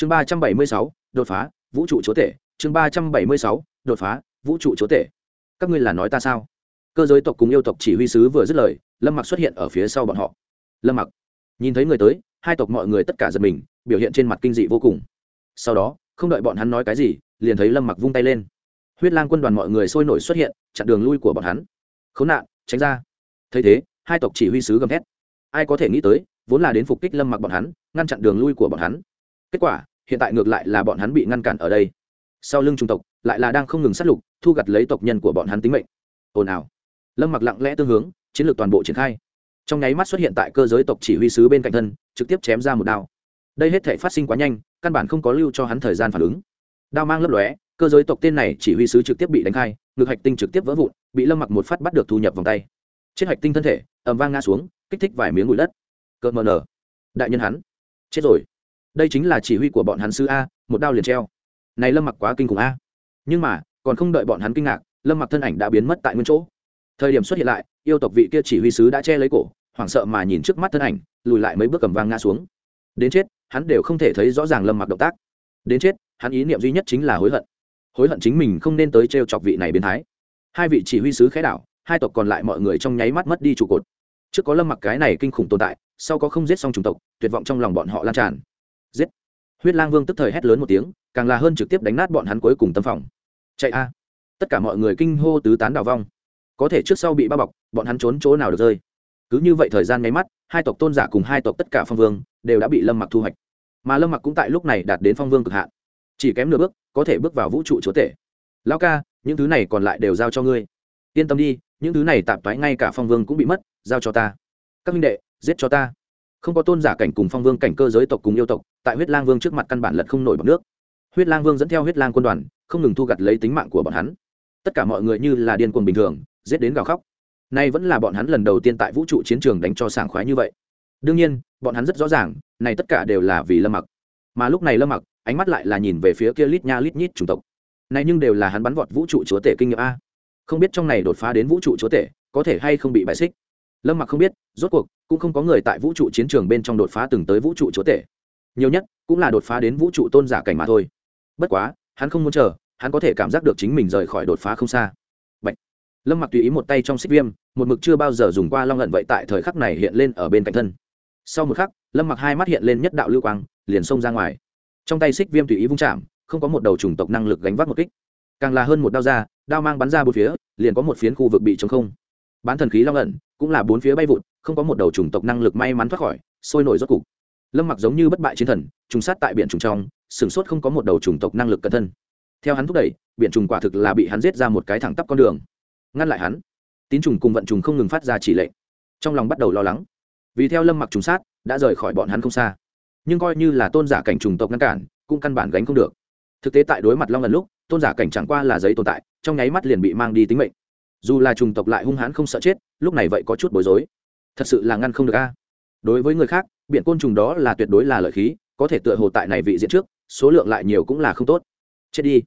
chương ba trăm bảy mươi sáu, đột phá, vũ trụ chúa tể. Chương ba trăm bảy mươi sáu, đột phá, vũ trụ chúa tể. Các ngươi là nói ta sao? Cơ giới tộc cùng yêu tộc chỉ huy sứ vừa dứt lời, lâm mặc xuất hiện ở phía sau bọn họ. Lâm mặc, nhìn thấy người tới, hai tộc mọi người tất cả giật mình, biểu hiện trên mặt kinh dị vô cùng. Sau đó, không đợi bọn hắn nói cái gì, liền thấy lâm mặc vung tay lên. Huyết lang quân đoàn mọi người sôi nổi xuất hiện, chặn đường lui của bọn hắn. Khốn nạn, tránh ra. Thấy thế, hai tộc chỉ huy sứ gầm thét. Ai có thể nghĩ tới, vốn là đến phục kích lâm mặc bọn hắn, ngăn chặn đường lui của bọn hắn kết quả, hiện tại ngược lại là bọn hắn bị ngăn cản ở đây. Sau lưng trung tộc, lại là đang không ngừng sát lục, thu gặt lấy tộc nhân của bọn hắn tính mệnh. Ồn ào. Lâm mặc lặng lẽ tương hướng, chiến lược toàn bộ triển khai. Trong nháy mắt xuất hiện tại cơ giới tộc chỉ huy sứ bên cạnh thân, trực tiếp chém ra một đao. Đây hết thể phát sinh quá nhanh, căn bản không có lưu cho hắn thời gian phản ứng. Đao mang lấp lóe, cơ giới tộc tên này chỉ huy sứ trực tiếp bị đánh khai, ngực hạch tinh trực tiếp vỡ vụn, bị lâm mặc một phát bắt được thu nhập vòng tay. Chết hạch tinh thân thể ẩm vang ngã xuống, kích thích vài miếng bụi đất. Cợt mờ nở. Đại nhân hắn. Chết rồi đây chính là chỉ huy của bọn hắn sư a, một đao liền treo. Này lâm mặc quá kinh khủng a. Nhưng mà, còn không đợi bọn hắn kinh ngạc, lâm mặc thân ảnh đã biến mất tại nguyên chỗ. Thời điểm xuất hiện lại, yêu tộc vị kia chỉ huy sứ đã che lấy cổ, hoảng sợ mà nhìn trước mắt thân ảnh, lùi lại mấy bước cầm vang ngã xuống. Đến chết, hắn đều không thể thấy rõ ràng lâm mặc động tác. Đến chết, hắn ý niệm duy nhất chính là hối hận. Hối hận chính mình không nên tới t r e o chọc vị này biến thái. Hai vị chỉ huy sứ khẽ đảo, hai tộc còn lại mọi người trong nháy mắt mất đi trụ cột. Trước có lâm mặc cái này kinh khủng tồn tại, sau có không giết xong chủng tộc, tuyệt vọng trong lòng bọn họ lan tràn giết. Huyết lang vương tức thời hét lớn một tiếng, càng là hơn trực tiếp đánh nát bọn hắn cuối cùng tâm phòng. Chạy a. Tất cả mọi người kinh hô tứ tán đào vong. Có thể trước sau bị bao bọc, bọn hắn trốn chỗ nào được rơi? Cứ như vậy thời gian nháy mắt, hai tộc tôn giả cùng hai tộc tất cả phong vương đều đã bị lâm mặc thu hoạch. Mà lâm mặc cũng tại lúc này đạt đến phong vương cực hạn. Chỉ kém nửa bước, có thể bước vào vũ trụ chúa tể. Lão ca, những thứ này còn lại đều giao cho ngươi. Yên tâm đi, những thứ này tạp toái ngay cả phong vương cũng bị mất, giao cho ta. Các minh đệ, giết cho ta không có tôn giả cảnh cùng phong vương cảnh cơ giới tộc cùng yêu tộc, tại huyết lang vương trước mặt căn bản lật không nổi bọc nước. Huyết lang vương dẫn theo huyết lang quân đoàn, không ngừng thu gặt lấy tính mạng của bọn hắn. Tất cả mọi người như là điên cuồng bình thường, giết đến gào khóc. Nay vẫn là bọn hắn lần đầu tiên tại vũ trụ chiến trường đánh cho sảng khoái như vậy. Đương nhiên, bọn hắn rất rõ ràng, này tất cả đều là vì lâm mặc. Mà lúc này lâm mặc, ánh mắt lại là nhìn về phía kia lít nha lít nhít chủng tộc. Này nhưng đều là hắn bắn vọt vũ trụ chúa tể kinh nghiệm a. Không biết trong này đột phá đến vũ trụ chúa tể, có thể hay không bị bại xích lâm mặc không biết, rốt cuộc, cũng không có người tại vũ trụ chiến trường bên trong đột phá từng tới vũ trụ chúa tể. Nhiều nhất, cũng là đột phá đến vũ trụ tôn giả cảnh mà thôi. Bất quá, hắn không muốn chờ, hắn có thể cảm giác được chính mình rời khỏi đột phá không xa. Bạch. lâm mặc tùy ý một tay trong xích viêm, một mực chưa bao giờ dùng qua long lận vậy tại thời khắc này hiện lên ở bên cạnh thân. Sau một khắc, lâm mặc hai mắt hiện lên nhất đạo lưu quang, liền xông ra ngoài. Trong tay xích viêm tùy ý vung chạm, không có một đầu chủng tộc năng lực gánh vác một kích. Càng là hơn một đao ra, đao mang bắn ra bốn phía, liền có một phiến khu vực bị trống không bán thần khí long ẩn, cũng là bốn phía bay vụt, không có một đầu chủng tộc năng lực may mắn thoát khỏi, sôi nổi rốt cục. Lâm mặc giống như bất bại chiến thần, trùng sát tại biển trùng trong sửng sốt không có một đầu chủng tộc năng lực cẩn thân. Theo hắn thúc đẩy, biển trùng quả thực là bị hắn giết ra một cái thẳng tắp con đường. Ngăn lại hắn, tín trùng cùng vận trùng không ngừng phát ra chỉ lệnh. Trong lòng bắt đầu lo lắng. Vì theo lâm mặc trùng sát, đã rời khỏi bọn hắn không xa. Nhưng coi như là tôn giả cảnh trùng tộc ngăn cản, cũng căn bản gánh không được. Thực tế tại đối mặt long lần lúc, tôn giả cảnh chẳng qua là giấy tồn tại, trong nháy mắt liền bị mang đi tính mệnh dù là trùng tộc lại hung hãn không sợ chết, lúc này vậy có chút bối rối. Thật sự là ngăn không được a. Đối với người khác biện côn trùng đó là tuyệt đối là lợi khí, có thể tựa hồ tại này vị diện trước, số lượng lại nhiều cũng là không tốt. Chết đi.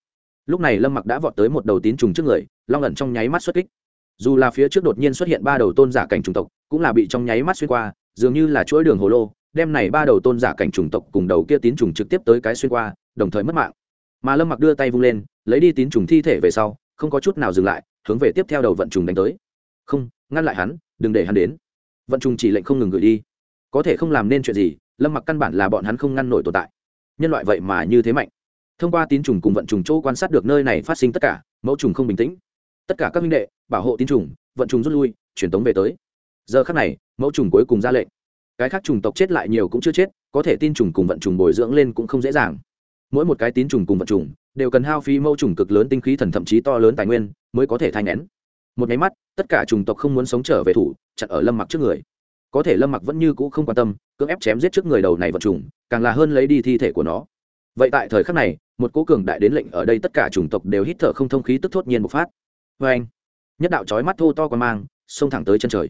Lúc này lâm mặc đã vọt tới một đầu tín trùng trước người, long ẩn trong nháy mắt xuất kích. Dù là phía trước đột nhiên xuất hiện ba đầu tôn giả cảnh trùng tộc, cũng là bị trong nháy mắt xuyên qua, dường như là chuỗi đường hồ lô, đem này ba đầu tôn giả cảnh trùng tộc cùng đầu kia tín trùng trực tiếp tới cái xuyên qua, đồng thời mất mạng. Mà lâm mặc đưa tay vung lên, lấy đi tín trùng thi thể về sau, không có chút nào dừng lại hướng về tiếp theo đầu vận trùng đánh tới. Không, ngăn lại hắn, đừng để hắn đến. Vận trùng chỉ lệnh không ngừng gửi đi. Có thể không làm nên chuyện gì, lâm mặc căn bản là bọn hắn không ngăn nổi tồn tại. Nhân loại vậy mà như thế mạnh. Thông qua tín trùng cùng vận trùng chỗ quan sát được nơi này phát sinh tất cả, mẫu trùng không bình tĩnh. Tất cả các minh đệ, bảo hộ tín trùng, vận trùng rút lui, truyền tống về tới. Giờ khắc này, mẫu trùng cuối cùng ra lệnh. Cái khác trùng tộc chết lại nhiều cũng chưa chết, có thể tin trùng cùng vận trùng bồi dưỡng lên cũng không dễ dàng mỗi một cái tín trùng cùng vật trùng đều cần hao phí mâu trùng cực lớn tinh khí thần thậm chí to lớn tài nguyên mới có thể thay nén một nháy mắt, tất cả trùng tộc không muốn sống trở về thủ, chặn ở lâm mặc trước người. Có thể lâm mặc vẫn như cũ không quan tâm, cưỡng ép chém giết trước người đầu này vật trùng, càng là hơn lấy đi thi thể của nó. Vậy tại thời khắc này, một cố cường đại đến lệnh ở đây tất cả chủng tộc đều hít thở không thông khí tức thốt nhiên bộc phát. Vê anh, nhất đạo chói mắt thô to quan mang, xông thẳng tới chân trời.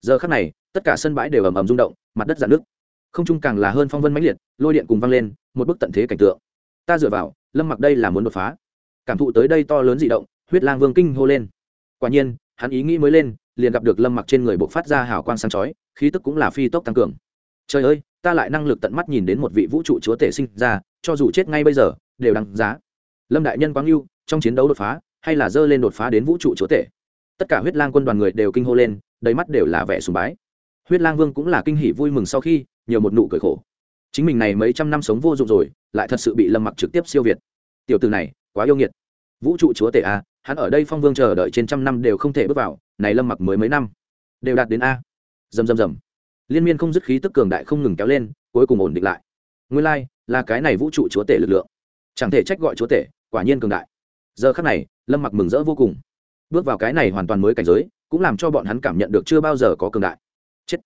Giờ khắc này, tất cả sân bãi đều ầm ầm rung động, mặt đất dạn nước không trung càng là hơn phong vân mãnh liệt, lôi điện cùng vang lên, một bức tận thế cảnh tượng ta dựa vào, lâm mặc đây là muốn đột phá. Cảm thụ tới đây to lớn dị động, huyết lang vương kinh hô lên. Quả nhiên, hắn ý nghĩ mới lên, liền gặp được lâm mặc trên người bộc phát ra hào quang sáng chói, khí tức cũng là phi tốc tăng cường. Trời ơi, ta lại năng lực tận mắt nhìn đến một vị vũ trụ chúa tể sinh ra, cho dù chết ngay bây giờ, đều đáng giá. Lâm đại nhân quang lưu trong chiến đấu đột phá, hay là dơ lên đột phá đến vũ trụ chúa tể? Tất cả huyết lang quân đoàn người đều kinh hô lên, đầy mắt đều là vẻ sùng bái. Huyết lang vương cũng là kinh hỉ vui mừng sau khi, nhiều một nụ cười khổ chính mình này mấy trăm năm sống vô dụng rồi lại thật sự bị lâm mặc trực tiếp siêu việt. Tiểu từ này quá yêu nghiệt. Vũ trụ chúa tể a hắn ở đây phong vương chờ đợi trên trăm năm đều không thể bước vào này lâm mặc mới mấy năm. Đều đạt đến a. Dầm dầm dầm liên miên không dứt khí tức cường đại không ngừng kéo lên cuối cùng ổn định lại. Nguyên lai、like, là cái này vũ trụ chúa tể lực lượng. Chẳng thể trách gọi chúa tể quả nhiên cường đại. Giờ khắc này lâm mặc mừng rỡ vô cùng. Bước vào cái này hoàn toàn mới cảnh giới cũng làm cho bọn hắn cảm nhận được chưa bao giờ có cường đại. Chết.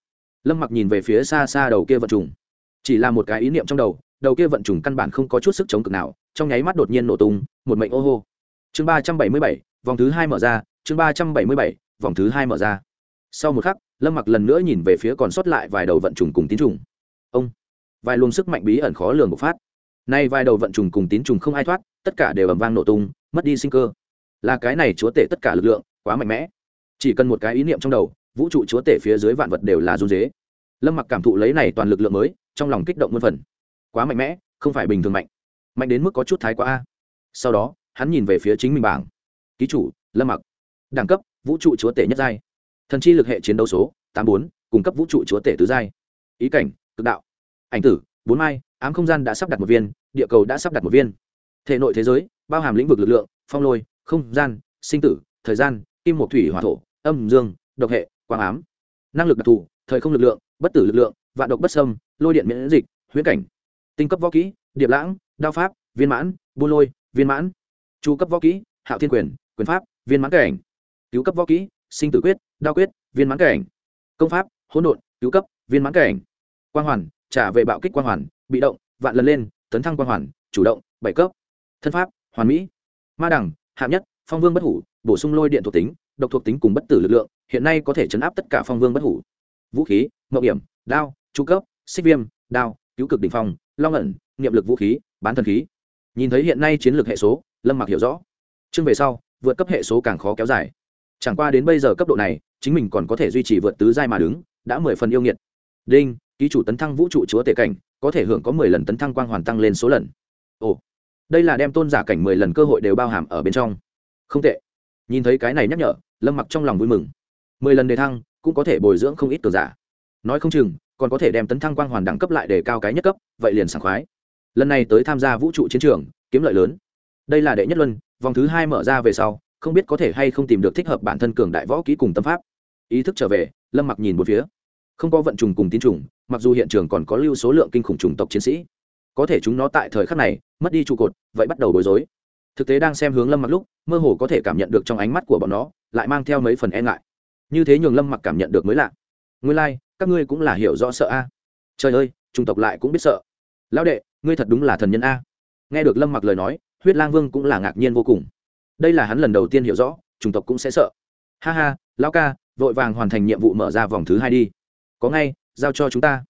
Lâm mặc nhìn về phía xa xa đầu kia vận trùng chỉ là một cái ý niệm trong đầu đầu kia vận trùng căn bản không có chút sức chống cực nào, trong nháy mắt đột nhiên nổ tung, một mệnh ô hô. Chương ba trăm bảy mươi bảy, vòng thứ hai mở ra, chương ba trăm bảy mươi bảy, vòng thứ hai mở ra. Sau một khắc, lâm mặc lần nữa nhìn về phía còn sót lại vài đầu vận trùng cùng tín trùng. Ông! Vài luồng sức mạnh bí ẩn khó lường bộc phát. Nay vài đầu vận trùng cùng tín trùng không ai thoát, tất cả đều ầm vang nổ tung, mất đi sinh cơ. Là cái này chúa tể tất cả lực lượng, quá mạnh mẽ. Chỉ cần một cái ý niệm trong đầu, vũ trụ chúa tể phía dưới vạn vật đều là run dế lâm mặc cảm thụ lấy này toàn lực lượng mới, trong lòng kích động muôn phần. Quá mạnh mẽ, không phải bình thường mạnh. Mạnh đến mức có chút thái quá a. Sau đó, hắn nhìn về phía chính mình bảng. Ký chủ, lâm mặc. Đẳng cấp, vũ trụ chúa tể nhất giai. Thần chi lực hệ chiến đấu số, tám bốn cung cấp vũ trụ chúa tể tứ giai. Ý cảnh, cực đạo. Ảnh tử, bốn mai, ám không gian đã sắp đặt một viên, địa cầu đã sắp đặt một viên. Thể nội thế giới, bao hàm lĩnh vực lực lượng, phong lôi, không gian, sinh tử, thời gian, kim một thủy hỏa thổ, âm dương, độc hệ, quang ám. Năng lực đặc thù, thời không lực lượng bất tử lực lượng, vạn độc bất sâm lôi điện miễn dịch, huyễn cảnh. Tinh cấp võ kỹ, điệp lãng, đao pháp, viên mãn, buôn lôi, viên mãn. Chu cấp võ kỹ, hạo thiên quyền quyền pháp, viên mãn cảnh. Cứu cấp võ kỹ, sinh tử quyết, đao quyết, viên mãn cảnh. Công pháp, hỗn độn, cứu cấp, viên mãn cảnh. Quang hoàn, trả về bạo kích quang hoàn, bị động, vạn lần lên, tấn thăng quang hoàn, chủ động, bảy cấp. Thân pháp, hoàn mỹ. Ma đẳng hạng nhất, phong vương bất hủ, bổ sung lôi điện thuộc tính, độc thuộc tính cùng bất tử lực lượng, hiện nay có thể chấn áp tất cả phong vương bất hủ. Vũ khí mậu điểm, đao chu cấp xích viêm đao cứu cực đỉnh phong long ẩn niệm lực vũ khí bán thần khí. Nhìn thấy hiện nay chiến lược hệ số lâm mặc hiểu rõ. Chương về sau vượt cấp hệ số càng khó kéo dài. Chẳng qua đến bây giờ cấp độ này chính mình còn có thể duy trì vượt tứ giai mà đứng đã mười phần yêu nghiệt. Đinh ký chủ tấn thăng vũ trụ chúa tể cảnh có thể hưởng có mười lần tấn thăng quang hoàn tăng lên số lần. Ồ đây là đem tôn giả cảnh mười lần cơ hội đều bao hàm ở bên trong. Không tệ. Nhìn thấy cái này nhắc nhở lâm mặc trong lòng vui mừng. Mười lần đề thăng cũng có thể bồi dưỡng không ít cường giả nói không chừng còn có thể đem tấn thăng quang hoàn đẳng cấp lại để cao cái nhất cấp vậy liền sảng khoái. Lần này tới tham gia vũ trụ chiến trường kiếm lợi lớn. Đây là đệ nhất luân vòng thứ hai mở ra về sau không biết có thể hay không tìm được thích hợp bản thân cường đại võ kỹ cùng tâm pháp. Ý thức trở về lâm mặc nhìn một phía. Không có vận trùng cùng tín trùng mặc dù hiện trường còn có lưu số lượng kinh khủng chủng tộc chiến sĩ. Có thể chúng nó tại thời khắc này mất đi trụ cột vậy bắt đầu bối rối. Thực tế đang xem hướng lâm mặc lúc mơ hồ có thể cảm nhận được trong ánh mắt của bọn nó lại mang theo mấy phần e ngại. Như thế nhường lâm mặc cảm nhận được mới lạ. Nguyên lai、like, các ngươi cũng là hiểu rõ sợ a. Trời ơi trung tộc lại cũng biết sợ. Lão đệ, ngươi thật đúng là thần nhân a. Nghe được lâm mặc lời nói, huyết lang vương cũng là ngạc nhiên vô cùng. Đây là hắn lần đầu tiên hiểu rõ, chủng tộc cũng sẽ sợ. Ha ha, lão ca, vội vàng hoàn thành nhiệm vụ mở ra vòng thứ hai đi. Có ngay, giao cho chúng ta.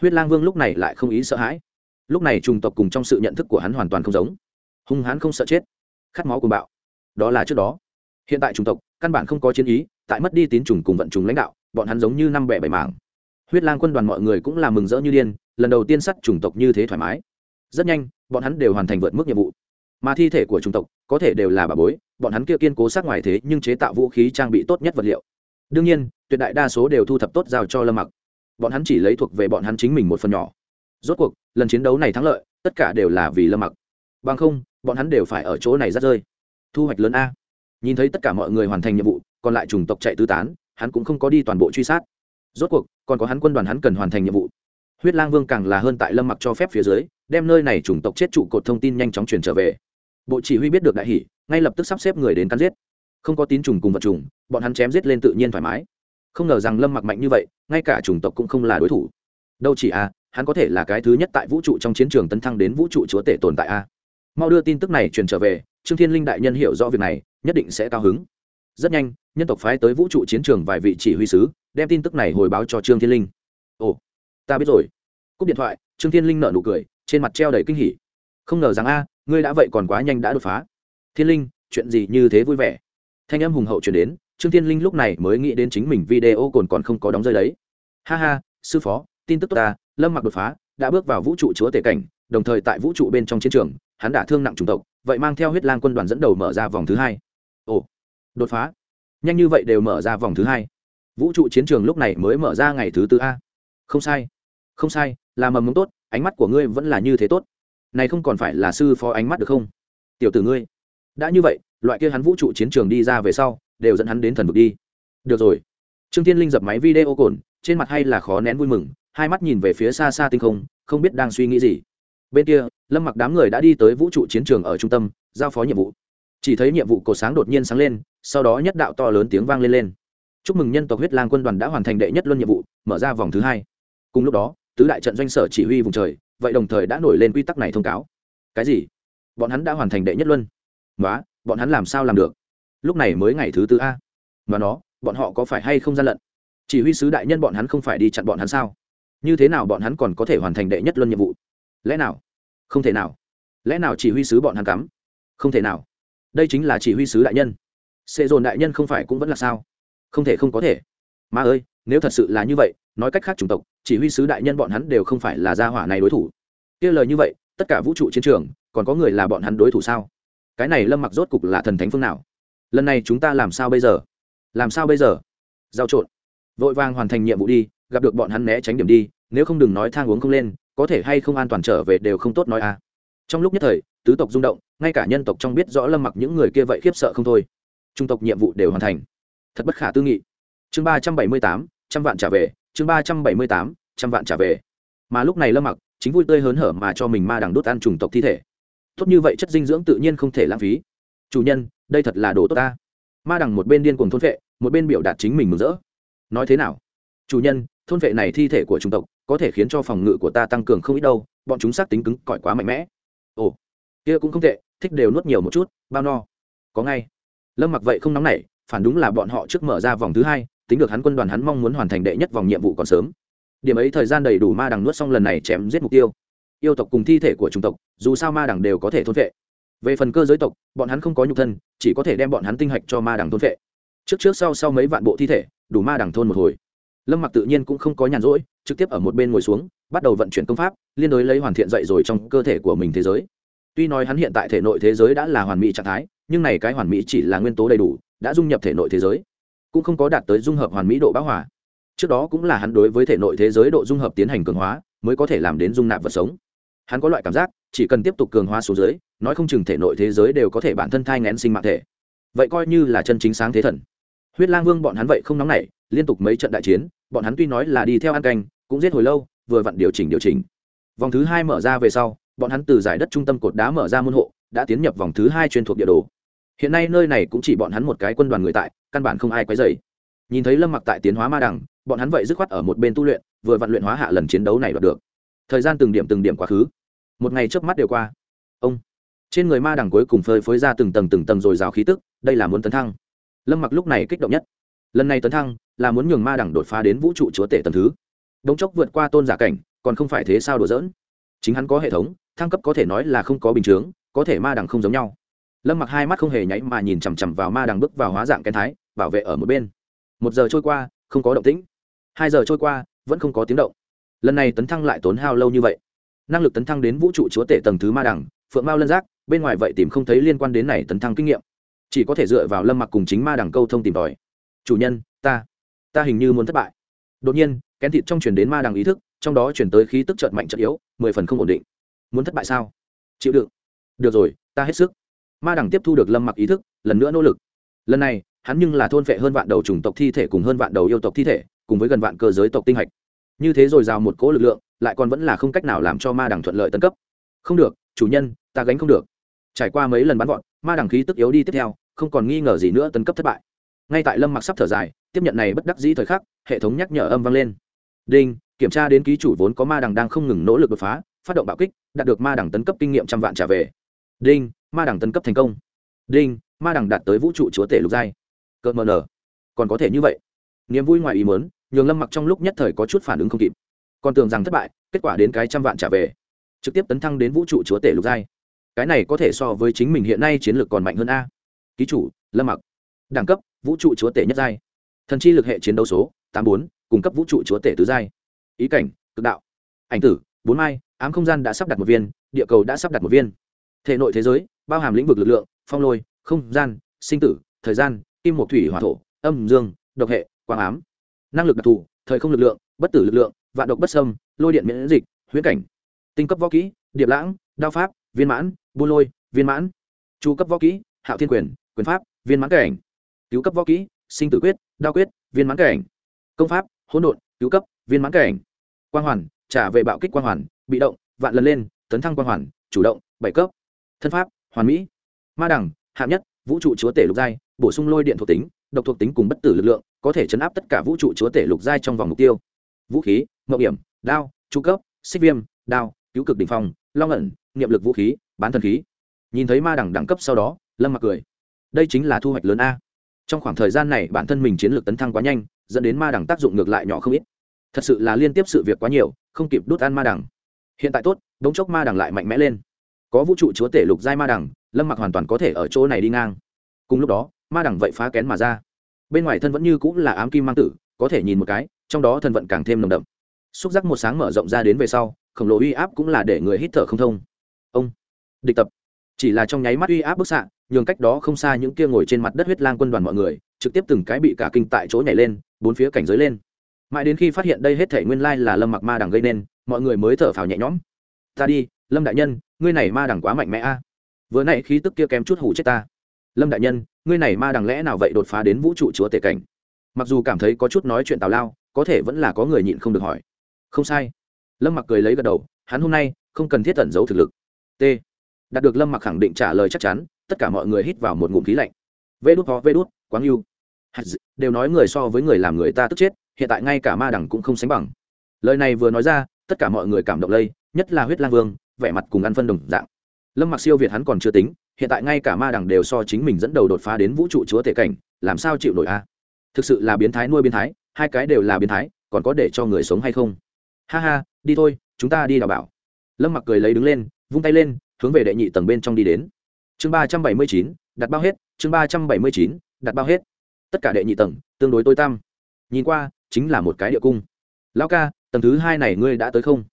Huyết lang vương lúc này lại không ý sợ hãi. Lúc này trung tộc cùng trong sự nhận thức của hắn hoàn toàn không giống. Hung hãn không sợ chết. Khát máu cùng bạo. Đó là trước đó. Hiện tại trung tộc căn bản không có chiến ý, tại mất đi tín trùng cùng vận trùng lãnh đạo, bọn hắn giống như năm bẻ bảy mảng huyết lang quân đoàn mọi người cũng là mừng rỡ như điên, lần đầu tiên sắt chủng tộc như thế thoải mái. Rất nhanh, bọn hắn đều hoàn thành vượt mức nhiệm vụ. Mà thi thể của chủng tộc, có thể đều là bà bối, bọn hắn kia kiên cố sát ngoài thế nhưng chế tạo vũ khí trang bị tốt nhất vật liệu. Đương nhiên, tuyệt đại đa số đều thu thập tốt giao cho lâm mặc. Bọn hắn chỉ lấy thuộc về bọn hắn chính mình một phần nhỏ. Rốt cuộc, lần chiến đấu này thắng lợi, tất cả đều là vì lâm mặc. Bằng không, bọn hắn đều phải ở chỗ này rất rơi. Thu hoạch lớn a. Nhìn thấy tất cả mọi người hoàn thành nhiệm vụ, còn lại chủng tộc chạy tứ tán, hắn cũng không có đi toàn bộ truy sát rốt cuộc, còn có hắn quân đoàn hắn cần hoàn thành nhiệm vụ. Huyết lang vương càng là hơn tại lâm mặc cho phép phía dưới, đem nơi này chủng tộc chết trụ cột thông tin nhanh chóng truyền trở về. Bộ chỉ huy biết được đại hỷ ngay lập tức sắp xếp người đến cắn giết. Không có tín trùng cùng vật trùng bọn hắn chém giết lên tự nhiên thoải mái. Không ngờ rằng lâm mặc mạnh như vậy, ngay cả chủng tộc cũng không là đối thủ. Đâu chỉ a hắn có thể là cái thứ nhất tại vũ trụ trong chiến trường tấn thăng đến vũ trụ chúa tể tồn tại a mau đưa tin tức này truyền trở về, trương thiên linh đại nhân hiểu rõ việc này, nhất định sẽ cao hứng rất nhanh, nhân tộc phái tới vũ trụ chiến trường vài vị chỉ huy sứ, đem tin tức này hồi báo cho trương thiên linh. Ồ, ta biết rồi. Cúp điện thoại, trương thiên linh nợ nụ cười, trên mặt treo đầy kinh hỉ. Không ngờ rằng a, ngươi đã vậy còn quá nhanh đã đột phá. Thiên linh, chuyện gì như thế vui vẻ? Thanh âm hùng hậu chuyển đến, trương thiên linh lúc này mới nghĩ đến chính mình video còn còn không có đóng rơi đấy. Ha ha, sư phó, tin tức tốt ta, lâm mặc đột phá, đã bước vào vũ trụ chúa tể cảnh, đồng thời tại vũ trụ bên trong chiến trường, hắn đã thương nặng chủng tộc, vậy mang theo huyết lang quân đoàn dẫn đầu mở ra vòng thứ hai đột phá. Nhanh như vậy đều mở ra vòng thứ hai. Vũ trụ chiến trường lúc này mới mở ra ngày thứ tư a. Không sai. Không sai, là mầm mống tốt, ánh mắt của ngươi vẫn là như thế tốt. Này không còn phải là sư phó ánh mắt được không? Tiểu tử ngươi. Đã như vậy, loại kia hắn vũ trụ chiến trường đi ra về sau, đều dẫn hắn đến thần vực đi. Được rồi. Trương thiên linh dập máy video cồn, trên mặt hay là khó nén vui mừng, hai mắt nhìn về phía xa xa tinh không không biết đang suy nghĩ gì. Bên kia, lâm mặc đám người đã đi tới vũ trụ chiến trường ở trung tâm, giao phó nhiệm vụ. Chỉ thấy nhiệm vụ cổ sáng đột nhiên sáng lên sau đó nhất đạo to lớn tiếng vang lên lên. Chúc mừng nhân tộc huyết lang quân đoàn đã hoàn thành đệ nhất luân nhiệm vụ, mở ra vòng thứ hai. Cùng lúc đó, tứ đại trận doanh sở chỉ huy vùng trời, vậy đồng thời đã nổi lên quy tắc này thông cáo. Cái gì? Bọn hắn đã hoàn thành đệ nhất luân. Nói bọn hắn làm sao làm được? Lúc này mới ngày thứ tư a. Mà nó, bọn họ có phải hay không gian lận? Chỉ huy sứ đại nhân bọn hắn không phải đi chặn bọn hắn sao? Như thế nào bọn hắn còn có thể hoàn thành đệ nhất luân nhiệm vụ? Lẽ nào? Không thể nào. Lẽ nào chỉ huy sứ bọn hắn cắm? Không thể nào. Đây chính là chỉ huy sứ đại nhân sệ dồn đại nhân không phải cũng vẫn là sao? Không thể không có thể. Mà ơi, nếu thật sự là như vậy, nói cách khác chủng tộc, chỉ huy sứ đại nhân bọn hắn đều không phải là gia hỏa này đối thủ. Kia lời như vậy, tất cả vũ trụ chiến trường, còn có người là bọn hắn đối thủ sao? Cái này lâm mặc rốt cục là thần thánh phương nào? Lần này chúng ta làm sao bây giờ? Làm sao bây giờ? Giao trộn. Vội vàng hoàn thành nhiệm vụ đi, gặp được bọn hắn né tránh điểm đi, nếu không đừng nói thang uống không lên, có thể hay không an toàn trở về đều không tốt nói à. Trong lúc nhất thời, tứ tộc rung động, ngay cả nhân tộc trong biết rõ lâm mặc những người kia vậy khiếp sợ không thôi trung tộc nhiệm vụ đều hoàn thành. Thật bất khả tư nghị. Chương ba trăm bảy mươi tám, trăm vạn trả về. Chương ba trăm bảy mươi tám, trăm vạn trả về. Mà lúc này lâm mặc, chính vui tươi hớn hở mà cho mình ma đằng đốt ăn trùng tộc thi thể. Tốt như vậy chất dinh dưỡng tự nhiên không thể lãng phí. Chủ nhân, đây thật là đồ tốt ta. Ma đằng một bên điên cuồng thôn vệ, một bên biểu đạt chính mình mừng rỡ. Nói thế nào? Chủ nhân, thôn vệ này thi thể của chủng tộc có thể khiến cho phòng ngự của ta tăng cường không ít đâu, bọn chúng xác tính cứng cỏi quá mạnh mẽ. Ồ, kia cũng không tệ, thích đều nuốt nhiều một chút, bao no. Có ngay lâm mặc vậy không nóng nảy, phản đúng là bọn họ trước mở ra vòng thứ hai, tính được hắn quân đoàn hắn mong muốn hoàn thành đệ nhất vòng nhiệm vụ còn sớm. Điểm ấy thời gian đầy đủ ma đằng nuốt xong lần này chém giết mục tiêu. Yêu tộc cùng thi thể của chủng tộc, dù sao ma đằng đều có thể thôn vệ về phần cơ giới tộc, bọn hắn không có nhục thân, chỉ có thể đem bọn hắn tinh hạch cho ma đằng thôn vệ trước trước sau sau mấy vạn bộ thi thể, đủ ma đằng thôn một hồi. Lâm mặc tự nhiên cũng không có nhàn rỗi, trực tiếp ở một bên ngồi xuống, bắt đầu vận chuyển công pháp, liên đối lấy hoàn thiện dậy rồi trong cơ thể của mình thế giới. Tuy nói hắn hiện tại thể nội thế giới đã là hoàn mỹ trạng thái nhưng này cái hoàn mỹ chỉ là nguyên tố đầy đủ, đã dung nhập thể nội thế giới, cũng không có đạt tới dung hợp hoàn mỹ độ bão hòa. Trước đó cũng là hắn đối với thể nội thế giới độ dung hợp tiến hành cường hóa, mới có thể làm đến dung nạp vật sống. Hắn có loại cảm giác, chỉ cần tiếp tục cường hóa số dưới, nói không chừng thể nội thế giới đều có thể bản thân thai ngén sinh mạng thể. Vậy coi như là chân chính sáng thế thần. Huyết lang vương bọn hắn vậy không nóng nảy, liên tục mấy trận đại chiến, bọn hắn tuy nói là đi theo ăn canh, cũng giết hồi lâu, vừa vặn điều chỉnh điều chỉnh. Vòng thứ hai mở ra về sau, bọn hắn từ giải đất trung tâm cột đá mở ra môn hộ đã tiến nhập vòng thứ hai chuyên thuộc địa đồ. Hiện nay nơi này cũng chỉ bọn hắn một cái quân đoàn người tại, căn bản không ai quấy dày nhìn thấy lâm mặc tại tiến hóa ma đằng bọn hắn vậy dứt khoát ở một bên tu luyện, vừa vặn luyện hóa hạ lần chiến đấu này đoạt được. Thời gian từng điểm từng điểm quá khứ. Một ngày trước mắt đều qua. Ông. Trên người ma đằng cuối cùng phơi phới ra từng tầng từng tầng rồi rào khí tức, đây là muốn tấn thăng. Lâm mặc lúc này kích động nhất. Lần này tấn thăng, là muốn nhường ma đằng đột phá đến vũ trụ chúa tể tầm thứ. Đống chốc vượt qua tôn giả cảnh, còn không phải thế sao đùa dỡn chính hắn có hệ thống, thăng cấp có thể nói là không có bình chướng có thể ma đằng không giống nhau. Lâm mặc hai mắt không hề nháy mà nhìn chằm chằm vào ma đằng bước vào hóa dạng kén thái, bảo vệ ở một bên. Một giờ trôi qua, không có động tĩnh. Hai giờ trôi qua, vẫn không có tiếng động. Lần này tấn thăng lại tốn hao lâu như vậy. Năng lực tấn thăng đến vũ trụ chúa tể tầng thứ ma đằng, phượng mao lân giác, bên ngoài vậy tìm không thấy liên quan đến này tấn thăng kinh nghiệm. Chỉ có thể dựa vào lâm mặc cùng chính ma đằng câu thông tìm tòi. Chủ nhân, ta ta hình như muốn thất bại. Đột nhiên, kén thịt trong chuyển đến ma đằng ý thức, trong đó chuyển tới khí tức trợn mạnh trợn yếu, mười phần không ổn định. Muốn thất bại sao? Chịu đựng được rồi, ta hết sức. Ma đẳng tiếp thu được lâm mặc ý thức, lần nữa nỗ lực. Lần này, hắn nhưng là thôn vệ hơn vạn đầu chủng tộc thi thể cùng hơn vạn đầu yêu tộc thi thể, cùng với gần vạn cơ giới tộc tinh hạch. Như thế rồi rào một cỗ lực lượng, lại còn vẫn là không cách nào làm cho ma đẳng thuận lợi tấn cấp. Không được, chủ nhân, ta gánh không được. Trải qua mấy lần bắn gọn ma đẳng khí tức yếu đi tiếp theo, không còn nghi ngờ gì nữa tấn cấp thất bại. Ngay tại lâm mặc sắp thở dài, tiếp nhận này bất đắc dĩ thời khắc, hệ thống nhắc nhở âm vang lên. Đinh, kiểm tra đến ký chủ vốn có ma đằng đang không ngừng nỗ lực đột phá, phát động bạo kích, đạt được ma đằng tấn cấp kinh nghiệm trăm vạn trả về đinh, ma đẳng tấn cấp thành công. Đinh, ma đẳng đạt tới vũ trụ chúa tể lục giai. Cơ mờ nở còn có thể như vậy. Niềm vui ngoài ý muốn, nhường lâm mặc trong lúc nhất thời có chút phản ứng không kịp. Còn tưởng rằng thất bại, kết quả đến cái trăm vạn trả về. Trực tiếp tấn thăng đến vũ trụ chúa tể lục giai. Cái này có thể so với chính mình hiện nay chiến lược còn mạnh hơn a. Ký chủ, lâm mặc. Đẳng cấp, vũ trụ chúa tể nhất giai. Thần chi lực hệ chiến đấu số, tám bốn, cung cấp vũ trụ chúa tể tứ giai. Ý cảnh, cực đạo. Ảnh tử, bốn mai, ám không gian đã sắp đặt một viên, địa cầu đã sắp đặt một viên thể nội thế giới, bao hàm lĩnh vực lực lượng, phong lôi, không gian, sinh tử, thời gian, kim một thủy hỏa thổ, âm dương, độc hệ, quang ám. Năng lực đặc thù, thời không lực lượng, bất tử lực lượng, vạn độc bất sâm lôi điện miễn dịch, huyễn cảnh. Tinh cấp võ kỹ, điệp lãng, đao pháp, viên mãn, buôn lôi, viên mãn. Chu cấp võ kỹ, hạo thiên quyền quyền pháp, viên mãn cảnh. Cứu cấp võ kỹ, sinh tử quyết, đao quyết, viên mãn cảnh. Công pháp, hỗn độn, cứu cấp, viên mãn cảnh. Quang hoàn, trả về bạo kích quang hoàn, bị động, vạn lần lên, tấn thăng quang hoàn, chủ động, bảy cấp thân pháp, hoàn mỹ. Ma đẳng, hạng nhất, vũ trụ chúa tể lục giai, bổ sung lôi điện thuộc tính, độc thuộc tính cùng bất tử lực lượng, có thể chấn áp tất cả vũ trụ chúa tể lục giai trong vòng mục tiêu. Vũ khí mậu điểm đao tru cấp, xích viêm, đao, cứu cực đ ỉ n h phong, long ẩn, niệm lực vũ khí, bán thần khí. Nhìn thấy ma đẳng đẳng cấp sau đó, lâm mặc cười. Đây chính là thu hoạch lớn a. Trong khoảng thời gian này, bản thân mình chiến lược tấn thăng quá nhanh, dẫn đến ma đẳng tác dụng ngược lại nhỏ không ít. Thật sự là liên tiếp sự việc quá nhiều, không kịp đút ăn ma đẳng. Hiện tại tốt, đống chốc ma đẳng lại mạnh mẽ lên có vũ trụ chúa tể lục giai ma đẳng, lâm mặc hoàn toàn có thể ở chỗ này đi ngang. Cùng lúc đó, ma đẳng vậy phá kén mà ra. Bên ngoài thân vẫn như cũng là ám kim mang tử, có thể nhìn một cái, trong đó thân vận càng thêm nồng đậm. Xúc giác một sáng mở rộng ra đến về sau, khổng lồ uy áp cũng là để người hít thở không thông. Ông, địch tập. Chỉ là trong nháy mắt uy áp bức xạ, nhường cách đó không xa những kia ngồi trên mặt đất huyết lang quân đoàn mọi người, trực tiếp từng cái bị cả kinh tại chỗ nhảy lên, bốn phía cảnh giới lên. Mãi đến khi phát hiện đây hết thể nguyên lai là lâm mặc ma đằng gây nên, mọi người mới thở phào nhẹ nhõm. Ta đi lâm đại nhân, ngươi này ma đằng quá mạnh mẽ a. Vừa nãy khí tức kia kém chút hủ chết ta. Lâm đại nhân, ngươi này ma đằng lẽ nào vậy đột phá đến vũ trụ chúa tể cảnh? Mặc dù cảm thấy có chút nói chuyện tào lao, có thể vẫn là có người nhịn không được hỏi. Không sai. Lâm mặc cười lấy gật đầu, hắn hôm nay không cần thiết tẩn giấu thực lực. T. Đạt được lâm mặc khẳng định trả lời chắc chắn, tất cả mọi người hít vào một ngụm khí lạnh. Vê đút ho vê đút, quáng yêu. Đều nói người so với người làm người ta tức chết, hiện tại ngay cả ma đẳng cũng không sánh bằng. Lời này vừa nói ra, tất cả mọi người cảm động lây, nhất là huyết lang vương vẻ mặt cùng ăn phân đồng dạng. Lâm mặc siêu việt hắn còn chưa tính, hiện tại ngay cả ma đằng đều so chính mình dẫn đầu đột phá đến vũ trụ chúa tể cảnh, làm sao chịu nổi a? Thực sự là biến thái nuôi biến thái, hai cái đều là biến thái, còn có để cho người sống hay không? Ha ha, đi thôi, chúng ta đi đào bảo. Lâm mặc cười lấy đứng lên, vung tay lên, hướng về đệ nhị tầng bên trong đi đến. Chương ba trăm bảy mươi chín, đặt bao hết, chương ba trăm bảy mươi chín, đặt bao hết. Tất cả đệ nhị tầng, tương đối tối tăm. Nhìn qua, chính là một cái địa cung. Lão ca, tầng thứ hai này ngươi đã tới không?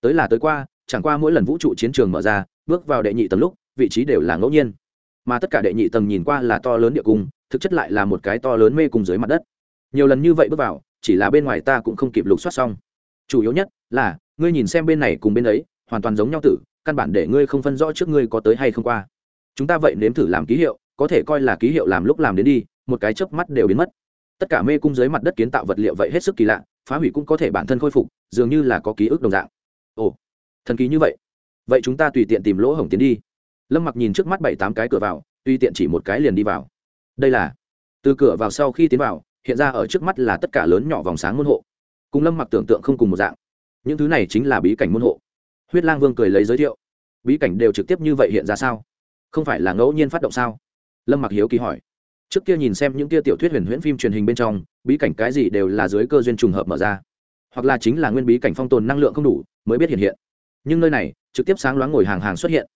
Tới là tới qua chẳng qua mỗi lần vũ trụ chiến trường mở ra, bước vào đệ nhị tầng lúc, vị trí đều là ngẫu nhiên. Mà tất cả đệ nhị tầng nhìn qua là to lớn địa cung, thực chất lại là một cái to lớn mê cung dưới mặt đất. Nhiều lần như vậy bước vào, chỉ là bên ngoài ta cũng không kịp lục soát xong. Chủ yếu nhất là, ngươi nhìn xem bên này cùng bên ấy, hoàn toàn giống nhau tử, căn bản để ngươi không phân rõ trước ngươi có tới hay không qua. Chúng ta vậy nếm thử làm ký hiệu, có thể coi là ký hiệu làm lúc làm đến đi, một cái chớp mắt đều biến mất. Tất cả mê cung dưới mặt đất kiến tạo vật liệu vậy hết sức kỳ lạ, phá hủy cũng có thể bản thân khôi phục, dường như là có ký ức đồng dạng. Ồ thần kỳ như vậy? Vậy chúng ta tùy tiện tìm lỗ hổng tiến đi. Lâm mặc nhìn trước mắt bảy tám cái cửa vào, tùy tiện chỉ một cái liền đi vào. Đây là, từ cửa vào sau khi tiến vào, hiện ra ở trước mắt là tất cả lớn nhỏ vòng sáng môn hộ. Cùng lâm mặc tưởng tượng không cùng một dạng. Những thứ này chính là bí cảnh môn hộ. Huyết lang vương cười lấy giới thiệu. Bí cảnh đều trực tiếp như vậy hiện ra sao? Không phải là ngẫu nhiên phát động sao? Lâm mặc hiếu kỳ hỏi. Trước kia nhìn xem những kia tiểu thuyết huyền huyễn phim truyền hình bên trong, bí cảnh cái gì đều là dưới cơ duyên trùng hợp mở ra. Hoặc là chính là nguyên bí cảnh phong tồn năng lượng không đủ, mới biết hiện hiện nhưng nơi này, trực tiếp sáng loáng ngồi hàng hàng xuất hiện.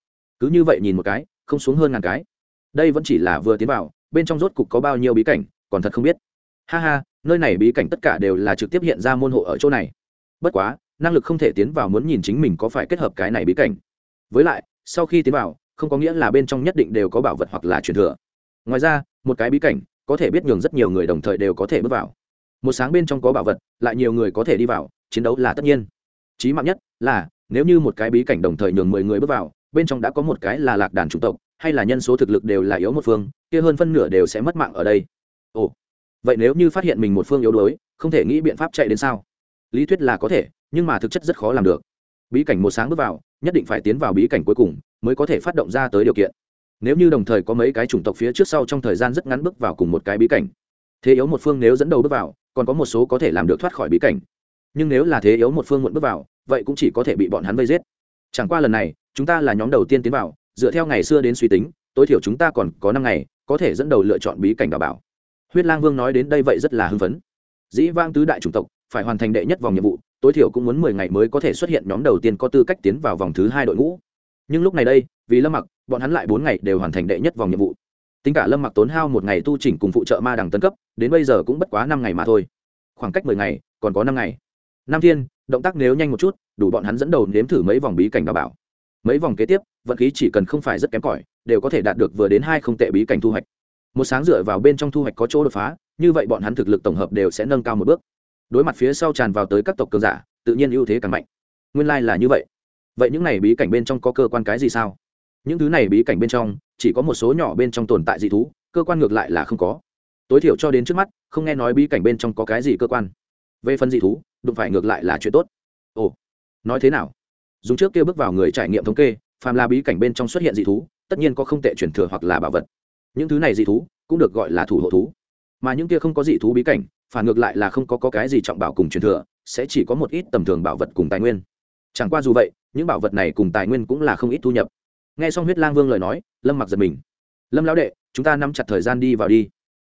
Cứ như vậy nhìn một cái, không xuống hơn ngàn cái. Đây vẫn chỉ là vừa tiến vào, bên trong rốt cục có bao nhiêu bí cảnh, còn thật không biết. Ha ha, nơi này bí cảnh tất cả đều là trực tiếp hiện ra môn hộ ở chỗ này. Bất quá, năng lực không thể tiến vào muốn nhìn chính mình có phải kết hợp cái này bí cảnh. Với lại, sau khi tiến vào, không có nghĩa là bên trong nhất định đều có bảo vật hoặc là truyền thừa. Ngoài ra, một cái bí cảnh, có thể biết nhường rất nhiều người đồng thời đều có thể bước vào. Một sáng bên trong có bảo vật, lại nhiều người có thể đi vào, chiến đấu là tất nhiên. Chí mạng nhất là nếu như một cái bí cảnh đồng thời nhường mười người bước vào, bên trong đã có một cái là lạc đàn chủng tộc, hay là nhân số thực lực đều là yếu một phương, kia hơn phân nửa đều sẽ mất mạng ở đây. Ồ, vậy nếu như phát hiện mình một phương yếu đuối, không thể nghĩ biện pháp chạy đến sao? Lý thuyết là có thể, nhưng mà thực chất rất khó làm được. Bí cảnh một sáng bước vào, nhất định phải tiến vào bí cảnh cuối cùng mới có thể phát động ra tới điều kiện. Nếu như đồng thời có mấy cái chủng tộc phía trước sau trong thời gian rất ngắn bước vào cùng một cái bí cảnh, thế yếu một phương nếu dẫn đầu bước vào, còn có một số có thể làm được thoát khỏi bí cảnh. Nhưng nếu là thế yếu một phương muộn bước vào vậy cũng chỉ có thể bị bọn hắn vây giết. Chẳng qua lần này, chúng ta là nhóm đầu tiên tiến vào, dựa theo ngày xưa đến suy tính, tối thiểu chúng ta còn có năm ngày, có thể dẫn đầu lựa chọn bí cảnh đảm bảo. Huyết lang vương nói đến đây vậy rất là hưng phấn. Dĩ vang tứ đại chủng tộc, phải hoàn thành đệ nhất vòng nhiệm vụ, tối thiểu cũng muốn mười ngày mới có thể xuất hiện nhóm đầu tiên có tư cách tiến vào vòng thứ hai đội ngũ. Nhưng lúc này đây, vì lâm mặc, bọn hắn lại bốn ngày đều hoàn thành đệ nhất vòng nhiệm vụ. Tính cả lâm mặc tốn hao một ngày tu chỉnh cùng phụ trợ ma đằng tân cấp, đến bây giờ cũng bất quá năm ngày mà thôi. Khoảng cách mười ngày, còn có năm ngày. Nam thiên động tác nếu nhanh một chút, đủ bọn hắn dẫn đầu nếm thử mấy vòng bí cảnh đảm bảo. Mấy vòng kế tiếp, vận khí chỉ cần không phải rất kém cỏi, đều có thể đạt được vừa đến hai không tệ bí cảnh thu hoạch. Một sáng dựa vào bên trong thu hoạch có chỗ đột phá, như vậy bọn hắn thực lực tổng hợp đều sẽ nâng cao một bước. Đối mặt phía sau tràn vào tới các tộc cường giả, tự nhiên ưu thế càng mạnh. Nguyên lai、like、là như vậy. Vậy những này bí cảnh bên trong có cơ quan cái gì sao? Những thứ này bí cảnh bên trong, chỉ có một số nhỏ bên trong tồn tại dị thú, cơ quan ngược lại là không có. Tối thiểu cho đến trước mắt, không nghe nói bí cảnh bên trong có cái gì cơ quan. Về phần dị thú đụng phải ngược lại là chuyện tốt. Ồ nói thế nào? Dùng trước kia bước vào người trải nghiệm thống kê phàm là bí cảnh bên trong xuất hiện dị thú tất nhiên có không tệ chuyển thừa hoặc là bảo vật. Những thứ này dị thú cũng được gọi là thủ hộ thú. Mà những kia không có dị thú bí cảnh phản ngược lại là không có, có cái gì trọng bảo cùng truyền thừa sẽ chỉ có một ít tầm thường bảo vật cùng tài nguyên. Chẳng qua dù vậy những bảo vật này cùng tài nguyên cũng là không ít thu nhập. Nghe xong huyết lang vương lời nói lâm mặc giật mình. Lâm lão đệ chúng ta nắm chặt thời gian đi vào đi.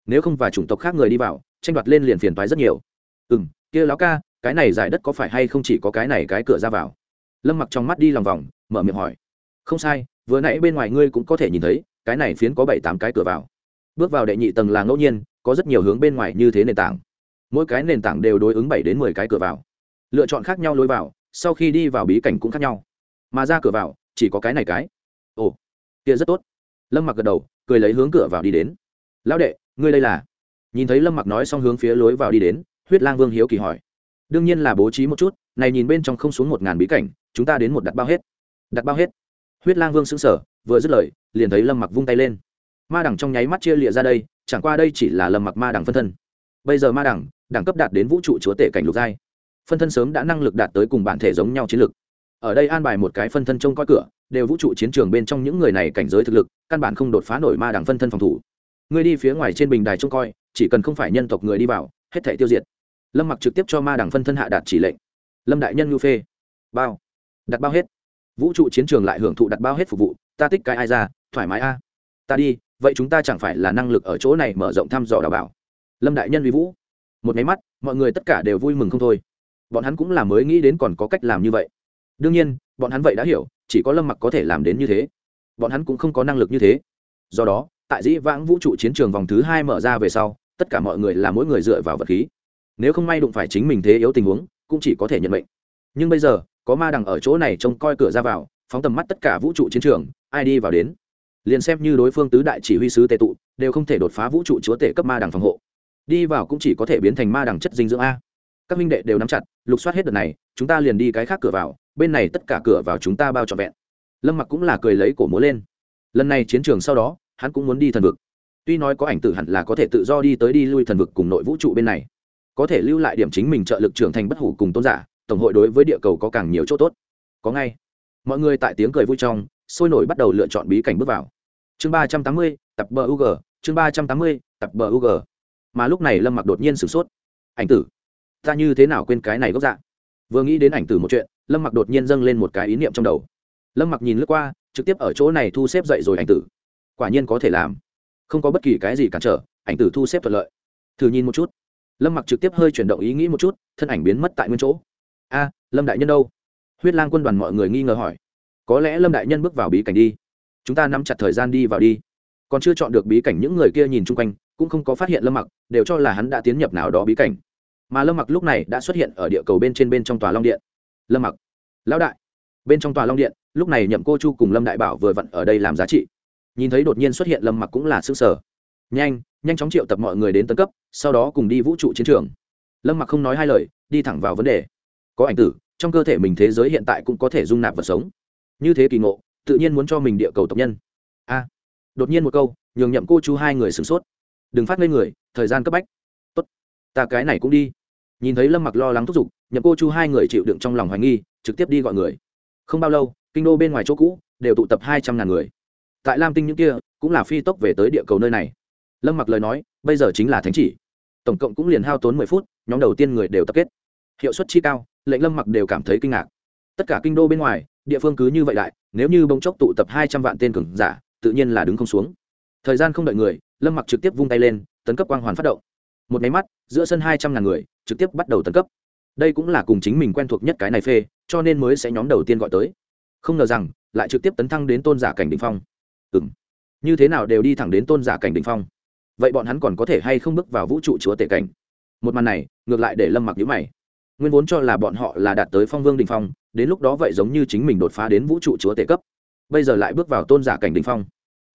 Nếu không và chủng tộc khác người đi vào tranh đoạt lên liền phiền toái rất nhiều. Ừ m kia lão ca cái này giải đất có phải hay không chỉ có cái này cái cửa ra vào? Lâm mặc trong mắt đi lòng vòng, mở miệng hỏi. Không sai, vừa nãy bên ngoài ngươi cũng có thể nhìn thấy, cái này phiến có bảy tám cái cửa vào. Bước vào đệ nhị tầng là ngẫu nhiên, có rất nhiều hướng bên ngoài như thế nền tảng. Mỗi cái nền tảng đều đối ứng bảy đến mười cái cửa vào. Lựa chọn khác nhau lối vào, sau khi đi vào bí cảnh cũng khác nhau. Mà ra cửa vào, chỉ có cái này cái. Ồ, kia rất tốt. Lâm mặc gật đầu, cười lấy hướng cửa vào đi đến. Lão đệ, ngươi đây là? Nhìn thấy lâm mặc nói xong hướng phía lối vào đi đến, huyết lang vương hiếu kỳ hỏi đương nhiên là bố trí một chút, này nhìn bên trong không xuống một ngàn bí cảnh, chúng ta đến một đặt bao hết. Đặt bao hết. Huyết lang vương xứng sở vừa dứt lời, liền thấy lâm mặc vung tay lên. Ma đẳng trong nháy mắt chia lịa ra đây, chẳng qua đây chỉ là lâm mặc ma đẳng phân thân. Bây giờ ma đẳng đẳng cấp đạt đến vũ trụ chúa tể cảnh lục giai. Phân thân sớm đã năng lực đạt tới cùng bản thể giống nhau chiến lực. Ở đây an bài một cái phân thân trông coi cửa, đều vũ trụ chiến trường bên trong những người này cảnh giới thực lực, căn bản không đột phá nổi ma đẳng phân thân phòng thủ. Người đi phía ngoài trên bình đài trông coi, chỉ cần không phải nhân tộc người đi vào, hết thể tiêu diệt lâm mặc trực tiếp cho ma đẳng phân thân hạ đạt chỉ lệnh lâm đại nhân ngưu phê bao đặt bao hết vũ trụ chiến trường lại hưởng thụ đặt bao hết phục vụ ta tích cái ai ra thoải mái a ta đi vậy chúng ta chẳng phải là năng lực ở chỗ này mở rộng thăm dò đào bảo lâm đại nhân vi vũ một máy mắt mọi người tất cả đều vui mừng không thôi bọn hắn cũng là mới nghĩ đến còn có cách làm như vậy đương nhiên bọn hắn vậy đã hiểu chỉ có lâm mặc có thể làm đến như thế bọn hắn cũng không có năng lực như thế do đó tại dĩ vãng vũ trụ chiến trường vòng thứ hai mở ra về sau tất cả mọi người là mỗi người dựa vào vật khí nếu không may đụng phải chính mình thế yếu tình huống, cũng chỉ có thể nhận mệnh. Nhưng bây giờ, có ma đằng ở chỗ này trông coi cửa ra vào, phóng tầm mắt tất cả vũ trụ chiến trường, ai đi vào đến? Liền xem như đối phương tứ đại chỉ huy sứ tệ tụ, đều không thể đột phá vũ trụ chúa tể cấp ma đằng phòng hộ. Đi vào cũng chỉ có thể biến thành ma đằng chất dinh dưỡng a. Các minh đệ đều nắm chặt, lục soát hết đợt này, chúng ta liền đi cái khác cửa vào, bên này tất cả cửa vào chúng ta bao trọn vẹn. Lâm mặc cũng là cười lấy cổ múa lên. Lần này chiến trường sau đó, hắn cũng muốn đi thần vực. Tuy nói có ảnh tử hẳn là có thể tự do đi tới đi lui thần vực cùng nội vũ trụ bên này có thể lưu lại điểm chính mình trợ lực trưởng thành bất hủ cùng tôn giả, tổng hội đối với địa cầu có càng nhiều chỗ tốt. Có ngay. Mọi người tại tiếng cười vui trong, sôi nổi bắt đầu lựa chọn bí cảnh bước vào. Chương ba trăm tám mươi, tập bờ ug chương ba trăm tám mươi, tập bờ ug mà lúc này lâm mặc đột nhiên sửng sốt. Ảnh tử. Ta như thế nào quên cái này gốc dạ? Vừa nghĩ đến ảnh tử một chuyện, lâm mặc đột nhiên dâng lên một cái ý niệm trong đầu. Lâm mặc nhìn lướt qua, trực tiếp ở chỗ này thu xếp dậy rồi ảnh tử. Quả nhiên có thể làm. Không có bất kỳ cái gì cản trở, ảnh tử thu xếp thuận lợi. Thử nhìn một chút lâm mặc trực tiếp hơi chuyển động ý nghĩ một chút thân ảnh biến mất tại nguyên chỗ a à, lâm đại nhân đâu huyết lang quân đoàn mọi người nghi ngờ hỏi có lẽ lâm đại nhân bước vào bí cảnh đi chúng ta nắm chặt thời gian đi vào đi còn chưa chọn được bí cảnh những người kia nhìn chung quanh cũng không có phát hiện lâm mặc đều cho là hắn đã tiến nhập nào đó bí cảnh mà lâm mặc lúc này đã xuất hiện ở địa cầu bên trên bên trong tòa long điện lâm mặc lão đại bên trong tòa long điện lúc này nhậm cô chu cùng lâm đại bảo vừa vặn ở đây làm giá trị nhìn thấy đột nhiên xuất hiện lâm mặc cũng là xương sở nhanh nhanh chóng triệu tập mọi người đến tân cấp, sau đó cùng đi vũ trụ chiến trường. Lâm mặc không nói hai lời, đi thẳng vào vấn đề. Có ảnh tử, trong cơ thể mình thế giới hiện tại cũng có thể dung nạp vật sống. Như thế kỳ ngộ, tự nhiên muốn cho mình địa cầu tộc nhân. A. Đột nhiên một câu, nhường nhậm cô chú hai người sửng sốt. Đừng phát ngây người, thời gian cấp bách. Tốt, ta cái này cũng đi. Nhìn thấy lâm mặc lo lắng thúc giục, nhậm cô chú hai người chịu đựng trong lòng hoài nghi, trực tiếp đi gọi người. Không bao lâu, kinh đô bên ngoài chỗ cũ, đều tụ tập hai trăm ngàn người. Tại lam tinh những kia, cũng là phi tốc về tới địa cầu nơi này lâm mặc lời nói, bây giờ chính là thánh chỉ. Tổng cộng cũng liền hao tốn mười phút, nhóm đầu tiên người đều tập kết. Hiệu suất chi cao, lệnh lâm mặc đều cảm thấy kinh ngạc. Tất cả kinh đô bên ngoài, địa phương cứ như vậy đại, nếu như bông chốc tụ tập hai trăm vạn tên cường giả, tự nhiên là đứng không xuống. Thời gian không đợi người, lâm mặc trực tiếp vung tay lên, tấn cấp quang hoàn phát động. Một máy mắt, giữa sân hai trăm ngàn người, trực tiếp bắt đầu tấn cấp. Đây cũng là cùng chính mình quen thuộc nhất cái này phê, cho nên mới sẽ nhóm đầu tiên gọi tới. Không ngờ rằng, lại trực tiếp tấn thăng đến tôn giả cảnh đ ỉ n h phong. Ừ m như thế nào đều đi thẳng đến tôn giả cảnh đ ỉ n h phong vậy bọn hắn còn có thể hay không bước vào vũ trụ chúa tể cảnh? Một màn này, ngược lại để lâm mặc nhữ mày. Nguyên vốn cho là bọn họ là đạt tới phong vương đình phong, đến lúc đó vậy giống như chính mình đột phá đến vũ trụ chúa tể cấp. Bây giờ lại bước vào tôn giả cảnh đình phong.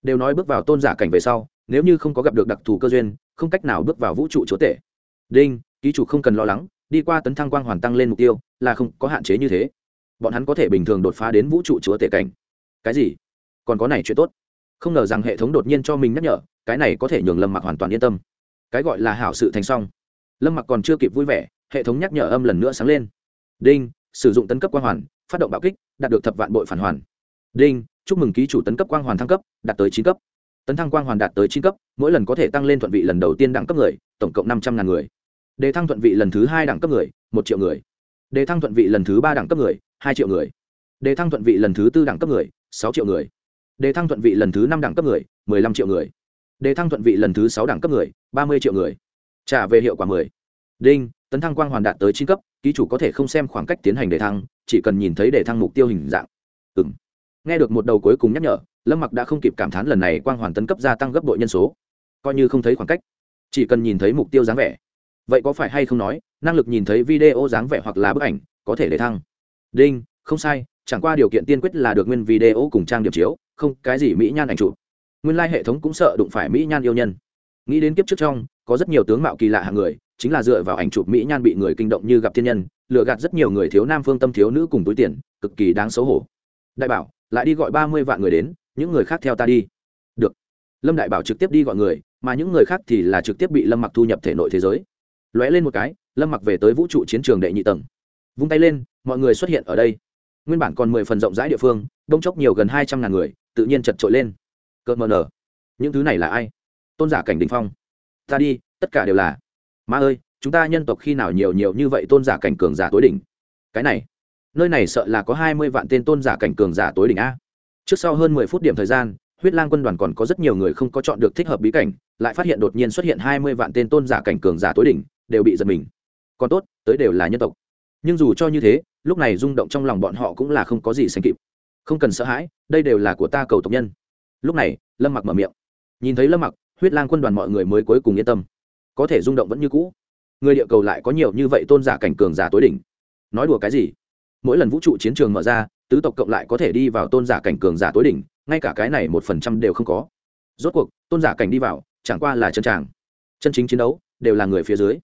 Đều nói bước vào tôn giả cảnh về sau, nếu như không có gặp được đặc thù cơ duyên, không cách nào bước vào vũ trụ chúa tể. Đinh, ký chủ không cần lo lắng, đi qua tấn thăng quang hoàn tăng lên mục tiêu, là không có hạn chế như thế. Bọn hắn có thể bình thường đột phá đến vũ trụ chúa tể cảnh. Cái gì? Còn có này chuyện tốt. Không ngờ rằng hệ thống đột nhiên cho mình nhắc nhở cái này có thể nhường lâm mặc hoàn toàn yên tâm. Cái gọi là hảo sự thành xong lâm mặc còn chưa kịp vui vẻ, hệ thống nhắc nhở âm lần nữa sáng lên. Đinh, sử dụng tấn cấp quang hoàn, phát động bạo kích, đạt được thập vạn bội phản hoàn. Đinh, chúc mừng ký chủ tấn cấp quang hoàn thăng cấp, đạt tới chín cấp. Tấn thăng quang hoàn đạt tới chín cấp, mỗi lần có thể tăng lên thuận vị lần đầu tiên đẳng cấp người, tổng cộng năm trăm ngàn người. Đề thăng thuận vị lần thứ hai đẳng cấp người, một triệu người. Đề thăng thuận vị lần thứ ba đẳng cấp người, hai triệu người. Đề thăng thuận vị lần thứ tư đẳng cấp người, sáu triệu người. Đề thăng thuận vị lần thứ năm đẳng cấp người, mười lăm triệu người đề thăng thuận vị lần thứ sáu đẳng cấp người, ba mươi triệu người. Trả về hiệu quả mười. Đinh, tấn thăng quang hoàn đạt tới chín cấp, ký chủ có thể không xem khoảng cách tiến hành đề thăng, chỉ cần nhìn thấy đề thăng mục tiêu hình dạng. Ừ m nghe được một đầu cuối cùng nhắc nhở, lâm mặc đã không kịp cảm thán lần này quang hoàn tấn cấp gia tăng gấp đội nhân số. Coi như không thấy khoảng cách, chỉ cần nhìn thấy mục tiêu dáng vẻ. Vậy có phải hay không nói, năng lực nhìn thấy video dáng vẻ hoặc là bức ảnh, có thể để thăng. Đinh, không sai, chẳng qua điều kiện tiên quyết là được nguyên video cùng trang điểm chiếu, không, cái gì mỹ nhan ảnh chụp nguyên lai hệ thống cũng sợ đụng phải mỹ nhan yêu nhân. Nghĩ đến kiếp trước trong, có rất nhiều tướng mạo kỳ lạ hàng người, chính là dựa vào ảnh chụp mỹ nhan bị người kinh động như gặp thiên nhân, lừa gạt rất nhiều người thiếu nam phương tâm thiếu nữ cùng túi tiền, cực kỳ đáng xấu hổ. Đại bảo, lại đi gọi ba mươi vạn người đến, những người khác theo ta đi. Được. Lâm đại bảo trực tiếp đi gọi người, mà những người khác thì là trực tiếp bị lâm mặc thu nhập thể nội thế giới. Lóe lên một cái, lâm mặc về tới vũ trụ chiến trường đệ nhị tầng. Vung tay lên, mọi người xuất hiện ở đây. Nguyên bản còn mười phần rộng rãi địa phương, đông chốc nhiều gần hai trăm ngàn người, tự nhiên chật trội lên cợt mờ nở những thứ này là ai? Tôn giả cảnh đình phong. Ta đi, tất cả đều là. Ma ơi, chúng ta nhân tộc khi nào nhiều nhiều như vậy tôn giả cảnh cường giả tối đỉnh? Cái này, nơi này sợ là có hai mươi vạn tên tôn giả cảnh cường giả tối đỉnh a. Trước sau hơn mười phút điểm thời gian, huyết lang quân đoàn còn có rất nhiều người không có chọn được thích hợp bí cảnh, lại phát hiện đột nhiên xuất hiện hai mươi vạn tên tôn giả cảnh cường giả tối đỉnh, đều bị giật mình. Còn tốt, tới đều là nhân tộc. Nhưng dù cho như thế, lúc này rung động trong lòng bọn họ cũng là không có gì sánh kịp. Không cần sợ hãi, đây đều là của ta cầu tộc nhân lúc này, lâm mặc mở miệng. Nhìn thấy lâm mặc, huyết lang quân đoàn mọi người mới cuối cùng yên tâm. Có thể rung động vẫn như cũ. Người địa cầu lại có nhiều như vậy tôn giả cảnh cường giả tối đỉnh. Nói đùa cái gì? Mỗi lần vũ trụ chiến trường mở ra, tứ tộc cộng lại có thể đi vào tôn giả cảnh cường giả tối đỉnh, ngay cả cái này một phần trăm đều không có. Rốt cuộc, tôn giả cảnh đi vào, chẳng qua là chân tràng. Chân chính chiến đấu, đều là người phía dưới.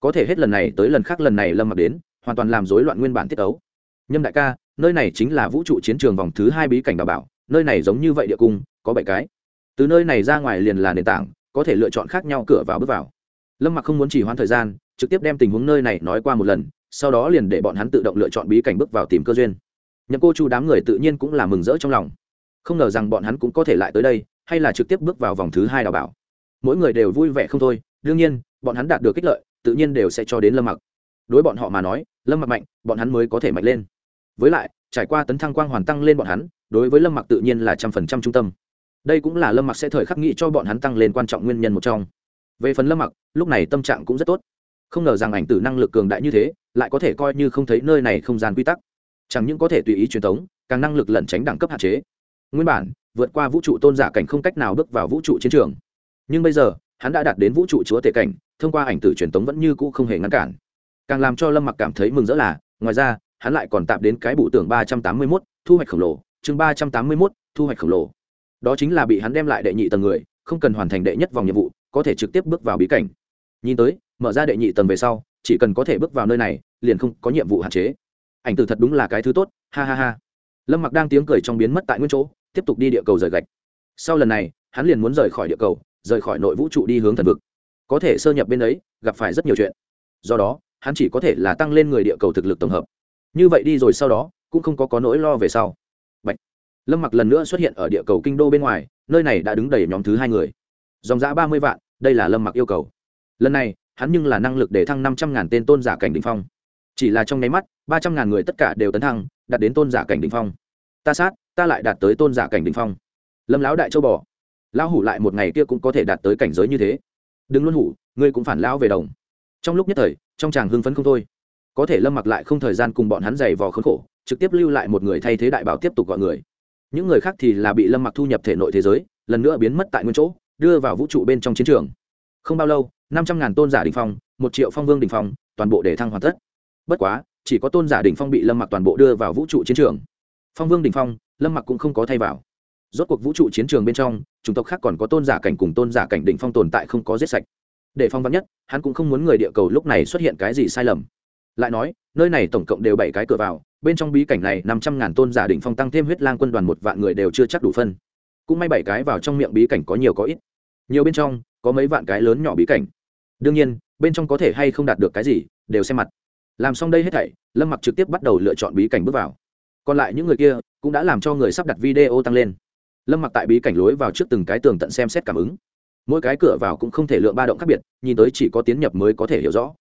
Có thể hết lần này tới lần khác lần này lâm mặc đến, hoàn toàn làm rối loạn nguyên bản tiết ấu. Nhâm đại ca, nơi này chính là vũ trụ chiến trường vòng thứ hai bí cảnh bà bảo, nơi này giống như vậy địa cung có bảy cái. Từ nơi này ra ngoài liền là nền tảng, có thể lựa chọn khác nhau cửa vào bước vào. Lâm mặc không muốn chỉ hoãn thời gian, trực tiếp đem tình huống nơi này nói qua một lần, sau đó liền để bọn hắn tự động lựa chọn bí cảnh bước vào tìm cơ duyên. Nhậm cô chu đám người tự nhiên cũng là mừng rỡ trong lòng. Không ngờ rằng bọn hắn cũng có thể lại tới đây, hay là trực tiếp bước vào vòng thứ hai đào bảo. Mỗi người đều vui vẻ không thôi, đương nhiên, bọn hắn đạt được kích lợi, tự nhiên đều sẽ cho đến lâm mặc. Đối bọn họ mà nói, lâm mặc mạnh, bọn hắn mới có thể mạnh lên. Với lại, trải qua tấn thăng quang hoàn tăng lên bọn hắn, đối với lâm mặc tự nhiên là trăm phần trăm trung tâm đây cũng là lâm mặc sẽ thời khắc nghĩ cho bọn hắn tăng lên quan trọng nguyên nhân một trong. Về phần lâm mặc, lúc này tâm trạng cũng rất tốt. Không ngờ rằng ảnh tử năng lực cường đại như thế, lại có thể coi như không thấy nơi này không gian quy tắc. Chẳng những có thể tùy ý truyền thống càng năng lực lẩn tránh đẳng cấp hạn chế. Nguyên bản, vượt qua vũ trụ tôn giả cảnh không cách nào bước vào vũ trụ chiến trường. Nhưng bây giờ, hắn đã đạt đến vũ trụ chúa tể cảnh, thông qua ảnh tử truyền tống vẫn như cũ không hề ngăn cản. Càng làm cho lâm mặc cảm thấy mừng rỡ là, ngoài ra, hắn lại còn tạm đến cái bụ tưởng ba trăm tám mươi mốt, thu hoạch khổng lồ. Chương ba trăm tám mươi mốt, thu hoạch khổng lồ đó chính là bị hắn đem lại đệ nhị tầng người, không cần hoàn thành đệ nhất vòng nhiệm vụ, có thể trực tiếp bước vào bí cảnh. Nhìn tới, mở ra đệ nhị tầng về sau, chỉ cần có thể bước vào nơi này, liền không có nhiệm vụ hạn chế. Ảnh từ thật đúng là cái thứ tốt, ha ha ha. Lâm mặc đang tiếng cười trong biến mất tại nguyên chỗ, tiếp tục đi địa cầu rời gạch. Sau lần này, hắn liền muốn rời khỏi địa cầu, rời khỏi nội vũ trụ đi hướng thần vực. Có thể sơ nhập bên ấy, gặp phải rất nhiều chuyện. Do đó, hắn chỉ có thể là tăng lên người địa cầu thực lực tổng hợp. Như vậy đi rồi sau đó, cũng không có có nỗi lo về sau lâm mặc lần nữa xuất hiện ở địa cầu kinh đô bên ngoài, nơi này đã đứng đầy nhóm thứ hai người. Dòng giã ba mươi vạn, đây là lâm mặc yêu cầu. Lần này, hắn nhưng là năng lực để thăng năm trăm ngàn tên tôn giả cảnh đ ỉ n h phong. Chỉ là trong nháy mắt, ba trăm ngàn người tất cả đều tấn thăng, đạt đến tôn giả cảnh đ ỉ n h phong. Ta sát, ta lại đạt tới tôn giả cảnh đ ỉ n h phong. Lâm lão đại châu bò. Lão hủ lại một ngày kia cũng có thể đạt tới cảnh giới như thế. Đừng luôn hủ, ngươi cũng phản lão về đồng. Trong lúc nhất thời, trong chàng hưng phấn không thôi. Có thể lâm mặc lại không thời gian cùng bọn hắn giày vò khốn khổ, trực tiếp lưu lại một người thay thế đại bảo tiếp tục gọi người những người khác thì là bị lâm mặc thu nhập thể nội thế giới, lần nữa biến mất tại nguyên chỗ, đưa vào vũ trụ bên trong chiến trường. Không bao lâu, năm trăm ngàn tôn giả đình phong, một triệu phong vương đình phong, toàn bộ để thăng hoàn tất. Bất quá, chỉ có tôn giả đỉnh phong bị lâm mặc toàn bộ đưa vào vũ trụ chiến trường. Phong vương đỉnh phong, lâm mặc cũng không có thay vào. Rốt cuộc vũ trụ chiến trường bên trong, chủng tộc khác còn có tôn giả cảnh cùng tôn giả cảnh đỉnh phong tồn tại không có giết sạch. Để phong vắn nhất, hắn cũng không muốn người địa cầu lúc này xuất hiện cái gì sai lầm lại nói, nơi này tổng cộng đều bảy cái cửa vào, bên trong bí cảnh này năm trăm ngàn tôn giả đỉnh phong tăng thêm huyết lang quân đoàn một vạn người đều chưa chắc đủ phân. Cũng may bảy cái vào trong miệng bí cảnh có nhiều có ít. Nhiều bên trong, có mấy vạn cái lớn nhỏ bí cảnh. Đương nhiên, bên trong có thể hay không đạt được cái gì, đều xem mặt. Làm xong đây hết thảy, lâm mặc trực tiếp bắt đầu lựa chọn bí cảnh bước vào. Còn lại những người kia, cũng đã làm cho người sắp đặt video tăng lên. Lâm mặc tại bí cảnh lối vào trước từng cái tường tận xem xét cảm ứng. Mỗi cái cửa vào cũng không thể lượng ba động khác biệt, nhìn tới chỉ có tiến nhập mới có thể hiểu rõ.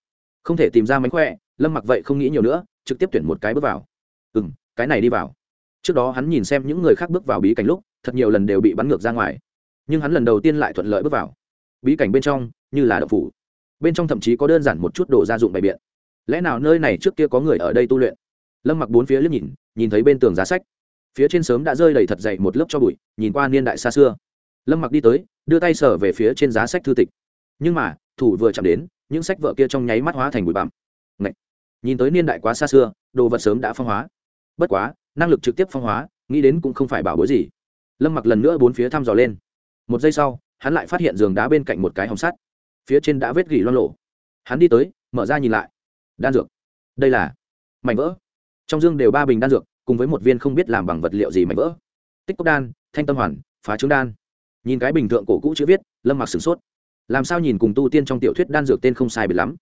Không thể tìm ra mánh khỏe lâm mặc vậy không nghĩ nhiều nữa, trực tiếp tuyển một cái bước vào. Ừ m cái này đi vào. Trước đó hắn nhìn xem những người khác bước vào bí cảnh lúc, thật nhiều lần đều bị bắn ngược ra ngoài. Nhưng hắn lần đầu tiên lại thuận lợi bước vào. Bí cảnh bên trong, như là đậu phủ. Bên trong thậm chí có đơn giản một chút đồ gia dụng bày biện. Lẽ nào nơi này trước kia có người ở đây tu luyện? Lâm mặc bốn phía liếc nhìn nhìn thấy bên tường giá sách. Phía trên sớm đã rơi đầy thật dày một lớp cho bụi, nhìn qua niên đại xa xưa. Lâm mặc đi tới, đưa tay sở về phía trên giá sách thư tịch. Nhưng mà, thủ vừa chạm đến, những sách vợ kia trong nháy mắt hóa thành bụi bặm. Ngậy! Nhìn tới niên đại quá xa xưa, đồ vật sớm đã phong hóa. Bất quá, năng lực trực tiếp phong hóa, nghĩ đến cũng không phải bảo bối gì. Lâm mặc lần nữa bốn phía thăm dò lên. Một giây sau, hắn lại phát hiện giường đá bên cạnh một cái hồng sắt. Phía trên đã vết gỉ loan lộ hắn đi tới, mở ra nhìn lại. Đan dược. Đây là mảnh vỡ. Trong dương đều ba bình đan dược, cùng với một viên không biết làm bằng vật liệu gì mảnh vỡ. Tích cốc đan, thanh tâm hoàn, phá trứng đan. Nhìn cái bình thượng cổ cũ chữ viết, lâm mặc sửng sốt. Làm sao nhìn cùng tu tiên trong tiểu thuyết đan dược tên không sai biệt lắm.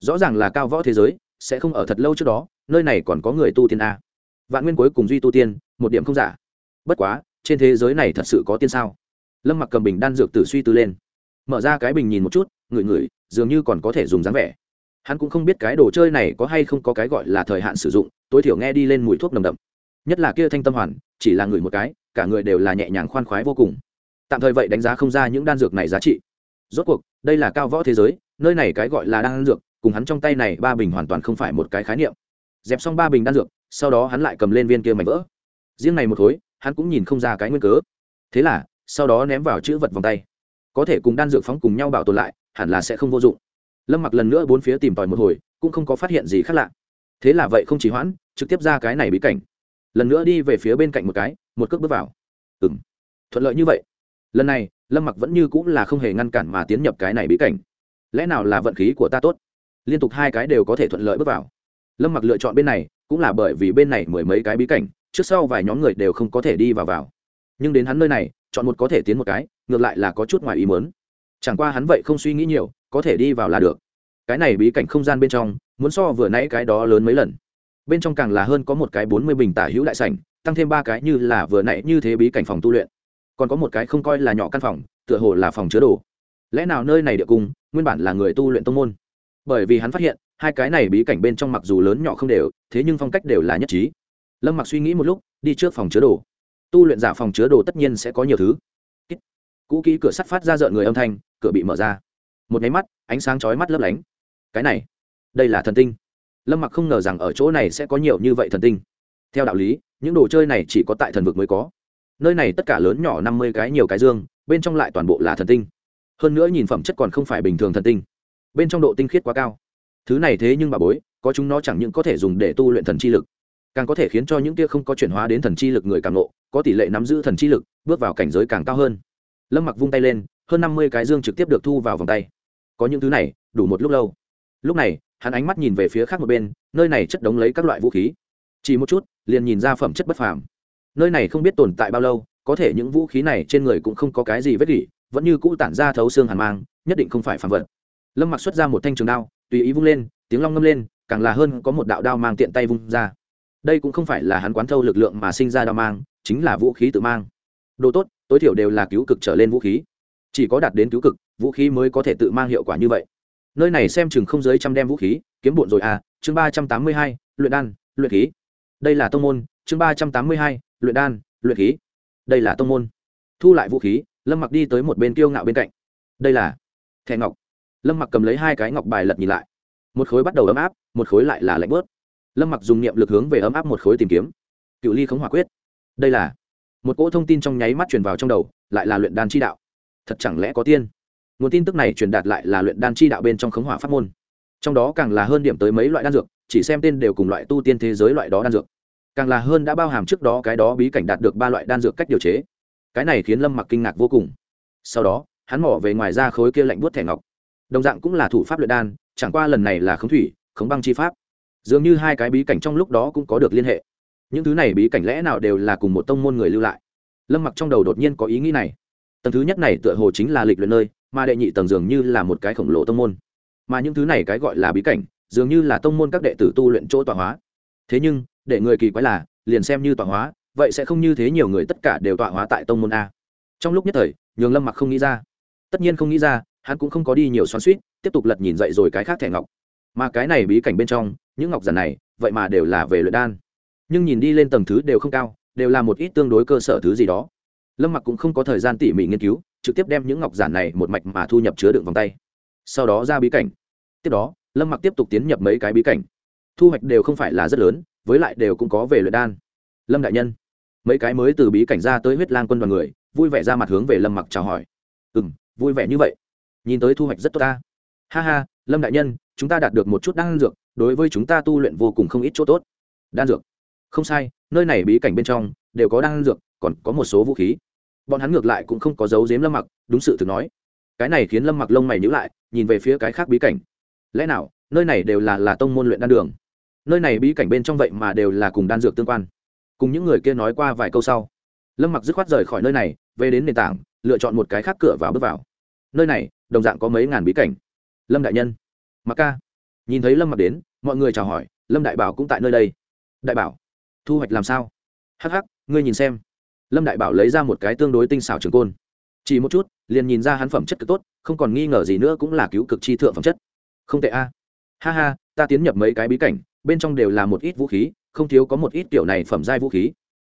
Rõ ràng là cao võ thế giới sẽ không ở thật lâu trước đó, nơi này còn có người tu tiên a. Vạn nguyên cuối cùng duy tu tiên, một điểm không giả. Bất quá, trên thế giới này thật sự có tiên sao? Lâm mặc cầm bình đan dược tử suy tư lên. Mở ra cái bình nhìn một chút, ngửi ngửi, dường như còn có thể dùng dáng vẻ. Hắn cũng không biết cái đồ chơi này có hay không có cái gọi là thời hạn sử dụng, tối thiểu nghe đi lên mùi thuốc nồng đậm. Nhất là kia thanh tâm hoàn, chỉ là người một cái, cả người đều là nhẹ nhàng khoan khoái vô cùng. Tạm thời vậy đánh giá không ra những đan dược này giá trị. Rốt cuộc, đây là cao võ thế giới, nơi này cái gọi là đan dược cùng hắn trong tay này ba bình hoàn toàn không phải một cái khái niệm. Dẹp xong ba bình đan dược, sau đó hắn lại cầm lên viên kia mảnh vỡ. Riêng này một khối, hắn cũng nhìn không ra cái nguyên cớ. Thế là, sau đó ném vào chữ vật vòng tay. Có thể cùng đan dược phóng cùng nhau bảo tồn lại, hẳn là sẽ không vô dụng. Lâm mặc lần nữa bốn phía tìm tòi một hồi, cũng không có phát hiện gì khác lạ. Thế là vậy không chỉ hoãn, trực tiếp ra cái này bí cảnh. Lần nữa đi về phía bên cạnh một cái, một cước bước vào. Ừ m thuận lợi như vậy. Lần này, lâm mặc vẫn như cũng là không hề ngăn cản mà tiến nhập cái này bí cảnh. Lẽ nào là vận khí của ta tốt? Liên tục hai cái đều có thể thuận lợi bước vào. Lâm mặc lựa chọn bên này, cũng là bởi vì bên này mười mấy cái bí cảnh, trước sau vài nhóm người đều không có thể đi vào vào. Nhưng đến hắn nơi này, chọn một có thể tiến một cái, ngược lại là có chút ngoài ý mớn chẳng qua hắn vậy không suy nghĩ nhiều, có thể đi vào là được. Cái này bí cảnh không gian bên trong, muốn so vừa nãy cái đó lớn mấy lần. Bên trong càng là hơn có một cái bốn mươi bình tả hữu đại sảnh, tăng thêm ba cái như là vừa nãy như thế bí cảnh phòng tu luyện. Còn có một cái không coi là nhỏ căn phòng, tựa hồ là phòng chứa đồ. Lẽ nào nơi này địa cung, nguyên bản là người tu luyện tông môn? Bởi vì hắn phát hiện, hai cái này bí cảnh bên trong mặc dù lớn nhỏ không đều, thế nhưng phong cách đều là nhất trí. Lâm mặc suy nghĩ một lúc, đi trước phòng chứa đồ. Tu luyện giả phòng chứa đồ tất nhiên sẽ có nhiều thứ. Cũ kỹ cửa sắt phát ra rợn người âm thanh, cửa bị mở ra. Một máy mắt, ánh sáng chói mắt lấp lánh. Cái này, đây là thần tinh. Lâm mặc không ngờ rằng ở chỗ này sẽ có nhiều như vậy thần tinh. Theo đạo lý, những đồ chơi này chỉ có tại thần vực mới có. Nơi này tất cả lớn nhỏ năm mươi cái nhiều cái dương, bên trong lại toàn bộ là thần tinh. Hơn nữa nhìn phẩm chất còn không phải bình thường thần tinh bên trong độ tinh khiết quá cao. Thứ này thế nhưng bà bối, có chúng nó chẳng những có thể dùng để tu luyện thần chi lực, càng có thể khiến cho những kia không có chuyển hóa đến thần chi lực người càng nộ có tỷ lệ nắm giữ thần chi lực, bước vào cảnh giới càng cao hơn. Lâm mặc vung tay lên, hơn năm mươi cái dương trực tiếp được thu vào vòng tay. Có những thứ này, đủ một lúc lâu. Lúc này, hắn ánh mắt nhìn về phía khác một bên, nơi này chất đống lấy các loại vũ khí. Chỉ một chút, liền nhìn ra phẩm chất bất phàm. Nơi này không biết tồn tại bao lâu, có thể những vũ khí này trên người cũng không có cái gì vết gỉ vẫn như cũ tản ra thấu xương hàn mang, nhất định không phải phàm vật lâm mặc xuất ra một thanh trường đao, tùy ý vung lên, tiếng long ngâm lên, càng là hơn có một đạo đao mang tiện tay vung ra. Đây cũng không phải là hắn quán thâu lực lượng mà sinh ra đao mang, chính là vũ khí tự mang. Đồ tốt, tối thiểu đều là cứu cực trở lên vũ khí. Chỉ có đạt đến cứu cực, vũ khí mới có thể tự mang hiệu quả như vậy. Nơi này xem chừng không dưới trăm đem vũ khí, kiếm bộn rồi à chương ba trăm tám mươi hai, luyện đan, luyện khí. Đây là tông môn, chương ba trăm tám mươi hai, luyện đan, luyện khí. Đây là tông môn. Thu lại vũ khí, lâm mặc đi tới một bên kiêu ngạo bên cạnh. Đây là thẻ ngọc lâm mặc cầm lấy hai cái ngọc bài lật nhìn lại. Một khối bắt đầu ấm áp, một khối lại là lạnh bớt. Lâm mặc dùng niệm lực hướng về ấm áp một khối tìm kiếm. Cựu ly khống hỏa quyết. Đây là một cỗ thông tin trong nháy mắt truyền vào trong đầu, lại là luyện đan chi đạo. Thật chẳng lẽ có tiên? Nguồn tin tức này truyền đạt lại là luyện đan chi đạo bên trong khống hỏa pháp môn. Trong đó càng là hơn điểm tới mấy loại đan dược, chỉ xem tên đều cùng loại tu tiên thế giới loại đó đan dược. Càng là hơn đã bao hàm trước đó cái đó bí cảnh đạt được ba loại đan dược cách điều chế. Cái này khiến lâm mặc kinh ngạc vô cùng. Sau đó, hắn mỏ về ngoài ra khối kia lạnh buốt thẻ ngọc đồng dạng cũng là thủ pháp luyện đan, chẳng qua lần này là khống thủy, khống băng chi pháp. Dường như hai cái bí cảnh trong lúc đó cũng có được liên hệ. Những thứ này bí cảnh lẽ nào đều là cùng một tông môn người lưu lại? Lâm mặc trong đầu đột nhiên có ý nghĩ này. Tầng thứ nhất này tựa hồ chính là lịch luyện nơi, mà đệ nhị tầng dường như là một cái khổng lồ tông môn. Mà những thứ này cái gọi là bí cảnh, dường như là tông môn các đệ tử tu luyện chỗ tọa hóa. Thế nhưng, để người kỳ quái là, liền xem như tọa hóa, vậy sẽ không như thế nhiều người tất cả đều tọa hóa tại tông môn a. Trong lúc nhất thời, nhường lâm mặc không nghĩ ra. Tất nhiên không nghĩ ra hắn cũng không có đi nhiều xoắn suýt, tiếp tục lật nhìn dậy rồi cái khác thẻ ngọc. Mà cái này bí cảnh bên trong, những ngọc giản này, vậy mà đều là về luyện đan. Nhưng nhìn đi lên tầng thứ đều không cao, đều là một ít tương đối cơ sở thứ gì đó. Lâm mặc cũng không có thời gian tỉ mỉ nghiên cứu, trực tiếp đem những ngọc giản này một mạch mà thu nhập chứa đựng vòng tay. Sau đó ra bí cảnh. Tiếp đó, lâm mặc tiếp tục tiến nhập mấy cái bí cảnh. Thu hoạch đều không phải là rất lớn, với lại đều cũng có về luyện đan. Lâm đại nhân, mấy cái mới từ bí cảnh ra tới huyết lang quân đoàn người, vui vẻ ra mặt hướng về lâm mặc chào hỏi. Ừ m vui vẻ như vậy nhìn tới thu hoạch rất tốt ta. Ha ha, lâm đại nhân, chúng ta đạt được một chút đan dược, đối với chúng ta tu luyện vô cùng không ít chỗ tốt. Đan dược? Không sai, nơi này bí cảnh bên trong đều có đan dược, còn có một số vũ khí. Bọn hắn ngược lại cũng không có dấu giếm lâm mặc, đúng sự thực nói. Cái này khiến lâm mặc lông mày nhữ lại, nhìn về phía cái khác bí cảnh. Lẽ nào, nơi này đều là là tông môn luyện đan đường? Nơi này bí cảnh bên trong vậy mà đều là cùng đan dược tương quan. Cùng những người kia nói qua vài câu sau, lâm mặc dứt khoát rời khỏi nơi này, về đến nền tảng, lựa chọn một cái khác cửa vào bước vào nơi này, đồng dạng có mấy ngàn bí cảnh. Lâm đại nhân. Mặc ca. Nhìn thấy lâm mặc đến, mọi người chào hỏi, lâm đại bảo cũng tại nơi đây. Đại bảo, thu hoạch làm sao? Hh ngươi nhìn xem. Lâm đại bảo lấy ra một cái tương đối tinh xảo trường côn. Chỉ một chút, liền nhìn ra hắn phẩm chất cực tốt, không còn nghi ngờ gì nữa cũng là cứu cực chi thượng phẩm chất. Không tệ a. Ha ha, ta tiến nhập mấy cái bí cảnh, bên trong đều là một ít vũ khí, không thiếu có một ít kiểu này phẩm giai vũ khí.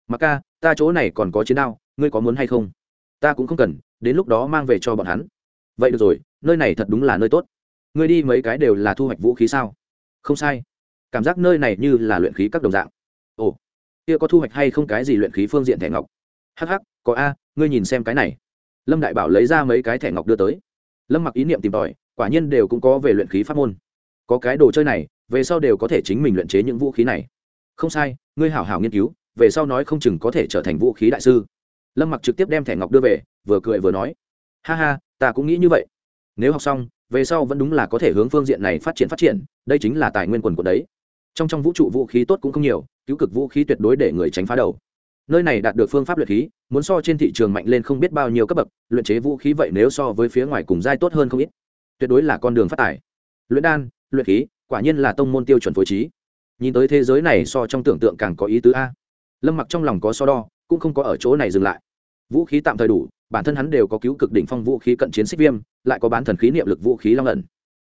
Mặc ca, ta chỗ này còn có chiến đao, ngươi có muốn hay không? Ta cũng không cần, đến lúc đó mang về cho bọn hắn vậy được rồi, nơi này thật đúng là nơi tốt. Ngươi đi mấy cái đều là thu hoạch vũ khí sao? Không sai. Cảm giác nơi này như là luyện khí các đồng dạng. Ồ, kia có thu hoạch hay không cái gì luyện khí phương diện thẻ ngọc? Hh có a, ngươi nhìn xem cái này. Lâm đại bảo lấy ra mấy cái thẻ ngọc đưa tới. Lâm mặc ý niệm tìm tòi, quả nhiên đều cũng có về luyện khí pháp môn. Có cái đồ chơi này, về sau đều có thể chính mình luyện chế những vũ khí này. Không sai, ngươi hảo hảo nghiên cứu, về sau nói không chừng có thể trở thành vũ khí đại sư. Lâm mặc trực tiếp đem thẻ ngọc đưa về, vừa cười vừa nói. Ha ha ta cũng nghĩ như vậy. Nếu học xong, về sau vẫn đúng là có thể hướng phương diện này phát triển phát triển, đây chính là tài nguyên quần của đấy. Trong trong vũ trụ vũ khí tốt cũng không nhiều, cứu cực vũ khí tuyệt đối để người tránh phá đầu. Nơi này đạt được phương pháp luyện khí, muốn so trên thị trường mạnh lên không biết bao nhiêu cấp bậc, luyện chế vũ khí vậy nếu so với phía ngoài cùng giai tốt hơn không ít. Tuyệt đối là con đường phát tài. Luyện đan, luyện khí, quả nhiên là tông môn tiêu chuẩn phối trí. Nhìn tới thế giới này so trong tưởng tượng càng có ý tứ a. Lâm mặc trong lòng có so đo, cũng không có ở chỗ này dừng lại. Vũ khí tạm thời đủ bản thân hắn đều có cứu cực đỉnh phong vũ khí cận chiến xích viêm, lại có bán thần khí niệm lực vũ khí long ẩn.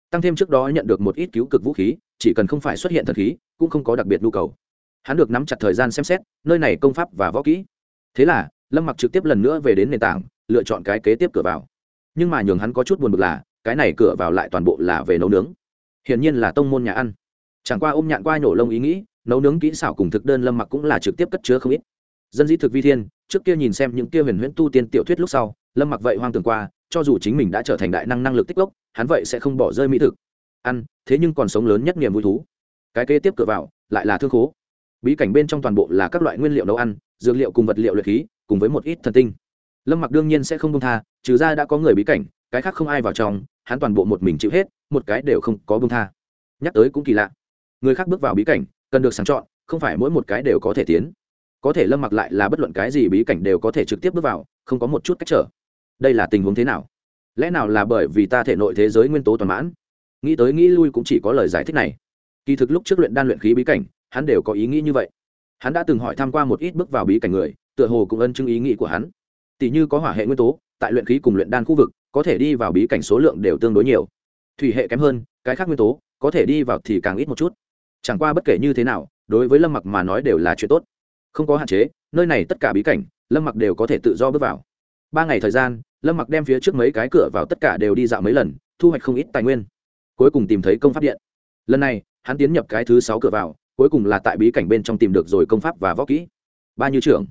Tăng thêm trước đó nhận được một ít cứu cực vũ khí, chỉ cần không phải xuất hiện thần khí, cũng không có đặc biệt nhu cầu. Hắn được nắm chặt thời gian xem xét, nơi này công pháp và võ kỹ. Thế là, lâm mặc trực tiếp lần nữa về đến nền tảng, lựa chọn cái kế tiếp cửa vào. Nhưng mà nhường hắn có chút buồn bực là, cái này cửa vào lại toàn bộ là về nấu nướng. Hiển nhiên là tông môn nhà ăn. Chẳng qua ôm nhạn qua nhổ lông ý nghĩ, nấu nướng kỹ xảo cùng thực đơn lâm mặc cũng là trực tiếp cất chứa không ít dân dĩ thực vi thiên, trước kia nhìn xem những kia huyền huyễn tu tiên tiểu thuyết lúc sau, lâm mặc vậy hoang tưởng qua, cho dù chính mình đã trở thành đại năng năng lực tích lốc, hắn vậy sẽ không bỏ rơi mỹ thực. Ăn, thế nhưng còn sống lớn nhất niềm vui thú. Cái kế tiếp cửa vào, lại là thương khố. Bí cảnh bên trong toàn bộ là các loại nguyên liệu nấu ăn, dược liệu cùng vật liệu luyện khí, cùng với một ít thần tinh. Lâm mặc đương nhiên sẽ không công tha, trừ ra đã có người bí cảnh, cái khác không ai vào trong, hắn toàn bộ một mình chịu hết, một cái đều không có bông tha. Nhắc tới cũng kỳ lạ. Người khác bước vào bí cảnh, cần được sàng chọn, không phải mỗi một cái đều có thể tiến có thể lâm mặc lại là bất luận cái gì bí cảnh đều có thể trực tiếp bước vào, không có một chút cách trở. Đây là tình huống thế nào? Lẽ nào là bởi vì ta thể nội thế giới nguyên tố toàn mãn? Nghĩ tới nghĩ lui cũng chỉ có lời giải thích này. Kỳ thực lúc trước luyện đan luyện khí bí cảnh, hắn đều có ý nghĩ như vậy. Hắn đã từng hỏi tham q u a một ít bước vào bí cảnh người, tựa hồ cũng ân chứng ý nghĩ của hắn. Tỷ như có hỏa hệ nguyên tố, tại luyện khí cùng luyện đan khu vực, có thể đi vào bí cảnh số lượng đều tương đối nhiều. Thủy hệ kém hơn, cái khác nguyên tố, có thể đi vào thì càng ít một chút. Chẳng qua bất kể như thế nào, đối với lâm mặc mà nói đều là chuyện tốt không có hạn chế, nơi này tất cả bí cảnh, lâm mặc đều có thể tự do bước vào. Ba ngày thời gian, lâm mặc đem phía trước mấy cái cửa vào tất cả đều đi dạo mấy lần, thu hoạch không ít tài nguyên. Cuối cùng tìm thấy công pháp điện. Lần này, hắn tiến nhập cái thứ sáu cửa vào, cuối cùng là tại bí cảnh bên trong tìm được rồi công pháp và võ kỹ. Ba như trưởng,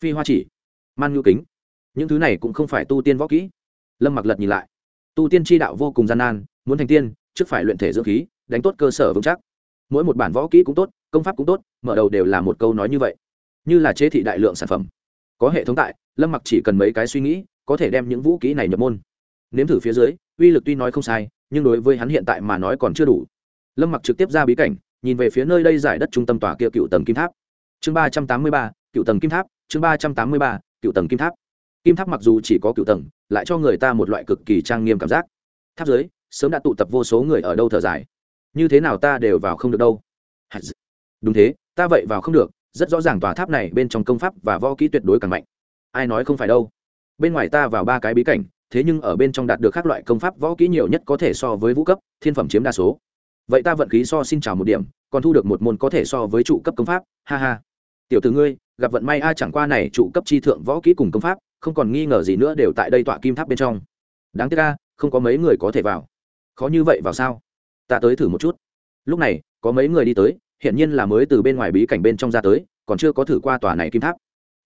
phi hoa chỉ, man nhu kính. Những thứ này cũng không phải tu tiên võ kỹ. Lâm mặc lật nhìn lại. Tu tiên tri đạo vô cùng gian nan, muốn thành tiên, trước phải luyện thể dưỡng khí, đánh tốt cơ sở vững chắc. Mỗi một bản võ kỹ cũng tốt, công pháp cũng tốt, mở đầu đều là một câu nói như vậy như là chế thị đại lượng sản phẩm. Có hệ thống tại, lâm mặc chỉ cần mấy cái suy nghĩ, có thể đem những vũ kỹ này nhập môn. Nếm thử phía dưới, uy lực tuy nói không sai, nhưng đối với hắn hiện tại mà nói còn chưa đủ. Lâm mặc trực tiếp ra bí cảnh, nhìn về phía nơi đây giải đất trung tâm tòa kia cựu tầng kim tháp. Chương ba trăm tám mươi ba, cựu tầng kim tháp, chương ba trăm tám mươi ba, cựu tầng kim tháp. Kim tháp mặc dù chỉ có cựu tầng, lại cho người ta một loại cực kỳ trang nghiêm cảm giác. Tháp dưới, sớm đã tụ tập vô số người ở đâu thở dài. Như thế nào ta đều vào không được đâu. Đúng thế, ta vậy vào không được rất rõ ràng tòa tháp này bên trong công pháp và võ kỹ tuyệt đối càng mạnh. Ai nói không phải đâu. Bên ngoài ta vào ba cái bí cảnh, thế nhưng ở bên trong đạt được các loại công pháp võ kỹ nhiều nhất có thể so với vũ cấp, thiên phẩm chiếm đa số. Vậy ta vận khí so xin chào một điểm, còn thu được một môn có thể so với trụ cấp công pháp, ha ha. Tiểu tử ngươi, gặp vận may a chẳng qua này trụ cấp chi thượng võ kỹ cùng công pháp, không còn nghi ngờ gì nữa đều tại đây tọa kim tháp bên trong. Đáng tiếc a, không có mấy người có thể vào. Khó như vậy vào sao? Ta tới thử một chút. Lúc này, có mấy người đi tới hiện nhiên là mới từ bên ngoài bí cảnh bên trong ra tới, còn chưa có thử qua tòa này kim tháp.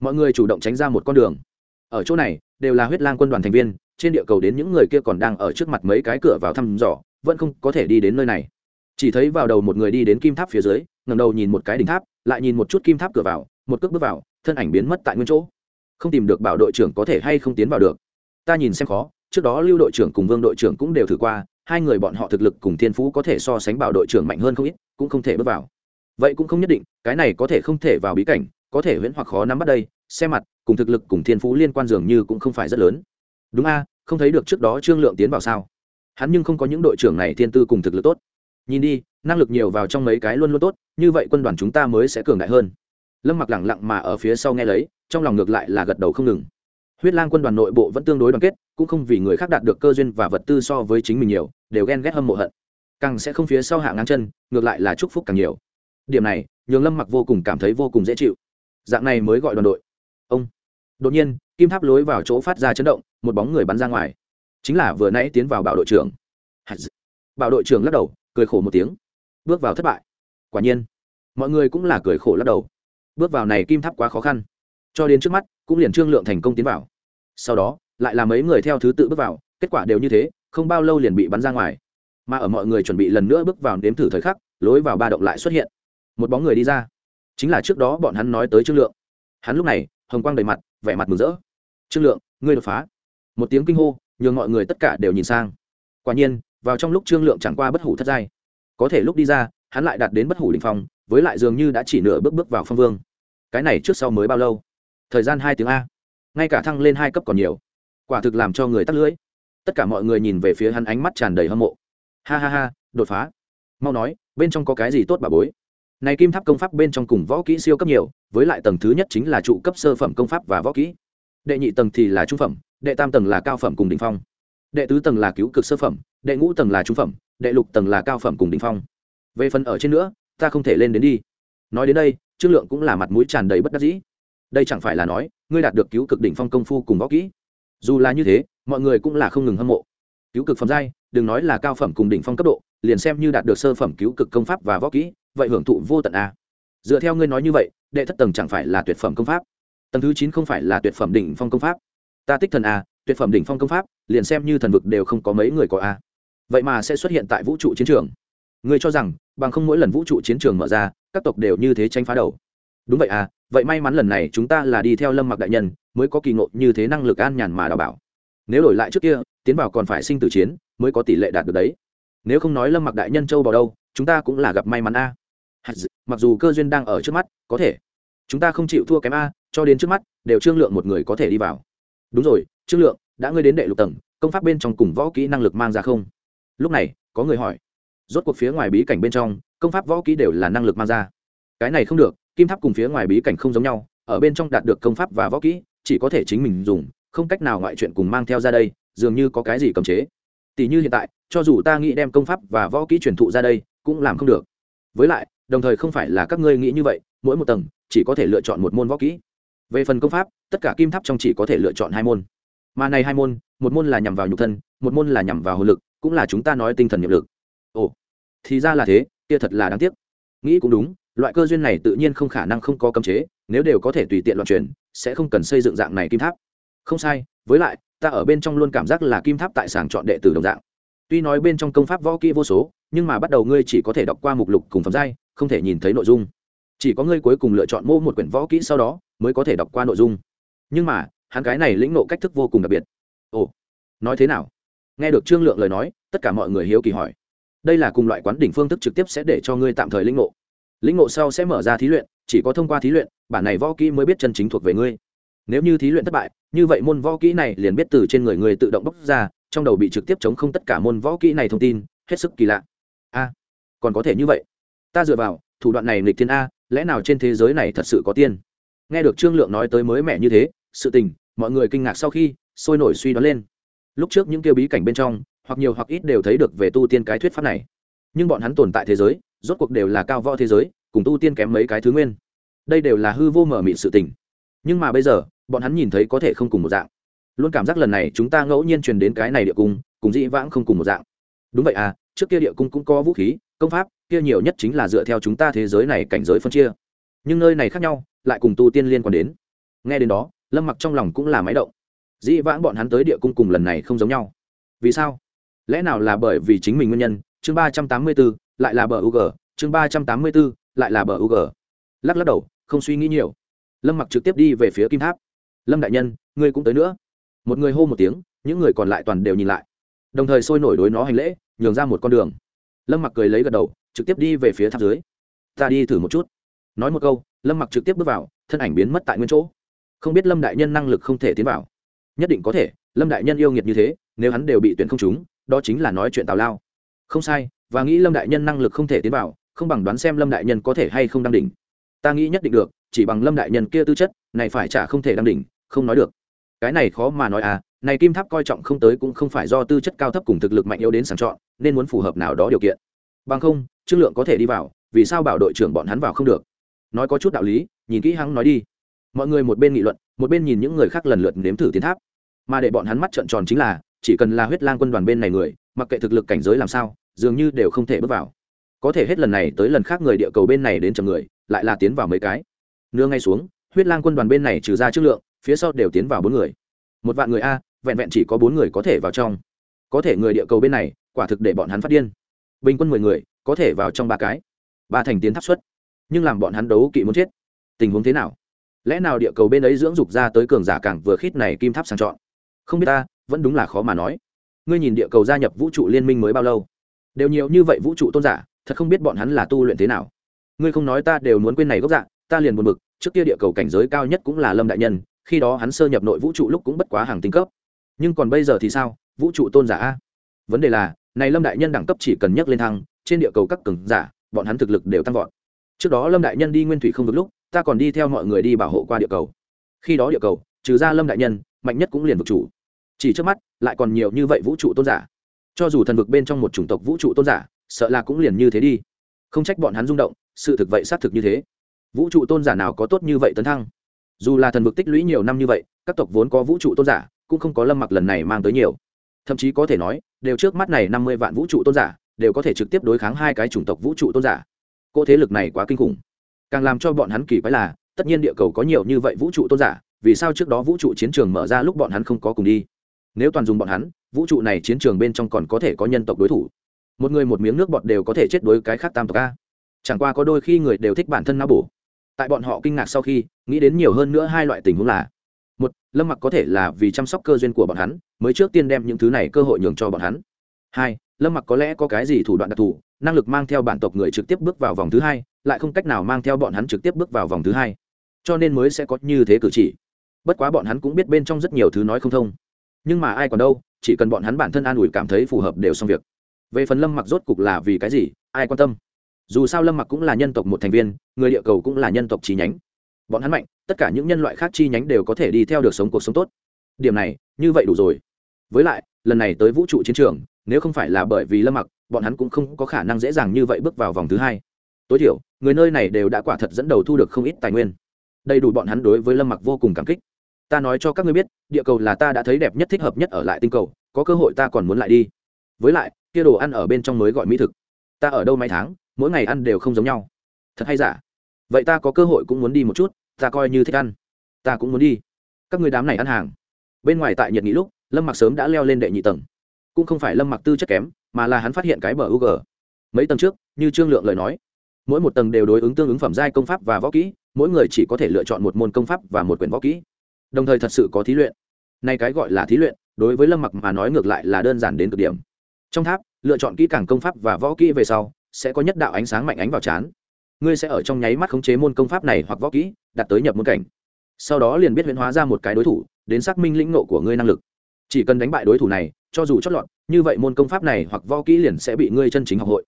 Mọi người chủ động tránh ra một con đường. Ở chỗ này, đều là huyết lang quân đoàn thành viên, trên địa cầu đến những người kia còn đang ở trước mặt mấy cái cửa vào thăm dò, vẫn không có thể đi đến nơi này. Chỉ thấy vào đầu một người đi đến kim tháp phía dưới ngầm đầu nhìn một cái đỉnh tháp, lại nhìn một chút kim tháp cửa vào, một cước bước vào, thân ảnh biến mất tại nguyên chỗ. Không tìm được bảo đội trưởng có thể hay không tiến vào được. Ta nhìn xem khó, trước đó lưu đội trưởng cùng vương đội trưởng cũng đều thử qua, hai người bọn họ thực lực cùng thiên phú có thể so sánh bảo đội trưởng mạnh hơn không ít, cũng không thể bước vào vậy cũng không nhất định, cái này có thể không thể vào bí cảnh, có thể huyễn hoặc khó nắm bắt đây, xem mặt, cùng thực lực cùng thiên phú liên quan dường như cũng không phải rất lớn. Đúng a, không thấy được trước đó trương lượng tiến vào sao? Hắn nhưng không có những đội trưởng này thiên tư cùng thực lực tốt. Nhìn đi, năng lực nhiều vào trong mấy cái luôn luôn tốt, như vậy quân đoàn chúng ta mới sẽ cường đại hơn. Lâm mặc lẳng lặng mà ở phía sau nghe lấy, trong lòng ngược lại là gật đầu không ngừng. Huyết lang quân đoàn nội bộ vẫn tương đối đoàn kết, cũng không vì người khác đạt được cơ duyên và vật tư so với chính mình nhiều, đều ghen ghét hâm mộ hận. Càng sẽ không phía sau hạ ngang chân, ngược lại là chúc phúc càng nhiều điểm này, nhường lâm mặc vô cùng cảm thấy vô cùng dễ chịu. Dạng này mới gọi đoàn đội. Ông. Đột nhiên, kim tháp lối vào chỗ phát ra chấn động, một bóng người bắn ra ngoài. Chính là vừa nãy tiến vào bảo đội trưởng. Bảo đội trưởng lắc đầu, cười khổ một tiếng. Bước vào thất bại. Quả nhiên. Mọi người cũng là cười khổ lắc đầu. Bước vào này kim tháp quá khó khăn. Cho đến trước mắt, cũng liền trương lượng thành công tiến vào. Sau đó, lại là mấy người theo thứ tự bước vào, kết quả đều như thế, không bao lâu liền bị bắn ra ngoài. Mà ở mọi người chuẩn bị lần nữa bước vào nếm thử thời khắc, lối vào ba động lại xuất hiện một bóng người đi ra. Chính là trước đó bọn hắn nói tới trương lượng. Hắn lúc này, hồng quang đầy mặt, vẻ mặt mừng rỡ. Trương lượng, ngươi đột phá. Một tiếng kinh hô, nhường mọi người tất cả đều nhìn sang. Quả nhiên, vào trong lúc trương lượng chẳng qua bất hủ thất giai, có thể lúc đi ra, hắn lại đạt đến bất hủ đình phong, với lại dường như đã chỉ nửa bước bước vào phong vương. Cái này trước sau mới bao lâu? Thời gian hai tiếng a. Ngay cả thăng lên hai cấp còn nhiều. Quả thực làm cho người tắt lưỡi. Tất cả mọi người nhìn về phía hắn ánh mắt tràn đầy hâm mộ. Ha ha ha, đột phá. Mau nói, bên trong có cái gì tốt bà bối? Này kim tháp công pháp bên trong cùng võ kỹ siêu cấp nhiều, với lại tầng thứ nhất chính là trụ cấp sơ phẩm công pháp và võ kỹ. Đệ nhị tầng thì là trung phẩm, đệ tam tầng là cao phẩm cùng đ ỉ n h phong. Đệ tứ tầng là cứu cực sơ phẩm, đệ ngũ tầng là trung phẩm, đệ lục tầng là cao phẩm cùng đ ỉ n h phong. Về phần ở trên nữa, ta không thể lên đến đi. Nói đến đây, trương lượng cũng là mặt mũi tràn đầy bất đắc dĩ. Đây chẳng phải là nói, ngươi đạt được cứu cực đỉnh phong công phu cùng võ kỹ. Dù là như thế, mọi người cũng là không ngừng hâm mộ. Cứu cực phẩm giai, đừng nói là cao phẩm cùng đỉnh phong cấp độ liền xem như đạt được sơ phẩm cứu cực công pháp và võ kỹ, vậy hưởng thụ vô tận a. Dựa theo ngươi nói như vậy, đệ thất tầng chẳng phải là tuyệt phẩm công pháp. Tầng thứ chín không phải là tuyệt phẩm đỉnh phong công pháp. Ta tích thần a, tuyệt phẩm đỉnh phong công pháp, liền xem như thần vực đều không có mấy người có a. Vậy mà sẽ xuất hiện tại vũ trụ chiến trường. Ngươi cho rằng, bằng không mỗi lần vũ trụ chiến trường mở ra, các tộc đều như thế tranh phá đầu. Đúng vậy à vậy may mắn lần này chúng ta là đi theo lâm mặc đại nhân, mới có kỳ ngộ như thế năng lực an nhàn mà đào bảo. Nếu đổi lại trước kia, tiến vào còn phải sinh tử chiến, mới có tỷ lệ đạt được đấy nếu không nói lâm mặc đại nhân châu vào đâu, chúng ta cũng là gặp may mắn a. Mặc dù cơ duyên đang ở trước mắt, có thể. Chúng ta không chịu thua kém a, cho đến trước mắt, đều trương lượng một người có thể đi vào. Đúng rồi, trương lượng, đã ngươi đến đệ lục tầng, công pháp bên trong cùng võ kỹ năng lực mang ra không? Lúc này, có người hỏi. Rốt cuộc phía ngoài bí cảnh bên trong, công pháp võ kỹ đều là năng lực mang ra. Cái này không được, kim tháp cùng phía ngoài bí cảnh không giống nhau, ở bên trong đạt được công pháp và võ kỹ, chỉ có thể chính mình dùng, không cách nào ngoại chuyện cùng mang theo ra đây, dường như có cái gì cấm chế tỷ như hiện tại, cho dù ta nghĩ đem công pháp và võ kỹ truyền thụ ra đây, cũng làm không được. Với lại, đồng thời không phải là các ngươi nghĩ như vậy, mỗi một tầng, chỉ có thể lựa chọn một môn võ kỹ. Về phần công pháp, tất cả kim tháp trong chỉ có thể lựa chọn hai môn. Mà này hai môn, một môn là nhằm vào nhục thân, một môn là nhằm vào hồn lực, cũng là chúng ta nói tinh thần nhiệm lực. Ồ, thì ra là thế, kia thật là đáng tiếc. Nghĩ cũng đúng, loại cơ duyên này tự nhiên không khả năng không có cấm chế, nếu đều có thể tùy tiện loạn truyền, sẽ không cần xây dựng dạng này kim tháp. Không sai, với lại ta ở bên trong luôn cảm giác là kim tháp tại sàng chọn đệ tử đồng dạng. Tuy nói bên trong công pháp võ kỹ vô số, nhưng mà bắt đầu ngươi chỉ có thể đọc qua mục lục cùng phẩm giai, không thể nhìn thấy nội dung. Chỉ có ngươi cuối cùng lựa chọn mô một quyển võ kỹ sau đó, mới có thể đọc qua nội dung. Nhưng mà, hắn cái này lĩnh nộ cách thức vô cùng đặc biệt. Ồ, nói thế nào? Nghe được trương lượng lời nói, tất cả mọi người hiếu kỳ hỏi. Đây là cùng loại quán đỉnh phương thức trực tiếp sẽ để cho ngươi tạm thời lĩnh ngộ. Lĩnh ngộ sau sẽ mở ra thí luyện, chỉ có thông qua thí luyện, bản này võ kỹ mới biết chân chính thuộc về ngươi. Nếu như thí luyện thất bại như vậy môn võ kỹ này liền biết từ trên người người tự động bóc ra, trong đầu bị trực tiếp chống không tất cả môn võ kỹ này thông tin, hết sức kỳ lạ. A, còn có thể như vậy. Ta dựa vào, thủ đoạn này nghịch thiên a, lẽ nào trên thế giới này thật sự có tiên? Nghe được trương lượng nói tới mới mẻ như thế, sự tình, mọi người kinh ngạc sau khi, sôi nổi suy đoán lên. Lúc trước những kêu bí cảnh bên trong, hoặc nhiều hoặc ít đều thấy được về tu tiên cái thuyết pháp này. Nhưng bọn hắn tồn tại thế giới, rốt cuộc đều là cao võ thế giới, cùng tu tiên kém mấy cái thứ nguyên. Đây đều là hư vô mở mịn sự tình. Nhưng mà bây giờ bọn hắn nhìn thấy có thể không cùng một dạng. Luôn cảm giác lần này chúng ta ngẫu nhiên truyền đến cái này địa cung, cùng dĩ vãng không cùng một dạng. Đúng vậy à trước kia địa cung cũng có vũ khí, công pháp, kia nhiều nhất chính là dựa theo chúng ta thế giới này cảnh giới phân chia. Nhưng nơi này khác nhau, lại cùng tu tiên liên quan đến. Nghe đến đó, lâm mặc trong lòng cũng là máy động. Dĩ vãng bọn hắn tới địa cung cùng lần này không giống nhau. Vì sao? Lẽ nào là bởi vì chính mình nguyên nhân? Chương ba trăm tám mươi b ố lại là bờ u g. Chương ba trăm tám mươi b ố lại là bờ u g. Lắc lắc đầu, không suy nghĩ nhiều. Lâm mặc trực tiếp đi về phía kim tháp lâm đại nhân ngươi cũng tới nữa. Một người hô một tiếng những người còn lại toàn đều nhìn lại. Đồng thời sôi nổi đối nó hành lễ nhường ra một con đường. Lâm mặc cười lấy gật đầu trực tiếp đi về phía tháp dưới. Ta đi thử một chút. Nói một câu lâm mặc trực tiếp bước vào thân ảnh biến mất tại nguyên chỗ. Không biết lâm đại nhân năng lực không thể tiến vào. Nhất định có thể lâm đại nhân yêu nghiệt như thế nếu hắn đều bị tuyển không chúng, đó chính là nói chuyện tào lao. Không sai và nghĩ lâm đại nhân năng lực không thể tiến vào không bằng đoán xem lâm đại nhân có thể hay không đăng đỉnh. Ta nghĩ nhất định được chỉ bằng lâm đại nhân kia tư chất này phải trả không thể đăng đỉnh không nói được. Cái này khó mà nói à này kim tháp coi trọng không tới cũng không phải do tư chất cao thấp cùng thực lực mạnh yếu đến sàng chọn, nên muốn phù hợp nào đó điều kiện. Bằng không, trương lượng có thể đi vào, vì sao bảo đội trưởng bọn hắn vào không được? Nói có chút đạo lý, nhìn kỹ hắn nói đi. Mọi người một bên nghị luận, một bên nhìn những người khác lần lượt nếm thử tiến tháp. Mà để bọn hắn mắt trợn tròn chính là, chỉ cần là huyết lang quân đoàn bên này người, mặc kệ thực lực cảnh giới làm sao, dường như đều không thể bước vào. Có thể hết lần này tới lần khác người địa cầu bên này đến chầm người, lại là tiến vào mấy cái. Nương ngay xuống huyết lang quân đoàn bên này trừ ra chất lượng phía sau đều tiến vào bốn người. Một vạn người a vẹn vẹn chỉ có bốn người có thể vào trong. Có thể người địa cầu bên này quả thực để bọn hắn phát điên. Bình quân mười người có thể vào trong ba cái. Ba thành tiến tháp suất, nhưng làm bọn hắn đấu kỵ muốn chết. Tình huống thế nào? Lẽ nào địa cầu bên ấy dưỡng dục ra tới cường giả càng vừa khít này kim tháp sang chọn? Không biết ta vẫn đúng là khó mà nói. Ngươi nhìn địa cầu gia nhập vũ trụ liên minh mới bao lâu? Đều nhiều như vậy vũ trụ tôn giả thật không biết bọn hắn là tu luyện thế nào. Ngươi không nói ta đều muốn quên này gốc dạng ta liền buồn bực trước kia địa cầu cảnh giới cao nhất cũng là lâm đại nhân, khi đó hắn sơ nhập nội vũ trụ lúc cũng bất quá hàng tinh cấp. Nhưng còn bây giờ thì sao? Vũ trụ tôn giả a? Vấn đề là, này lâm đại nhân đẳng cấp chỉ cần nhắc lên thăng, trên địa cầu các cường giả, bọn hắn thực lực đều tăng vọt. Trước đó lâm đại nhân đi nguyên thủy không vực lúc, ta còn đi theo mọi người đi bảo hộ qua địa cầu. Khi đó địa cầu, trừ ra lâm đại nhân, mạnh nhất cũng liền vực chủ. Chỉ trước mắt, lại còn nhiều như vậy vũ trụ tôn giả. Cho dù thần vực bên trong một chủng tộc vũ trụ tôn giả, sợ là cũng liền như thế đi. Không trách bọn hắn rung động, sự thực vậy xác thực như thế vũ trụ tôn giả nào có tốt như vậy tấn thăng? Dù là thần vực tích lũy nhiều năm như vậy, các tộc vốn có vũ trụ tôn giả, cũng không có lâm mặc lần này mang tới nhiều. Thậm chí có thể nói, đều trước mắt này năm mươi vạn vũ trụ tôn giả, đều có thể trực tiếp đối kháng hai cái chủng tộc vũ trụ tôn giả. Cô thế lực này quá kinh khủng. Càng làm cho bọn hắn kỳ quái là, tất nhiên địa cầu có nhiều như vậy vũ trụ tôn giả, vì sao trước đó vũ trụ chiến trường mở ra lúc bọn hắn không có cùng đi? Nếu toàn dùng bọn hắn, vũ trụ này chiến trường bên trong còn có thể có nhân tộc đối thủ. Một người một miếng nước bọt đều có thể chết đối cái khác tam tộc a. Chẳng qua có đôi khi người đều thích bản thân não bổ tại bọn họ kinh ngạc sau khi, nghĩ đến nhiều hơn nữa hai loại tình huống là, một, lâm mặc có thể là vì chăm sóc cơ duyên của bọn hắn, mới trước tiên đem những thứ này cơ hội nhường cho bọn hắn. Hai, lâm mặc có lẽ có cái gì thủ đoạn đặc thù, năng lực mang theo bản tộc người trực tiếp bước vào vòng thứ hai, lại không cách nào mang theo bọn hắn trực tiếp bước vào vòng thứ hai. Cho nên mới sẽ có như thế cử chỉ. Bất quá bọn hắn cũng biết bên trong rất nhiều thứ nói không thông. Nhưng mà ai còn đâu, chỉ cần bọn hắn bản thân an ủi cảm thấy phù hợp đều xong việc. Về phần lâm mặc rốt cục là vì cái gì, ai quan tâm? Dù sao lâm mặc cũng là nhân tộc một thành viên, người địa cầu cũng là nhân tộc chi nhánh. Bọn hắn mạnh, tất cả những nhân loại khác chi nhánh đều có thể đi theo được sống cuộc sống tốt. Điểm này, như vậy đủ rồi. Với lại, lần này tới vũ trụ chiến trường, nếu không phải là bởi vì lâm mặc, bọn hắn cũng không có khả năng dễ dàng như vậy bước vào vòng thứ hai. Tối thiểu, người nơi này đều đã quả thật dẫn đầu thu được không ít tài nguyên. Đầy đủ bọn hắn đối với lâm mặc vô cùng cảm kích. Ta nói cho các ngươi biết, địa cầu là ta đã thấy đẹp nhất thích hợp nhất ở lại tinh cầu, có cơ hội ta còn muốn lại đi. Với lại, kia đồ ăn ở bên trong mới gọi mỹ thực. Ta ở đâu mấy tháng mỗi ngày ăn đều không giống nhau. Thật hay giả? Vậy ta có cơ hội cũng muốn đi một chút, ta coi như thích ăn. Ta cũng muốn đi. Các người đám này ăn hàng. Bên ngoài tại nhiệt nghị lúc, lâm mặc sớm đã leo lên đệ nhị tầng. Cũng không phải lâm mặc tư chất kém, mà là hắn phát hiện cái bờ u g mấy tầng trước, như trương lượng lời nói, mỗi một tầng đều đối ứng tương ứng phẩm giai công pháp và võ kỹ, mỗi người chỉ có thể lựa chọn một môn công pháp và một quyển võ kỹ. Đồng thời thật sự có thí luyện. Nay cái gọi là thí luyện, đối với lâm mặc mà nói ngược lại là đơn giản đến cực điểm. Trong tháp, lựa chọn kỹ càng công pháp và võ kỹ về sau sẽ có nhất đạo ánh sáng mạnh ánh vào chán. Ngươi sẽ ở trong nháy mắt khống chế môn công pháp này hoặc võ kỹ, đạt tới nhập môn cảnh. Sau đó liền biết huyễn hóa ra một cái đối thủ, đến xác minh lĩnh nộ của ngươi năng lực. Chỉ cần đánh bại đối thủ này, cho dù chót lọt, như vậy môn công pháp này hoặc võ kỹ liền sẽ bị ngươi chân chính học hội.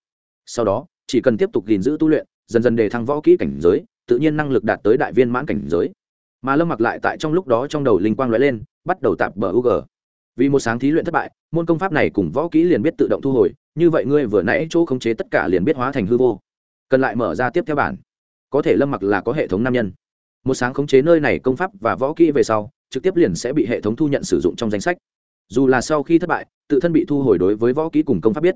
Sau đó, chỉ cần tiếp tục gìn giữ tu luyện, dần dần đề thăng võ kỹ cảnh giới, tự nhiên năng lực đạt tới đại viên mãn cảnh giới. Mà lâm mặc lại tại trong lúc đó trong đầu linh quang lóe lên, bắt đầu tạp bờ u vì một sáng thí luyện thất bại, môn công pháp này cùng võ kỹ liền biết tự động thu hồi như vậy ngươi vừa nãy chỗ khống chế tất cả liền biết hóa thành hư vô. Cần lại mở ra tiếp theo bản. Có thể lâm mặc là có hệ thống nam nhân. Một sáng khống chế nơi này công pháp và võ kỹ về sau, trực tiếp liền sẽ bị hệ thống thu nhận sử dụng trong danh sách. Dù là sau khi thất bại, tự thân bị thu hồi đối với võ kỹ cùng công pháp biết.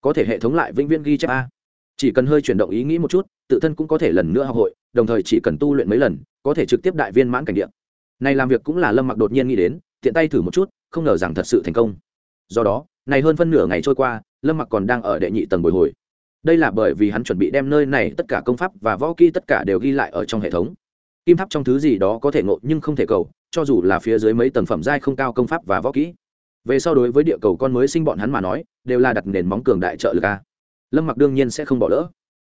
Có thể hệ thống lại vĩnh viễn ghi chép a. Chỉ cần hơi chuyển động ý nghĩ một chút, tự thân cũng có thể lần nữa học hội, đồng thời chỉ cần tu luyện mấy lần, có thể trực tiếp đại viên mãn cảnh điện này làm việc cũng là lâm mặc đột nhiên nghĩ đến, tiện tay thử một chút, không ngờ rằng thật sự thành công. Do đó này hơn phân nửa ngày trôi qua, lâm mặc còn đang ở đệ nhị tầng bồi hồi. Đây là bởi vì hắn chuẩn bị đem nơi này tất cả công pháp và võ kỹ tất cả đều ghi lại ở trong hệ thống. Kim tháp trong thứ gì đó có thể ngộ nhưng không thể cầu, cho dù là phía dưới mấy tầng phẩm giai không cao công pháp và võ kỹ. Về sau đối với địa cầu con mới sinh bọn hắn mà nói, đều là đặt nền móng cường đại trợ lực a. Lâm mặc đương nhiên sẽ không bỏ lỡ.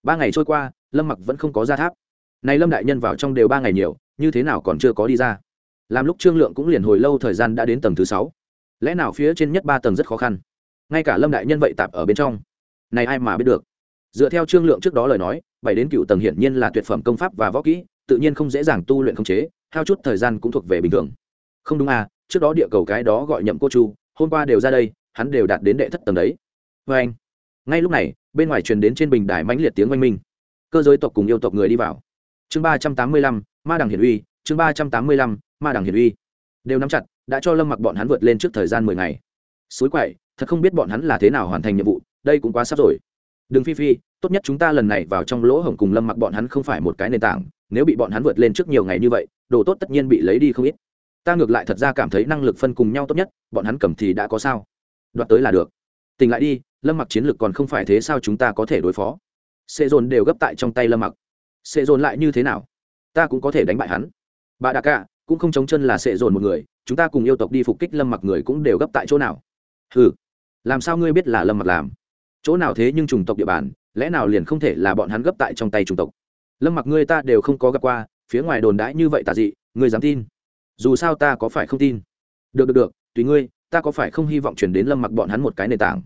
Ba ngày trôi qua, lâm mặc vẫn không có ra tháp. Này lâm đại nhân vào trong đều ba ngày nhiều, như thế nào còn chưa có đi ra. Làm lúc trương lượng cũng liền hồi lâu thời gian đã đến tầng thứ sáu lẽ nào phía trên nhất ba tầng rất khó khăn? Ngay cả lâm đại nhân vậy tạp ở bên trong, này ai mà biết được? Dựa theo trương lượng trước đó lời nói, bảy đến cựu tầng hiển nhiên là tuyệt phẩm công pháp và võ kỹ, tự nhiên không dễ dàng tu luyện khống chế, hao chút thời gian cũng thuộc về bình thường. Không đúng à trước đó địa cầu cái đó gọi nhậm cô chu, hôm qua đều ra đây, hắn đều đạt đến đệ thất tầng đấy. Vê anh, ngay lúc này, bên ngoài truyền đến trên bình đài mãnh liệt tiếng oanh minh. Cơ giới tộc cùng yêu tộc người đi vào. Chương ba trăm tám mươi lăm, ma đằng hiển uy, chương ba trăm tám mươi lăm, ma đằng hiển uy. Đều nắm chặt đã cho lâm mặc bọn hắn vượt lên trước thời gian mười ngày. Suối quậy, thật không biết bọn hắn là thế nào hoàn thành nhiệm vụ, đây cũng quá sắp rồi. Đừng phi phi, tốt nhất chúng ta lần này vào trong lỗ hổng cùng lâm mặc bọn hắn không phải một cái nền tảng, nếu bị bọn hắn vượt lên trước nhiều ngày như vậy, đồ tốt tất nhiên bị lấy đi không ít. Ta ngược lại thật ra cảm thấy năng lực phân cùng nhau tốt nhất, bọn hắn cầm thì đã có sao. Đoạt tới là được. Tỉnh lại đi, lâm mặc chiến lược còn không phải thế sao chúng ta có thể đối phó? Sệ dồn đều gấp tại trong tay lâm mặc. Sệ dồn lại như thế nào? Ta cũng có thể đánh bại hắn. Bà đà cả cũng không chống chân là sệ dồn một người chúng ta cùng yêu tộc đi phục kích lâm mặc người cũng đều gấp tại chỗ nào? Ừ làm sao ngươi biết là lâm mặc làm? Chỗ nào thế nhưng chủng tộc địa bàn, lẽ nào liền không thể là bọn hắn gấp tại trong tay chủng tộc? Lâm mặc ngươi ta đều không có gặp qua, phía ngoài đồn đãi như vậy tà dị, ngươi dám tin? Dù sao ta có phải không tin? Được được được, tùy ngươi, ta có phải không hy vọng chuyển đến lâm mặc bọn hắn một cái nền tảng?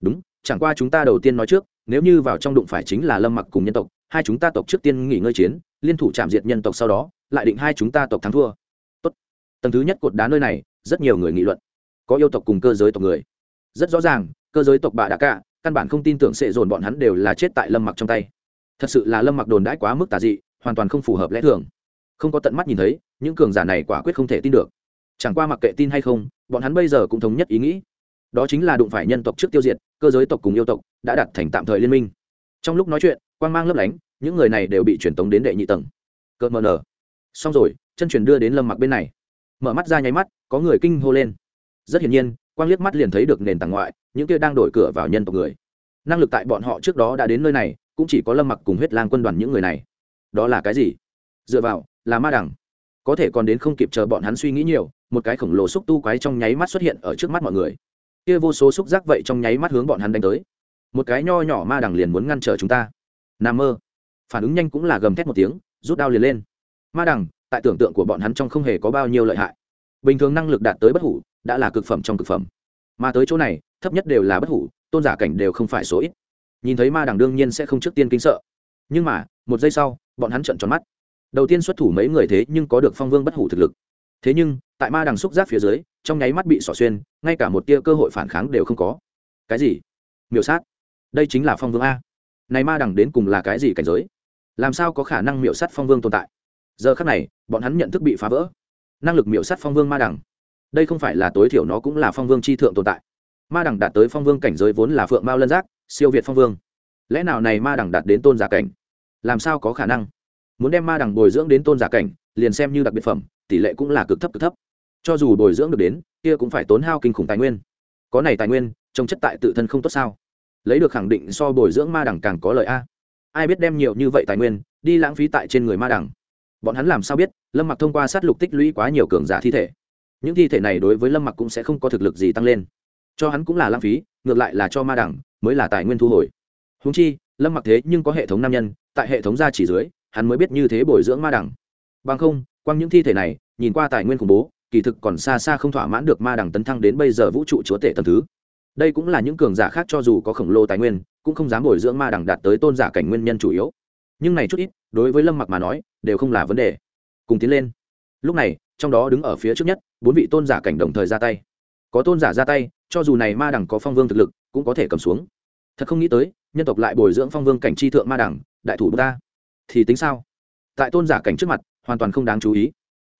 Đúng, chẳng qua chúng ta đầu tiên nói trước, nếu như vào trong đụng phải chính là lâm mặc cùng nhân tộc, hai chúng ta tộc trước tiên nghỉ ngơi chiến, liên thủ chạm diệt nhân tộc sau đó, lại định hai chúng ta tộc thắng thua tầng thứ nhất cột đá nơi này, rất nhiều người nghị luận. Có yêu tộc cùng cơ giới tộc người. Rất rõ ràng, cơ giới tộc bà đã cả căn bản không tin tưởng sẽ dồn bọn hắn đều là chết tại lâm mặc trong tay. Thật sự là lâm mặc đồn đãi quá mức tà dị, hoàn toàn không phù hợp lẽ thường. Không có tận mắt nhìn thấy, những cường giả này quả quyết không thể tin được. Chẳng qua mặc kệ tin hay không, bọn hắn bây giờ cũng thống nhất ý nghĩ. Đó chính là đụng phải nhân tộc trước tiêu diệt, cơ giới tộc cùng yêu tộc đã đặt thành tạm thời liên minh. Trong lúc nói chuyện quan g mang lấp lánh, những người này đều bị truyền tống đến đệ nhị tầng. Cợt mờ nở. Xong rồi, chân truyền đưa đến lâm mặc bên này mở mắt ra nháy mắt, có người kinh hô lên. Rất hiển nhiên, quang liếc mắt liền thấy được nền tảng ngoại, những kia đang đổi cửa vào nhân tộc người. Năng lực tại bọn họ trước đó đã đến nơi này, cũng chỉ có lâm mặc cùng huyết lang quân đoàn những người này. Đó là cái gì? Dựa vào, là ma đẳng. Có thể còn đến không kịp chờ bọn hắn suy nghĩ nhiều, một cái khổng lồ xúc tu quái trong nháy mắt xuất hiện ở trước mắt mọi người. Kia vô số xúc giác vậy trong nháy mắt hướng bọn hắn đánh tới. Một cái nho nhỏ ma đẳng liền muốn ngăn trở chúng ta. Nà mơ. Phản ứng nhanh cũng là gầm thét một tiếng, rút đao liền lên. Ma đẳng tại tưởng tượng của bọn hắn trong không hề có bao nhiêu lợi hại. Bình thường năng lực đạt tới bất hủ, đã là cực phẩm trong cực phẩm. Mà tới chỗ này, thấp nhất đều là bất hủ, tôn giả cảnh đều không phải số ít. Nhìn thấy ma đằng đương nhiên sẽ không trước tiên kính sợ. Nhưng mà, một giây sau, bọn hắn trận tròn mắt. Đầu tiên xuất thủ mấy người thế nhưng có được phong vương bất hủ thực lực. Thế nhưng, tại ma đằng xúc giác phía dưới, trong nháy mắt bị xỏ xuyên, ngay cả một tia cơ hội phản kháng đều không có. Cái gì? Miểu sát. Đây chính là phong vương a. Này ma đằng đến cùng là cái gì cảnh giới? Làm sao có khả năng miểu sát phong vương tồn tại? Giờ khắc này, bọn hắn nhận thức bị phá vỡ. Năng lực miểu sát phong vương ma đằng. Đây không phải là tối thiểu nó cũng là phong vương chi thượng tồn tại. Ma đằng đạt tới phong vương cảnh giới vốn là phượng mao lân giác, siêu việt phong vương. Lẽ nào này ma đằng đạt đến tôn giả cảnh? Làm sao có khả năng? Muốn đem ma đằng bồi dưỡng đến tôn giả cảnh, liền xem như đặc biệt phẩm, tỷ lệ cũng là cực thấp cực thấp. Cho dù bồi dưỡng được đến, kia cũng phải tốn hao kinh khủng tài nguyên. Có này tài nguyên trồng chất tại tự thân không tốt sao? Lấy được khẳng định so bồi dưỡng ma đẳng càng có lợi a. Ai biết đem nhiều như vậy tài nguyên, đi lãng phí tại trên người ma đẳng bọn hắn làm sao biết, lâm mặc thông qua sát lục tích lũy quá nhiều cường giả thi thể? Những thi thể này đối với lâm mặc cũng sẽ không có thực lực gì tăng lên. Cho hắn cũng là lãng phí, ngược lại là cho ma đẳng, mới là tài nguyên thu hồi. Húng chi, lâm mặc thế nhưng có hệ thống nam nhân, tại hệ thống gia chỉ dưới, hắn mới biết như thế bồi dưỡng ma đẳng. Bằng không quăng những thi thể này, nhìn qua tài nguyên khủng bố, kỳ thực còn xa xa không thỏa mãn được ma đẳng tấn thăng đến bây giờ vũ trụ chúa tể tầm thứ. Đây cũng là những cường giả khác cho dù có khổng lồ tài nguyên, cũng không dám bồi dưỡng ma đẳng đạt tới tôn giả cảnh nguyên nhân chủ yếu nhưng này chút ít, đối với lâm mặc mà nói, đều không là vấn đề. Cùng tiến lên. Lúc này, trong đó đứng ở phía trước nhất, bốn vị tôn giả cảnh đồng thời ra tay. Có tôn giả ra tay, cho dù này ma đẳng có phong vương thực lực, cũng có thể cầm xuống. Thật không nghĩ tới, nhân tộc lại bồi dưỡng phong vương cảnh chi thượng ma đẳng, đại thủ ta thì tính sao? Tại tôn giả cảnh trước mặt, hoàn toàn không đáng chú ý.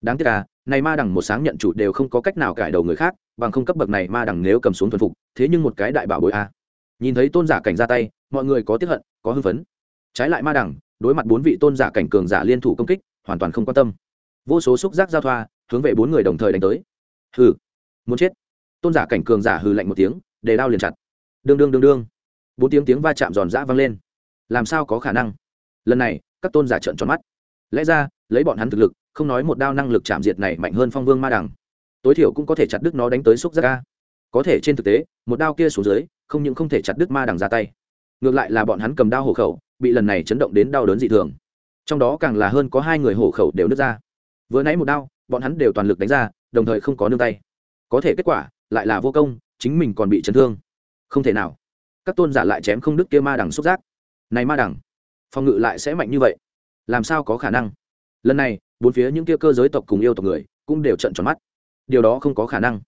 Đáng tiếc là này ma đẳng một sáng nhận chủ đều không có cách nào cải đầu người khác, bằng không cấp bậc này ma đẳng nếu cầm xuống thuần phục, thế nhưng một cái đại bảo bội a. Nhìn thấy tôn giả cảnh ra tay, mọi người có tiếp hận, có hưng phấn. Trái lại ma đẳng đối mặt bốn vị tôn giả cảnh cường giả liên thủ công kích, hoàn toàn không quan tâm. Vô số xúc giác giao thoa, hướng về bốn người đồng thời đánh tới. Hừ, muốn chết. Tôn giả cảnh cường giả hừ lạnh một tiếng, để đao liền chặt. Đương đương đương đương. Bốn tiếng tiếng va chạm giòn giã vang lên. Làm sao có khả năng? Lần này, các tôn giả trợn tròn mắt. Lẽ ra, lấy bọn hắn thực lực, không nói một đao năng lực chạm diệt này mạnh hơn phong vương ma đằng tối thiểu cũng có thể chặt đứt nó đánh tới xúc giác ca có thể trên thực tế, một đao kia xuống dưới, không những không thể chặt đứt ma đằng ra tay. Ngược lại là bọn hắn cầm đao hộ khẩu bị lần này chấn động đến đau đớn dị thường. Trong đó càng là hơn có hai người hổ khẩu đều nứt ra. Vừa nãy một đao bọn hắn đều toàn lực đánh ra, đồng thời không có nương tay. Có thể kết quả, lại là vô công, chính mình còn bị chấn thương. Không thể nào. Các tôn giả lại chém không đứt kia ma đằng xúc giác. Này ma đằng, phòng ngự lại sẽ mạnh như vậy. Làm sao có khả năng? Lần này, bốn phía những kia cơ giới tộc cùng yêu tộc người cũng đều trận tròn mắt. Điều đó không có khả năng.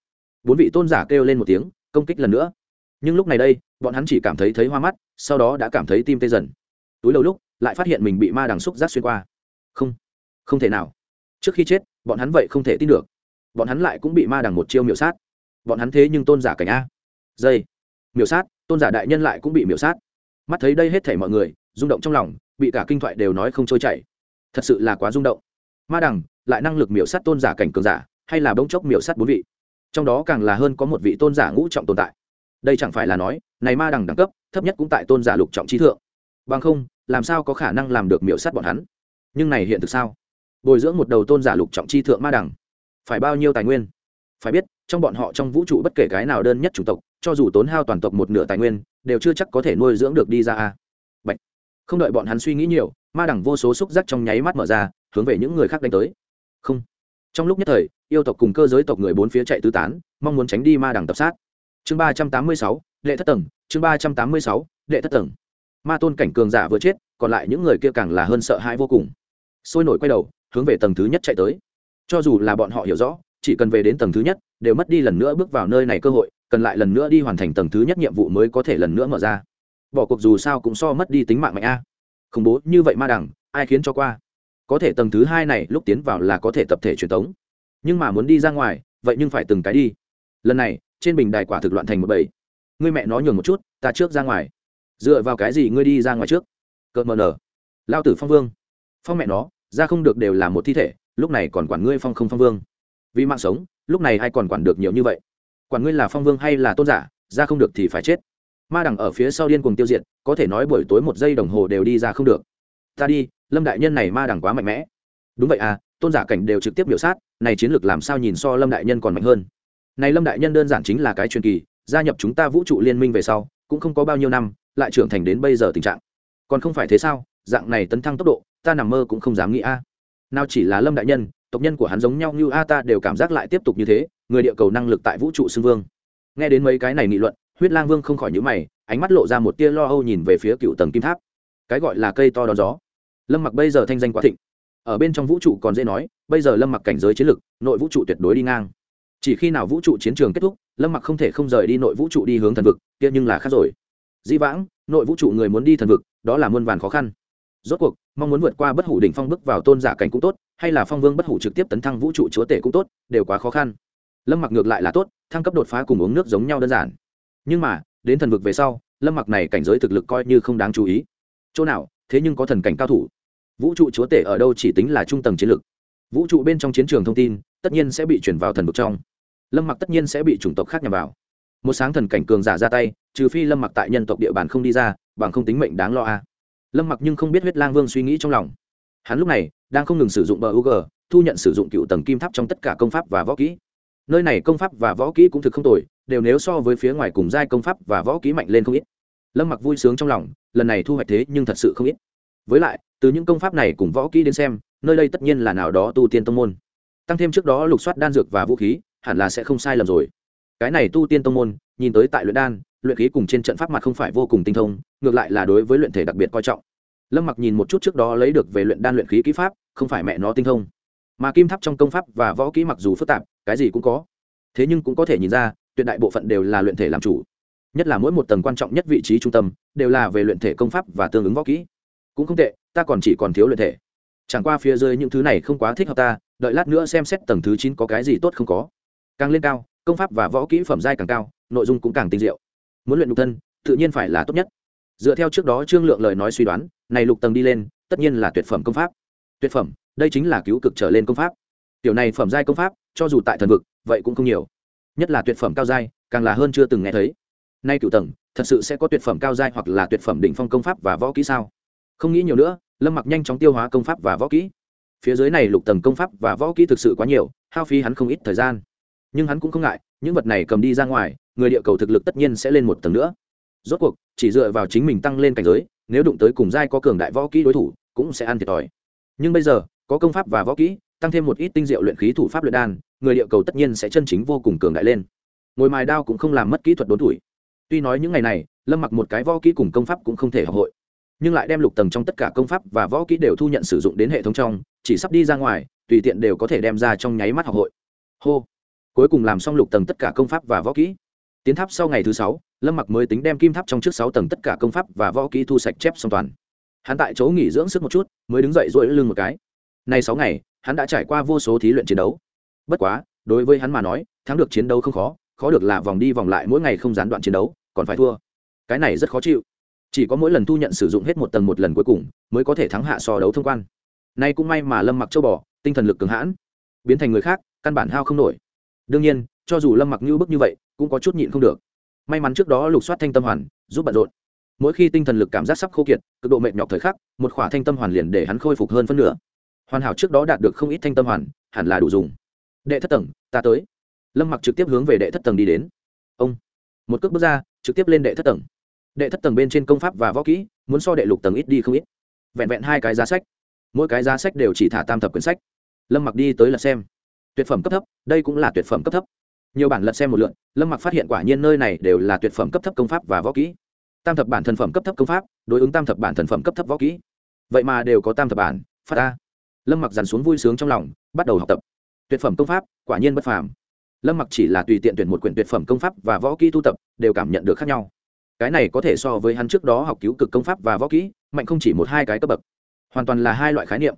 Bốn vị tôn giả kêu lên một tiếng, công kích lần nữa. Nhưng lúc này đây, bọn hắn chỉ cảm thấy thấy hoa mắt, sau đó đã cảm thấy tim tê dần túi lâu lúc lại phát hiện mình bị ma đằng xúc giác xuyên qua. Không không thể nào. Trước khi chết, bọn hắn vậy không thể tin được. Bọn hắn lại cũng bị ma đằng một chiêu miểu sát. Bọn hắn thế nhưng tôn giả cảnh a. Dây. Miểu sát, tôn giả đại nhân lại cũng bị miểu sát. Mắt thấy đây hết thể mọi người, rung động trong lòng, bị cả kinh thoại đều nói không trôi chảy. Thật sự là quá rung động. Ma đằng, lại năng lực miểu sát tôn giả cảnh cường giả, hay là bỗng chốc miểu sát bốn vị? Trong đó càng là hơn có một vị tôn giả ngũ trọng tồn tại. Đây chẳng phải là nói, này ma đằng đẳng cấp, thấp nhất cũng tại tôn giả lục trọng trí thượng. Bằng không làm sao có khả năng làm được miểu sát bọn hắn? Nhưng này hiện thực sao? Bồi dưỡng một đầu tôn giả lục trọng chi thượng ma đằng phải bao nhiêu tài nguyên? Phải biết, trong bọn họ trong vũ trụ bất kể cái nào đơn nhất chủng tộc, cho dù tốn hao toàn tộc một nửa tài nguyên, đều chưa chắc có thể nuôi dưỡng được đi ra a. Bạch. không đợi bọn hắn suy nghĩ nhiều, ma đẳng vô số xúc giác trong nháy mắt mở ra, hướng về những người khác đánh tới. Không. Trong lúc nhất thời, yêu tộc cùng cơ giới tộc người bốn phía chạy tứ tán, mong muốn tránh đi ma đẳng tập sát. Chương ba trăm tám mươi sáu, đệ thất tầng, chương ba trăm tám mươi sáu, đệ thất tầng ma tôn cảnh cường giả vừa chết, còn lại những người kia càng là hơn sợ hãi vô cùng. Sôi nổi quay đầu, hướng về tầng thứ nhất chạy tới. Cho dù là bọn họ hiểu rõ, chỉ cần về đến tầng thứ nhất, đều mất đi lần nữa bước vào nơi này cơ hội, cần lại lần nữa đi hoàn thành tầng thứ nhất nhiệm vụ mới có thể lần nữa mở ra. Bỏ cuộc dù sao cũng so mất đi tính mạng mạnh a. Khủng bố như vậy ma đẳng, ai khiến cho qua? Có thể tầng thứ hai này lúc tiến vào là có thể tập thể truyền thống nhưng mà muốn đi ra ngoài, vậy nhưng phải từng cái đi. Lần này, trên bình đài quả thực loạn thành một bầy. Ngươi mẹ nó nhường một chút, ta trước ra ngoài dựa vào cái gì ngươi đi ra ngoài trước? Cợt mờ nở. Lao tử phong vương. Phong mẹ nó, ra không được đều là một thi thể, lúc này còn quản ngươi phong không phong vương. Vì mạng sống, lúc này ai còn quản được nhiều như vậy? Quản ngươi là phong vương hay là tôn giả, ra không được thì phải chết. Ma đằng ở phía sau điên cùng tiêu diệt, có thể nói buổi tối một giây đồng hồ đều đi ra không được. Ta đi, lâm đại nhân này ma đằng quá mạnh mẽ. Đúng vậy à tôn giả cảnh đều trực tiếp biểu sát, này chiến lược làm sao nhìn so lâm đại nhân còn mạnh hơn? Này lâm đại nhân đơn giản chính là cái truyền kỳ, gia nhập chúng ta vũ trụ liên minh về sau, cũng không có bao nhiêu năm lại trưởng thành đến bây giờ tình trạng. Còn không phải thế sao? Dạng này tấn thăng tốc độ, ta nằm mơ cũng không dám nghĩ a. Nào chỉ là lâm đại nhân, tộc nhân của hắn giống nhau như a, ta đều cảm giác lại tiếp tục như thế, người địa cầu năng lực tại vũ trụ xưng vương. Nghe đến mấy cái này nghị luận, huyết lang vương không khỏi nhữ mày, ánh mắt lộ ra một tia lo âu nhìn về phía cựu tầng kim tháp. Cái gọi là cây to đón gió. Lâm mặc bây giờ thanh danh quá thịnh. Ở bên trong vũ trụ còn dễ nói, bây giờ lâm mặc cảnh giới chiến lực, nội vũ trụ tuyệt đối đi ngang. Chỉ khi nào vũ trụ chiến trường kết thúc, lâm mặc không thể không rời đi nội vũ trụ đi hướng thần vực, kia nhưng là khác rồi dĩ vãng, nội vũ trụ người muốn đi thần vực, đó là muôn vàn khó khăn. Rốt cuộc, mong muốn vượt qua bất hủ đỉnh phong bước vào tôn giả cảnh cũng tốt, hay là phong vương bất hủ trực tiếp tấn thăng vũ trụ chúa tể cũng tốt, đều quá khó khăn. Lâm mặc ngược lại là tốt, thăng cấp đột phá cùng uống nước giống nhau đơn giản. Nhưng mà, đến thần vực về sau, lâm mặc này cảnh giới thực lực coi như không đáng chú ý. Chỗ nào, thế nhưng có thần cảnh cao thủ. Vũ trụ chúa tể ở đâu chỉ tính là trung tầng chiến lực. Vũ trụ bên trong chiến trường thông tin, tất nhiên sẽ bị chuyển vào thần vực trong. Lâm mặc tất nhiên sẽ bị chủng tộc khác nhằm vào một sáng thần cảnh cường giả ra tay, trừ phi lâm mặc tại nhân tộc địa bàn không đi ra, bằng không tính mệnh đáng lo a. Lâm mặc nhưng không biết huyết lang vương suy nghĩ trong lòng. Hắn lúc này đang không ngừng sử dụng bờ u g thu nhận sử dụng cựu tầng kim tháp trong tất cả công pháp và võ kỹ. Nơi này công pháp và võ kỹ cũng thực không tồi, đều nếu so với phía ngoài cùng giai công pháp và võ kỹ mạnh lên không ít. Lâm mặc vui sướng trong lòng, lần này thu hoạch thế nhưng thật sự không ít. Với lại, từ những công pháp này cùng võ kỹ đến xem, nơi đây tất nhiên là nào đó tu tiên tông môn. Tăng thêm trước đó lục soát đan dược và vũ khí, hẳn là sẽ không sai lầm rồi cái này tu tiên tông môn, nhìn tới tại luyện đan, luyện khí cùng trên trận pháp mặt không phải vô cùng tinh thông, ngược lại là đối với luyện thể đặc biệt coi trọng. Lâm mặc nhìn một chút trước đó lấy được về luyện đan luyện khí kỹ pháp, không phải mẹ nó tinh thông. Mà kim tháp trong công pháp và võ kỹ mặc dù phức tạp, cái gì cũng có. Thế nhưng cũng có thể nhìn ra, tuyệt đại bộ phận đều là luyện thể làm chủ. Nhất là mỗi một tầng quan trọng nhất vị trí trung tâm, đều là về luyện thể công pháp và tương ứng võ kỹ. Cũng không tệ, ta còn chỉ còn thiếu luyện thể. Chẳng qua phía dưới những thứ này không quá thích hợp ta, đợi lát nữa xem xét tầng thứ chín có cái gì tốt không có. Càng lên cao công pháp và võ kỹ phẩm giai càng cao, nội dung cũng càng tinh diệu. Muốn luyện nhục thân, tự nhiên phải là tốt nhất. Dựa theo trước đó trương lượng lời nói suy đoán, này lục tầng đi lên, tất nhiên là tuyệt phẩm công pháp. Tuyệt phẩm, đây chính là cứu cực trở lên công pháp. Tiểu này phẩm giai công pháp, cho dù tại thần vực, vậy cũng không nhiều. Nhất là tuyệt phẩm cao giai, càng là hơn chưa từng nghe thấy. Nay cựu tầng, thật sự sẽ có tuyệt phẩm cao giai hoặc là tuyệt phẩm đỉnh phong công pháp và võ kỹ sao? Không nghĩ nhiều nữa, lâm mặc nhanh chóng tiêu hóa công pháp và võ kỹ. Phía dưới này lục tầng công pháp và võ kỹ thực sự quá nhiều, hao phí hắn không ít thời gian nhưng hắn cũng không ngại, những vật này cầm đi ra ngoài, người địa cầu thực lực tất nhiên sẽ lên một tầng nữa. Rốt cuộc, chỉ dựa vào chính mình tăng lên cảnh giới, nếu đụng tới cùng giai có cường đại võ kỹ đối thủ, cũng sẽ ăn thiệt thòi. Nhưng bây giờ, có công pháp và võ kỹ, tăng thêm một ít tinh diệu luyện khí thủ pháp luyện đan, người địa cầu tất nhiên sẽ chân chính vô cùng cường đại lên. Ngồi mài đao cũng không làm mất kỹ thuật đốn tuổi. Tuy nói những ngày này, lâm mặc một cái võ kỹ cùng công pháp cũng không thể học hội, nhưng lại đem lục tầng trong tất cả công pháp và võ kỹ đều thu nhận sử dụng đến hệ thống trong, chỉ sắp đi ra ngoài, tùy tiện đều có thể đem ra trong nháy mắt học hội. Hô cuối cùng làm xong lục tầng tất cả công pháp và võ kỹ. Tiến tháp sau ngày thứ sáu, lâm mặc mới tính đem kim tháp trong trước sáu tầng tất cả công pháp và võ kỹ thu sạch chép xong toàn. Hắn tại chỗ nghỉ dưỡng sức một chút, mới đứng dậy dội lưng một cái. Nay sáu ngày, hắn đã trải qua vô số thí luyện chiến đấu. Bất quá, đối với hắn mà nói, thắng được chiến đấu không khó khó được là vòng đi vòng lại mỗi ngày không gián đoạn chiến đấu, còn phải thua. Cái này rất khó chịu. Chỉ có mỗi lần thu nhận sử dụng hết một tầng một lần cuối cùng, mới có thể thắng hạ so đấu thông quan. Nay cũng may mà lâm mặc châu bò, tinh thần lực cường hãn. Biến thành người khác, căn bản hao không nổi đương nhiên, cho dù lâm mặc như bức như vậy, cũng có chút nhịn không được. May mắn trước đó lục soát thanh tâm hoàn, giúp bận rộn. Mỗi khi tinh thần lực cảm giác sắp khô kiệt, cực độ mệt nhọc thời khắc, một khỏa thanh tâm hoàn liền để hắn khôi phục hơn phân nửa. Hoàn hảo trước đó đạt được không ít thanh tâm hoàn, hẳn là đủ dùng. Đệ thất tầng, ta tới. Lâm mặc trực tiếp hướng về đệ thất tầng đi đến. Ông. Một cước bước ra, trực tiếp lên đệ thất tầng. Đệ thất tầng bên trên công pháp và võ kỹ, muốn so đệ lục tầng ít đi không ít. Vẹn vẹn hai cái giá sách. Mỗi cái giá sách đều chỉ thả tam thập quyển sách. Lâm mặc đi tới là xem tuyệt phẩm cấp thấp, đây cũng là tuyệt phẩm cấp thấp. Nhiều bản lật xem một lượn lâm mặc phát hiện quả nhiên nơi này đều là tuyệt phẩm cấp thấp công pháp và võ kỹ. Tam thập bản thần phẩm cấp thấp công pháp, đối ứng tam thập bản thần phẩm cấp thấp võ kỹ. Vậy mà đều có tam thập bản, phát ta lâm mặc dàn xuống vui sướng trong lòng, bắt đầu học tập. Tuyệt phẩm công pháp, quả nhiên bất phàm. Lâm mặc chỉ là tùy tiện tuyển một quyển tuyệt phẩm công pháp và võ kỹ tu tập, đều cảm nhận được khác nhau. Cái này có thể so với hắn trước đó học cứu cực công pháp và võ kỹ, mạnh không chỉ một hai cái cấp bậc. Hoàn toàn là hai loại khái niệm.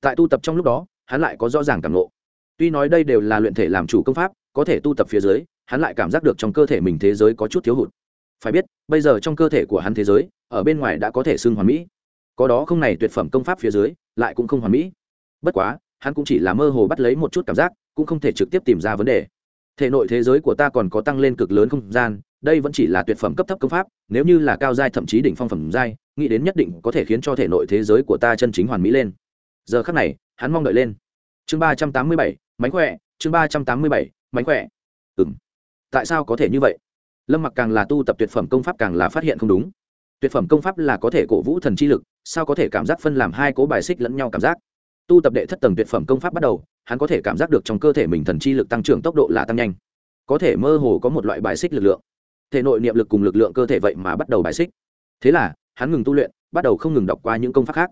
Tại tu tập trong lúc đó, hắn lại có rõ ràng cảm lộ tuy nói đây đều là luyện thể làm chủ công pháp, có thể tu tập phía dưới, hắn lại cảm giác được trong cơ thể mình thế giới có chút thiếu hụt. Phải biết, bây giờ trong cơ thể của hắn thế giới, ở bên ngoài đã có thể xưng hoàn mỹ. Có đó không này tuyệt phẩm công pháp phía dưới, lại cũng không hoàn mỹ. Bất quá, hắn cũng chỉ là mơ hồ bắt lấy một chút cảm giác, cũng không thể trực tiếp tìm ra vấn đề. Thể nội thế giới của ta còn có tăng lên cực lớn không gian, đây vẫn chỉ là tuyệt phẩm cấp thấp công pháp, nếu như là cao giai thậm chí đỉnh phong phẩm giai, nghĩ đến nhất định có thể khiến cho thể nội thế giới của ta chân chính hoàn mỹ lên. Giờ khắc này, hắn mong đợi lên. Chương ba trăm tám mươi bảy mánh khỏe, chương ba trăm tám mươi bảy, mánh khỏe. Ừ m tại sao có thể như vậy? Lâm mặc càng là tu tập tuyệt phẩm công pháp càng là phát hiện không đúng. Tuyệt phẩm công pháp là có thể cổ vũ thần chi lực, sao có thể cảm giác phân làm hai cố bài xích lẫn nhau cảm giác? Tu tập đệ thất tầng tuyệt phẩm công pháp bắt đầu, hắn có thể cảm giác được trong cơ thể mình thần chi lực tăng trưởng tốc độ là tăng nhanh. Có thể mơ hồ có một loại bài xích lực lượng. Thể nội niệm lực cùng lực lượng cơ thể vậy mà bắt đầu bài xích. Thế là, hắn ngừng tu luyện, bắt đầu không ngừng đọc qua những công pháp khác.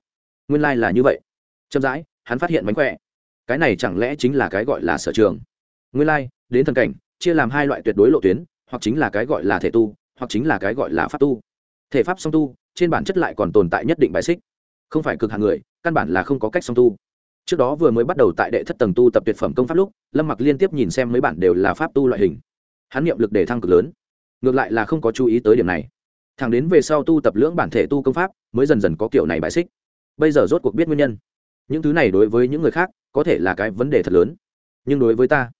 Nguyên lai là như vậy. Chậm rãi, hắn phát hiện mánh khỏe cái này chẳng lẽ chính là cái gọi là sở trường? Nguyên lai, đến thần cảnh, chia làm hai loại tuyệt đối lộ tuyến, hoặc chính là cái gọi là thể tu, hoặc chính là cái gọi là pháp tu. Thể pháp song tu, trên bản chất lại còn tồn tại nhất định bài xích. Không phải cực hạng người, căn bản là không có cách song tu. Trước đó vừa mới bắt đầu tại đệ thất tầng tu tập tuyệt phẩm công pháp lúc, lâm mặc liên tiếp nhìn xem mấy bản đều là pháp tu loại hình. Hắn niệm lực để thăng cực lớn. Ngược lại là không có chú ý tới điểm này. Thẳng đến về sau tu tập lưỡng bản thể tu công pháp, mới dần dần có kiểu này bài xích. Bây giờ rốt cuộc biết nguyên nhân những thứ này đối với những người khác, có thể là cái vấn đề thật lớn. Nhưng đối với ta,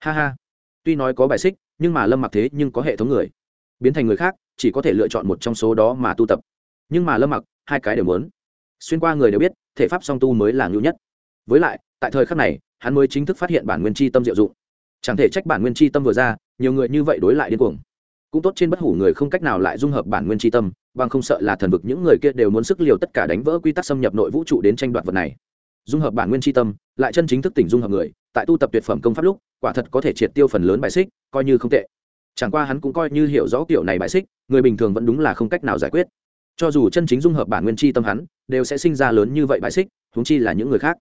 ha ha. Tuy nói có bài xích, nhưng mà lâm mặc thế nhưng có hệ thống người. Biến thành người khác, chỉ có thể lựa chọn một trong số đó mà tu tập. Nhưng mà lâm mặc, hai cái đều muốn. Xuyên qua người đều biết, thể pháp song tu mới là ngưu nhất. Với lại, tại thời khắc này, hắn mới chính thức phát hiện bản nguyên chi tâm diệu dụng. Chẳng thể trách bản nguyên chi tâm vừa ra, nhiều người như vậy đối lại điên cuồng. Cũng tốt trên bất hủ người không cách nào lại dung hợp bản nguyên chi tâm, bằng không sợ là thần vực những người kia đều muốn sức liều tất cả đánh vỡ quy tắc xâm nhập nội vũ trụ đến tranh đoạt vật này dung hợp bản nguyên chi tâm, lại chân chính thức tỉnh dung hợp người, tại tu tập tuyệt phẩm công pháp lúc, quả thật có thể triệt tiêu phần lớn bài xích, coi như không tệ. Chẳng qua hắn cũng coi như hiểu rõ kiểu này bài xích, người bình thường vẫn đúng là không cách nào giải quyết. Cho dù chân chính dung hợp bản nguyên chi tâm hắn, đều sẽ sinh ra lớn như vậy bài xích thúng chi là những người khác.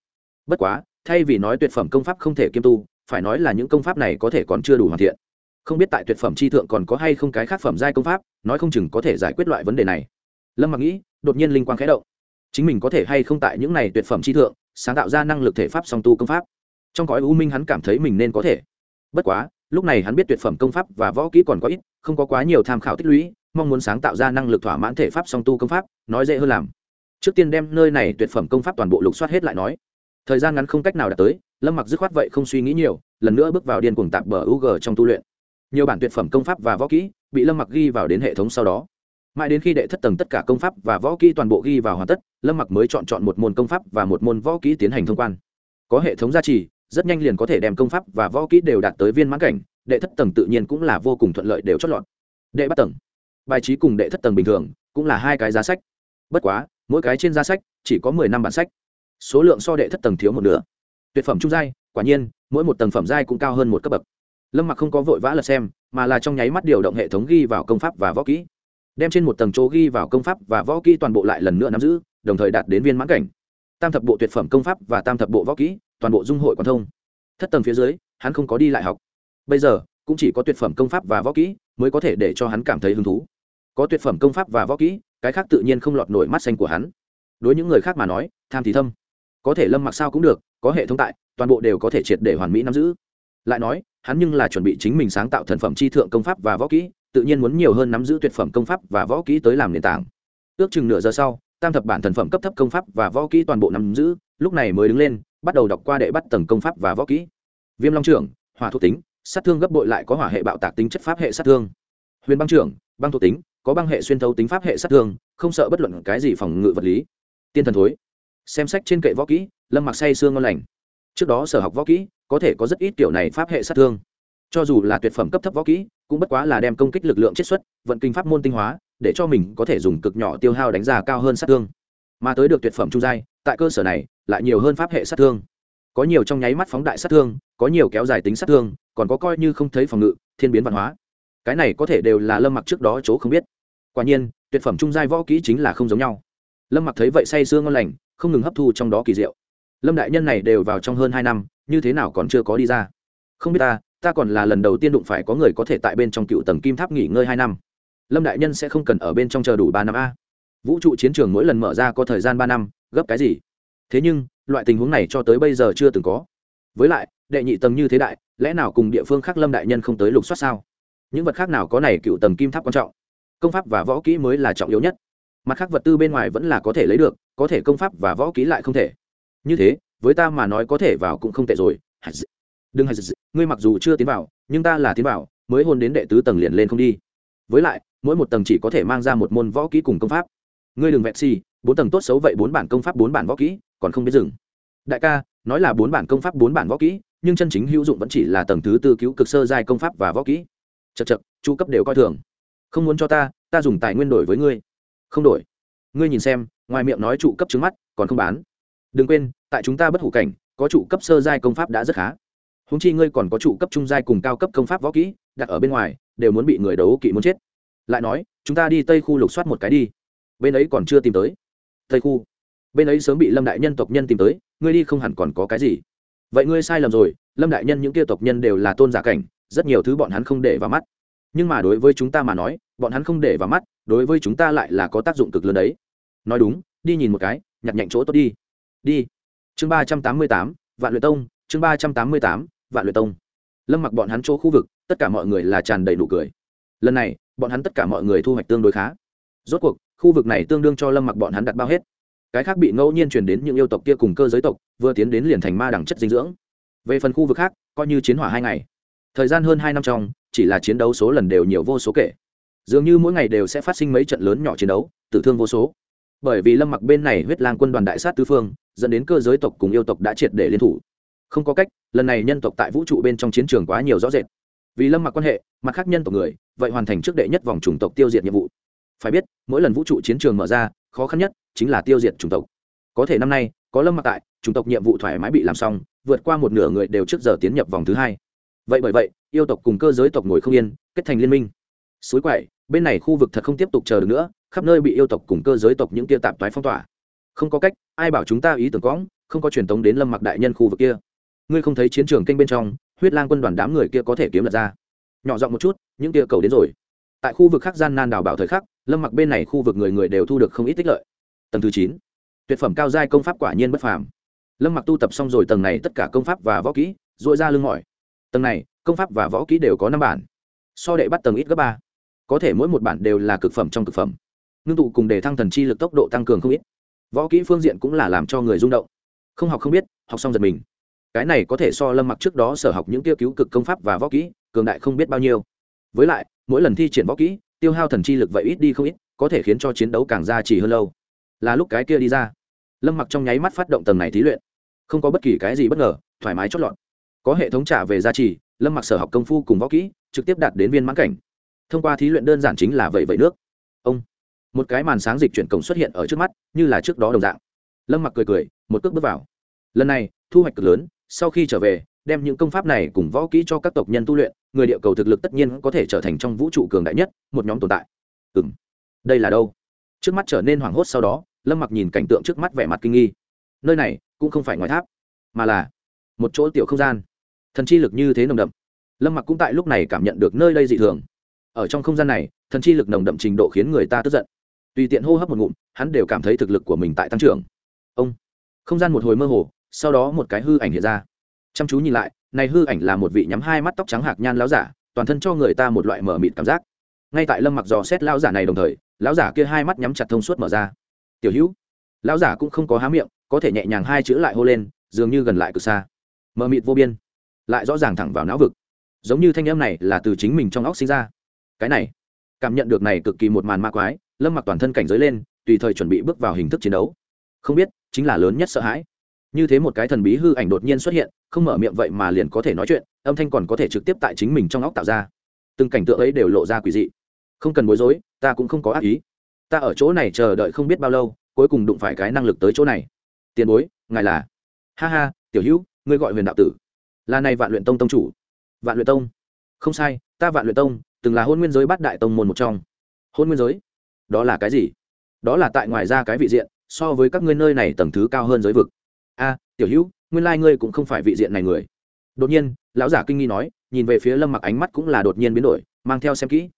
Bất quá, thay vì nói tuyệt phẩm công pháp không thể kiêm tu, phải nói là những công pháp này có thể còn chưa đủ hoàn thiện. Không biết tại tuyệt phẩm chi thượng còn có hay không cái khác phẩm giai công pháp, nói không chừng có thể giải quyết loại vấn đề này. Lâm mặc nghĩ, đột nhiên linh quang khẽ động. Chính mình có thể hay không tại những này tuyệt phẩm chi thượng sáng tạo ra năng lực thể pháp song tu công pháp. Trong cõi u minh hắn cảm thấy mình nên có thể. Bất quá, lúc này hắn biết tuyệt phẩm công pháp và võ kỹ còn có ít, không có quá nhiều tham khảo tích lũy, mong muốn sáng tạo ra năng lực thỏa mãn thể pháp song tu công pháp, nói dễ hơn làm. Trước tiên đem nơi này tuyệt phẩm công pháp toàn bộ lục soát hết lại nói. Thời gian ngắn không cách nào đạt tới, lâm mặc dứt khoát vậy không suy nghĩ nhiều, lần nữa bước vào điên cuồng tạp bờ u g trong tu luyện. Nhiều bản tuyệt phẩm công pháp và võ kỹ bị lâm mặc ghi vào đến hệ thống sau đó mãi đến khi đệ thất tầng tất cả công pháp và võ kỹ toàn bộ ghi vào hoàn tất, lâm mặc mới chọn chọn một môn công pháp và một môn võ kỹ tiến hành thông quan. Có hệ thống gia trì, rất nhanh liền có thể đem công pháp và võ kỹ đều đạt tới viên mãn cảnh, đệ thất tầng tự nhiên cũng là vô cùng thuận lợi đều chót lọt. Đệ bắt tầng. Bài trí cùng đệ thất tầng bình thường, cũng là hai cái giá sách. Bất quá, mỗi cái trên giá sách chỉ có mười năm bản sách. Số lượng so đệ thất tầng thiếu một nửa. Tuyệt phẩm trung giai, quả nhiên, mỗi một tầng phẩm giai cũng cao hơn một cấp bậc. Lâm mặc không có vội vã lật xem, mà là trong nháy mắt điều động hệ thống ghi vào công pháp và võ kỹ đem trên một tầng chỗ ghi vào công pháp và võ kỹ toàn bộ lại lần nữa nắm giữ, đồng thời đạt đến viên mãn cảnh. Tam thập bộ tuyệt phẩm công pháp và tam thập bộ võ kỹ, toàn bộ dung hội quan thông. Thất tầng phía dưới, hắn không có đi lại học. Bây giờ, cũng chỉ có tuyệt phẩm công pháp và võ kỹ mới có thể để cho hắn cảm thấy hứng thú. Có tuyệt phẩm công pháp và võ kỹ, cái khác tự nhiên không lọt nổi mắt xanh của hắn. Đối những người khác mà nói, tham thì thâm. Có thể lâm mặc sao cũng được, có hệ thống tại, toàn bộ đều có thể triệt để hoàn mỹ nắm giữ. Lại nói, hắn nhưng là chuẩn bị chính mình sáng tạo thần phẩm chi thượng công pháp và võ kỹ tự nhiên muốn nhiều hơn nắm giữ tuyệt phẩm công pháp và võ kỹ tới làm nền tảng. Ước chừng nửa giờ sau, tam thập bản thần phẩm cấp thấp công pháp và võ kỹ toàn bộ nắm giữ, lúc này mới đứng lên, bắt đầu đọc qua đệ bắt tầng công pháp và võ kỹ. Viêm long trưởng, hỏa thuộc tính, sát thương gấp bội lại có hỏa hệ bạo tạc tính chất pháp hệ sát thương. Huyền băng trưởng, băng thuộc tính, có băng hệ xuyên thấu tính pháp hệ sát thương, không sợ bất luận cái gì phòng ngự vật lý. Tiên thần thối, xem sách trên kệ võ kỹ, lâm mặc say xương ngon lành. Trước đó sở học võ kỹ, có thể có rất ít kiểu này pháp hệ sát thương cho dù là tuyệt phẩm cấp thấp võ kỹ, cũng bất quá là đem công kích lực lượng chiết xuất, vận kinh pháp môn tinh hóa, để cho mình có thể dùng cực nhỏ tiêu hao đánh giá cao hơn sát thương. Mà tới được tuyệt phẩm trung giai, tại cơ sở này, lại nhiều hơn pháp hệ sát thương. Có nhiều trong nháy mắt phóng đại sát thương, có nhiều kéo dài tính sát thương, còn có coi như không thấy phòng ngự, thiên biến văn hóa. Cái này có thể đều là lâm mặc trước đó chỗ không biết. Quả nhiên, tuyệt phẩm trung giai võ kỹ chính là không giống nhau. Lâm mặc thấy vậy say sương ngon lành, không ngừng hấp thu trong đó kỳ diệu. Lâm đại nhân này đều vào trong hơn hai năm, như thế nào còn chưa có đi ra? Không biết ta ta còn là lần đầu tiên đụng phải có người có thể tại bên trong cựu tầng kim tháp nghỉ ngơi hai năm. Lâm đại nhân sẽ không cần ở bên trong chờ đủ ba năm a. Vũ trụ chiến trường mỗi lần mở ra có thời gian ba năm, gấp cái gì? Thế nhưng, loại tình huống này cho tới bây giờ chưa từng có. Với lại, đệ nhị tầng như thế đại, lẽ nào cùng địa phương khác lâm đại nhân không tới lục soát sao? Những vật khác nào có này cựu tầng kim tháp quan trọng? Công pháp và võ kỹ mới là trọng yếu nhất. Mặt khác vật tư bên ngoài vẫn là có thể lấy được, có thể công pháp và võ kỹ lại không thể. Như thế, với ta mà nói có thể vào cũng không tệ rồi đừng hay ngươi mặc dù chưa tiến vào, nhưng ta là tiến vào, mới hôn đến đệ tứ tầng liền lên không đi. Với lại, mỗi một tầng chỉ có thể mang ra một môn võ kỹ cùng công pháp. Ngươi đừng vẹn xì, bốn tầng tốt xấu vậy bốn bản công pháp bốn bản võ kỹ, còn không biết dừng. Đại ca, nói là bốn bản công pháp bốn bản võ kỹ, nhưng chân chính hữu dụng vẫn chỉ là tầng thứ tư cứu cực sơ giai công pháp và võ kỹ. Chật chật chu cấp đều coi thường. Không muốn cho ta ta dùng tài nguyên đổi với ngươi. Không đổi. Ngươi nhìn xem, ngoài miệng nói trụ cấp trứng mắt, còn không bán. Đừng quên, tại chúng ta bất hủ cảnh, có trụ cấp sơ giai công pháp đã rất khá húng chi ngươi còn có trụ cấp trung giai cùng cao cấp công pháp võ kỹ, đặt ở bên ngoài, đều muốn bị người đấu kỵ muốn chết. Lại nói, chúng ta đi tây khu lục soát một cái đi. Bên ấy còn chưa tìm tới. Tây khu. Bên ấy sớm bị lâm đại nhân tộc nhân tìm tới, ngươi đi không hẳn còn có cái gì. Vậy ngươi sai lầm rồi, lâm đại nhân những kia tộc nhân đều là tôn giả cảnh, rất nhiều thứ bọn hắn không để vào mắt. Nhưng mà đối với chúng ta mà nói, bọn hắn không để vào mắt, đối với chúng ta lại là có tác dụng cực lớn đấy. Nói đúng, đi nhìn một cái, nhặt nhạnh chỗ tốt đi. Đi. Chương ba trăm tám mươi tám, vạn luyện tông, chương ba trăm tám mươi tám vạn luyện tông. Lâm mặc bọn hắn chỗ khu vực, tất cả mọi người là tràn đầy nụ cười. Lần này, bọn hắn tất cả mọi người thu hoạch tương đối khá. Rốt cuộc, khu vực này tương đương cho lâm mặc bọn hắn đặt bao hết. Cái khác bị ngẫu nhiên truyền đến những yêu tộc kia cùng cơ giới tộc, vừa tiến đến liền thành ma đẳng chất dinh dưỡng. Về phần khu vực khác, coi như chiến hỏa hai ngày. Thời gian hơn hai năm trong, chỉ là chiến đấu số lần đều nhiều vô số kể. Dường như mỗi ngày đều sẽ phát sinh mấy trận lớn nhỏ chiến đấu, tử thương vô số. Bởi vì lâm mặc bên này huyết lang quân đoàn đại sát tứ phương, dẫn đến cơ giới tộc cùng yêu tộc đã triệt để liên thủ không có cách, lần này nhân tộc tại vũ trụ bên trong chiến trường quá nhiều rõ rệt. Vì lâm mặc quan hệ, mặt khác nhân tộc người, vậy hoàn thành trước đệ nhất vòng chủng tộc tiêu diệt nhiệm vụ. Phải biết, mỗi lần vũ trụ chiến trường mở ra, khó khăn nhất chính là tiêu diệt chủng tộc. Có thể năm nay, có lâm mặc tại, chủng tộc nhiệm vụ thoải mái bị làm xong, vượt qua một nửa người đều trước giờ tiến nhập vòng thứ hai. Vậy bởi vậy, yêu tộc cùng cơ giới tộc ngồi không yên, kết thành liên minh. Suối quậy, bên này khu vực thật không tiếp tục chờ được nữa, khắp nơi bị yêu tộc cùng cơ giới tộc những kia tạp toái phong tỏa. Không có cách, ai bảo chúng ta ý tưởng cõng, không có truyền tống đến lâm mặc đại nhân khu vực kia ngươi không thấy chiến trường kênh bên trong, huyết lang quân đoàn đám người kia có thể kiếm lật ra. Nhỏ giọng một chút, những kia cầu đến rồi. Tại khu vực khác gian nan đào bảo thời khắc, lâm mặc bên này khu vực người người đều thu được không ít tích lợi. Tầng thứ chín, tuyệt phẩm cao giai công pháp quả nhiên bất phàm. Lâm mặc tu tập xong rồi tầng này tất cả công pháp và võ kỹ dội ra lưng mỏi. Tầng này, công pháp và võ kỹ đều có năm bản. So đệ bắt tầng ít gấp ba. Có thể mỗi một bản đều là cực phẩm trong cực phẩm. Ngưng tụ cùng để thăng thần chi lực tốc độ tăng cường không ít. Võ kỹ phương diện cũng là làm cho người rung động. Không học không biết, học xong giật mình cái này có thể so lâm mặc trước đó sở học những tiêu cứu cực công pháp và võ kỹ, cường đại không biết bao nhiêu. Với lại, mỗi lần thi triển võ kỹ, tiêu hao thần chi lực vậy ít đi không ít, có thể khiến cho chiến đấu càng ra chỉ hơn lâu. Là lúc cái kia đi ra. Lâm mặc trong nháy mắt phát động tầng này thí luyện. Không có bất kỳ cái gì bất ngờ, thoải mái chót lọt. Có hệ thống trả về gia trì, lâm mặc sở học công phu cùng võ kỹ, trực tiếp đạt đến viên mãn cảnh. Thông qua thí luyện đơn giản chính là vậy vậy nước. Ông, một cái màn sáng dịch chuyển cổng xuất hiện ở trước mắt, như là trước đó đồng dạng. Lâm mặc cười cười, một cước bước vào. Lần này thu hoạch cực lớn, sau khi trở về, đem những công pháp này cùng võ kỹ cho các tộc nhân tu luyện, người địa cầu thực lực tất nhiên có thể trở thành trong vũ trụ cường đại nhất, một nhóm tồn tại. Ừ m đây là đâu? Trước mắt trở nên hoảng hốt sau đó, lâm mặc nhìn cảnh tượng trước mắt vẻ mặt kinh nghi. Nơi này cũng không phải ngoài tháp, mà là một chỗ tiểu không gian. Thần chi lực như thế nồng đậm. Lâm mặc cũng tại lúc này cảm nhận được nơi đây dị thường. Ở trong không gian này, thần chi lực nồng đậm trình độ khiến người ta tức giận. Tùy tiện hô hấp một ngụm, hắn đều cảm thấy thực lực của mình tại tăng trưởng. Ông, không gian một hồi mơ hồ sau đó một cái hư ảnh hiện ra. Chăm chú nhìn lại, này hư ảnh là một vị nhắm hai mắt tóc trắng hạc nhan lão giả, toàn thân cho người ta một loại mở mịt cảm giác. Ngay tại lâm mặc dò xét lão giả này đồng thời, lão giả kia hai mắt nhắm chặt thông suốt mở ra. Tiểu hữu. Lão giả cũng không có há miệng, có thể nhẹ nhàng hai chữ lại hô lên, dường như gần lại cực xa. Mờ mịt vô biên, lại rõ ràng thẳng vào não vực. Giống như thanh em này là từ chính mình trong óc sinh ra. Cái này, cảm nhận được này cực kỳ một màn ma quái, lâm mặc toàn thân cảnh giới lên, tùy thời chuẩn bị bước vào hình thức chiến đấu. Không biết, chính là lớn nhất sợ hãi như thế một cái thần bí hư ảnh đột nhiên xuất hiện, không mở miệng vậy mà liền có thể nói chuyện, âm thanh còn có thể trực tiếp tại chính mình trong óc tạo ra. Từng cảnh tượng ấy đều lộ ra quỷ dị. Không cần bối rối, ta cũng không có ác ý. Ta ở chỗ này chờ đợi không biết bao lâu, cuối cùng đụng phải cái năng lực tới chỗ này. Tiền bối, ngài là? Ha ha, tiểu hữu, ngươi gọi huyền đạo tử. Là này vạn luyện tông tông chủ. Vạn luyện tông? Không sai, ta vạn luyện tông, từng là hôn nguyên giới bát đại tông môn một trong. Hôn nguyên giới? Đó là cái gì? Đó là tại ngoài ra cái vị diện, so với các ngươi nơi này tầng thứ cao hơn giới vực a, tiểu hữu, nguyên lai ngươi cũng không phải vị diện này người. Đột nhiên, lão giả kinh nghi nói, nhìn về phía lâm mặc ánh mắt cũng là đột nhiên biến đổi, mang theo xem kỹ.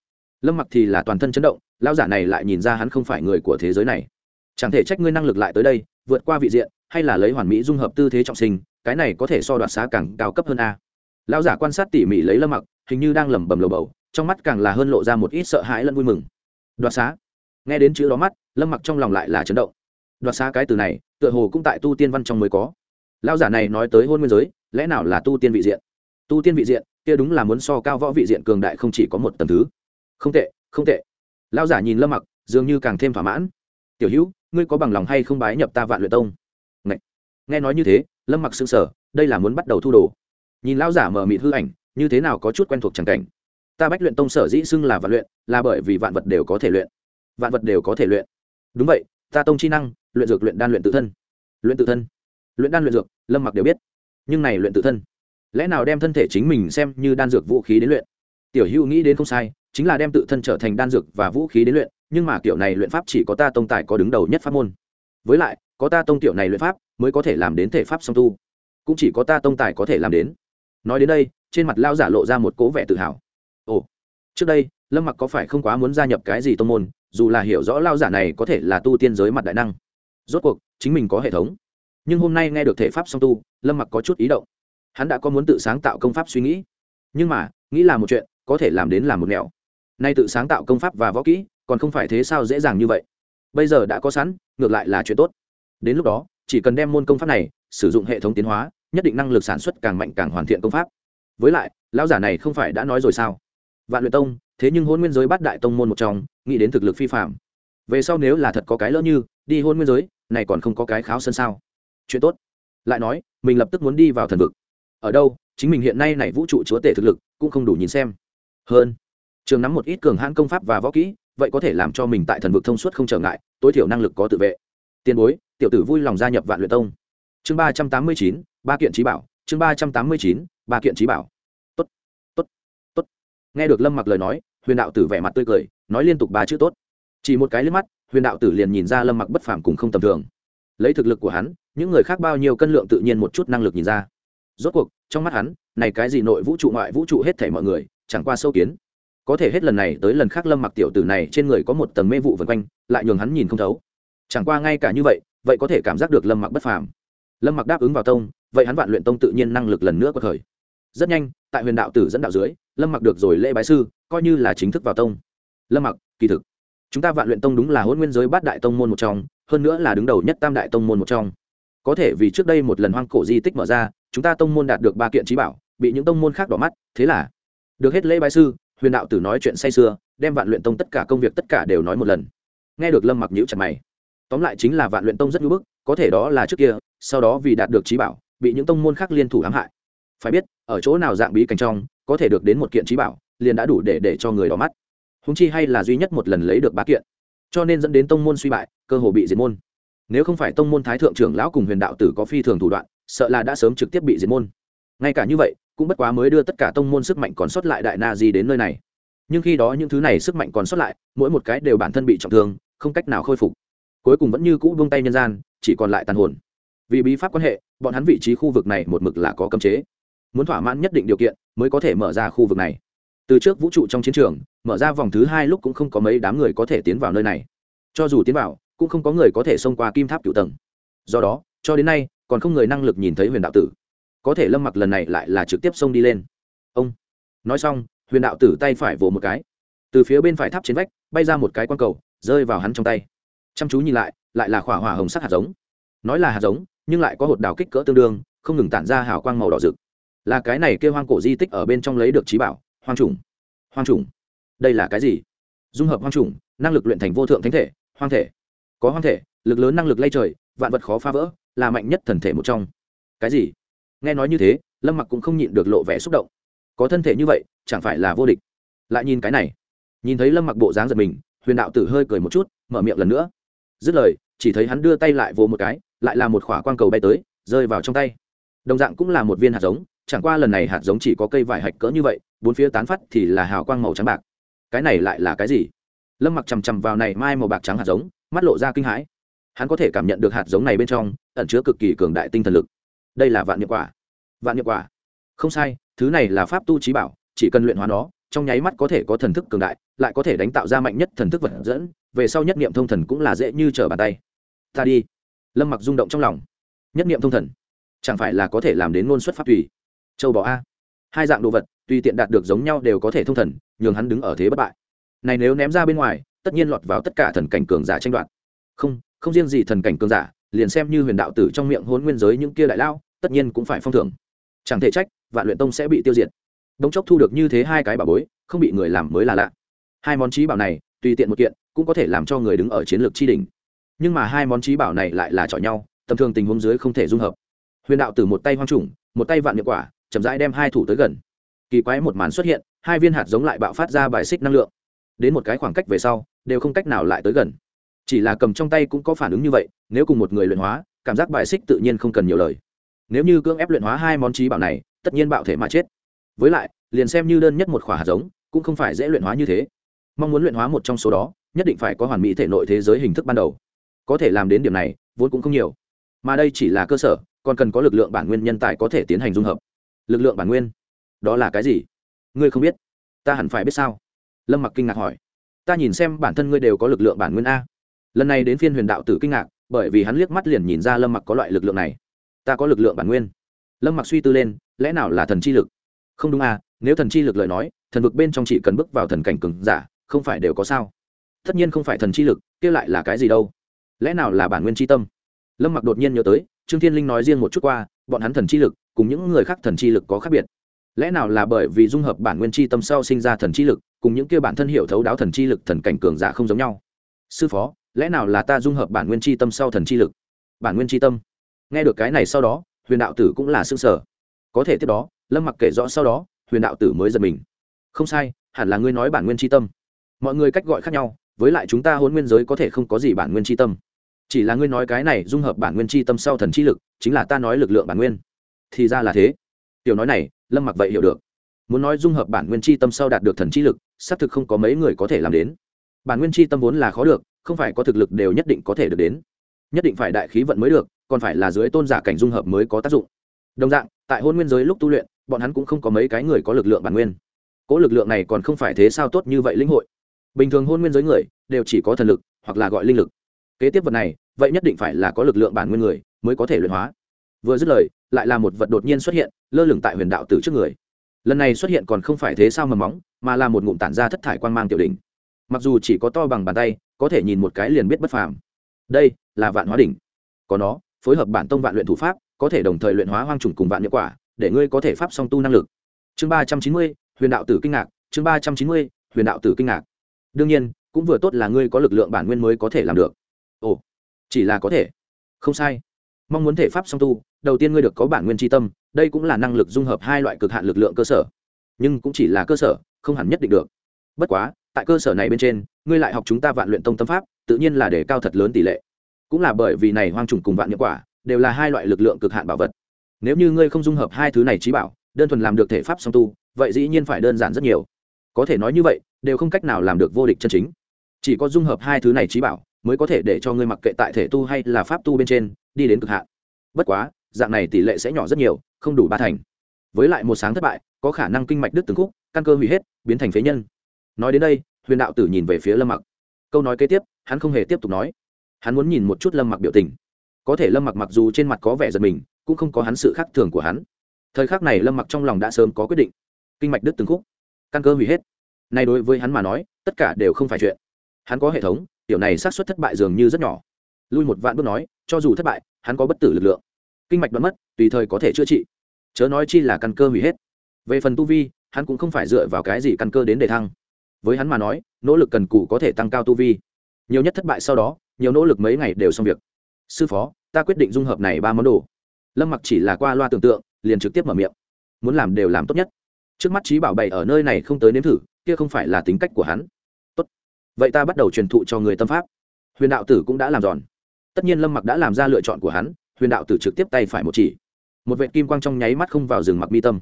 Lâm mặc thì là toàn thân chấn động, lão giả này lại nhìn ra hắn không phải người của thế giới này. Chẳng thể trách ngươi năng lực lại tới đây, vượt qua vị diện, hay là lấy hoàn mỹ dung hợp tư thế trọng sinh, cái này có thể so đoạt xá càng cao cấp hơn a. Lão giả quan sát tỉ mỉ lấy lâm mặc, hình như đang lẩm bẩm lầu bầu, trong mắt càng là hơn lộ ra một ít sợ hãi lẫn vui mừng. Đoạt xá. Nghe đến chữ đó mắt, lâm mặc trong lòng lại là chấn động đoạt xa cái từ này, tựa hồ cũng tại tu tiên văn trong mới có. Lão giả này nói tới hôn nguyên giới, lẽ nào là tu tiên vị diện? Tu tiên vị diện, kia đúng là muốn so cao võ vị diện cường đại không chỉ có một tầng thứ. Không tệ không tệ. Lão giả nhìn lâm mặc, dường như càng thêm thỏa mãn. Tiểu hữu, ngươi có bằng lòng hay không bái nhập ta vạn luyện tông? Ngậy. nghe nói như thế, lâm mặc sững sờ, đây là muốn bắt đầu thu đồ. Nhìn lão giả mờ mịt hư ảnh, như thế nào có chút quen thuộc chẳng cảnh. Ta bách luyện tông sở dĩ xưng là vạn luyện, là bởi vì vạn vật đều có thể luyện. Vạn vật đều có thể luyện. Đúng vậy, ta tông chi năng luyện dược luyện đan luyện tự thân. Luyện tự thân. Luyện đan luyện dược, lâm mặc đều biết. Nhưng này luyện tự thân, lẽ nào đem thân thể chính mình xem như đan dược vũ khí đến luyện? Tiểu hữu nghĩ đến không sai, chính là đem tự thân trở thành đan dược và vũ khí đến luyện, nhưng mà kiểu này luyện pháp chỉ có ta tông tài có đứng đầu nhất pháp môn. Với lại, có ta tông tiểu này luyện pháp mới có thể làm đến thể pháp song tu. Cũng chỉ có ta tông tài có thể làm đến. Nói đến đây, trên mặt lao giả lộ ra một cố vẻ tự hào. Ồ, trước đây, lâm mặc có phải không quá muốn gia nhập cái gì tông môn, dù là hiểu rõ lao giả này có thể là tu tiên giới mặt đại năng rốt cuộc, chính mình có hệ thống. Nhưng hôm nay nghe được thể pháp song tu, lâm mặc có chút ý động. Hắn đã có muốn tự sáng tạo công pháp suy nghĩ. Nhưng mà, nghĩ là một chuyện, có thể làm đến làm một nẻo. Nay tự sáng tạo công pháp và võ kỹ, còn không phải thế sao dễ dàng như vậy. Bây giờ đã có sẵn, ngược lại là chuyện tốt. Đến lúc đó, chỉ cần đem môn công pháp này sử dụng hệ thống tiến hóa, nhất định năng lực sản xuất càng mạnh càng hoàn thiện công pháp. Với lại, lão giả này không phải đã nói rồi sao? Vạn luyện tông, thế nhưng hôn nguyên giới bát đại tông môn một trong, nghĩ đến thực lực phi phạm về sau nếu là thật có cái lỡ như, đi hôn nguyên giới này còn không có cái kháo sân sao? Chuyện tốt. Lại nói, mình lập tức muốn đi vào thần vực. Ở đâu, chính mình hiện nay này vũ trụ chúa tể thực lực cũng không đủ nhìn xem. Hơn, trường nắm một ít cường hãn công pháp và võ kỹ, vậy có thể làm cho mình tại thần vực thông suốt không trở ngại, tối thiểu năng lực có tự vệ. Tiền bối, tiểu tử vui lòng gia nhập vạn luyện tông. Chương ba trăm tám mươi chín, ba kiện trí bảo, chương ba trăm tám mươi chín, ba kiện trí bảo. Tốt tốt tốt. Nghe được lâm mặc lời nói, huyền đạo tử vẻ mặt tươi cười, nói liên tục ba chữ tốt. Chỉ một cái liếc mắt huyền đạo tử liền nhìn ra lâm mặc bất phàm cùng không tầm thường. Lấy thực lực của hắn, những người khác bao nhiêu cân lượng tự nhiên một chút năng lực nhìn ra. Rốt cuộc, trong mắt hắn, này cái gì nội vũ trụ ngoại vũ trụ hết thảy mọi người, chẳng qua sâu kiến. Có thể hết lần này tới lần khác lâm mặc tiểu tử này trên người có một tầng mê vụ vần quanh, lại nhường hắn nhìn không thấu. Chẳng qua ngay cả như vậy vậy có thể cảm giác được lâm mặc bất phàm. Lâm mặc đáp ứng vào tông, vậy hắn vạn luyện tông tự nhiên năng lực lần nữa có thời rất nhanh, tại huyền đạo tử dẫn đạo dưới, lâm mặc được rồi lễ bái sư, coi như là chính thức vào tông. Lâm mặc, kỳ thực chúng ta vạn luyện tông đúng là hôn nguyên giới bát đại tông môn một trong, hơn nữa là đứng đầu nhất tam đại tông môn một trong. Có thể vì trước đây một lần hoang cổ di tích mở ra, chúng ta tông môn đạt được ba kiện trí bảo, bị những tông môn khác đỏ mắt, thế là được hết lễ bái sư, huyền đạo tử nói chuyện say sưa, đem vạn luyện tông tất cả công việc tất cả đều nói một lần. Nghe được lâm mặc nhữ chặt mày. Tóm lại chính là vạn luyện tông rất ngưỡng bức, có thể đó là trước kia, sau đó vì đạt được trí bảo, bị những tông môn khác liên thủ ám hại. Phải biết, ở chỗ nào dạng bí cảnh trong, có thể được đến một kiện trí bảo, liền đã đủ để để cho người đỏ mắt húng chi hay là duy nhất một lần lấy được bá kiện. Cho nên dẫn đến tông môn suy bại, cơ hồ bị diệt môn. Nếu không phải tông môn thái thượng trưởng lão cùng huyền đạo tử có phi thường thủ đoạn, sợ là đã sớm trực tiếp bị diệt môn. Ngay cả như vậy, cũng bất quá mới đưa tất cả tông môn sức mạnh còn sót lại đại na di đến nơi này. Nhưng khi đó những thứ này sức mạnh còn sót lại, mỗi một cái đều bản thân bị trọng thương, không cách nào khôi phục. Cuối cùng vẫn như cũ buông tay nhân gian, chỉ còn lại tàn hồn. Vì bí pháp quan hệ, bọn hắn vị trí khu vực này một mực là có cấm chế. Muốn thỏa mãn nhất định điều kiện, mới có thể mở ra khu vực này từ trước vũ trụ trong chiến trường, mở ra vòng thứ hai lúc cũng không có mấy đám người có thể tiến vào nơi này. Cho dù tiến vào, cũng không có người có thể xông qua kim tháp cựu tầng. Do đó, cho đến nay, còn không người năng lực nhìn thấy huyền đạo tử. Có thể lâm mặc lần này lại là trực tiếp xông đi lên. Ông! Nói xong, huyền đạo tử tay phải vỗ một cái. Từ phía bên phải tháp trên vách, bay ra một cái quang cầu, rơi vào hắn trong tay. Chăm chú nhìn lại lại là khỏa hỏa hồng sắc hạt giống. Nói là hạt giống, nhưng lại có hột đào kích cỡ tương đương, không ngừng tản ra hào quang màu đỏ rực. Là cái này kêu hoang cổ di tích ở bên trong lấy được trí bảo hoang trùng hoang trùng đây là cái gì? Dung hợp hoang trùng năng lực luyện thành vô thượng thánh thể, hoang thể. Có hoang thể, lực lớn năng lực lay trời, vạn vật khó phá vỡ, là mạnh nhất thần thể một trong. Cái gì? Nghe nói như thế, lâm mặc cũng không nhịn được lộ vẻ xúc động. Có thân thể như vậy, chẳng phải là vô địch. Lại nhìn cái này. Nhìn thấy lâm mặc bộ dáng giật mình, huyền đạo tử hơi cười một chút, mở miệng lần nữa. Dứt lời, chỉ thấy hắn đưa tay lại vỗ một cái, lại là một khỏa quang cầu bay tới, rơi vào trong tay. Đồng dạng cũng là một viên hạt giống, chẳng qua lần này hạt giống chỉ có cây vải hạch cỡ như vậy bốn phía tán phát thì là hào quang màu trắng bạc. Cái này lại là cái gì? Lâm mặc chằm chằm vào này mai màu bạc trắng hạt giống, mắt lộ ra kinh hãi. Hắn có thể cảm nhận được hạt giống này bên trong ẩn chứa cực kỳ cường đại tinh thần lực. Đây là vạn nghiệp quả. Vạn nghiệp quả. Không sai, thứ này là pháp tu trí bảo, chỉ cần luyện hóa nó, trong nháy mắt có thể có thần thức cường đại, lại có thể đánh tạo ra mạnh nhất thần thức vật dẫn, về sau nhất niệm thông thần cũng là dễ như trở bàn tay. Ta đi. Lâm mặc rung động trong lòng. Nhất niệm thông thần. Chẳng phải là có thể làm đến ngôn xuất pháp tùy. Châu bò a hai dạng đồ vật, tùy tiện đạt được giống nhau đều có thể thông thần, nhường hắn đứng ở thế bất bại. Này nếu ném ra bên ngoài, tất nhiên lọt vào tất cả thần cảnh cường giả tranh đoạt. Không không riêng gì thần cảnh cường giả, liền xem như huyền đạo tử trong miệng hôn nguyên giới những kia đại lao tất nhiên cũng phải phong thưởng. Chẳng thể trách, vạn luyện tông sẽ bị tiêu diệt. Đống chốc thu được như thế hai cái bảo bối, không bị người làm mới là lạ. Hai món trí bảo này, tùy tiện một kiện, cũng có thể làm cho người đứng ở chiến lược tri đỉnh. Nhưng mà hai món trí bảo này lại là chọi nhau, tầm thường tình huống dưới không thể dung hợp. Huyền đạo tử một tay hoang trùng, một tay vạn hiệu quả chậm rãi đem hai thủ tới gần. Kỳ quái một màn xuất hiện, hai viên hạt giống lại bạo phát ra bài xích năng lượng. Đến một cái khoảng cách về sau, đều không cách nào lại tới gần. Chỉ là cầm trong tay cũng có phản ứng như vậy, nếu cùng một người luyện hóa, cảm giác bài xích tự nhiên không cần nhiều lời. Nếu như cưỡng ép luyện hóa hai món trí bảo này, tất nhiên bạo thể mà chết. Với lại, liền xem như đơn nhất một khỏa hạt giống, cũng không phải dễ luyện hóa như thế. Mong muốn luyện hóa một trong số đó, nhất định phải có hoàn mỹ thể nội thế giới hình thức ban đầu. Có thể làm đến điểm này, vốn cũng không nhiều. Mà đây chỉ là cơ sở, còn cần có lực lượng bản nguyên nhân tài có thể tiến hành dung hợp lực lượng bản nguyên. Đó là cái gì? Ngươi không biết. Ta hẳn phải biết sao? Lâm mặc kinh ngạc hỏi. Ta nhìn xem bản thân ngươi đều có lực lượng bản nguyên a. Lần này đến phiên huyền đạo tử kinh ngạc, bởi vì hắn liếc mắt liền nhìn ra lâm mặc có loại lực lượng này. Ta có lực lượng bản nguyên. Lâm mặc suy tư lên, lẽ nào là thần chi lực? Không đúng à nếu thần chi lực lời nói, thần vực bên trong chỉ cần bước vào thần cảnh cừng giả, không phải đều có sao? Tất nhiên không phải thần chi lực, kia lại là cái gì đâu? Lẽ nào là bản nguyên chi tâm? Lâm mặc đột nhiên nhớ tới, trương thiên linh nói riêng một chút qua, bọn hắn thần chi lực cùng những người khác thần chi lực có khác biệt. Lẽ nào là bởi vì dung hợp bản nguyên chi tâm sau sinh ra thần chi lực, cùng những kia bản thân hiểu thấu đáo thần chi lực thần cảnh cường giả không giống nhau? Sư phó, lẽ nào là ta dung hợp bản nguyên chi tâm sau thần chi lực? Bản nguyên chi tâm. Nghe được cái này sau đó, huyền đạo tử cũng là xương sở có thể tiếp đó, lâm mặc kể rõ sau đó, huyền đạo tử mới giật mình. Không sai, hẳn là ngươi nói bản nguyên tri tâm. Mọi người cách gọi khác nhau, với lại chúng ta hôn nguyên giới có thể không có gì bản nguyên tri tâm. Chỉ là ngươi nói cái này dung hợp bản nguyên tri tâm sau thần chi lực, chính là ta nói lực lượng bản nguyên thì ra là thế. Tiểu nói này, lâm mặc vậy hiểu được. Muốn nói dung hợp bản nguyên tri tâm sau đạt được thần chi lực, xác thực không có mấy người có thể làm đến. Bản nguyên tri tâm vốn là khó được, không phải có thực lực đều nhất định có thể được đến. Nhất định phải đại khí vận mới được, còn phải là dưới tôn giả cảnh dung hợp mới có tác dụng. Đồng dạng, tại hôn nguyên giới lúc tu luyện, bọn hắn cũng không có mấy cái người có lực lượng bản nguyên. Cỗ lực lượng này còn không phải thế sao tốt như vậy lĩnh hội. Bình thường hôn nguyên giới người, đều chỉ có thần lực, hoặc là gọi linh lực. Kế tiếp vật này, vậy nhất định phải là có lực lượng bản nguyên người, mới có thể luyện hóa vừa dứt lời, lại là một vật đột nhiên xuất hiện, lơ lửng tại huyền đạo tử trước người. Lần này xuất hiện còn không phải thế sao mầm móng, mà là một ngụm tản ra thất thải quan mang tiểu đỉnh. Mặc dù chỉ có to bằng bàn tay, có thể nhìn một cái liền biết bất phàm. Đây là vạn hóa đỉnh. Có nó, phối hợp bản tông vạn luyện thủ pháp, có thể đồng thời luyện hóa hoang trùng cùng vạn hiệu quả, để ngươi có thể pháp song tu năng lực. Chương ba trăm chín mươi, huyền đạo tử kinh ngạc, chương ba trăm chín mươi, huyền đạo tử kinh ngạc. Đương nhiên, cũng vừa tốt là ngươi có lực lượng bản nguyên mới có thể làm được. Ồ, chỉ là có thể. Không sai mong muốn thể pháp song tu, đầu tiên ngươi được có bản nguyên tri tâm, đây cũng là năng lực dung hợp hai loại cực hạn lực lượng cơ sở. Nhưng cũng chỉ là cơ sở, không hẳn nhất định được. Bất quá, tại cơ sở này bên trên, ngươi lại học chúng ta vạn luyện tông tâm pháp, tự nhiên là để cao thật lớn tỷ lệ. Cũng là bởi vì này hoang trùng cùng vạn hiệu quả, đều là hai loại lực lượng cực hạn bảo vật. Nếu như ngươi không dung hợp hai thứ này trí bảo, đơn thuần làm được thể pháp song tu, vậy dĩ nhiên phải đơn giản rất nhiều. Có thể nói như vậy, đều không cách nào làm được vô địch chân chính. Chỉ có dung hợp hai thứ này trí bảo mới có thể để cho ngươi mặc kệ tại thể tu hay là pháp tu bên trên, đi đến cực hạn. Bất quá, dạng này tỷ lệ sẽ nhỏ rất nhiều, không đủ ba thành. Với lại một sáng thất bại, có khả năng kinh mạch đứt từng khúc, căn cơ hủy hết, biến thành phế nhân. Nói đến đây, huyền đạo tử nhìn về phía lâm mặc. Câu nói kế tiếp, hắn không hề tiếp tục nói. Hắn muốn nhìn một chút lâm mặc biểu tình. Có thể lâm mặc mặc dù trên mặt có vẻ giật mình, cũng không có hắn sự khác thường của hắn. Thời khắc này lâm mặc trong lòng đã sớm có quyết định. Kinh mạch đứt từng khúc, căn cơ hủy hết. Nay đối với hắn mà nói, tất cả đều không phải chuyện. Hắn có hệ thống tiểu này xác suất thất bại dường như rất nhỏ. Lui một vạn bước nói, cho dù thất bại, hắn có bất tử lực lượng. Kinh mạch đoán mất, tùy thời có thể chữa trị. Chớ nói chi là căn cơ hủy hết. Về phần tu vi, hắn cũng không phải dựa vào cái gì căn cơ đến để thăng. Với hắn mà nói, nỗ lực cần cù có thể tăng cao tu vi. Nhiều nhất thất bại sau đó, nhiều nỗ lực mấy ngày đều xong việc. Sư phó, ta quyết định dung hợp này ba món đồ. Lâm mặc chỉ là qua loa tưởng tượng, liền trực tiếp mở miệng. Muốn làm đều làm tốt nhất. Trước mắt trí bảo bày ở nơi này không tới nếm thử, kia không phải là tính cách của hắn vậy ta bắt đầu truyền thụ cho người tâm pháp. Huyền đạo tử cũng đã làm giòn. Tất nhiên lâm mặc đã làm ra lựa chọn của hắn, huyền đạo tử trực tiếp tay phải một chỉ. Một vệ kim quang trong nháy mắt không vào rừng mặc mi tâm.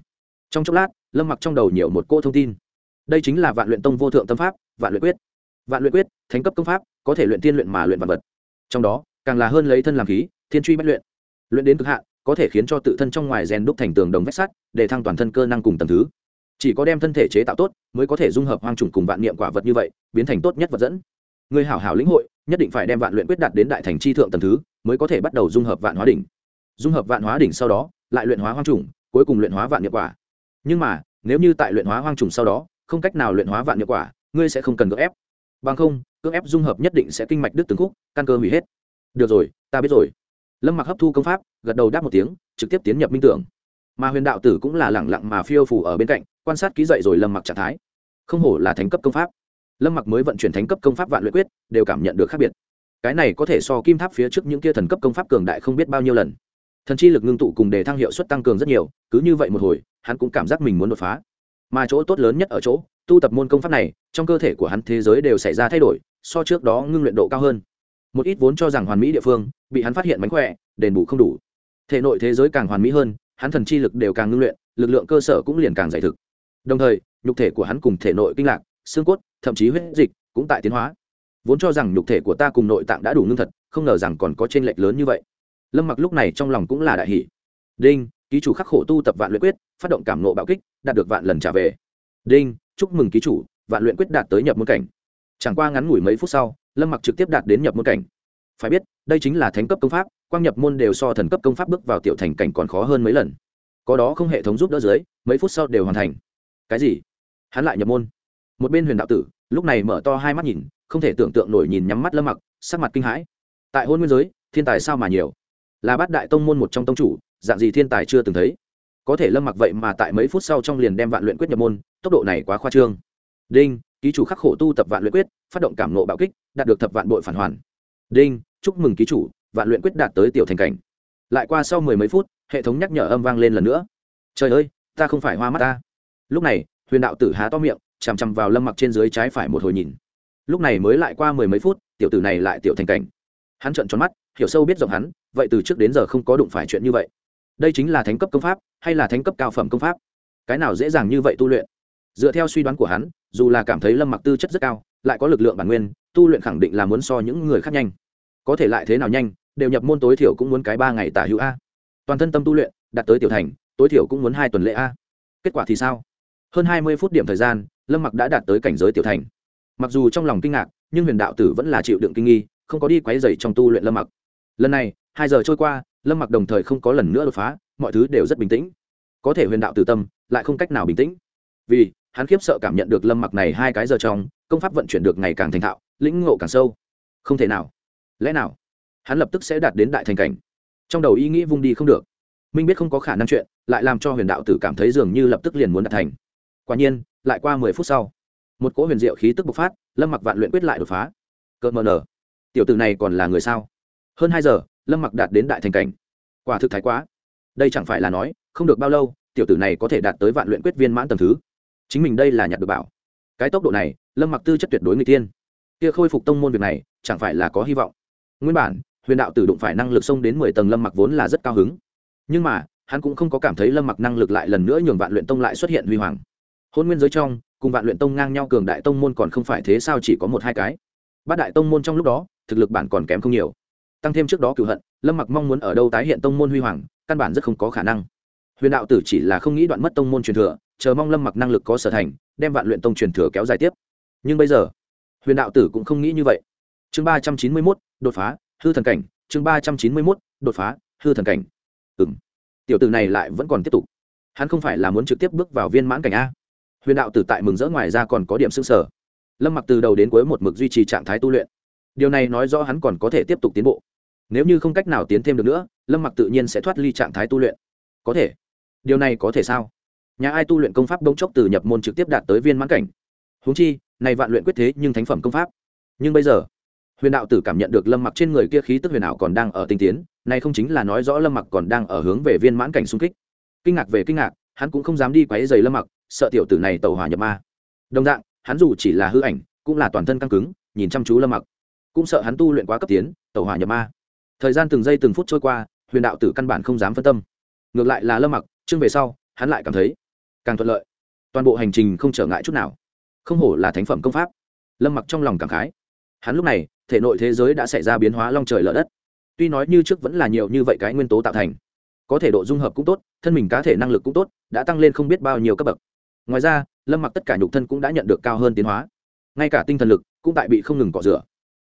Trong chốc lát, lâm mặc trong đầu nhiều một cô thông tin. Đây chính là vạn luyện tông vô thượng tâm pháp, vạn luyện quyết. Vạn luyện quyết, thánh cấp công pháp, có thể luyện tiên luyện mà luyện vật vật. Trong đó, càng là hơn lấy thân làm khí, thiên truy bất luyện. Luyện đến cực hạn, có thể khiến cho tự thân trong ngoài rèn đúc thành tường đồng vách sắt, để thăng toàn thân cơ năng cùng tầm thứ chỉ có đem thân thể chế tạo tốt, mới có thể dung hợp hoang trùng cùng vạn niệm quả vật như vậy, biến thành tốt nhất vật dẫn. Người hảo hảo lĩnh hội, nhất định phải đem vạn luyện quyết đạt đến đại thành chi thượng tầng thứ, mới có thể bắt đầu dung hợp vạn hóa đỉnh. Dung hợp vạn hóa đỉnh sau đó, lại luyện hóa hoang trùng cuối cùng luyện hóa vạn niệm quả. Nhưng mà, nếu như tại luyện hóa hoang trùng sau đó, không cách nào luyện hóa vạn niệm quả, ngươi sẽ không cần cưỡng ép. Bằng không, cưỡng ép dung hợp nhất định sẽ kinh mạch đứt từng khúc, căn cơ hủy hết. Được rồi, ta biết rồi. Lâm mặc hấp thu công pháp, gật đầu đáp một tiếng, trực tiếp tiến nhập minh tưởng. Mà huyền đạo tử cũng là lẳng lặng mà phiêu phủ ở bên cạnh quan sát ký dậy rồi lâm mặc trạng thái. Không hổ là thánh cấp công pháp. Lâm mặc mới vận chuyển thánh cấp công pháp vạn luyện quyết, đều cảm nhận được khác biệt. Cái này có thể so kim tháp phía trước những kia thần cấp công pháp cường đại không biết bao nhiêu lần. Thần chi lực ngưng tụ cùng đề thăng hiệu suất tăng cường rất nhiều, cứ như vậy một hồi, hắn cũng cảm giác mình muốn đột phá. Mà chỗ tốt lớn nhất ở chỗ, tu tập môn công pháp này, trong cơ thể của hắn thế giới đều xảy ra thay đổi, so trước đó ngưng luyện độ cao hơn. Một ít vốn cho rằng hoàn mỹ địa phương, bị hắn phát hiện mánh khỏe, đền bù không đủ. Thể nội thế giới càng hoàn mỹ hơn, hắn thần chi lực đều càng ngưng luyện, lực lượng cơ sở cũng liền càng giải thực đồng thời, nhục thể của hắn cùng thể nội kinh lạc, xương cốt, thậm chí huyết dịch cũng tại tiến hóa. Vốn cho rằng nhục thể của ta cùng nội tạng đã đủ ngưng thật, không ngờ rằng còn có t r ê n lệch lớn như vậy. Lâm mặc lúc này trong lòng cũng là đại hỷ đinh, ký chủ khắc khổ tu tập vạn luyện quyết, phát động cảm nộ bạo kích, đạt được vạn lần trả về. Đinh, chúc mừng ký chủ, vạn luyện quyết đạt tới nhập môn cảnh. Chẳng qua ngắn ngủi mấy phút sau, lâm mặc trực tiếp đạt đến nhập môn cảnh. Phải biết, đây chính là thánh cấp công pháp, quang nhập môn đều so thần cấp công pháp bước vào tiểu thành cảnh còn khó hơn mấy lần. Có đó không hệ thống giúp đỡ dưới, mấy phút sau đều hoàn thành cái gì? Hắn lại nhập môn. Một bên huyền đạo tử, lúc này mở to hai mắt nhìn, không thể tưởng tượng nổi nhìn nhắm mắt lâm mặc, sắc mặt kinh hãi. Tại hôn nguyên giới, thiên tài sao mà nhiều? Là bát đại tông môn một trong tông chủ, dạng gì thiên tài chưa từng thấy. Có thể lâm mặc vậy mà tại mấy phút sau trong liền đem vạn luyện quyết nhập môn, tốc độ này quá khoa trương. Đinh, ký chủ khắc khổ tu tập vạn luyện quyết, phát động cảm nộ bạo kích, đạt được thập vạn bội phản hoàn. Đinh, chúc mừng ký chủ, vạn luyện quyết đạt tới tiểu thành cảnh. Lại qua sau mười mấy phút, hệ thống nhắc nhở âm vang lên lần nữa. Trời ơi, ta không phải hoa mắt ta lúc này, huyền đạo tử há to miệng, chằm chằm vào lâm mặc trên dưới trái phải một hồi nhìn. Lúc này mới lại qua mười mấy phút, tiểu tử này lại tiểu thành cảnh. Hắn trợn tròn mắt, hiểu sâu biết rộng hắn, vậy từ trước đến giờ không có đụng phải chuyện như vậy. Đây chính là thánh cấp công pháp, hay là thánh cấp cao phẩm công pháp? Cái nào dễ dàng như vậy tu luyện? Dựa theo suy đoán của hắn, dù là cảm thấy lâm mặc tư chất rất cao, lại có lực lượng bản nguyên, tu luyện khẳng định là muốn so những người khác nhanh. Có thể lại thế nào nhanh, đều nhập môn tối thiểu cũng muốn cái ba ngày tả hữu a. Toàn thân tâm tu luyện, đạt tới tiểu thành, tối thiểu cũng muốn hai tuần lễ a. Kết quả thì sao? Hơn hai mươi phút điểm thời gian, lâm mặc đã đạt tới cảnh giới tiểu thành. Mặc dù trong lòng kinh ngạc, nhưng huyền đạo tử vẫn là chịu đựng kinh nghi, không có đi quấy dày trong tu luyện lâm mặc. Lần này, hai giờ trôi qua, lâm mặc đồng thời không có lần nữa đột phá, mọi thứ đều rất bình tĩnh. Có thể huyền đạo tử tâm, lại không cách nào bình tĩnh. Vì, hắn khiếp sợ cảm nhận được lâm mặc này hai cái giờ trong, công pháp vận chuyển được ngày càng thành thạo, lĩnh ngộ càng sâu. Không thể nào. Lẽ nào? Hắn lập tức sẽ đạt đến đại thành cảnh. Trong đầu ý nghĩ vung đi không được. Minh biết không có khả năng chuyện, lại làm cho huyền đạo tử cảm thấy dường như lập tức liền muốn đạt thành quả nhiên, lại qua mười phút sau, một cỗ huyền diệu khí tức bộc phát, lâm mặc vạn luyện quyết lại đột phá. Cợt mờ nở, tiểu tử này còn là người sao? Hơn hai giờ, lâm mặc đạt đến đại thành cảnh. Quả thực thái quá. Đây chẳng phải là nói, không được bao lâu, tiểu tử này có thể đạt tới vạn luyện quyết viên mãn tầm thứ. Chính mình đây là nhặt được bảo. Cái tốc độ này, lâm mặc tư chất tuyệt đối người tiên. Kia khôi phục tông môn việc này, chẳng phải là có hy vọng. Nguyên bản, huyền đạo tử đụng phải năng lực xông đến mười tầng lâm mặc vốn là rất cao hứng. Nhưng mà, hắn cũng không có cảm thấy lâm mặc năng lực lại lần nữa nhường vạn luyện tông lại xuất hiện huy hoàng hôn nguyên giới trong, cùng vạn luyện tông ngang nhau cường đại tông môn còn không phải thế sao chỉ có một hai cái? Bát đại tông môn trong lúc đó, thực lực bản còn kém không nhiều. Tăng thêm trước đó cựu hận, lâm mặc mong muốn ở đâu tái hiện tông môn huy hoàng, căn bản rất không có khả năng. Huyền đạo tử chỉ là không nghĩ đoạn mất tông môn truyền thừa, chờ mong lâm mặc năng lực có sở thành, đem vạn luyện tông truyền thừa kéo dài tiếp. Nhưng bây giờ, huyền đạo tử cũng không nghĩ như vậy. Chương ba trăm chín mươi mốt, đột phá, hư thần cảnh. Chương ba trăm chín mươi mốt, đột phá, hư thần cảnh. Ừ m tiểu tử này lại vẫn còn tiếp tục. Hắn không phải là muốn trực tiếp bước vào viên mãn cảnh a huyền đạo tử tại mừng rỡ ngoài ra còn có điểm s ư n g sở lâm mặc từ đầu đến cuối một mực duy trì trạng thái tu luyện. Điều này nói rõ hắn còn có thể tiếp tục tiến bộ. Nếu như không cách nào tiến thêm được nữa, lâm mặc tự nhiên sẽ thoát ly trạng thái tu luyện. Có thể. Điều này có thể sao? Nhà ai tu luyện công pháp bỗng chốc từ nhập môn trực tiếp đạt tới viên mãn cảnh? Húng chi, này vạn luyện quyết thế nhưng thánh phẩm công pháp. Nhưng bây giờ, huyền đạo tử cảm nhận được lâm mặc trên người kia khí tức huyền ảo còn đang ở tinh tiến, này không chính là nói rõ lâm mặc còn đang ở hướng về viên mãn cảnh xung kích. Kinh ngạc về kinh ngạc, hắn cũng không dám đi quấy giày lâm mặc sợ tiểu tử này tàu hỏa nhập ma. Đồng dạng, hắn dù chỉ là hư ảnh, cũng là toàn thân căng cứng, nhìn chăm chú lâm mặc. Cũng sợ hắn tu luyện quá cấp tiến, tàu hỏa nhập ma. Thời gian từng giây từng phút trôi qua, huyền đạo tử căn bản không dám phân tâm. Ngược lại là lâm mặc, chương về sau, hắn lại cảm thấy càng thuận lợi. Toàn bộ hành trình không trở ngại chút nào. Không hổ là thánh phẩm công pháp. Lâm mặc trong lòng cảm khái. Hắn lúc này, thể nội thế giới đã xảy ra biến hóa long trời lở đất. Tuy nói như trước vẫn là nhiều như vậy cái nguyên tố tạo thành, có thể độ dung hợp cũng tốt, thân mình cá thể năng lực cũng tốt, đã tăng lên không biết bao nhiêu cấp bậc ngoài ra, lâm mặc tất cả nhục thân cũng đã nhận được cao hơn tiến hóa. Ngay cả tinh thần lực cũng tại bị không ngừng cọ rửa.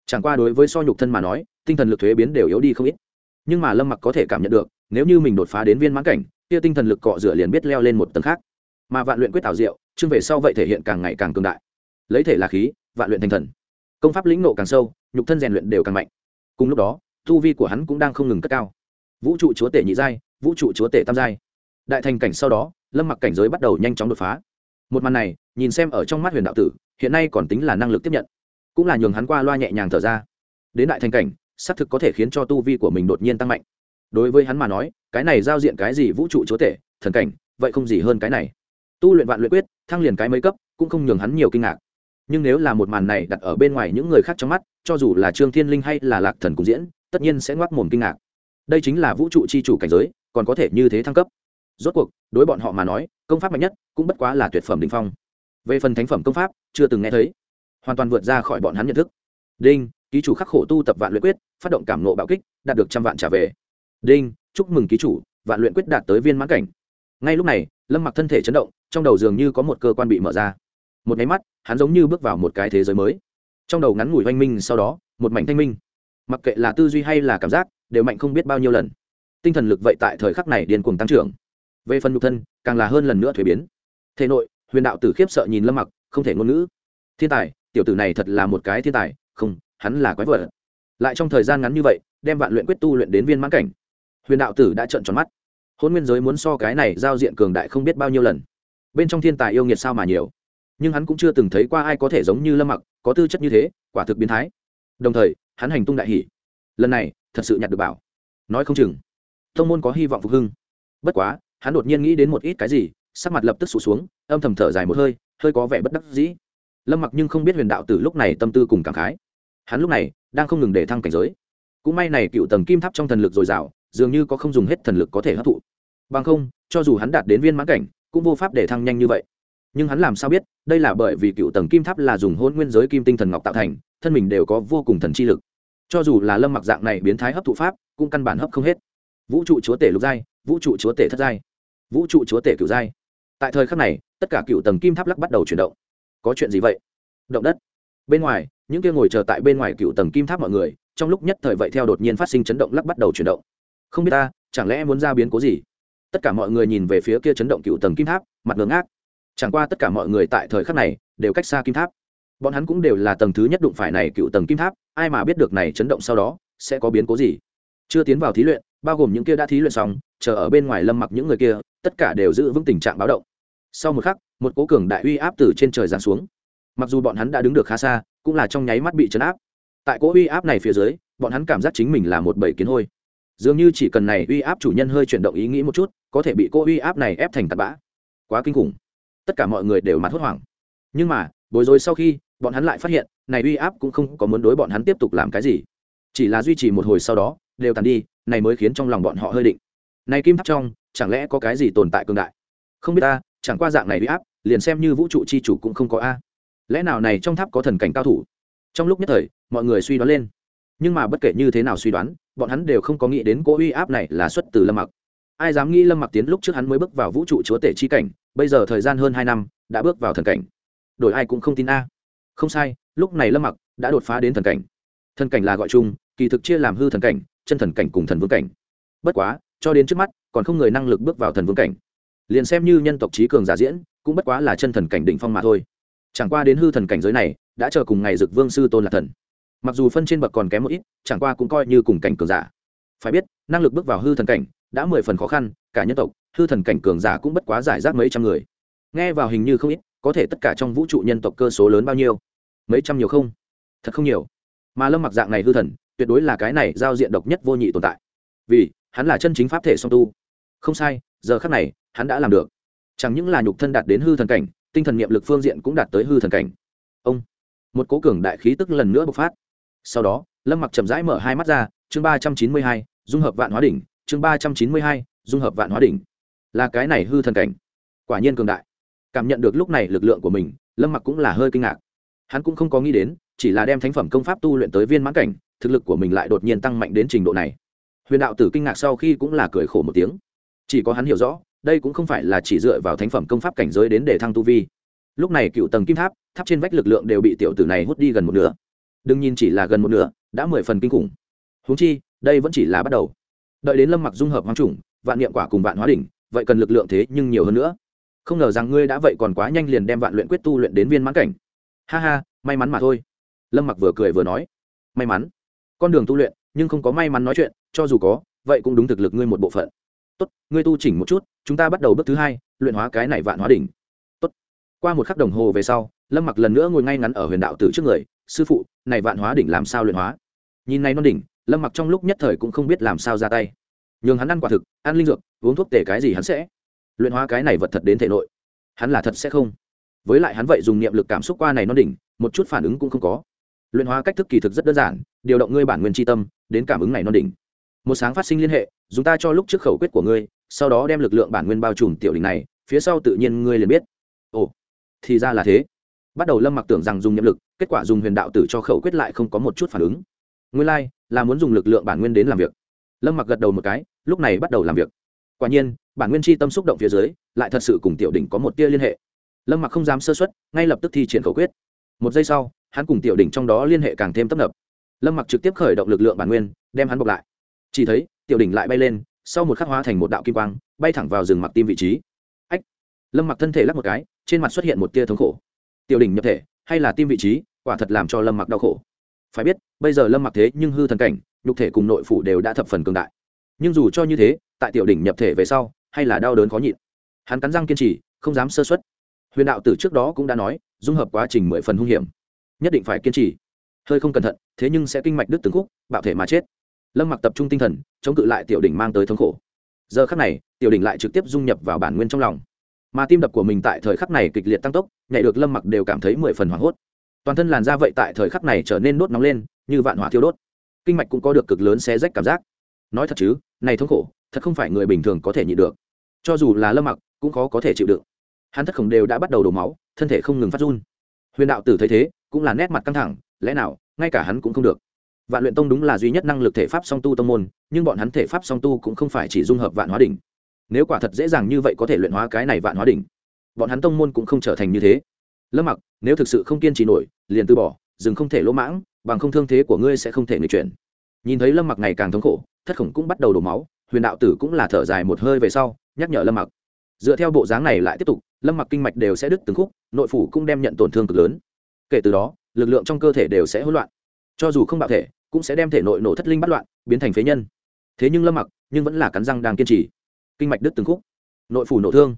Chẳng qua đối với so nhục thân mà nói, tinh thần lực thuế biến đều yếu đi không ít. Nhưng mà lâm mặc có thể cảm nhận được, nếu như mình đột phá đến viên mãn cảnh, kia tinh thần lực cọ rửa liền biết leo lên một tầng khác. Mà vạn luyện quyết ảo diệu, chương về sau vậy thể hiện càng ngày càng cường đại. Lấy thể là khí, vạn luyện thành thần. Công pháp lĩnh nộ càng sâu, nhục thân rèn luyện đều càng mạnh. Cùng lúc đó, tu vi của hắn cũng đang không ngừng cất cao. Vũ trụ chúa tể nhị giai, vũ trụ chúa tể tam giai. Đại thành cảnh sau đó lâm mặc cảnh giới bắt đầu nhanh chóng đột phá. Một màn này, nhìn xem ở trong mắt huyền đạo tử, hiện nay còn tính là năng lực tiếp nhận. Cũng là nhường hắn qua loa nhẹ nhàng thở ra. Đến đại thành cảnh, xác thực có thể khiến cho tu vi của mình đột nhiên tăng mạnh. Đối với hắn mà nói, cái này giao diện cái gì vũ trụ chúa tể, thần cảnh, vậy không gì hơn cái này. Tu luyện vạn luyện quyết, thăng liền cái mấy cấp, cũng không nhường hắn nhiều kinh ngạc. Nhưng nếu là một màn này đặt ở bên ngoài những người khác trong mắt, cho dù là trương thiên linh hay là lạc thần cùng diễn, tất nhiên sẽ ngoác mồm kinh ngạc. Đây chính là vũ trụ c h i chủ cảnh giới, còn có thể như thế thăng cấp rốt cuộc, đối bọn họ mà nói, công pháp mạnh nhất cũng bất quá là tuyệt phẩm đ ỉ n h phong. Về phần thánh phẩm công pháp, chưa từng nghe thấy. Hoàn toàn vượt ra khỏi bọn hắn nhận thức. Đinh, ký chủ khắc khổ tu tập vạn luyện quyết, phát động cảm nộ bạo kích, đạt được trăm vạn trả về. Đinh, chúc mừng ký chủ, vạn luyện quyết đạt tới viên mãn cảnh. Ngay lúc này, lâm mặc thân thể chấn động, trong đầu dường như có một cơ quan bị mở ra. Một nháy mắt, hắn giống như bước vào một cái thế giới mới. Trong đầu ngắn ngủi oanh minh, sau đó, một mảnh thanh minh. Mặc kệ là tư duy hay là cảm giác, đều mạnh không biết bao nhiêu lần. Tinh thần lực vậy tại thời khắc này điên cuồng tăng trưởng về phần nhục thân, càng là hơn lần nữa thuế biến. Thể nội, huyền đạo tử khiếp sợ nhìn lâm mặc, không thể ngôn ngữ. Thiên tài, tiểu tử này thật là một cái thiên tài, không, hắn là quái vợ lại trong thời gian ngắn như vậy, đem vạn luyện quyết tu luyện đến viên mãn cảnh. Huyền đạo tử đã trợn tròn mắt. Hôn nguyên giới muốn so cái này giao diện cường đại không biết bao nhiêu lần. Bên trong thiên tài yêu nghiệt sao mà nhiều. Nhưng hắn cũng chưa từng thấy qua ai có thể giống như lâm mặc, có tư chất như thế, quả thực biến thái. Đồng thời, hắn hành tung đại hỷ lần này, thật sự nhặt được bảo. Nói không chừng thông môn có hy vọng phục hưng. Bất quá hắn đột nhiên nghĩ đến một ít cái gì, sắc mặt lập tức sụt xuống, âm thầm thở dài một hơi hơi có vẻ bất đắc dĩ. Lâm mặc nhưng không biết huyền đạo từ lúc này tâm tư cùng cảm khái. Hắn lúc này đang không ngừng để thăng cảnh giới. Cũng may này cựu tầng kim tháp trong thần lực dồi dào, dường như có không dùng hết thần lực có thể hấp thụ. Bằng không, cho dù hắn đạt đến viên mãn cảnh, cũng vô pháp để thăng nhanh như vậy. Nhưng hắn làm sao biết, đây là bởi vì cựu tầng kim tháp là dùng hôn nguyên giới kim tinh thần ngọc tạo thành, thân mình đều có vô cùng thần chi lực. Cho dù là lâm mặc dạng này biến thái hấp thụ pháp, cũng căn bản hấp không hết. Vũ trụ chúa tể lục giai, vũ trụ chúa tể thất giai vũ trụ chúa tể cựu giai. Tại thời khắc này, tất cả cựu tầng kim tháp lắc bắt đầu chuyển động. Có chuyện gì vậy? Động đất. Bên ngoài, những kia ngồi chờ tại bên ngoài cựu tầng kim tháp mọi người, trong lúc nhất thời vậy theo đột nhiên phát sinh chấn động lắc bắt đầu chuyển động. Không biết ta, chẳng lẽ muốn ra biến cố gì? Tất cả mọi người nhìn về phía kia chấn động cựu tầng kim tháp, mặt ngưỡng ác chẳng qua tất cả mọi người tại thời khắc này đều cách xa kim tháp. Bọn hắn cũng đều là tầng thứ nhất đụng phải này cựu tầng kim tháp, ai mà biết được này chấn động sau đó sẽ có biến cố gì? Chưa tiến vào thí luyện bao gồm những kia đã thí luyện xong, chờ ở bên ngoài lâm mặc những người kia, tất cả đều giữ vững tình trạng báo động. Sau một khắc, một cố cường đại uy áp từ trên trời giáng xuống. Mặc dù bọn hắn đã đứng được khá xa, cũng là trong nháy mắt bị chấn áp. Tại cố uy áp này phía dưới, bọn hắn cảm giác chính mình là một bầy kiến hôi. Dường như chỉ cần này uy áp chủ nhân hơi chuyển động ý nghĩ một chút, có thể bị cô uy áp này ép thành tạt bã. Quá kinh khủng. Tất cả mọi người đều mặt hốt hoảng. Nhưng mà, bối rối sau khi, bọn hắn lại phát hiện, này uy áp cũng không có muốn đối bọn hắn tiếp tục làm cái gì. Chỉ là duy trì một hồi sau đó, đều tàn đi này mới khiến trong lòng bọn họ hơi định. Này kim tháp trong, chẳng lẽ có cái gì tồn tại cường đại? Không biết ta, chẳng qua dạng này uy áp, liền xem như vũ trụ chi chủ cũng không có a. Lẽ nào này trong tháp có thần cảnh cao thủ? Trong lúc nhất thời, mọi người suy đoán lên. Nhưng mà bất kể như thế nào suy đoán, bọn hắn đều không có nghĩ đến cỗ uy áp này là xuất từ lâm mặc. Ai dám nghĩ lâm mặc tiến lúc trước hắn mới bước vào vũ trụ chúa tể chi cảnh, bây giờ thời gian hơn hai năm, đã bước vào thần cảnh. Đổi ai cũng không tin a. Không sai, lúc này lâm mặc đã đột phá đến thần cảnh. Thần cảnh là gọi chung, kỳ thực chia làm hư thần cảnh chân thần cảnh cùng thần vương cảnh. Bất quá, cho đến trước mắt, còn không người năng lực bước vào thần vương cảnh. Liền xem như nhân tộc trí cường giả diễn, cũng bất quá là chân thần cảnh đỉnh phong mà thôi. Chẳng qua đến hư thần cảnh giới này, đã chờ cùng ngày dực vương sư tôn là thần. Mặc dù phân trên bậc còn kém một ít, chẳng qua cũng coi như cùng cảnh cường giả. Phải biết, năng lực bước vào hư thần cảnh, đã mười phần khó khăn, cả nhân tộc, hư thần cảnh cường giả cũng bất quá giải rác mấy trăm người. Nghe vào hình như không ít, có thể tất cả trong vũ trụ nhân tộc cơ số lớn bao nhiêu? Mấy trăm nhiều không? Thật không nhiều. Mà lâm mặc dạng này hư thần tuyệt đối là cái này giao diện độc nhất vô nhị tồn tại. Vì, hắn là chân chính pháp thể song tu. Không sai, giờ khắc này, hắn đã làm được. Chẳng những là nhục thân đạt đến hư thần cảnh, tinh thần nghiệm lực phương diện cũng đạt tới hư thần cảnh. Ông, một cố cường đại khí tức lần nữa bộc phát. Sau đó, lâm mặc chậm rãi mở hai mắt ra, chương ba trăm chín mươi hai, dung hợp vạn hóa đỉnh, chương ba trăm chín mươi hai, dung hợp vạn hóa đỉnh. Là cái này hư thần cảnh. Quả nhiên cường đại. Cảm nhận được lúc này lực lượng của mình, lâm mặc cũng là hơi kinh ngạc. Hắn cũng không có nghĩ đến, chỉ là đem thánh phẩm công pháp tu luyện tới viên mãn cảnh thực lực của mình lại đột nhiên tăng mạnh đến trình độ này. Huyền đạo tử kinh ngạc sau khi cũng là cười khổ một tiếng. Chỉ có hắn hiểu rõ, đây cũng không phải là chỉ dựa vào thánh phẩm công pháp cảnh giới đến để thăng tu vi. Lúc này cựu tầng kim tháp tháp trên vách lực lượng đều bị tiểu tử này hút đi gần một nửa. Đừng nhìn chỉ là gần một nửa, đã mười phần kinh khủng. Húng chi, đây vẫn chỉ là bắt đầu. Đợi đến lâm mặc dung hợp hoang trùng vạn niệm quả cùng vạn hóa đỉnh, vậy cần lực lượng thế nhưng nhiều hơn nữa. Không ngờ rằng ngươi đã vậy còn quá nhanh liền đem vạn luyện quyết tu luyện đến viên mãn cảnh. Ha ha, may mắn mà thôi. Lâm mặc vừa cười vừa nói. May mắn con đường tu luyện, nhưng không có may mắn nói chuyện, cho dù có, vậy cũng đúng thực lực ngươi một bộ phận. Tốt, ngươi tu chỉnh một chút, chúng ta bắt đầu bước thứ hai, luyện hóa cái này vạn hóa đỉnh. Tốt. Qua một khắc đồng hồ về sau, lâm mặc lần nữa ngồi ngay ngắn ở huyền đạo tử trước người, sư phụ, này vạn hóa đỉnh làm sao luyện hóa? Nhìn này non đỉnh, lâm mặc trong lúc nhất thời cũng không biết làm sao ra tay. Nhường hắn ăn quả thực, ăn linh dược, uống thuốc tể cái gì hắn sẽ luyện hóa cái này vật thật đến thể nội. Hắn là thật sẽ không. Với lại hắn vậy dùng niệm lực cảm xúc qua này non đỉnh, một chút phản ứng cũng không có luyện hóa cách thức kỳ thực rất đơn giản điều động ngươi bản nguyên tri tâm đến cảm ứng này non đỉnh. Một sáng phát sinh liên hệ dùng ta cho lúc trước khẩu quyết của ngươi sau đó đem lực lượng bản nguyên bao trùm tiểu đỉnh này phía sau tự nhiên ngươi liền biết. Ồ thì ra là thế. Bắt đầu lâm mặc tưởng rằng dùng nhiệm lực kết quả dùng huyền đạo tử cho khẩu quyết lại không có một chút phản ứng. Nguyên lai、like, là muốn dùng lực lượng bản nguyên đến làm việc. Lâm mặc gật đầu một cái lúc này bắt đầu làm việc. Quả nhiên bản nguyên chi tâm xúc động phía dưới lại thật sự cùng tiểu đỉnh có một tia liên hệ. Lâm mặc không dám sơ xuất ngay lập tức thi triển khẩu quyết. Một giây sau hắn cùng tiểu đỉnh trong đó liên hệ càng thêm tấp nập. Lâm mặc trực tiếp khởi động lực lượng bản nguyên, đem hắn bọc lại. Chỉ thấy, tiểu đỉnh lại bay lên, sau một khắc hóa thành một đạo kim quang, bay thẳng vào rừng mặc tim vị trí. Ách! Lâm mặc thân thể lắc một cái, trên mặt xuất hiện một tia thống khổ. Tiểu đỉnh nhập thể, hay là tim vị trí, quả thật làm cho lâm mặc đau khổ. Phải biết, bây giờ lâm mặc thế nhưng hư thần cảnh, nhục thể cùng nội phủ đều đã thập phần cường đại. Nhưng dù cho như thế, tại tiểu đỉnh nhập thể về sau, hay là đau đớn khó nhịn. Hắn cắn răng kiên trì, không dám sơ xuất huyền đạo tử trước đó cũng đã nói, dung hợp quá trình mười phần hung hiểm nhất định phải kiên trì. Hơi không cẩn thận, thế nhưng sẽ kinh mạch đứt từng khúc, bạo thể mà chết. Lâm mặc tập trung tinh thần, chống cự lại tiểu đỉnh mang tới thống khổ. Giờ khắc này, tiểu đỉnh lại trực tiếp dung nhập vào bản nguyên trong lòng. Mà tim đập của mình tại thời khắc này kịch liệt tăng tốc, nhảy được lâm mặc đều cảm thấy mười phần hoảng hốt. Toàn thân làn da vậy tại thời khắc này trở nên đốt nóng lên, như vạn hỏa thiêu đốt. Kinh mạch cũng có được cực lớn xé rách cảm giác. Nói thật chứ, này thống khổ, thật không phải người bình thường có thể nhịn được. Cho dù là lâm mặc, cũng khó có thể chịu đựng. Hắn thất khổng đều đã bắt đầu đổ máu, thân thể không ngừng phát run huyền đạo tử thấy thế, cũng là nét mặt căng thẳng, lẽ nào, ngay cả hắn cũng không được. Vạn luyện tông đúng là duy nhất năng lực thể pháp song tu tông môn, nhưng bọn hắn thể pháp song tu cũng không phải chỉ dung hợp vạn hóa đỉnh. Nếu quả thật dễ dàng như vậy có thể luyện hóa cái này vạn hóa đỉnh, bọn hắn tông môn cũng không trở thành như thế. Lâm mặc, nếu thực sự không kiên trì nổi, liền từ bỏ, dừng không thể lỗ mãng, bằng không thương thế của ngươi sẽ không thể người chuyển. Nhìn thấy lâm mặc ngày càng thống khổ, thất khổng cũng bắt đầu đổ máu, huyền đạo tử cũng là thở dài một hơi về sau, nhắc nhở lâm mặc dựa theo bộ dáng này lại tiếp tục, lâm mặc kinh mạch đều sẽ đứt từng khúc, nội phủ cũng đem nhận tổn thương cực lớn. Kể từ đó, lực lượng trong cơ thể đều sẽ hỗn loạn. Cho dù không bạo thể, cũng sẽ đem thể nội nổ thất linh bắt loạn, biến thành phế nhân. Thế nhưng lâm mặc, nhưng vẫn là cắn răng đang kiên trì. Kinh mạch đứt từng khúc, nội phủ nổ thương.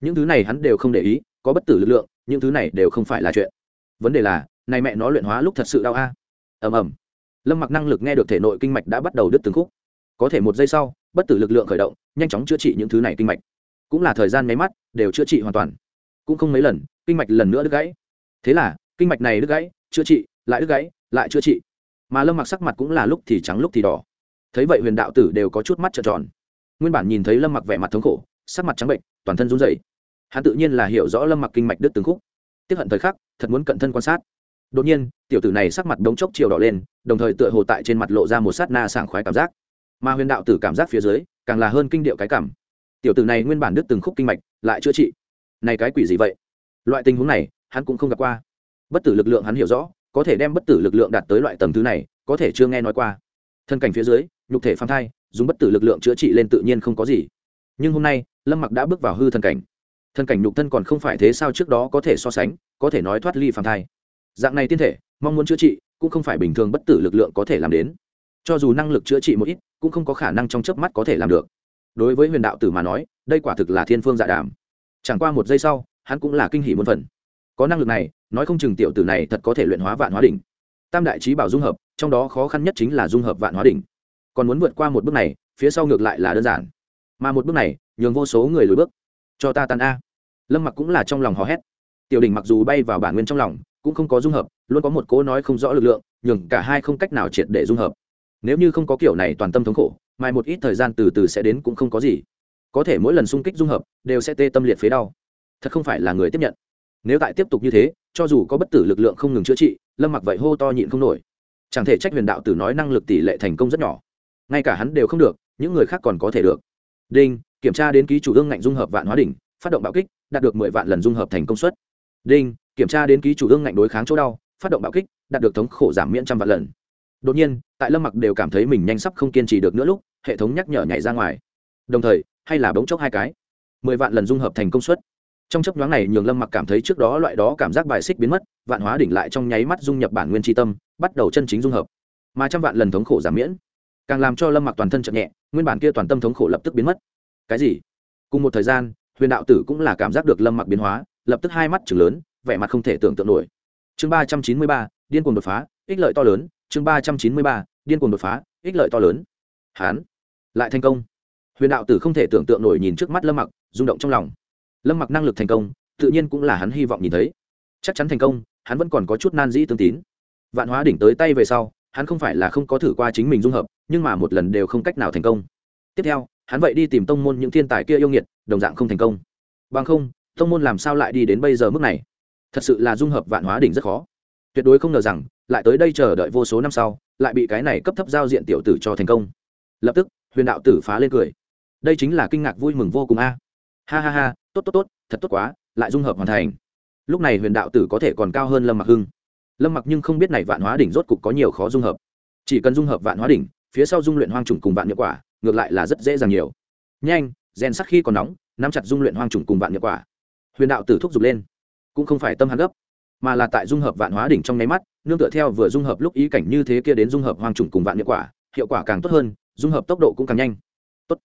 Những thứ này hắn đều không để ý, có bất tử lực lượng, những thứ này đều không phải là chuyện. Vấn đề là, này mẹ nó luyện hóa lúc thật sự đau a. Ầm ầm. Lâm mặc năng lực nghe được thể nội kinh mạch đã bắt đầu đứt từng khúc. Có thể một giây sau, bất tử lực lượng khởi động, nhanh chóng chữa trị những thứ này kinh mạch cũng là thời gian máy mắt, đều chữa trị hoàn toàn. Cũng không mấy lần, kinh mạch lần nữa đứt gãy. Thế là, kinh mạch này đứt gãy, chữa trị, lại đứt gãy, lại chữa trị. Mà lâm mặc sắc mặt cũng là lúc thì trắng lúc thì đỏ. Thấy vậy huyền đạo tử đều có chút mắt trợn tròn. Nguyên bản nhìn thấy lâm mặc vẻ mặt thống khổ, sắc mặt trắng bệnh, toàn thân run rẩy. Hắn tự nhiên là hiểu rõ lâm mặc kinh mạch đứt từng khúc. Tiếp hận thời khắc, thật muốn cận thân quan sát. Đột nhiên, tiểu tử này sắc mặt đống chốc chiều đỏ lên, đồng thời tựa hồ tại trên mặt lộ ra một sát na sảng khoái cảm giác. Mà huyền đạo tử cảm giác phía dưới, càng là hơn kinh điệu cái cảm tiểu tử này nguyên bản đứt từng khúc kinh mạch, lại chữa trị. Này cái quỷ gì vậy? Loại tình huống này, hắn cũng không gặp qua. Bất tử lực lượng hắn hiểu rõ, có thể đem bất tử lực lượng đạt tới loại tầm thứ này, có thể chưa nghe nói qua. Thân cảnh phía dưới, nhục thể phang thai, dùng bất tử lực lượng chữa trị lên tự nhiên không có gì. Nhưng hôm nay, lâm mặc đã bước vào hư thân cảnh. Thân cảnh nhục thân còn không phải thế sao trước đó có thể so sánh, có thể nói thoát ly phang thai. Dạng này tiên thể, mong muốn chữa trị, cũng không phải bình thường bất tử lực lượng có thể làm đến. Cho dù năng lực chữa trị một ít, cũng không có khả năng trong chớp mắt có thể làm được đối với huyền đạo tử mà nói, đây quả thực là thiên phương dạ đàm. Chẳng qua một giây sau, hắn cũng là kinh hỷ muôn phần. Có năng lực này, nói không chừng tiểu tử này thật có thể luyện hóa vạn hóa đỉnh. Tam đại trí bảo dung hợp, trong đó khó khăn nhất chính là dung hợp vạn hóa đỉnh. Còn muốn vượt qua một bước này, phía sau ngược lại là đơn giản. Mà một bước này, nhường vô số người lùi bước. Cho ta tan a. Lâm mặc cũng là trong lòng hò hét. Tiểu đỉnh mặc dù bay vào bản nguyên trong lòng, cũng không có dung hợp, luôn có một cố nói không rõ lực lượng, nhường cả hai không cách nào triệt để dung hợp. Nếu như không có kiểu này toàn tâm thống khổ Mài một ít thời gian từ từ sẽ đến cũng không có gì. Có thể mỗi lần xung kích dung hợp, đều sẽ tê tâm liệt phế đau. Thật không phải là người tiếp nhận. Nếu tại tiếp tục như thế, cho dù có bất tử lực lượng không ngừng chữa trị, lâm mặc vậy hô to nhịn không nổi. Chẳng thể trách huyền đạo tử nói năng lực tỷ lệ thành công rất nhỏ. Ngay cả hắn đều không được, những người khác còn có thể được. Đinh, kiểm tra đến ký chủ ương ngạnh dung hợp vạn hóa đỉnh, phát động bạo kích, đạt được mười vạn lần dung hợp thành công suất. Đinh, kiểm tra đến ký chủ ương ngạnh đối kháng chỗ đau, phát động bạo kích, đạt được thống khổ giảm miễn trăm vạn lần đột nhiên, tại lâm mặc đều cảm thấy mình nhanh sắp không kiên trì được nữa lúc, hệ thống nhắc nhở nhảy ra ngoài. Đồng thời, hay là bỗng chốc hai cái. Mười vạn lần dung hợp thành công suất. Trong chấp nhoáng này, nhường lâm mặc cảm thấy trước đó loại đó cảm giác bài xích biến mất, vạn hóa đỉnh lại trong nháy mắt dung nhập bản nguyên tri tâm, bắt đầu chân chính dung hợp. Mà trăm vạn lần thống khổ giảm miễn, càng làm cho lâm mặc toàn thân chậm nhẹ, nguyên bản kia toàn tâm thống khổ lập tức biến mất. Cái gì? Cùng một thời gian, huyền đạo tử cũng là cảm giác được lâm mặc biến hóa, lập tức hai mắt chừng lớn, vẻ mặt không thể tưởng tượng nổi. Chương ba trăm chín mươi ba, điên cuồng đột phá, ích lợi to lớn chương ba trăm chín mươi ba, điên cuồng đột phá, ích lợi to lớn. Hán. Lại thành công. Huyền đạo tử không thể tưởng tượng nổi nhìn trước mắt lâm mặc, rung động trong lòng. Lâm mặc năng lực thành công, tự nhiên cũng là hắn hy vọng nhìn thấy. Chắc chắn thành công, hắn vẫn còn có chút nan dĩ tương tín. Vạn hóa đỉnh tới tay về sau, hắn không phải là không có thử qua chính mình dung hợp, nhưng mà một lần đều không cách nào thành công. Tiếp theo, hắn vậy đi tìm tông môn những thiên tài kia yêu nghiệt, đồng dạng không thành công. Bằng không, tông môn làm sao lại đi đến bây giờ mức này? Thật sự là dung hợp vạn hóa đỉnh rất khó. Tuyệt đối không ngờ rằng lại tới đây chờ đợi vô số năm sau, lại bị cái này cấp thấp giao diện tiểu tử cho thành công. Lập tức, huyền đạo tử phá lên cười. Đây chính là kinh ngạc vui mừng vô cùng a. Ha ha ha, tốt tốt tốt, thật tốt quá, lại dung hợp hoàn thành. Lúc này huyền đạo tử có thể còn cao hơn lâm mặc hưng. Lâm mặc nhưng không biết này vạn hóa đỉnh rốt cục có nhiều khó dung hợp. Chỉ cần dung hợp vạn hóa đỉnh, phía sau dung luyện hoang trùng cùng vạn hiệu quả, ngược lại là rất dễ dàng nhiều. Nhanh, rèn sắc khi còn nóng, nắm chặt dung luyện hoang trùng cùng vạn hiệu quả. Huyền đạo tử thúc giục lên. Cũng không phải tâm hắn gấp mà là tại dung hợp vạn hóa đỉnh trong nháy mắt, nương tựa theo vừa dung hợp lúc ý cảnh như thế kia đến dung hợp hoang trùng cùng vạn hiệu quả hiệu quả càng tốt hơn, dung hợp tốc độ cũng càng nhanh. Tốt.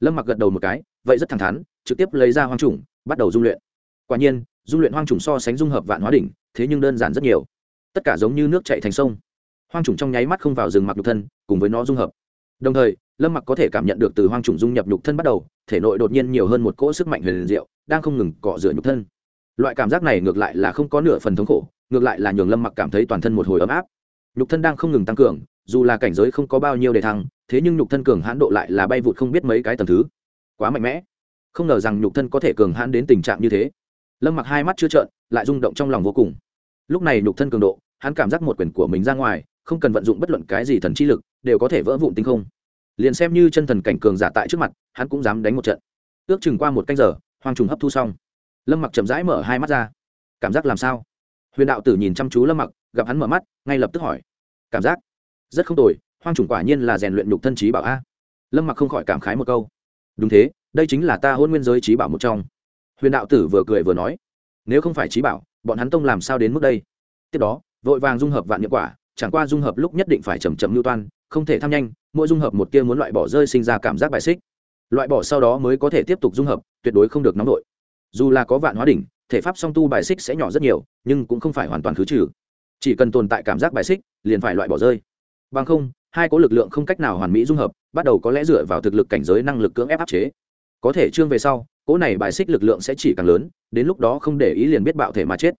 Lâm mặc gật đầu một cái, vậy rất thẳng thắn, trực tiếp lấy ra hoang trùng, bắt đầu dung luyện. Quả nhiên, dung luyện hoang trùng so sánh dung hợp vạn hóa đỉnh, thế nhưng đơn giản rất nhiều. Tất cả giống như nước chạy thành sông. Hoang trùng trong nháy mắt không vào rừng mặc nhục thân, cùng với nó dung hợp. Đồng thời, lâm mặc có thể cảm nhận được từ hoang trùng dung nhập nhục thân bắt đầu, thể nội đột nhiên nhiều hơn một cỗ sức mạnh huyền diệu, đang không ngừng cọ rửa nhục thân loại cảm giác này ngược lại là không có nửa phần thống khổ, ngược lại là nhường lâm mặc cảm thấy toàn thân một hồi ấm áp. Nhục thân đang không ngừng tăng cường, dù là cảnh giới không có bao nhiêu để thăng, thế nhưng nhục thân cường hãn độ lại là bay vụt không biết mấy cái tầng thứ. Quá mạnh mẽ. Không ngờ rằng nhục thân có thể cường hãn đến tình trạng như thế. Lâm mặc hai mắt chưa trợn, lại rung động trong lòng vô cùng. Lúc này nhục thân cường độ, hắn cảm giác một quyền của mình ra ngoài, không cần vận dụng bất luận cái gì thần chi lực, đều có thể vỡ vụn tinh không. Liền xem như chân thần cảnh cường giả tại trước mặt, hắn cũng dám đánh một trận. Ước chừng qua một canh giờ hoàng trùng hấp thu xong lâm mặc chậm rãi mở hai mắt ra. Cảm giác làm sao? Huyền đạo tử nhìn chăm chú lâm mặc, gặp hắn mở mắt, ngay lập tức hỏi. Cảm giác? Rất không tồi, hoang chủng quả nhiên là rèn luyện nhục thân trí bảo a. Lâm mặc không khỏi cảm khái một câu. Đúng thế, đây chính là ta hôn nguyên giới trí bảo một trong. Huyền đạo tử vừa cười vừa nói. Nếu không phải trí bảo, bọn hắn tông làm sao đến mức đây? Tiếp đó, vội vàng dung hợp vạn nhiệm quả, chẳng qua dung hợp lúc nhất định phải chầm chậm lưu toan, không thể tham nhanh, mỗi dung hợp một tia muốn loại bỏ rơi sinh ra cảm giác bài xích. Loại bỏ sau đó mới có thể tiếp tục dung hợp, tuyệt đối không được nóng vội dù là có vạn hóa đỉnh, thể pháp song tu bài xích sẽ nhỏ rất nhiều, nhưng cũng không phải hoàn toàn khứ trừ. Chỉ cần tồn tại cảm giác bài xích, liền phải loại bỏ rơi. Bằng không, hai có lực lượng không cách nào hoàn mỹ dung hợp, bắt đầu có lẽ dựa vào thực lực cảnh giới năng lực cưỡng ép áp chế. Có thể trương về sau cỗ này bài xích lực lượng sẽ chỉ càng lớn, đến lúc đó không để ý liền biết bạo thể mà chết.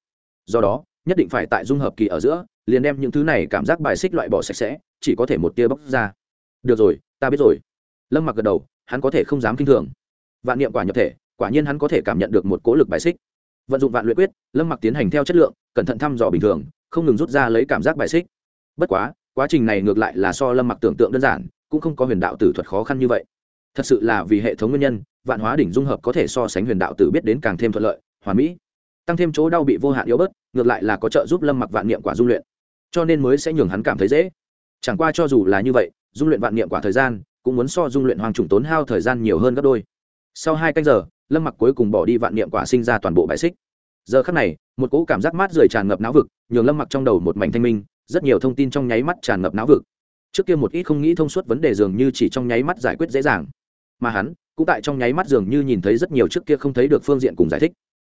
Do đó, nhất định phải tại dung hợp kỳ ở giữa, liền đem những thứ này cảm giác bài xích loại bỏ sạch sẽ, chỉ có thể một tia bóc ra. Được rồi, ta biết rồi. Lâm mặc gật đầu, hắn có thể không dám k i n h thường. Vạn niệm quả nhập thể quả nhiên hắn có thể cảm nhận được một cố lực bài xích. Vận dụng vạn luyện quyết, lâm mặc tiến hành theo chất lượng, cẩn thận thăm dò bình thường, không ngừng rút ra lấy cảm giác bài xích. Bất quá quá trình này ngược lại là so lâm mặc tưởng tượng đơn giản, cũng không có huyền đạo tử thuật khó khăn như vậy. Thật sự là vì hệ thống nguyên nhân, vạn hóa đỉnh dung hợp có thể so sánh huyền đạo tử biết đến càng thêm thuận lợi, hoàn mỹ. Tăng thêm chỗ đau bị vô hạn yếu bớt, ngược lại là có trợ giúp lâm mặc vạn niệm quả dung luyện. Cho nên mới sẽ nhường hắn cảm thấy dễ. Chẳng qua cho dù là như vậy, dung luyện vạn niệm quả thời gian, cũng muốn so dung luyện hoàng trùng tốn hao thời gian nhiều hơn gấp đôi sau hai canh giờ, lâm mặc cuối cùng bỏ đi vạn niệm quả sinh ra toàn bộ bãi xích. Giờ khắc này, một cỗ cảm giác mát rời tràn ngập não vực, nhường lâm mặc trong đầu một mảnh thanh minh, rất nhiều thông tin trong nháy mắt tràn ngập não vực. Trước kia một ít không nghĩ thông suốt vấn đề dường như chỉ trong nháy mắt giải quyết dễ dàng, mà hắn cũng tại trong nháy mắt dường như nhìn thấy rất nhiều trước kia không thấy được phương diện cùng giải thích.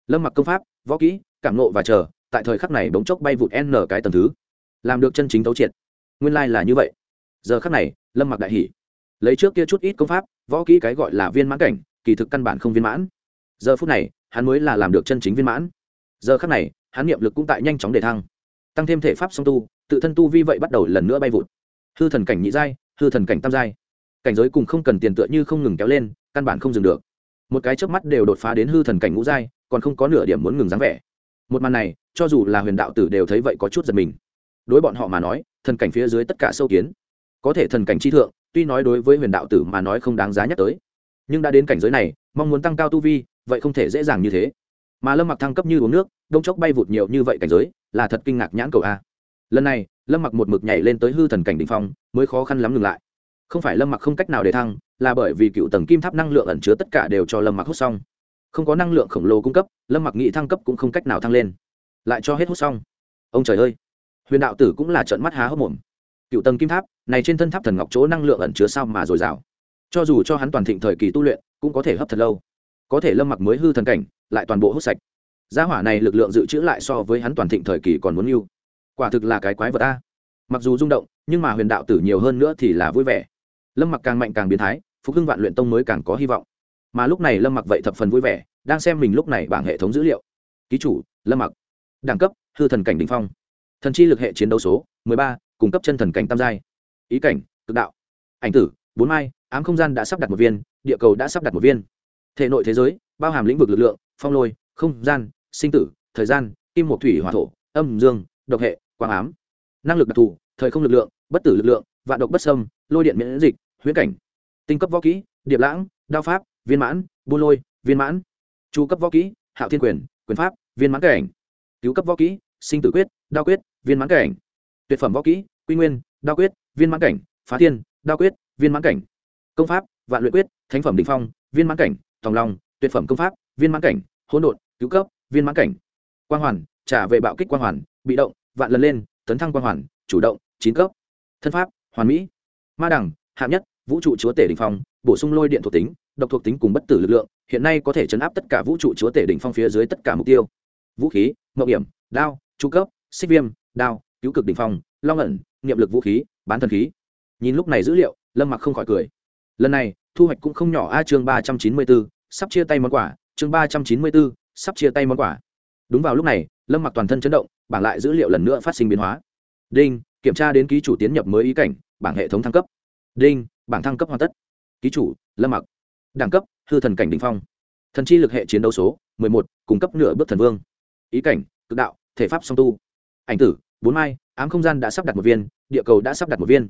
Lâm mặc công pháp, võ kỹ, cảm nộ và chờ, tại thời khắc này bỗng chốc bay vụt n cái tầng thứ, làm được chân chính thấu triệt. Nguyên lai、like、là như vậy. Giờ khắc này, lâm mặc đại hỷ lấy trước kia chút ít công pháp, võ kỹ cái gọi là viên mãn cảnh kỳ thực căn bản không viên mãn. Giờ phút này, hắn mới là làm được chân chính viên mãn. Giờ khắc này, hắn niệm lực cũng tại nhanh chóng để thăng. Tăng thêm thể pháp song tu, tự thân tu vi vậy bắt đầu lần nữa bay vụt. Hư thần cảnh nhị giai, hư thần cảnh tam giai. Cảnh giới cùng không cần tiền tựa như không ngừng kéo lên, căn bản không dừng được. Một cái trước mắt đều đột phá đến hư thần cảnh ngũ giai, còn không có nửa điểm muốn ngừng dáng vẻ. Một màn này, cho dù là huyền đạo tử đều thấy vậy có chút giật mình. Đối bọn họ mà nói, thần cảnh phía dưới tất cả sâu kiến. Có thể thần cảnh chi thượng, tuy nói đối với huyền đạo tử mà nói không đáng giá nhắc tới nhưng đã đến cảnh giới này, mong muốn tăng cao tu vi, vậy không thể dễ dàng như thế. Mà lâm mặc thăng cấp như uống nước, đông chốc bay vụt nhiều như vậy cảnh giới, là thật kinh ngạc nhãn cầu a. Lần này, lâm mặc một mực nhảy lên tới hư thần cảnh đ ỉ n h phong, mới khó khăn lắm ngừng lại. Không phải lâm mặc không cách nào để thăng, là bởi vì cựu tầng kim tháp năng lượng ẩn chứa tất cả đều cho lâm mặc hút xong. Không có năng lượng khổng lồ cung cấp, lâm mặc nghị thăng cấp cũng không cách nào thăng lên. Lại cho hết hút xong. Ông trời ơi! Huyền đạo tử cũng là trận mắt há hốc mồm. Cựu tầng kim tháp, này trên thân tháp thần ngọc chỗ năng lượng ẩn chứa sao mà dồi dào? Cho dù cho hắn toàn thịnh thời kỳ tu luyện, cũng có thể hấp thật lâu. Có thể lâm mặc mới hư thần cảnh, lại toàn bộ hút sạch. Gia hỏa này lực lượng dự trữ lại so với hắn toàn thịnh thời kỳ còn muốn yêu quả thực là cái quái vật ta mặc dù rung động, nhưng mà huyền đạo tử nhiều hơn nữa thì là vui vẻ. Lâm mặc càng mạnh càng biến thái, phục hưng vạn luyện tông mới càng có hy vọng. Mà lúc này lâm mặc vậy thập phần vui vẻ, đang xem mình lúc này bảng hệ thống dữ liệu. Ký chủ, lâm mặc. Đẳng cấp, hư thần cảnh đ ỉ n h phong. Thần chi lực hệ chiến đấu số, mười ba, cung cấp chân thần cảnh tam giai. Ý cảnh, cực đạo. Ảnh tử bốn mai, ám không gian đã sắp đặt một viên, địa cầu đã sắp đặt một viên. Thể nội thế giới, bao hàm lĩnh vực lực lượng, phong lôi, không gian, sinh tử, thời gian, kim một thủy hỏa thổ, âm dương, độc hệ, quang ám. Năng lực đặc thù, thời không lực lượng, bất tử lực lượng, vạn độc bất sâm lôi điện miễn dịch, huyễn cảnh. Tinh cấp võ kỹ, điệp lãng, đao pháp, viên mãn, buôn lôi, viên mãn. Chu cấp võ kỹ, hạo thiên quyền quyền pháp, viên mãn cảnh. Cứu cấp võ kỹ, sinh tử quyết, đao quyết, viên mãn cảnh. Tuyệt phẩm võ kỹ, quy nguyên, đao quyết, viên mãn cảnh. Phá thiên, đao quyết viên mãn cảnh. Công pháp, vạn luyện quyết, thánh phẩm đình phong, viên mãn cảnh, tòng long, tuyệt phẩm công pháp, viên mãn cảnh, hỗn độn, cứu cấp, viên mãn cảnh. Quang hoàn, trả về bạo kích quang hoàn, bị động, vạn lần lên, tấn thăng quang hoàn, chủ động, chín cấp. Thân pháp, hoàn mỹ. Ma đẳng, hạng nhất, vũ trụ chúa tể đình phong, bổ sung lôi điện thuộc tính, độc thuộc tính cùng bất tử lực lượng, hiện nay có thể chấn áp tất cả vũ trụ chúa tể đỉnh phong phía dưới tất cả mục tiêu. Vũ khí mậu hiểm, đao tru cấp, xích viêm, đao, cứu cực đỉnh phong, long ẩn, niệm lực vũ khí, bán thần khí. Nhìn lúc này dữ liệu lâm mặc không khỏi cười. Lần này, thu hoạch cũng không nhỏ. A, chương ba trăm chín mươi bốn sắp chia tay món quà. Chương ba trăm chín mươi bốn sắp chia tay món quà. Đúng vào lúc này, lâm mặc toàn thân chấn động, bảng lại dữ liệu lần nữa phát sinh biến hóa. Đinh, kiểm tra đến ký chủ tiến nhập mới ý cảnh, bảng hệ thống thăng cấp. Đinh, bảng thăng cấp hoàn tất. Ký chủ, lâm mặc. Đẳng cấp, hư thần cảnh đ ỉ n h phong. Thần chi lực hệ chiến đấu số, mười một, cung cấp nửa bước thần vương. Ý cảnh, cực đạo, thể pháp song tu. Ảnh tử, bốn mai, ám không gian đã sắp đặt một viên, địa cầu đã sắp đặt một viên.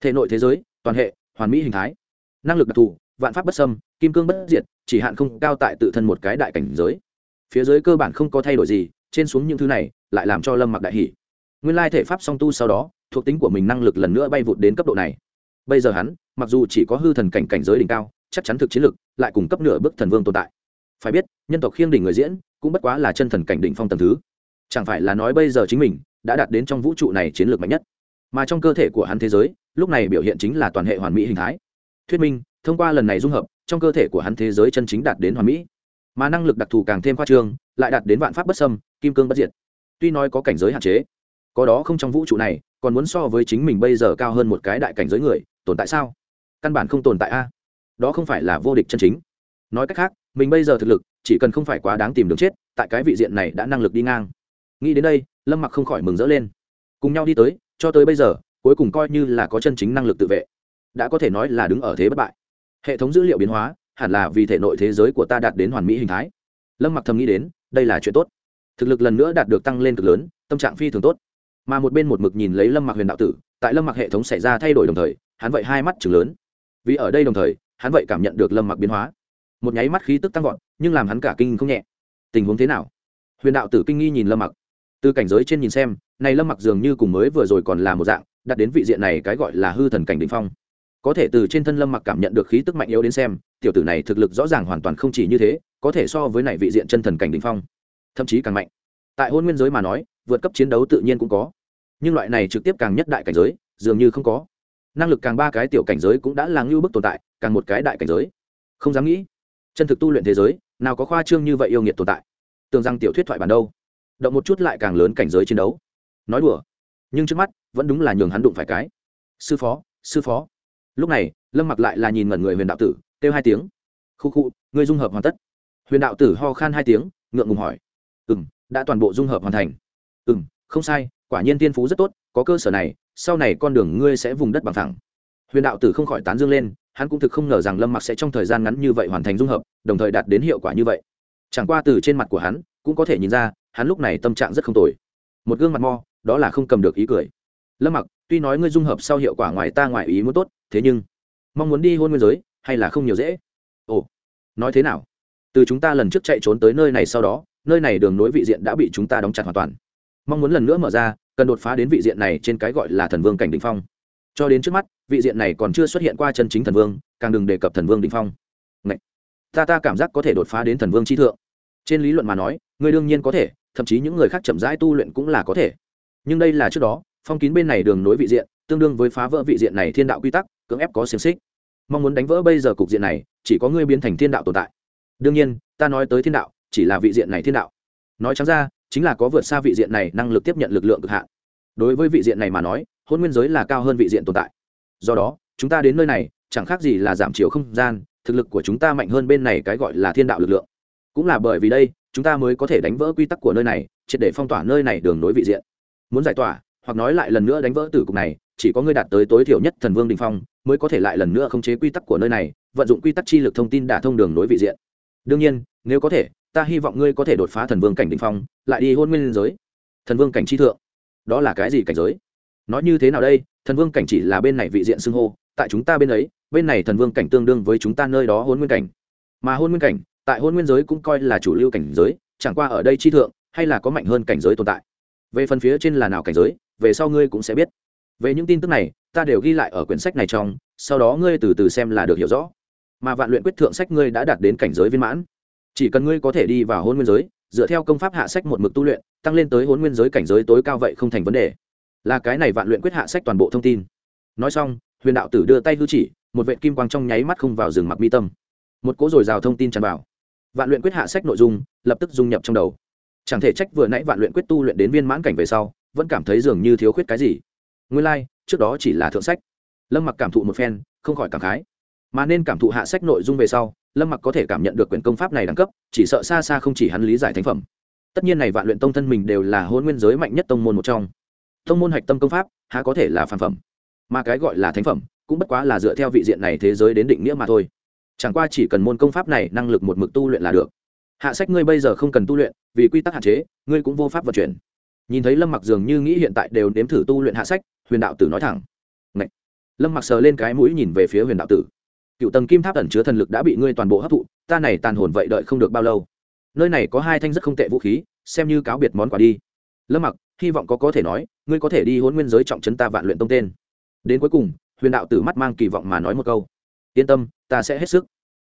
Thể nội thế giới toàn hệ, hoàn mỹ hình thái. Năng lực đặc thù, vạn pháp bất sâm kim cương bất diệt, chỉ hạn không cao tại tự thân một cái đại cảnh giới. Phía dưới cơ bản không có thay đổi gì, trên xuống những thứ này, lại làm cho lâm mặc đại hỷ nguyên lai thể pháp song tu sau đó, thuộc tính của mình năng lực lần nữa bay vụt đến cấp độ này. Bây giờ hắn, mặc dù chỉ có hư thần cảnh cảnh giới đỉnh cao, chắc chắn thực chiến lực, lại cùng cấp nửa bước thần vương tồn tại. Phải biết, nhân tộc khiêng đỉnh người diễn, cũng bất quá là chân thần cảnh đỉnh phong tầm thứ. Chẳng phải là nói bây giờ chính mình, đã đạt đến trong vũ trụ này chiến lược mạnh nhất mà trong cơ thể của hắn thế giới, lúc này biểu hiện chính là toàn hệ hoàn mỹ hình thái. Thuyết minh, thông qua lần này dung hợp, trong cơ thể của hắn thế giới chân chính đạt đến hoàn mỹ. Mà năng lực đặc thù càng thêm khoa trương, lại đạt đến vạn pháp bất sâm kim cương bất diệt. Tuy nói có cảnh giới hạn chế, có đó không trong vũ trụ này, còn muốn so với chính mình bây giờ cao hơn một cái đại cảnh giới người, tồn tại sao? Căn bản không tồn tại a. Đó không phải là vô địch chân chính. Nói cách khác, mình bây giờ thực lực, chỉ cần không phải quá đáng tìm đường chết, tại cái vị diện này đã năng lực đi ngang. Nghĩ đến đây, lâm mặc không khỏi mừng rỡ lên. Cùng nhau đi tới cho tới bây giờ, cuối cùng coi như là có chân chính năng lực tự vệ, đã có thể nói là đứng ở thế bất bại. Hệ thống dữ liệu biến hóa, hẳn là vì thể nội thế giới của ta đạt đến hoàn mỹ hình thái. Lâm mặc thầm nghĩ đến, đây là chuyện tốt. Thực lực lần nữa đạt được tăng lên cực lớn, tâm trạng phi thường tốt. Mà một bên một mực nhìn lấy lâm mặc huyền đạo tử, tại lâm mặc hệ thống xảy ra thay đổi đồng thời, hắn vậy hai mắt chừng lớn. Vì ở đây đồng thời, hắn vậy cảm nhận được lâm mặc biến hóa. Một nháy mắt khí tức tăng vọt, nhưng làm hắn cả kinh không nhẹ. Tình huống thế nào? Huyền đạo tử kinh nghi nhìn lâm mặc từ cảnh giới trên nhìn xem, này lâm mặc dường như cùng mới vừa rồi còn là một dạng, đặt đến vị diện này cái gọi là hư thần cảnh đ ỉ n h phong. Có thể từ trên thân lâm mặc cảm nhận được khí tức mạnh yếu đến xem, tiểu tử này thực lực rõ ràng hoàn toàn không chỉ như thế, có thể so với này vị diện chân thần cảnh đ ỉ n h phong, thậm chí càng mạnh. Tại hôn nguyên giới mà nói, vượt cấp chiến đấu tự nhiên cũng có, nhưng loại này trực tiếp càng nhất đại cảnh giới, dường như không có. Năng lực càng ba cái tiểu cảnh giới cũng đã là ngưu bức tồn tại, càng một cái đại cảnh giới. Không dám nghĩ, chân thực tu luyện thế giới, nào có khoa trương như vậy yêu nghiệt tồn tại. Tưởng rằng tiểu thuyết thoại bản đâu? Động một chút lại càng lớn cảnh giới chiến đấu. Nói đùa. Nhưng trước mắt, vẫn đúng là nhường hắn đụng phải cái. Sư phó sư phó. Lúc này, lâm mặc lại là nhìn ngẩn người huyền đạo tử, kêu hai tiếng. Khu khu người dung hợp hoàn tất. Huyền đạo tử ho khan hai tiếng, ngượng ngùng hỏi. Ừ m đã toàn bộ dung hợp hoàn thành. Ừ m không sai, quả nhiên tiên phú rất tốt, có cơ sở này, sau này con đường ngươi sẽ vùng đất bằng thẳng huyền đạo tử không khỏi tán dương lên, hắn cũng thực không ngờ rằng lâm mặc sẽ trong thời gian ngắn như vậy hoàn thành dung hợp, đồng thời đạt đến hiệu quả như vậy. Chẳng qua từ trên mặt của hắn, cũng có thể nhìn ra hắn lúc này tâm trạng rất không tồi. Một gương mặt mo, đó là không cầm được ý cười. Lâm mặc, tuy nói ngươi dung hợp sau hiệu quả ngoài ta ngoài ý muốn tốt, thế nhưng, mong muốn đi hôn nguyên giới, hay là không nhiều dễ? Ồ, nói thế nào? Từ chúng ta lần trước chạy trốn tới nơi này sau đó, nơi này đường nối vị diện đã bị chúng ta đóng chặt hoàn toàn. Mong muốn lần nữa mở ra, cần đột phá đến vị diện này trên cái gọi là thần vương cảnh đ ỉ n h phong. Cho đến trước mắt, vị diện này còn chưa xuất hiện qua chân chính thần vương, càng đừng đề cập thần vương đ ỉ n h phong. Ngậy! ta ta cảm giác có thể đột phá đến thần vương chi thượng. Trên lý luận mà nói, ngươi đương nhiên có thể thậm chí những người khác chậm rãi tu luyện cũng là có thể. Nhưng đây là trước đó, phong kín bên này đường nối vị diện, tương đương với phá vỡ vị diện này thiên đạo quy tắc, cưỡng ép có xiềng xích. Mong muốn đánh vỡ bây giờ cục diện này, chỉ có ngươi biến thành thiên đạo tồn tại. Đương nhiên, ta nói tới thiên đạo, chỉ là vị diện này thiên đạo. Nói trắng ra, chính là có vượt xa vị diện này năng lực tiếp nhận lực lượng cực hạn. Đối với vị diện này mà nói, hôn nguyên giới là cao hơn vị diện tồn tại. Do đó, chúng ta đến nơi này, chẳng khác gì là giảm chiều không gian, thực lực của chúng ta mạnh hơn bên này cái gọi là thiên đạo lực lượng. Cũng là bởi vì đây chúng ta mới có thể đánh vỡ quy tắc của nơi này, triệt để phong tỏa nơi này đường nối vị diện. Muốn giải tỏa, hoặc nói lại lần nữa đánh vỡ tử cục này, chỉ có người đạt tới tối thiểu nhất thần vương đình phong, mới có thể lại lần nữa khống chế quy tắc của nơi này, vận dụng quy tắc chi lực thông tin đả thông đường nối vị diện. Đương nhiên, nếu có thể, ta hy vọng ngươi có thể đột phá thần vương cảnh đình phong, lại đi hôn nguyên giới. Thần vương cảnh chi thượng. Đó là cái gì cảnh giới? Nói như thế nào đây? Thần vương cảnh chỉ là bên này vị diện xưng hô, tại chúng ta bên ấy, bên này thần vương cảnh tương đương với chúng ta nơi đó hôn nguyên cảnh. Mà hôn nguyên cảnh tại hôn nguyên giới cũng coi là chủ lưu cảnh giới, chẳng qua ở đây chi thượng, hay là có mạnh hơn cảnh giới tồn tại. Về phần phía trên là nào cảnh giới, về sau ngươi cũng sẽ biết. Về những tin tức này, ta đều ghi lại ở quyển sách này trong, sau đó ngươi từ từ xem là được hiểu rõ. Mà vạn luyện quyết thượng sách ngươi đã đạt đến cảnh giới viên mãn. Chỉ cần ngươi có thể đi vào hôn nguyên giới, dựa theo công pháp hạ sách một mực tu luyện, tăng lên tới hôn nguyên giới cảnh giới tối cao vậy không thành vấn đề. Là cái này vạn luyện quyết hạ sách toàn bộ thông tin. Nói xong, huyền đạo tử đưa tay hư chỉ, một vệ kim quang trong nháy mắt không vào rừng mặc mi tâm. Một cỗ dồi dào thông tin tràn vào vạn luyện quyết hạ sách nội dung lập tức dung nhập trong đầu. Chẳng thể trách vừa nãy vạn luyện quyết tu luyện đến viên mãn cảnh về sau vẫn cảm thấy dường như thiếu khuyết cái gì. Nguyên lai、like, trước đó chỉ là thượng sách. Lâm mặc cảm thụ một phen không khỏi cảm khái. Mà nên cảm thụ hạ sách nội dung về sau lâm mặc có thể cảm nhận được quyển công pháp này đẳng cấp chỉ sợ xa xa không chỉ hắn lý giải thánh phẩm. Tất nhiên này vạn luyện tông thân mình đều là hôn nguyên giới mạnh nhất tông môn một trong. Tông môn hạch tâm công pháp há có thể là phản phẩm. Mà cái gọi là thánh phẩm cũng bất quá là dựa theo vị diện này thế giới đến định nghĩa mà thôi chẳng qua chỉ cần môn công pháp này năng lực một mực tu luyện là được. Hạ sách ngươi bây giờ không cần tu luyện, vì quy tắc hạn chế, ngươi cũng vô pháp vận chuyển. Nhìn thấy lâm mặc dường như nghĩ hiện tại đều nếm thử tu luyện hạ sách, huyền đạo tử nói thẳng. Ngậy. lâm mặc sờ lên cái mũi nhìn về phía huyền đạo tử. Cựu tầng kim tháp ẩn chứa thần lực đã bị ngươi toàn bộ hấp thụ, ta này tàn hồn vậy đợi không được bao lâu. Nơi này có hai thanh rất không tệ vũ khí, xem như cáo biệt món quà đi. Lâm mặc, hy vọng có có thể nói, ngươi có thể đi hôn nguyên giới trọng chấn ta vạn luyện tông tên. Đến cuối cùng, huyền đạo tử mắt mang kỳ vọng mà nói một câu. Yên tâm ta sẽ hết sức.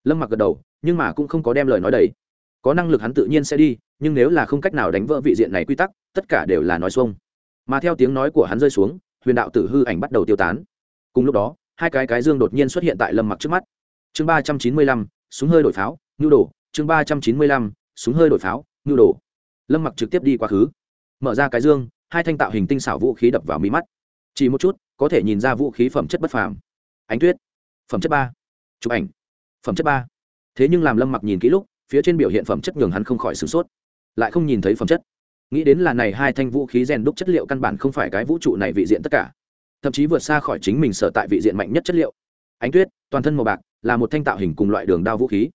Lâm mặc gật đầu, nhưng mà cũng không có đem lời nói đầy. Có năng lực hắn tự nhiên sẽ đi, nhưng nếu là không cách nào đánh vỡ vị diện này quy tắc, tất cả đều là nói xuông. Mà theo tiếng nói của hắn rơi xuống, huyền đạo tử hư ảnh bắt đầu tiêu tán. Cùng lúc đó, hai cái cái dương đột nhiên xuất hiện tại lâm mặc trước mắt. Chương ba trăm chín mươi lăm, súng hơi đổi pháo, nhu đồ. Chương ba trăm chín mươi lăm, súng hơi đổi pháo, nhu đồ. Lâm mặc trực tiếp đi quá khứ. Mở ra cái dương, hai thanh tạo hình tinh xảo vũ khí đập vào mí mắt. Chỉ một chút, có thể nhìn ra vũ khí phẩm chất bất phàm. Ánh tuyết. Phẩm chất ba chụp ảnh. Phẩm chất ba. Thế nhưng làm lâm mặc nhìn kỹ lúc, phía trên biểu hiện phẩm chất nhường hắn không khỏi sửng sốt. Lại không nhìn thấy phẩm chất. Nghĩ đến là này hai thanh vũ khí rèn đúc chất liệu căn bản không phải cái vũ trụ này vị diện tất cả. Thậm chí vượt xa khỏi chính mình sở tại vị diện mạnh nhất chất liệu. Ánh tuyết, toàn thân màu bạc, là một thanh tạo hình cùng loại đường đao vũ khí.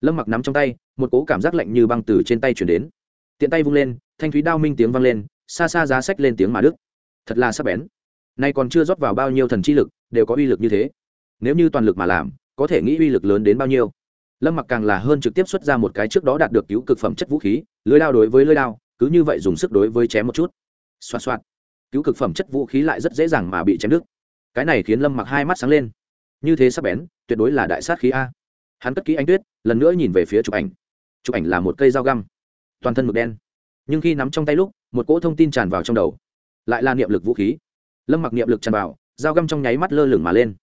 Lâm mặc nắm trong tay, một cố cảm giác lạnh như băng từ trên tay chuyển đến. Tiện tay vung lên, thanh thúy đao minh tiếng vang lên, xa xa giá sách lên tiếng mà đức thật là sắc bén. Nay còn chưa rót vào bao nhiêu thần chi lực, đều có uy lực như thế. Nếu như toàn lực mà làm có thể nghĩ uy lực lớn đến bao nhiêu. Lâm mặc càng là hơn trực tiếp xuất ra một cái trước đó đạt được cứu cực phẩm chất vũ khí, lưới đao đối với lưới đao, cứ như vậy dùng sức đối với chém một chút. Xoa xoa cứu cực phẩm chất vũ khí lại rất dễ dàng mà bị chém đứt. Cái này khiến lâm mặc hai mắt sáng lên. Như thế sắp bén, tuyệt đối là đại sát khí a. Hắn cất kỹ anh tuyết, lần nữa nhìn về phía chụp ảnh. Chụp ảnh là một cây dao găm, toàn thân mực đen. Nhưng khi nắm trong tay lúc, một cỗ thông tin tràn vào trong đầu. Lại là niệm lực vũ khí. Lâm mặc niệm lực tràn vào, dao găm trong nháy mắt lơ lửng mà lên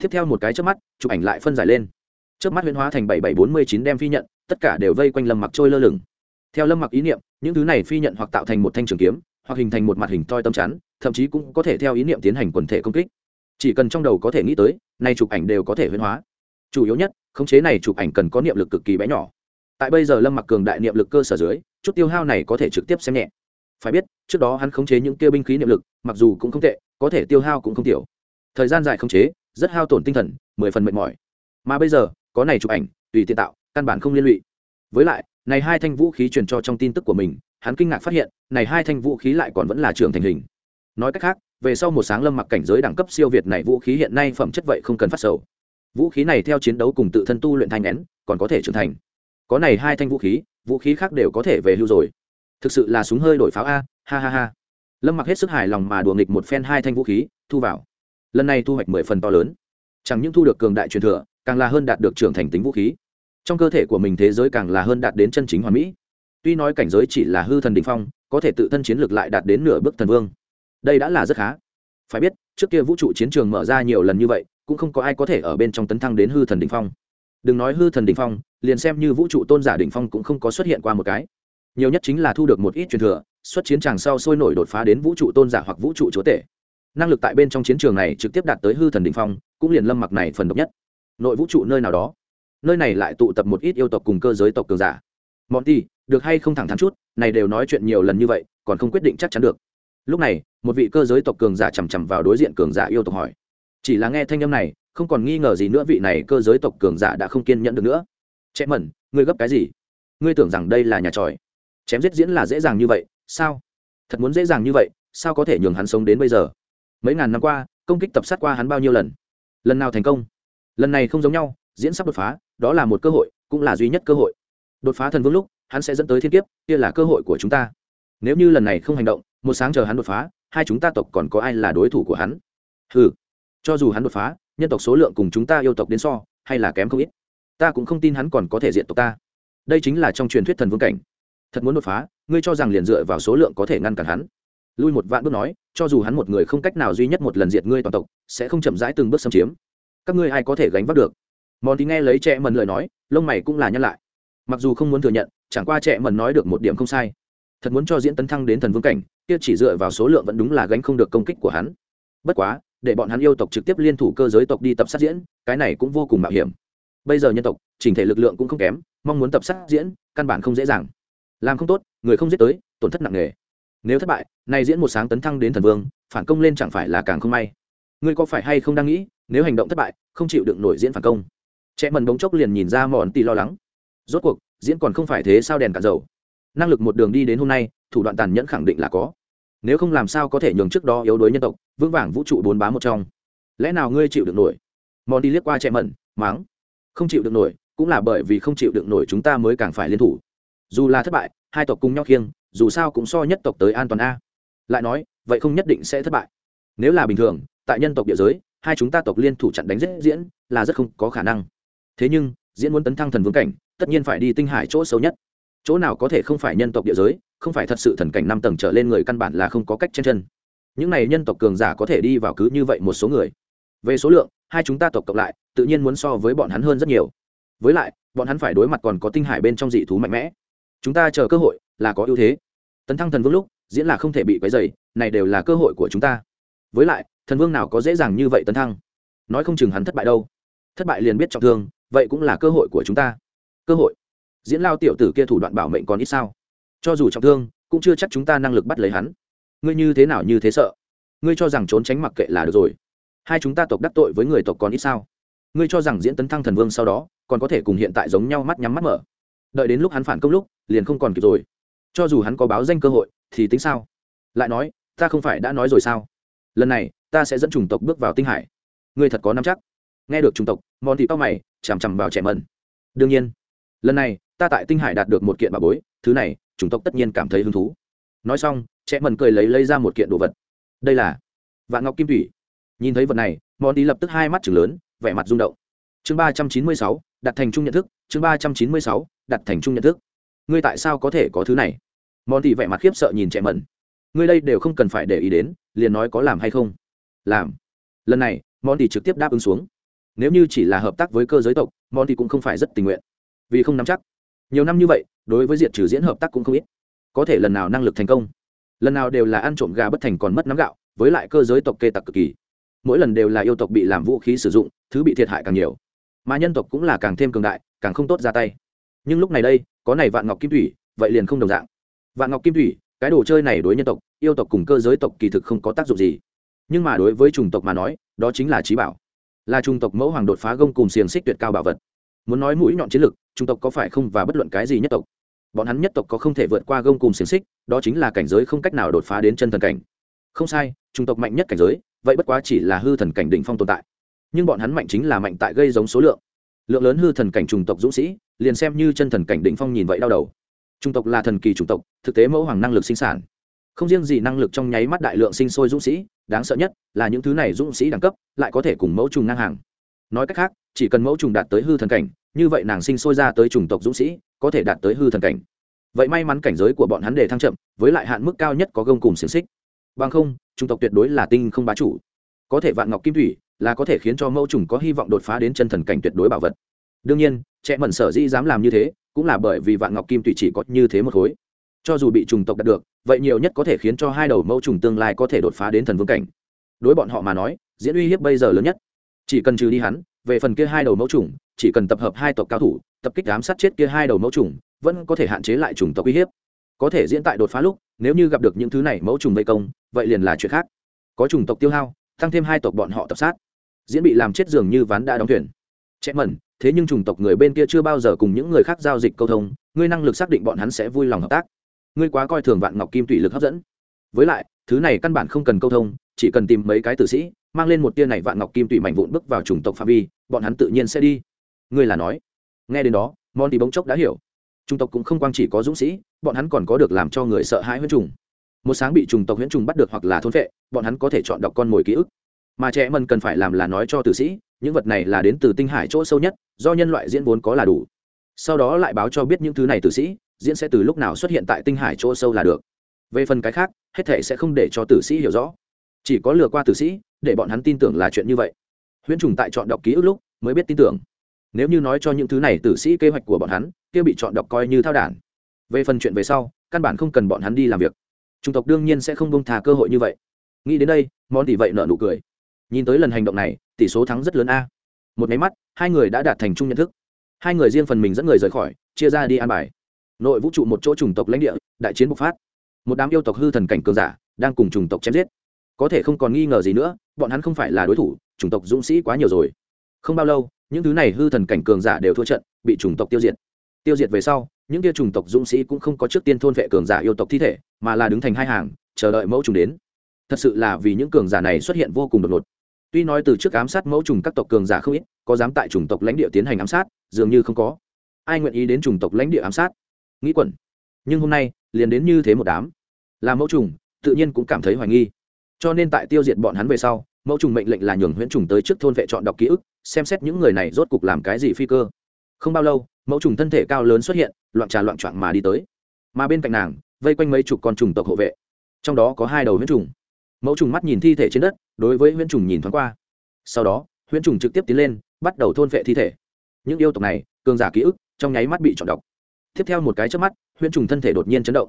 tiếp theo một cái chớp mắt, chụp ảnh lại phân giải lên. Chớp mắt huyễn hóa thành bảy bảy bốn mươi chín đem phi nhận, tất cả đều vây quanh lâm mặc trôi lơ lửng. Theo lâm mặc ý niệm, những thứ này phi nhận hoặc tạo thành một thanh trường kiếm, hoặc hình thành một mặt hình toi tâm chắn, thậm chí cũng có thể theo ý niệm tiến hành quần thể công kích. Chỉ cần trong đầu có thể nghĩ tới, nay chụp ảnh đều có thể huyễn hóa. Chủ yếu nhất, khống chế này chụp ảnh cần có niệm lực cực kỳ bé nhỏ. Tại bây giờ lâm mặc cường đại niệm lực cơ sở dưới, chút tiêu hao này có thể trực tiếp xem nhẹ. Phải biết, trước đó hắn khống chế những kia binh khí niệm lực, mặc dù cũng không tệ, có thể tiêu hao cũng không tiểu. Thời gian dài khống chế rất hao tổn tinh thần, mười phần mệt mỏi. Mà bây giờ, có này chụp ảnh, tùy tiện tạo, căn bản không liên lụy. Với lại, này hai thanh vũ khí truyền cho trong tin tức của mình, hắn kinh ngạc phát hiện, này hai thanh vũ khí lại còn vẫn là trường thành hình. Nói cách khác, về sau một sáng lâm mặc cảnh giới đẳng cấp siêu việt này vũ khí hiện nay phẩm chất vậy không cần phát sầu. Vũ khí này theo chiến đấu cùng tự thân tu luyện thanh nén, còn có thể trưởng thành. Có này hai thanh vũ khí vũ khí khác đều có thể về hưu rồi. Thực sự là súng hơi đổi pháo a, ha ha ha. Lâm mặc hết sức hài lòng mà đùa nghịch một phen hai thanh vũ khí, thu vào lần này thu hoạch mười phần to lớn. Chẳng những thu được cường đại truyền thừa, càng là hơn đạt được trưởng thành tính vũ khí. Trong cơ thể của mình thế giới càng là hơn đạt đến chân chính hoàn mỹ. Tuy nói cảnh giới chỉ là hư thần đình phong, có thể tự thân chiến lược lại đạt đến nửa bước thần vương. Đây đã là rất khá. Phải biết, trước kia vũ trụ chiến trường mở ra nhiều lần như vậy, cũng không có ai có thể ở bên trong tấn thăng đến hư thần đình phong. Đừng nói hư thần đình phong, liền xem như vũ trụ tôn giả đình phong cũng không có xuất hiện qua một cái. Nhiều nhất chính là thu được một ít truyền thừa, xuất chiến tràng sau sôi nổi đột phá đến vũ trụ tôn giả hoặc vũ trụ chúa tể năng lực tại bên trong chiến trường này trực tiếp đạt tới hư thần đình phong, cũng liền lâm mặc này phần độc nhất. Nội vũ trụ nơi nào đó. Nơi này lại tụ tập một ít yêu tộc cùng cơ giới tộc cường giả. Mọn ti được hay không thẳng thắn chút, này đều nói chuyện nhiều lần như vậy, còn không quyết định chắc chắn được. Lúc này, một vị cơ giới tộc cường giả chằm chằm vào đối diện cường giả yêu tộc hỏi. Chỉ là nghe thanh âm này, không còn nghi ngờ gì nữa vị này cơ giới tộc cường giả đã không kiên nhẫn được nữa. Chém mẩn, ngươi gấp cái gì? Ngươi tưởng rằng đây là nhà tròi. Chém giết diễn là dễ dàng như vậy, sao? Thật muốn dễ dàng như vậy, sao có thể nhường hắn sống đến bây giờ? Mấy ngàn năm qua, công kích tập sát qua hắn bao nhiêu lần? Lần nào thành công? Lần này không giống nhau, diễn sắp đột phá, đó là một cơ hội, cũng là duy nhất cơ hội. Đột phá thần vương lúc, hắn sẽ dẫn tới thiên kiếp, kia là cơ hội của chúng ta. Nếu như lần này không hành động, một sáng chờ hắn đột phá, hai chúng ta tộc còn có ai là đối thủ của hắn? Ừ cho dù hắn đột phá, nhân tộc số lượng cùng chúng ta yêu tộc đến so, hay là kém không ít. Ta cũng không tin hắn còn có thể diện tộc ta. Đây chính là trong truyền thuyết thần vương cảnh. Thật muốn đột phá, ngươi cho rằng liền dựa vào số lượng có thể ngăn cản hắn? Lui một vạn bước nói, cho dù hắn một người không cách nào duy nhất một lần diệt ngươi toàn tộc, sẽ không chậm rãi từng bước xâm chiếm. Các ngươi ai có thể gánh vác được? Mòn thì nghe lấy trẻ mần lời nói, lông mày cũng là nhăn lại. Mặc dù không muốn thừa nhận, chẳng qua trẻ mần nói được một điểm không sai. Thật muốn cho diễn tấn thăng đến thần vương cảnh, kia chỉ dựa vào số lượng vẫn đúng là gánh không được công kích của hắn. Bất quá, để bọn hắn yêu tộc trực tiếp liên thủ cơ giới tộc đi tập sát diễn, cái này cũng vô cùng mạo hiểm. Bây giờ nhân tộc, chỉnh thể lực lượng cũng không kém, mong muốn tập sát diễn, căn bản không dễ dàng. Làm không tốt, người không giết tới, tổn thất nặng nề nếu thất bại, nay diễn một sáng tấn thăng đến thần vương, phản công lên chẳng phải là càng không may. Ngươi có phải hay không đang nghĩ, nếu hành động thất bại, không chịu đựng nổi diễn phản công? Trẻ mần bóng chốc liền nhìn ra mòn tì lo lắng. Rốt cuộc, diễn còn không phải thế sao đèn cả dầu? Năng lực một đường đi đến hôm nay, thủ đoạn tàn nhẫn khẳng định là có. Nếu không làm sao có thể nhường trước đó yếu đuối nhân tộc, vững vàng vũ trụ bốn bá một trong? Lẽ nào ngươi chịu được nổi? Mòn đi liếc qua trẻ mẩn máng không chịu được nổi, cũng là bởi vì không chịu được nổi chúng ta mới càng phải liên thủ. Dù là thất bại, hai tộc cùng nhau khiêng dù sao cũng so nhất tộc tới an toàn a. Lại nói, vậy không nhất định sẽ thất bại. Nếu là bình thường, tại nhân tộc địa giới, hai chúng ta tộc liên thủ chặn đánh giết diễn là rất không có khả năng. Thế nhưng, diễn muốn tấn thăng thần vương cảnh, tất nhiên phải đi tinh hải chỗ xấu nhất. Chỗ nào có thể không phải nhân tộc địa giới, không phải thật sự thần cảnh năm tầng trở lên người căn bản là không có cách trên chân. Những này nhân tộc cường giả có thể đi vào cứ như vậy một số người. Về số lượng, hai chúng ta tộc cộng lại, tự nhiên muốn so với bọn hắn hơn rất nhiều. Với lại, bọn hắn phải đối mặt còn có tinh hải bên trong dị thú mạnh mẽ. Chúng ta chờ cơ hội là có ưu thế. Tấn thăng thần vương lúc, diễn là không thể bị quấy dày này đều là cơ hội của chúng ta. Với lại, thần vương nào có dễ dàng như vậy tấn thăng? Nói không chừng hắn thất bại đâu. Thất bại liền biết trọng thương, vậy cũng là cơ hội của chúng ta. Cơ hội. Diễn lao tiểu tử kia thủ đoạn bảo mệnh còn ít sao? Cho dù trọng thương, cũng chưa chắc chúng ta năng lực bắt lấy hắn. Ngươi như thế nào như thế sợ? Ngươi cho rằng trốn tránh mặc kệ là được rồi. Hai chúng ta tộc đắc tội với người tộc còn ít sao? Ngươi cho rằng diễn tấn thăng thần vương sau đó, còn có thể cùng hiện tại giống nhau mắt nhắm mắt mở. Đợi đến lúc hắn phản công lúc, liền không còn kịp rồi cho dù hắn có báo danh cơ hội, thì tính sao? Lại nói, ta không phải đã nói rồi sao? Lần này, ta sẽ dẫn chủng tộc bước vào tinh hải. Ngươi thật có nắm chắc? Nghe được chủng tộc mòn thị tóc mày, chằm chằm vào trẻ mần. Đương nhiên, lần này, ta tại tinh hải đạt được một kiện bà bối, thứ này, chủng tộc tất nhiên cảm thấy hứng thú. Nói xong, trẻ mần cười lấy lấy ra một kiện đồ vật. Đây là vạn ngọc kim thủy nhìn thấy vật này mòn thị lập tức hai mắt chừng lớn, vẻ mặt rung động. Chương ba trăm chín mươi sáu, đặt thành chung nhận thức, chương ba trăm chín mươi sáu, đặt thành chung nhận thức ngươi tại sao có thể có thứ này? Mòn thì vẻ mặt khiếp sợ nhìn trẻ mẩn. ngươi đây đều không cần phải để ý đến, liền nói có làm hay không? Làm. Lần này mòn thì trực tiếp đáp ứng xuống. Nếu như chỉ là hợp tác với cơ giới tộc mòn thì cũng không phải rất tình nguyện. Vì không nắm chắc. Nhiều năm như vậy, đối với diệt trừ diễn hợp tác cũng không ít. Có thể lần nào năng lực thành công. Lần nào đều là ăn trộm gà bất thành còn mất nắm gạo, với lại cơ giới tộc kê tặc cực kỳ. Mỗi lần đều là yêu tộc bị làm vũ khí sử dụng, thứ bị thiệt hại càng nhiều. Mà nhân tộc cũng là càng thêm cường đại, càng không tốt ra tay. Nhưng lúc này đây có này vạn ngọc kim thủy, vậy liền không đồng dạng. Vạn ngọc kim thủy, cái đồ chơi này đối nhân tộc, yêu tộc cùng cơ giới tộc kỳ thực không có tác dụng gì. Nhưng mà đối với chủng tộc mà nói, đó chính là trí bảo. Là chủng tộc mẫu hoàng đột phá gông cùng xiềng xích tuyệt cao bảo vật. Muốn nói mũi nhọn chiến lực, chủng tộc có phải không và bất luận cái gì nhất tộc? Bọn hắn nhất tộc có không thể vượt qua gông cùng xiềng xích, đó chính là cảnh giới không cách nào đột phá đến chân thần cảnh. Không sai, chủng tộc mạnh nhất cảnh giới, vậy bất quá chỉ là hư thần cảnh đỉnh phong tồn tại. Nhưng bọn hắn mạnh chính là mạnh tại gây giống số lượng lượng lớn hư thần cảnh chủng tộc dũng sĩ, liền xem như chân thần cảnh đỉnh phong nhìn vậy đau đầu. Chủng tộc là thần kỳ chủng tộc, thực tế mẫu hoàng năng lực sinh sản. Không riêng gì năng lực trong nháy mắt đại lượng sinh sôi dũng sĩ, đáng sợ nhất là những thứ này dũng sĩ đẳng cấp lại có thể cùng mẫu trùng ngang hàng. Nói cách khác, chỉ cần mẫu trùng đạt tới hư thần cảnh, như vậy nàng sinh sôi ra tới chủng tộc dũng sĩ có thể đạt tới hư thần cảnh. Vậy may mắn cảnh giới của bọn hắn để thăng chậm, với lại hạn mức cao nhất có gông cùng xiềng xích. Bằng không, chủng tộc tuyệt đối là tinh không bá chủ. Có thể vạn ngọc kim thủy là có thể khiến cho mẫu trùng có hy vọng đột phá đến chân thần cảnh tuyệt đối bảo vật. Đương nhiên, trẻ mẩn sở dĩ dám làm như thế, cũng là bởi vì vạn ngọc kim tùy chỉ có như thế một khối. Cho dù bị trùng tộc đạt được, vậy nhiều nhất có thể khiến cho hai đầu mẫu trùng tương lai có thể đột phá đến thần vương cảnh. Đối bọn họ mà nói, diễn uy hiếp bây giờ lớn nhất. Chỉ cần trừ đi hắn, về phần kia hai đầu mẫu trùng, chỉ cần tập hợp hai tộc cao thủ, tập kích ám sát chết kia hai đầu mẫu trùng, vẫn có thể hạn chế lại trùng tộc uy hiếp. Có thể diễn tại đột phá lúc, nếu như gặp được những thứ này mẫu trùng vây công, vậy liền là chuyện khác. Có trùng tộc tiêu hao, tăng thêm hai tộc bọn họ tập sát diễn bị làm chết dường như ván đã đóng thuyền. Chẹt mẩn, thế nhưng chủng tộc người bên kia chưa bao giờ cùng những người khác giao dịch câu thông, ngươi năng lực xác định bọn hắn sẽ vui lòng hợp tác. Ngươi quá coi thường vạn ngọc kim tùy lực hấp dẫn. Với lại, thứ này căn bản không cần câu thông, chỉ cần tìm mấy cái tử sĩ, mang lên một tia này vạn ngọc kim tùy mạnh vụn bước vào chủng tộc phạm vi, bọn hắn tự nhiên sẽ đi. Ngươi là nói. Nghe đến đó mon thì bỗng chốc đã hiểu. Chủng tộc cũng không quang chỉ có dũng sĩ, bọn hắn còn có được làm cho người sợ hãi huyễn trùng. Một sáng bị chủng tộc huyễn trùng bắt được hoặc là thôn vệ bọn hắn có thể chọn đọc con mồi ký ức mà trẻ mần cần phải làm là nói cho tử sĩ, những vật này là đến từ tinh hải chỗ sâu nhất, do nhân loại diễn vốn có là đủ. Sau đó lại báo cho biết những thứ này tử sĩ, diễn sẽ từ lúc nào xuất hiện tại tinh hải chỗ sâu là được. Về phần cái khác, hết thể sẽ không để cho tử sĩ hiểu rõ. Chỉ có lừa qua tử sĩ, để bọn hắn tin tưởng là chuyện như vậy. Huyễn trùng tại chọn đọc ký ức lúc mới biết tin tưởng. Nếu như nói cho những thứ này tử sĩ kế hoạch của bọn hắn, kia bị chọn đọc coi như thao đản. Về phần chuyện về sau, căn bản không cần bọn hắn đi làm việc. Chủng tộc đương nhiên sẽ không bông thà cơ hội như vậy. Nghĩ đến đây, món tỷ vậy nợ nụ cười nhìn tới lần hành động này, tỷ số thắng rất lớn a. Một máy mắt, hai người đã đạt thành chung nhận thức. Hai người riêng phần mình dẫn người rời khỏi, chia ra đi an bài. Nội vũ trụ một chỗ chủng tộc lãnh địa, đại chiến bộc phát. Một đám yêu tộc hư thần cảnh cường giả đang cùng chủng tộc chém giết. Có thể không còn nghi ngờ gì nữa, bọn hắn không phải là đối thủ, chủng tộc dũng sĩ quá nhiều rồi. Không bao lâu, những thứ này hư thần cảnh cường giả đều thua trận, bị chủng tộc tiêu diệt. Tiêu diệt về sau, những kia chủng tộc dũng sĩ cũng không có trước tiên thôn vệ cường giả yêu tộc thi thể, mà là đứng thành hai hàng, chờ đợi mẫu trùng đến. Thật sự là vì những cường giả này xuất hiện vô cùng đột ngột tuy nói từ trước ám sát mẫu trùng các tộc cường giả không ít, có dám tại chủng tộc lãnh địa tiến hành ám sát, dường như không có. Ai nguyện ý đến chủng tộc lãnh địa ám sát? Nghĩ quẩn. Nhưng hôm nay, liền đến như thế một đám. Là mẫu trùng, tự nhiên cũng cảm thấy hoài nghi. Cho nên tại tiêu diệt bọn hắn về sau, mẫu trùng mệnh lệnh là nhường huyễn trùng tới trước thôn vệ chọn đọc ký ức, xem xét những người này rốt cục làm cái gì phi cơ. Không bao lâu, mẫu trùng thân thể cao lớn xuất hiện, loạn trà loạn trọn mà đi tới. Mà bên cạnh nàng, vây quanh mấy chục con trùng tộc hộ vệ. Trong đó có hai đầu huyễn trùng mẫu trùng mắt nhìn thi thể trên đất, đối với huyễn trùng nhìn thoáng qua. Sau đó, huyễn trùng trực tiếp tiến lên, bắt đầu thôn vệ thi thể. Những yêu tộc này, cường giả ký ức, trong nháy mắt bị chọn độc tiếp theo một cái trước mắt, huyễn trùng thân thể đột nhiên chấn động.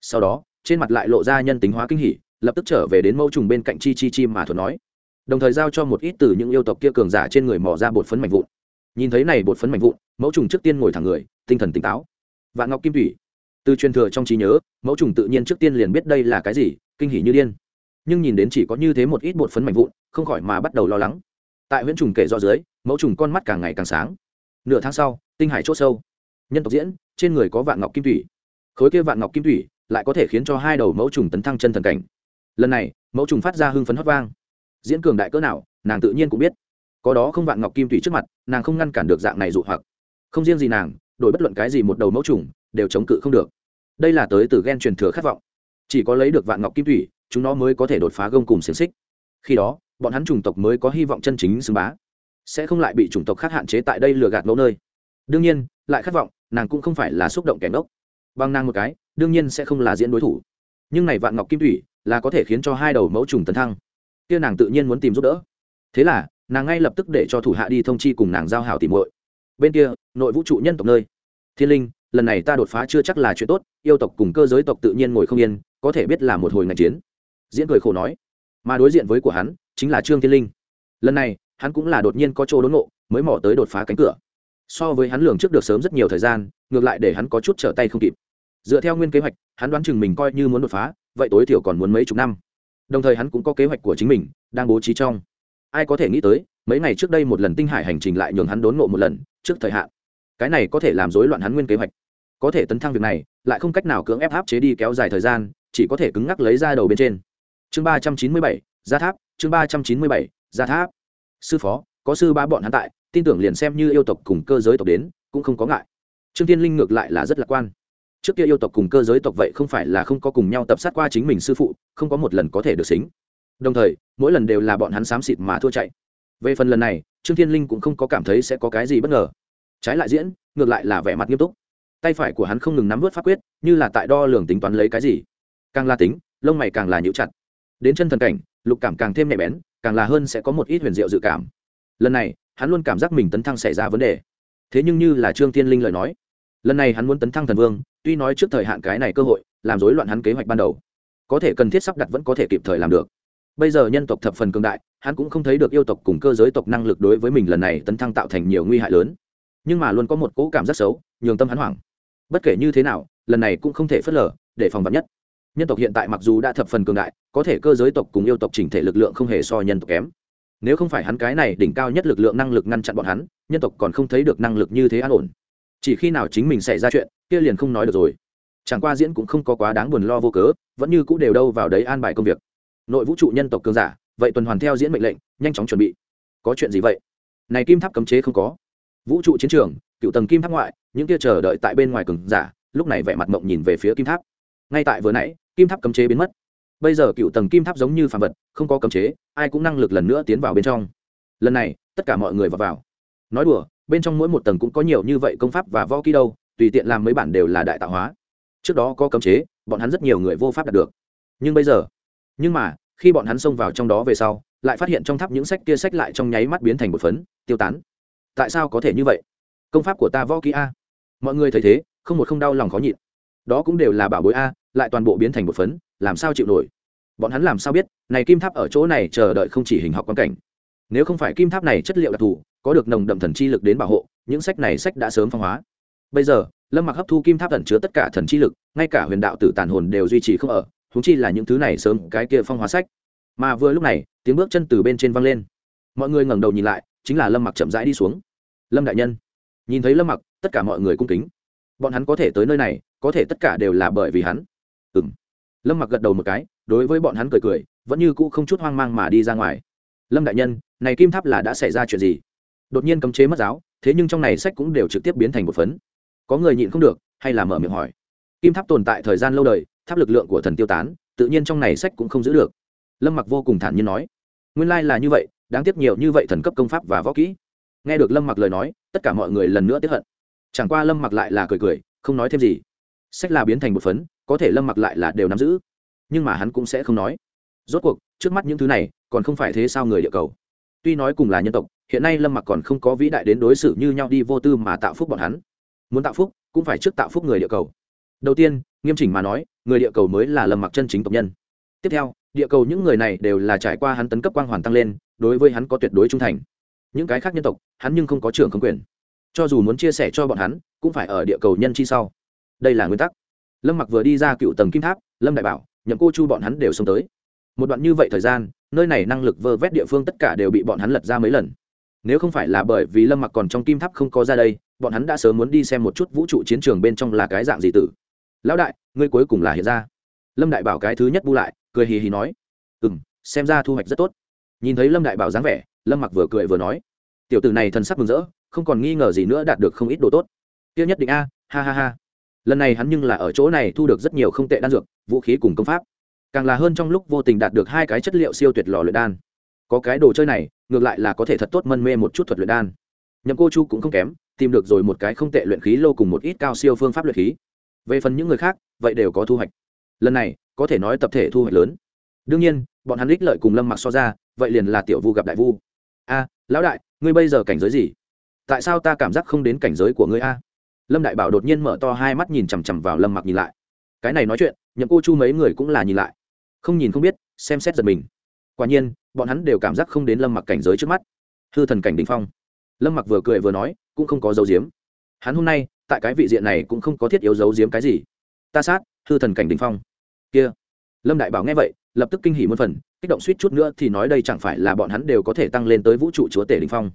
Sau đó, trên mặt lại lộ ra nhân tính hóa kinh hỉ, lập tức trở về đến mẫu trùng bên cạnh chi chi chi mà thuật nói. Đồng thời giao cho một ít từ những yêu tộc kia cường giả trên người mò ra bột phấn mạnh vụn. Nhìn thấy này bột phấn mạnh vụn, mẫu trùng trước tiên ngồi thẳng người, tinh thần tỉnh táo. Vạn ngọc kim thủy, từ truyền thừa trong trí nhớ, mẫu trùng tự nhiên trước tiên liền biết đây là cái gì, kinh hỉ như điên nhưng nhìn đến chỉ có như thế một ít bột phấn mạnh vụn, không khỏi mà bắt đầu lo lắng. Tại huyễn trùng kể do dưới, mẫu trùng con mắt càng ngày càng sáng. Nửa tháng sau, tinh hải chốt sâu. Nhân tộc diễn, trên người có vạn ngọc kim thủy. Khối kia vạn ngọc kim thủy lại có thể khiến cho hai đầu mẫu trùng tấn thăng chân thần cảnh. Lần này, mẫu trùng phát ra hưng phấn hót vang. Diễn cường đại cỡ nào, nàng tự nhiên cũng biết. Có đó không vạn ngọc kim thủy trước mặt, nàng không ngăn cản được dạng này dụ hoặc. Không riêng gì nàng, đổi bất luận cái gì một đầu mẫu trùng, đều chống cự không được. Đây là tới từ ghen truyền thừa khát vọng. Chỉ có lấy được vạn ngọc kim thủy chúng nó mới có thể đột phá gông cùng xiềng xích. Khi đó, bọn hắn chủng tộc mới có hy vọng chân chính xưng bá. Sẽ không lại bị chủng tộc khác hạn chế tại đây lừa gạt mẫu nơi. Đương nhiên, lại khát vọng, nàng cũng không phải là xúc động kẻ ngốc. Bằng nàng một cái, đương nhiên sẽ không là diễn đối thủ. Nhưng này vạn ngọc kim thủy, là có thể khiến cho hai đầu mẫu trùng tấn thăng. Kia nàng tự nhiên muốn tìm giúp đỡ. Thế là, nàng ngay lập tức để cho thủ hạ đi thông chi cùng nàng giao hảo tìm muội. Bên kia, nội vũ trụ nhân tộc nơi. Thiên linh, lần này ta đột phá chưa chắc là chuyện tốt, yêu tộc cùng cơ giới tộc tự nhiên ngồi không yên, có thể biết là một hồi ngành chiến diễn cười khổ nói, mà đối diện với của hắn chính là trương thiên linh. Lần này, hắn cũng là đột nhiên có chỗ đốn ngộ, mới mỏ tới đột phá cánh cửa. So với hắn lường trước được sớm rất nhiều thời gian, ngược lại để hắn có chút trở tay không kịp. Dựa theo nguyên kế hoạch, hắn đoán chừng mình coi như muốn đột phá, vậy tối thiểu còn muốn mấy chục năm. Đồng thời hắn cũng có kế hoạch của chính mình đang bố trí trong. Ai có thể nghĩ tới, mấy ngày trước đây một lần tinh hải hành trình lại nhường hắn đốn ngộ một lần, trước thời hạn. Cái này có thể làm rối loạn hắn nguyên kế hoạch. Có thể tấn thăng việc này, lại không cách nào cưỡng ép áp chế đi kéo dài thời gian, chỉ có thể cứng ngắc lấy ra đầu bên trên chương ba trăm chín mươi bảy, gia tháp, chương ba trăm chín mươi bảy, gia tháp. Sư phó, có sư ba bọn hắn tại, tin tưởng liền xem như yêu tộc cùng cơ giới tộc đến, cũng không có ngại. Trương tiên linh ngược lại là rất lạc quan. Trước kia yêu tộc cùng cơ giới tộc vậy không phải là không có cùng nhau tập sát qua chính mình sư phụ, không có một lần có thể được xính. Đồng thời, mỗi lần đều là bọn hắn xám xịt mà thua chạy. Về phần lần này, trương thiên linh cũng không có cảm thấy sẽ có cái gì bất ngờ. Trái lại diễn, ngược lại là vẻ mặt nghiêm túc. Tay phải của hắn không ngừng nắm vớt pháp quyết, như là tại đo lường tính toán lấy cái gì. Càng la tính, lông mày càng là nhũ chặt đến chân thần cảnh, lục cảm càng thêm nhạy bén, càng là hơn sẽ có một ít huyền diệu dự cảm. Lần này, hắn luôn cảm giác mình tấn thăng xảy ra vấn đề. Thế nhưng như là trương tiên linh lời nói, lần này hắn muốn tấn thăng thần vương, tuy nói trước thời hạn cái này cơ hội, làm rối loạn hắn kế hoạch ban đầu. Có thể cần thiết sắp đặt vẫn có thể kịp thời làm được. Bây giờ nhân tộc thập phần cường đại, hắn cũng không thấy được yêu tộc cùng cơ giới tộc năng lực đối với mình lần này tấn thăng tạo thành nhiều nguy hại lớn. Nhưng mà luôn có một cỗ cảm rất xấu, nhường tâm hắn hoảng. Bất kể như thế nào, lần này cũng không thể phớt lờ, để phòng vật nhất nhân tộc hiện tại mặc dù đã thập phần cường đại, có thể cơ giới tộc cùng yêu tộc chỉnh thể lực lượng không hề so nhân tộc kém. Nếu không phải hắn cái này đỉnh cao nhất lực lượng năng lực ngăn chặn bọn hắn, nhân tộc còn không thấy được năng lực như thế an ổn. Chỉ khi nào chính mình xảy ra chuyện, kia liền không nói được rồi. Chẳng qua diễn cũng không có quá đáng buồn lo vô cớ, vẫn như cũng đều đâu vào đấy an bài công việc. Nội vũ trụ nhân tộc cường giả, vậy tuần hoàn theo diễn mệnh lệnh, nhanh chóng chuẩn bị. Có chuyện gì vậy? Này kim tháp cấm chế không có. Vũ trụ chiến trường, cựu tầng kim tháp ngoại, những kia chờ đợi tại bên ngoài cường giả, lúc này vẻ mặt mộng nhìn về phía kim tháp ngay tại vừa nãy, kim tháp cấm chế biến mất. Bây giờ cựu tầng kim tháp giống như phàm vật, không có cấm chế, ai cũng năng lực lần nữa tiến vào bên trong. Lần này, tất cả mọi người vào vào. Nói đùa, bên trong mỗi một tầng cũng có nhiều như vậy công pháp và võ kỹ đâu, tùy tiện làm mấy bản đều là đại tạo hóa. Trước đó có cấm chế, bọn hắn rất nhiều người vô pháp đạt được. Nhưng bây giờ, nhưng mà, khi bọn hắn xông vào trong đó về sau, lại phát hiện trong tháp những sách kia sách lại trong nháy mắt biến thành một phấn, tiêu tán. Tại sao có thể như vậy? Công pháp của ta võ kỹ a. Mọi người thấy thế, không một không đau lòng khó nhịn. Đó cũng đều là bảo bối a lại toàn bộ biến thành một phấn, làm sao chịu nổi? Bọn hắn làm sao biết, này kim tháp ở chỗ này chờ đợi không chỉ hình học quan cảnh? Nếu không phải kim tháp này chất liệu đặc thù, có được nồng đậm thần chi lực đến bảo hộ, những sách này sách đã sớm phong hóa. Bây giờ, lâm mặc hấp thu kim tháp ẩn chứa tất cả thần chi lực, ngay cả huyền đạo tử tàn hồn đều duy trì không ở húng chi là những thứ này sớm cái kia phong hóa sách. Mà vừa lúc này, tiếng bước chân từ bên trên văng lên. Mọi người ngẩng đầu nhìn lại, chính là lâm mặc chậm rãi đi xuống. Lâm đại nhân, nhìn thấy lâm mặc, tất cả mọi người cung kính. Bọn hắn có thể tới nơi này, có thể tất cả đều là bởi vì hắn ừng lâm mặc gật đầu một cái, đối với bọn hắn cười cười, vẫn như cũ không chút hoang mang mà đi ra ngoài. Lâm đại nhân, này kim tháp là đã xảy ra chuyện gì? Đột nhiên cấm chế mất giáo, thế nhưng trong này sách cũng đều trực tiếp biến thành một phấn. Có người nhịn không được, hay là mở miệng hỏi. Kim tháp tồn tại thời gian lâu đời, tháp lực lượng của thần tiêu tán, tự nhiên trong này sách cũng không giữ được. Lâm mặc vô cùng thản nhiên nói. Nguyên lai là như vậy, đáng tiếc nhiều như vậy thần cấp công pháp và võ kỹ. Nghe được lâm mặc lời nói, tất cả mọi người lần nữa tiếp hận. Chẳng qua lâm mặc lại là cười cười, không nói thêm gì. Sách là biến thành một phấn có thể lâm mặc lại là đều nắm giữ. Nhưng mà hắn cũng sẽ không nói. Rốt cuộc, trước mắt những thứ này, còn không phải thế sao người địa cầu? Tuy nói cùng là nhân tộc, hiện nay lâm mặc còn không có vĩ đại đến đối xử như nhau đi vô tư mà tạo phúc bọn hắn. Muốn tạo phúc, cũng phải trước tạo phúc người địa cầu. Đầu tiên, nghiêm chỉnh mà nói, người địa cầu mới là lâm mặc chân chính tộc nhân. Tiếp theo, địa cầu những người này đều là trải qua hắn tấn cấp quang hoàn tăng lên, đối với hắn có tuyệt đối trung thành. Những cái khác nhân tộc, hắn nhưng không có trưởng không quyền. Cho dù muốn chia sẻ cho bọn hắn, cũng phải ở địa cầu nhân chi sau. Đây là nguyên tắc lâm mặc vừa đi ra cựu tầng kim tháp, lâm đại bảo, nhậm cô chu bọn hắn đều xông tới. Một đoạn như vậy thời gian, nơi này năng lực vơ vét địa phương tất cả đều bị bọn hắn lật ra mấy lần. Nếu không phải là bởi vì lâm mặc còn trong kim tháp không có ra đây, bọn hắn đã sớm muốn đi xem một chút vũ trụ chiến trường bên trong là cái dạng gì tử. Lão đại, ngươi cuối cùng là hiện ra. Lâm đại bảo cái thứ nhất bu lại, cười hì hì nói. Ừ m xem ra thu hoạch rất tốt. Nhìn thấy lâm đại bảo dáng vẻ, lâm mặc vừa cười vừa nói. Tiểu tử này thần sắc mừng rỡ, không còn nghi ngờ gì nữa đạt được không ít đồ tốt. Tiêu nhất định a, ha ha ha lần này hắn nhưng là ở chỗ này thu được rất nhiều không tệ đan dược, vũ khí cùng công pháp. Càng là hơn trong lúc vô tình đạt được hai cái chất liệu siêu tuyệt lò luyện đan. Có cái đồ chơi này, ngược lại là có thể thật tốt mân mê một chút thuật luyện đan. Nhậm cô chu cũng không kém, tìm được rồi một cái không tệ luyện khí lô cùng một ít cao siêu phương pháp luyện khí. Về phần những người khác, vậy đều có thu hoạch. Lần này, có thể nói tập thể thu hoạch lớn. Đương nhiên, bọn hắn ích lợi cùng lâm mặc so ra, vậy liền là tiểu vu gặp đại vu. A, lão đại, ngươi bây giờ cảnh giới gì? Tại sao ta cảm giác không đến cảnh giới của ngươi a? Lâm đại bảo đột nhiên mở to hai mắt nhìn chằm chằm vào lâm mặc nhìn lại. Cái này nói chuyện, nhậm cô chu mấy người cũng là nhìn lại. Không nhìn không biết, xem xét giật mình. Quả nhiên, bọn hắn đều cảm giác không đến lâm mặc cảnh giới trước mắt. Hư thần cảnh đình phong. Lâm mặc vừa cười vừa nói, cũng không có dấu diếm hắn hôm nay, tại cái vị diện này cũng không có thiết yếu dấu diếm cái gì. Ta sát, hư thần cảnh đình phong. Kia. Lâm đại bảo nghe vậy, lập tức kinh hỉ một phần, kích động suýt chút nữa thì nói đây chẳng phải là bọn hắn đều có thể tăng lên tới vũ trụ chúa tể đình phong.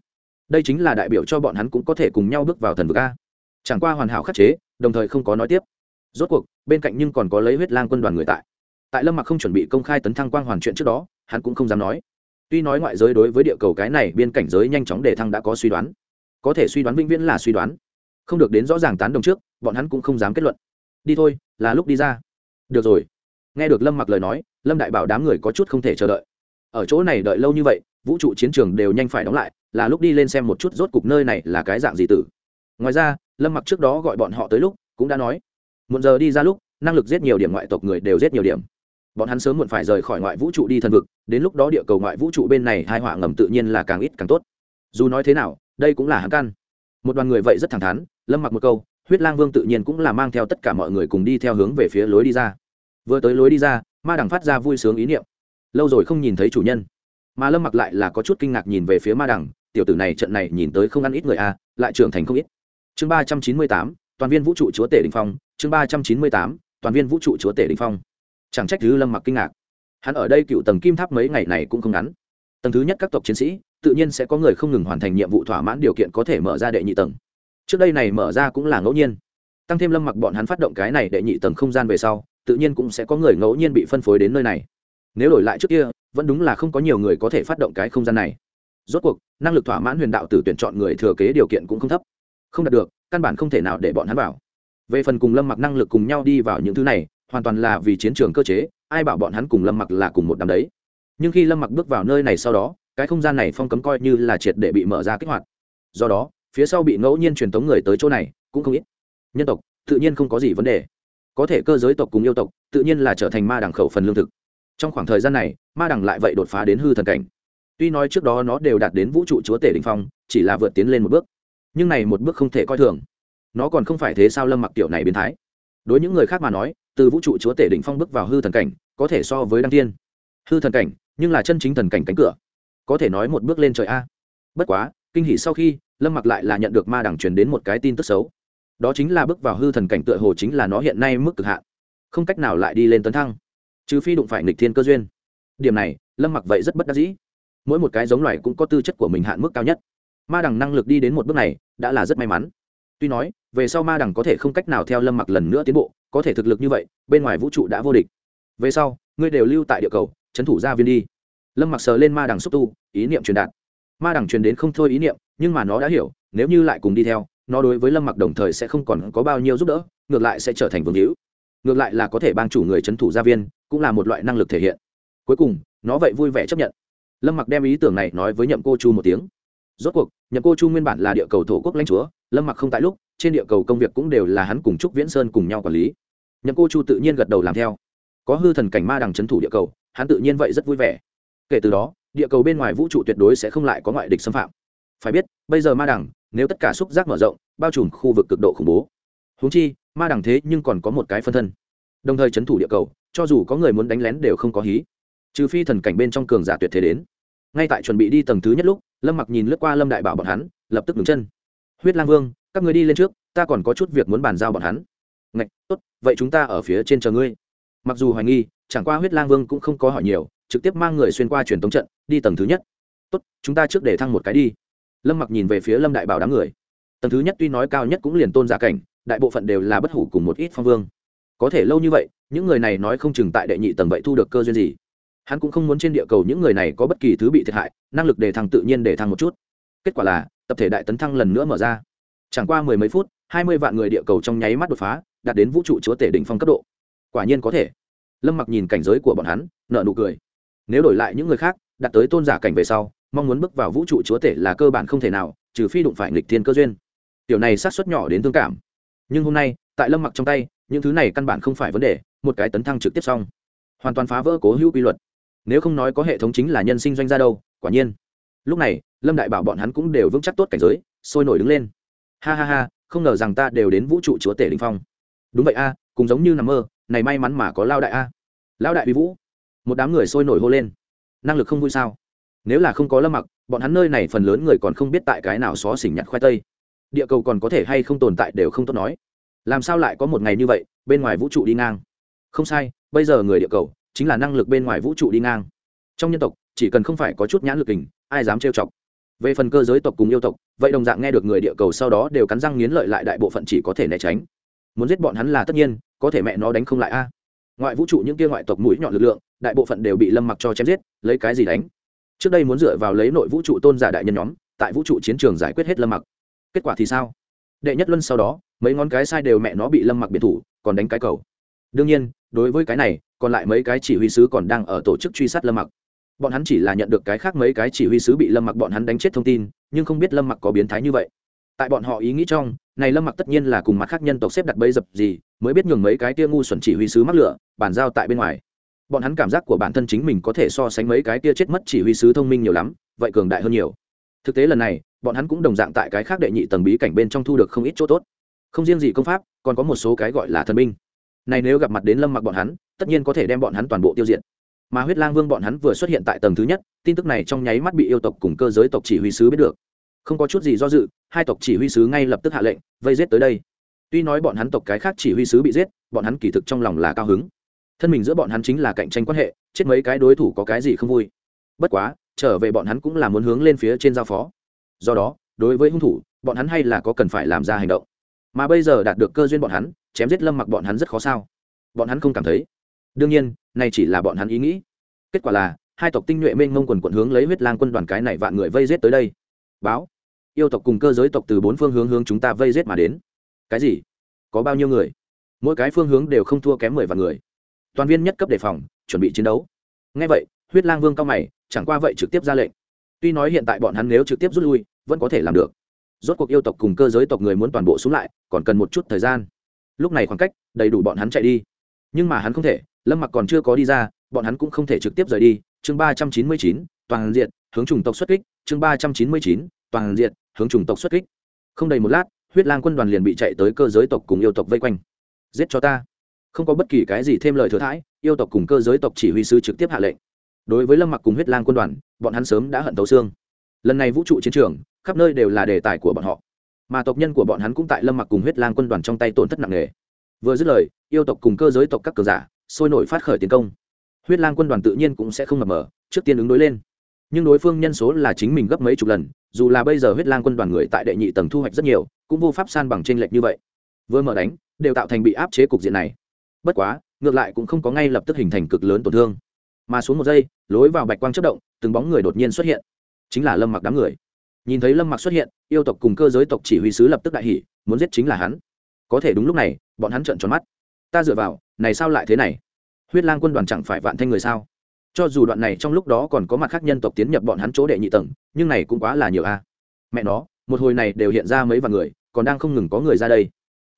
Đây chính là đại biểu cho bọn hắn cũng có thể cùng nhau bước vào thần vực a chẳng qua hoàn hảo khắc chế, đồng thời không có nói tiếp. Rốt cuộc, bên cạnh nhưng còn có lấy huyết lang quân đoàn người tại. Tại lâm mặc không chuẩn bị công khai tấn thăng quang hoàn chuyện trước đó, hắn cũng không dám nói. Tuy nói ngoại giới đối với địa cầu cái này biên cảnh giới nhanh chóng đề thăng đã có suy đoán. Có thể suy đoán vĩnh viễn là suy đoán. Không được đến rõ ràng tán đồng trước, bọn hắn cũng không dám kết luận. Đi thôi, là lúc đi ra. Được rồi. Nghe được lâm mặc lời nói, lâm đại bảo đám người có chút không thể chờ đợi. Ở chỗ này đợi lâu như vậy, vũ trụ chiến trường đều nhanh phải đóng lại, là lúc đi lên xem một chút rốt cục nơi này là cái dạng gì tử. Ngoài ra lâm mặc trước đó gọi bọn họ tới lúc, cũng đã nói một giờ đi ra lúc, năng lực giết nhiều điểm ngoại tộc người đều giết nhiều điểm. Bọn hắn sớm muộn phải rời khỏi ngoại vũ trụ đi thần vực, đến lúc đó địa cầu ngoại vũ trụ bên này hai họa ngầm tự nhiên là càng ít càng tốt. Dù nói thế nào, đây cũng là hắn căn. Một đoàn người vậy rất thẳng thắn, lâm mặc một câu, huyết lang vương tự nhiên cũng là mang theo tất cả mọi người cùng đi theo hướng về phía lối đi ra. Vừa tới lối đi ra, ma đằng phát ra vui sướng ý niệm. Lâu rồi không nhìn thấy chủ nhân. Mà lâm mặc lại là có chút kinh ngạc nhìn về phía ma đằng, tiểu tử này trận này nhìn tới không ăn ít người a lại trưởng thành không ít chương ba trăm chín mươi tám, toàn viên vũ trụ chúa tể đình phong. Chương ba trăm chín mươi tám, toàn viên vũ trụ chúa tể đình phong. Chẳng trách thứ lâm mặc kinh ngạc. Hắn ở đây cựu tầng kim tháp mấy ngày này cũng không ngắn. Tầng thứ nhất các tộc chiến sĩ, tự nhiên sẽ có người không ngừng hoàn thành nhiệm vụ thỏa mãn điều kiện có thể mở ra đệ nhị tầng. Trước đây này mở ra cũng là ngẫu nhiên. Tăng thêm lâm mặc bọn hắn phát động cái này đệ nhị tầng không gian về sau, tự nhiên cũng sẽ có người ngẫu nhiên bị phân phối đến nơi này. Nếu đổi lại trước kia, vẫn đúng là không có nhiều người có thể phát động cái không gian này. Rốt cuộc, năng lực thỏa mãn huyền đạo tử tuyển chọn người thừa kế điều kiện cũng không thấp không đạt được, căn bản không thể nào để bọn hắn vào. Về phần cùng lâm mặc năng lực cùng nhau đi vào những thứ này, hoàn toàn là vì chiến trường cơ chế, ai bảo bọn hắn cùng lâm mặc là cùng một đám đấy. Nhưng khi lâm mặc bước vào nơi này sau đó, cái không gian này phong cấm coi như là triệt để bị mở ra kích hoạt. Do đó, phía sau bị ngẫu nhiên truyền tống người tới chỗ này, cũng không ít. Nhân tộc, tự nhiên không có gì vấn đề. Có thể cơ giới tộc cùng yêu tộc, tự nhiên là trở thành ma đẳng khẩu phần lương thực. Trong khoảng thời gian này, ma đẳng lại vậy đột phá đến hư thần cảnh. Tuy nói trước đó nó đều đạt đến vũ trụ chúa tể đình phong, chỉ là vượt tiến lên một bước nhưng này một bước không thể coi thường. Nó còn không phải thế sao lâm mặc tiểu này biến thái? Đối những người khác mà nói, từ vũ trụ chúa tể định phong bước vào hư thần cảnh, có thể so với đăng tiên hư thần cảnh, nhưng là chân chính thần cảnh cánh cửa. Có thể nói một bước lên trời a. Bất quá, kinh hỉ sau khi, lâm mặc lại là nhận được ma đẳng truyền đến một cái tin tức xấu. Đó chính là bước vào hư thần cảnh tựa hồ chính là nó hiện nay mức cực hạn. Không cách nào lại đi lên tấn thăng. Trừ phi đụng phải nghịch thiên cơ duyên. Điểm này, lâm mặc vậy rất bất đắc dĩ. Mỗi một cái giống loài cũng có tư chất của mình hạn mức cao nhất ma đằng năng lực đi đến một bước này đã là rất may mắn. Tuy nói, về sau ma đằng có thể không cách nào theo lâm mặc lần nữa tiến bộ, có thể thực lực như vậy, bên ngoài vũ trụ đã vô địch. Về sau, ngươi đều lưu tại địa cầu trấn thủ gia viên đi. Lâm mặc sờ lên ma đằng xúc tu, ý niệm truyền đạt. Ma đằng truyền đến không thôi ý niệm, nhưng mà nó đã hiểu, nếu như lại cùng đi theo, nó đối với lâm mặc đồng thời sẽ không còn có bao nhiêu giúp đỡ, ngược lại sẽ trở thành vương hữu. Ngược lại là có thể bang chủ người trấn thủ gia viên, cũng là một loại năng lực thể hiện. Cuối cùng, nó vậy vui vẻ chấp nhận. Lâm mặc đem ý tưởng này nói với nhậm cô chu một tiếng rốt cuộc, nhậm cô chu nguyên bản là địa cầu thổ quốc lãnh chúa, lâm mặc không tại lúc, trên địa cầu công việc cũng đều là hắn cùng trúc viễn sơn cùng nhau quản lý. Nhậm cô chu tự nhiên gật đầu làm theo. Có hư thần cảnh ma đằng c thủ địa cầu, hắn tự nhiên vậy rất vui vẻ. Kể từ đó, địa cầu bên ngoài vũ trụ tuyệt đối sẽ không lại có ngoại địch xâm phạm. Phải biết, bây giờ ma đằng, nếu tất cả xúc giác mở rộng, bao trùm khu vực cực độ khủng bố. Húng chi, ma đằng thế nhưng còn có một cái phân thân. Đồng thời c thủ địa cầu, cho dù có người muốn đánh lén đều không có hí. Trừ phi thần cảnh bên trong cường giả tuyệt thế đến ngay tại chuẩn bị đi tầng thứ nhất lúc, lâm mặc nhìn lướt qua lâm đại bảo bọn hắn, lập tức ngừng chân. Huyết lang vương, các người đi lên trước, ta còn có chút việc muốn bàn giao bọn hắn. Ngạch, tốt, vậy chúng ta ở phía trên chờ ngươi. Mặc dù hoài nghi, chẳng qua huyết lang vương cũng không có hỏi nhiều, trực tiếp mang người xuyên qua truyền tống trận, đi tầng thứ nhất. Tốt, chúng ta trước để thăng một cái đi. Lâm mặc nhìn về phía lâm đại bảo đám người. Tầng thứ nhất tuy nói cao nhất cũng liền tôn giả cảnh, đại bộ phận đều là bất hủ cùng một ít phong vương. Có thể lâu như vậy, những người này nói không chừng tại đệ nhị tầng vậy thu được cơ duyên gì hắn cũng không muốn trên địa cầu những người này có bất kỳ thứ bị thiệt hại, năng lực để thăng tự nhiên để thăng một chút. Kết quả là, tập thể đại tấn thăng lần nữa mở ra. Chẳng qua mười mấy phút, hai mươi vạn người địa cầu trong nháy mắt đột phá, đạt đến vũ trụ chúa tể đỉnh phong cấp độ. Quả nhiên có thể. Lâm mặc nhìn cảnh giới của bọn hắn nợ nụ cười. Nếu đổi lại những người khác, đạt tới tôn giả cảnh về sau, mong muốn bước vào vũ trụ chúa tể là cơ bản không thể nào, trừ phi đụng phải nghịch thiên cơ duyên. Điều này sát xuất nhỏ đến thương cảm. Nhưng hôm nay, tại lâm mặc trong tay, những thứ này căn bản không phải vấn đề, một cái tấn thăng trực tiếp xong. Hoàn toàn phá vỡ cố hữu quy luật nếu không nói có hệ thống chính là nhân sinh doanh gia đâu, quả nhiên. Lúc này, lâm đại bảo bọn hắn cũng đều vững chắc tốt cảnh giới, sôi nổi đứng lên. Ha ha ha, không ngờ rằng ta đều đến vũ trụ chúa tể đình phong. Đúng vậy a, cũng giống như nằm mơ, này may mắn mà có lao đại a. À. lao đại uy vũ. Một đám người sôi nổi hô lên. Năng lực không vui sao? Nếu là không có lâm mặc, bọn hắn nơi này phần lớn người còn không biết tại cái nào xó xỉnh nhặt khoai tây. Địa cầu còn có thể hay không tồn tại đều không tốt nói. Làm sao lại có một ngày như vậy, bên ngoài vũ trụ đi ngang? Không sai, bây giờ người địa cầu chính là năng lực bên ngoài vũ trụ đi ngang. Trong nhân tộc, chỉ cần không phải có chút nhãn lực hình ai dám trêu chọc. Về phần cơ giới tộc cùng yêu tộc, vậy đồng dạng nghe được người địa cầu sau đó đều cắn răng nghiến lợi lại đại bộ phận chỉ có thể né tránh. Muốn giết bọn hắn là tất nhiên, có thể mẹ nó đánh không lại a. Ngoại vũ trụ những kia ngoại tộc mũi nhọn lực lượng, đại bộ phận đều bị lâm mặc cho chém giết, lấy cái gì đánh? Trước đây muốn dựa vào lấy nội vũ trụ tôn giả đại nhân nhóm, tại vũ trụ chiến trường giải quyết hết lâm mặc. Kết quả thì sao? Đệ nhất luân sau đó, mấy ngón cái sai đều mẹ nó bị lâm mặc biệt thủ, còn đánh cái cầu. Đương nhiên, đối với cái này còn lại mấy cái chỉ huy sứ còn đang ở tổ chức truy sát lâm mặc. Bọn hắn chỉ là nhận được cái khác mấy cái chỉ huy sứ bị lâm mặc bọn hắn đánh chết thông tin, nhưng không biết lâm mặc có biến thái như vậy. Tại bọn họ ý nghĩ trong, này lâm mặc tất nhiên là cùng mặt khác nhân tộc xếp đặt bẫy dập gì, mới biết nhường mấy cái tia ngu xuẩn chỉ huy sứ mắc lửa, bàn giao tại bên ngoài. Bọn hắn cảm giác của bản thân chính mình có thể so sánh mấy cái tia chết mất chỉ huy sứ thông minh nhiều lắm, vậy cường đại hơn nhiều. Thực tế lần này, bọn hắn cũng đồng dạng tại cái khác đệ nhị tầng bí cảnh bên trong thu được không ít chỗ tốt. Không riêng gì công pháp, còn có một số cái gọi là thần binh. Này nếu gặp mặt đến lâm mặc bọn hắn tất nhiên có thể đem bọn hắn toàn bộ tiêu diệt. Mà huyết lang vương bọn hắn vừa xuất hiện tại tầng thứ nhất, tin tức này trong nháy mắt bị yêu tộc cùng cơ giới tộc chỉ huy sứ biết được. Không có chút gì do dự, hai tộc chỉ huy sứ ngay lập tức hạ lệnh, vây giết tới đây. Tuy nói bọn hắn tộc cái khác chỉ huy sứ bị giết, bọn hắn kỳ thực trong lòng là cao hứng. Thân mình giữa bọn hắn chính là cạnh tranh quan hệ, chết mấy cái đối thủ có cái gì không vui. Bất quá, trở về bọn hắn cũng là muốn hướng lên phía trên giao phó. Do đó, đối với hung thủ, bọn hắn hay là có cần phải làm ra hành động. Mà bây giờ đạt được cơ duyên bọn hắn, chém giết lâm mặc bọn hắn rất khó sao. Bọn hắn không cảm thấy đương nhiên, này chỉ là bọn hắn ý nghĩ. Kết quả là, hai tộc tinh nhuệ mênh mông quần quận hướng lấy huyết lang quân đoàn cái này vạn người vây giết tới đây. Báo, yêu tộc cùng cơ giới tộc từ bốn phương hướng hướng chúng ta vây giết mà đến. Cái gì? Có bao nhiêu người? Mỗi cái phương hướng đều không thua kém mười vạn người. Toàn viên nhất cấp đề phòng, chuẩn bị chiến đấu. Ngay vậy, huyết lang vương cao mày, chẳng qua vậy trực tiếp ra lệnh. Tuy nói hiện tại bọn hắn nếu trực tiếp rút lui, vẫn có thể làm được. Rốt cuộc yêu tộc cùng cơ giới tộc người muốn toàn bộ xuống lại, còn cần một chút thời gian. Lúc này khoảng cách, đầy đủ bọn hắn chạy đi. Nhưng mà hắn không thể lâm mặc còn chưa có đi ra, bọn hắn cũng không thể trực tiếp rời đi. Chương ba trăm chín mươi chín, toàn diện, hướng chủng tộc xuất kích. Chương ba trăm chín mươi chín, toàn diện, hướng chủng tộc xuất kích. Không đầy một lát, huyết lang quân đoàn liền bị chạy tới cơ giới tộc cùng yêu tộc vây quanh. Giết cho ta. Không có bất kỳ cái gì thêm lời thừa thãi, yêu tộc cùng cơ giới tộc chỉ huy sứ trực tiếp hạ lệnh. Đối với lâm mặc cùng huyết lang quân đoàn, bọn hắn sớm đã hận tấu xương. Lần này vũ trụ chiến trường, khắp nơi đều là đề tài của bọn họ. Mà tộc nhân của bọn hắn cũng tại lâm mặc cùng huyết lang quân đoàn trong tay tổn thất nặng nề. Vừa dứt lời, yêu tộc cùng cơ giới tộc các cờ giả sôi nổi phát khởi tiến công. Huyết lang quân đoàn tự nhiên cũng sẽ không mập mờ, trước tiên ứng đối lên. Nhưng đối phương nhân số là chính mình gấp mấy chục lần, dù là bây giờ huyết lang quân đoàn người tại đệ nhị tầng thu hoạch rất nhiều, cũng vô pháp san bằng t r ê n lệch như vậy. Vừa mở đánh, đều tạo thành bị áp chế cục diện này. Bất quá, ngược lại cũng không có ngay lập tức hình thành cực lớn tổn thương. Mà xuống một giây, lối vào bạch quang chất động, từng bóng người đột nhiên xuất hiện. Chính là lâm mặc đám người. Nhìn thấy lâm mặc xuất hiện, yêu tộc cùng cơ giới tộc chỉ huy sứ lập tức đại hỷ muốn giết chính là hắn. Có thể đúng lúc này, bọn hắn trợn tròn mắt. Ta dựa vào này sao lại thế này? Huyết lang quân đoàn chẳng phải vạn thanh người sao? Cho dù đoạn này trong lúc đó còn có mặt khác nhân tộc tiến nhập bọn hắn chỗ đệ nhị tầng, nhưng này cũng quá là nhiều a. Mẹ nó, một hồi này đều hiện ra mấy vạn người, còn đang không ngừng có người ra đây.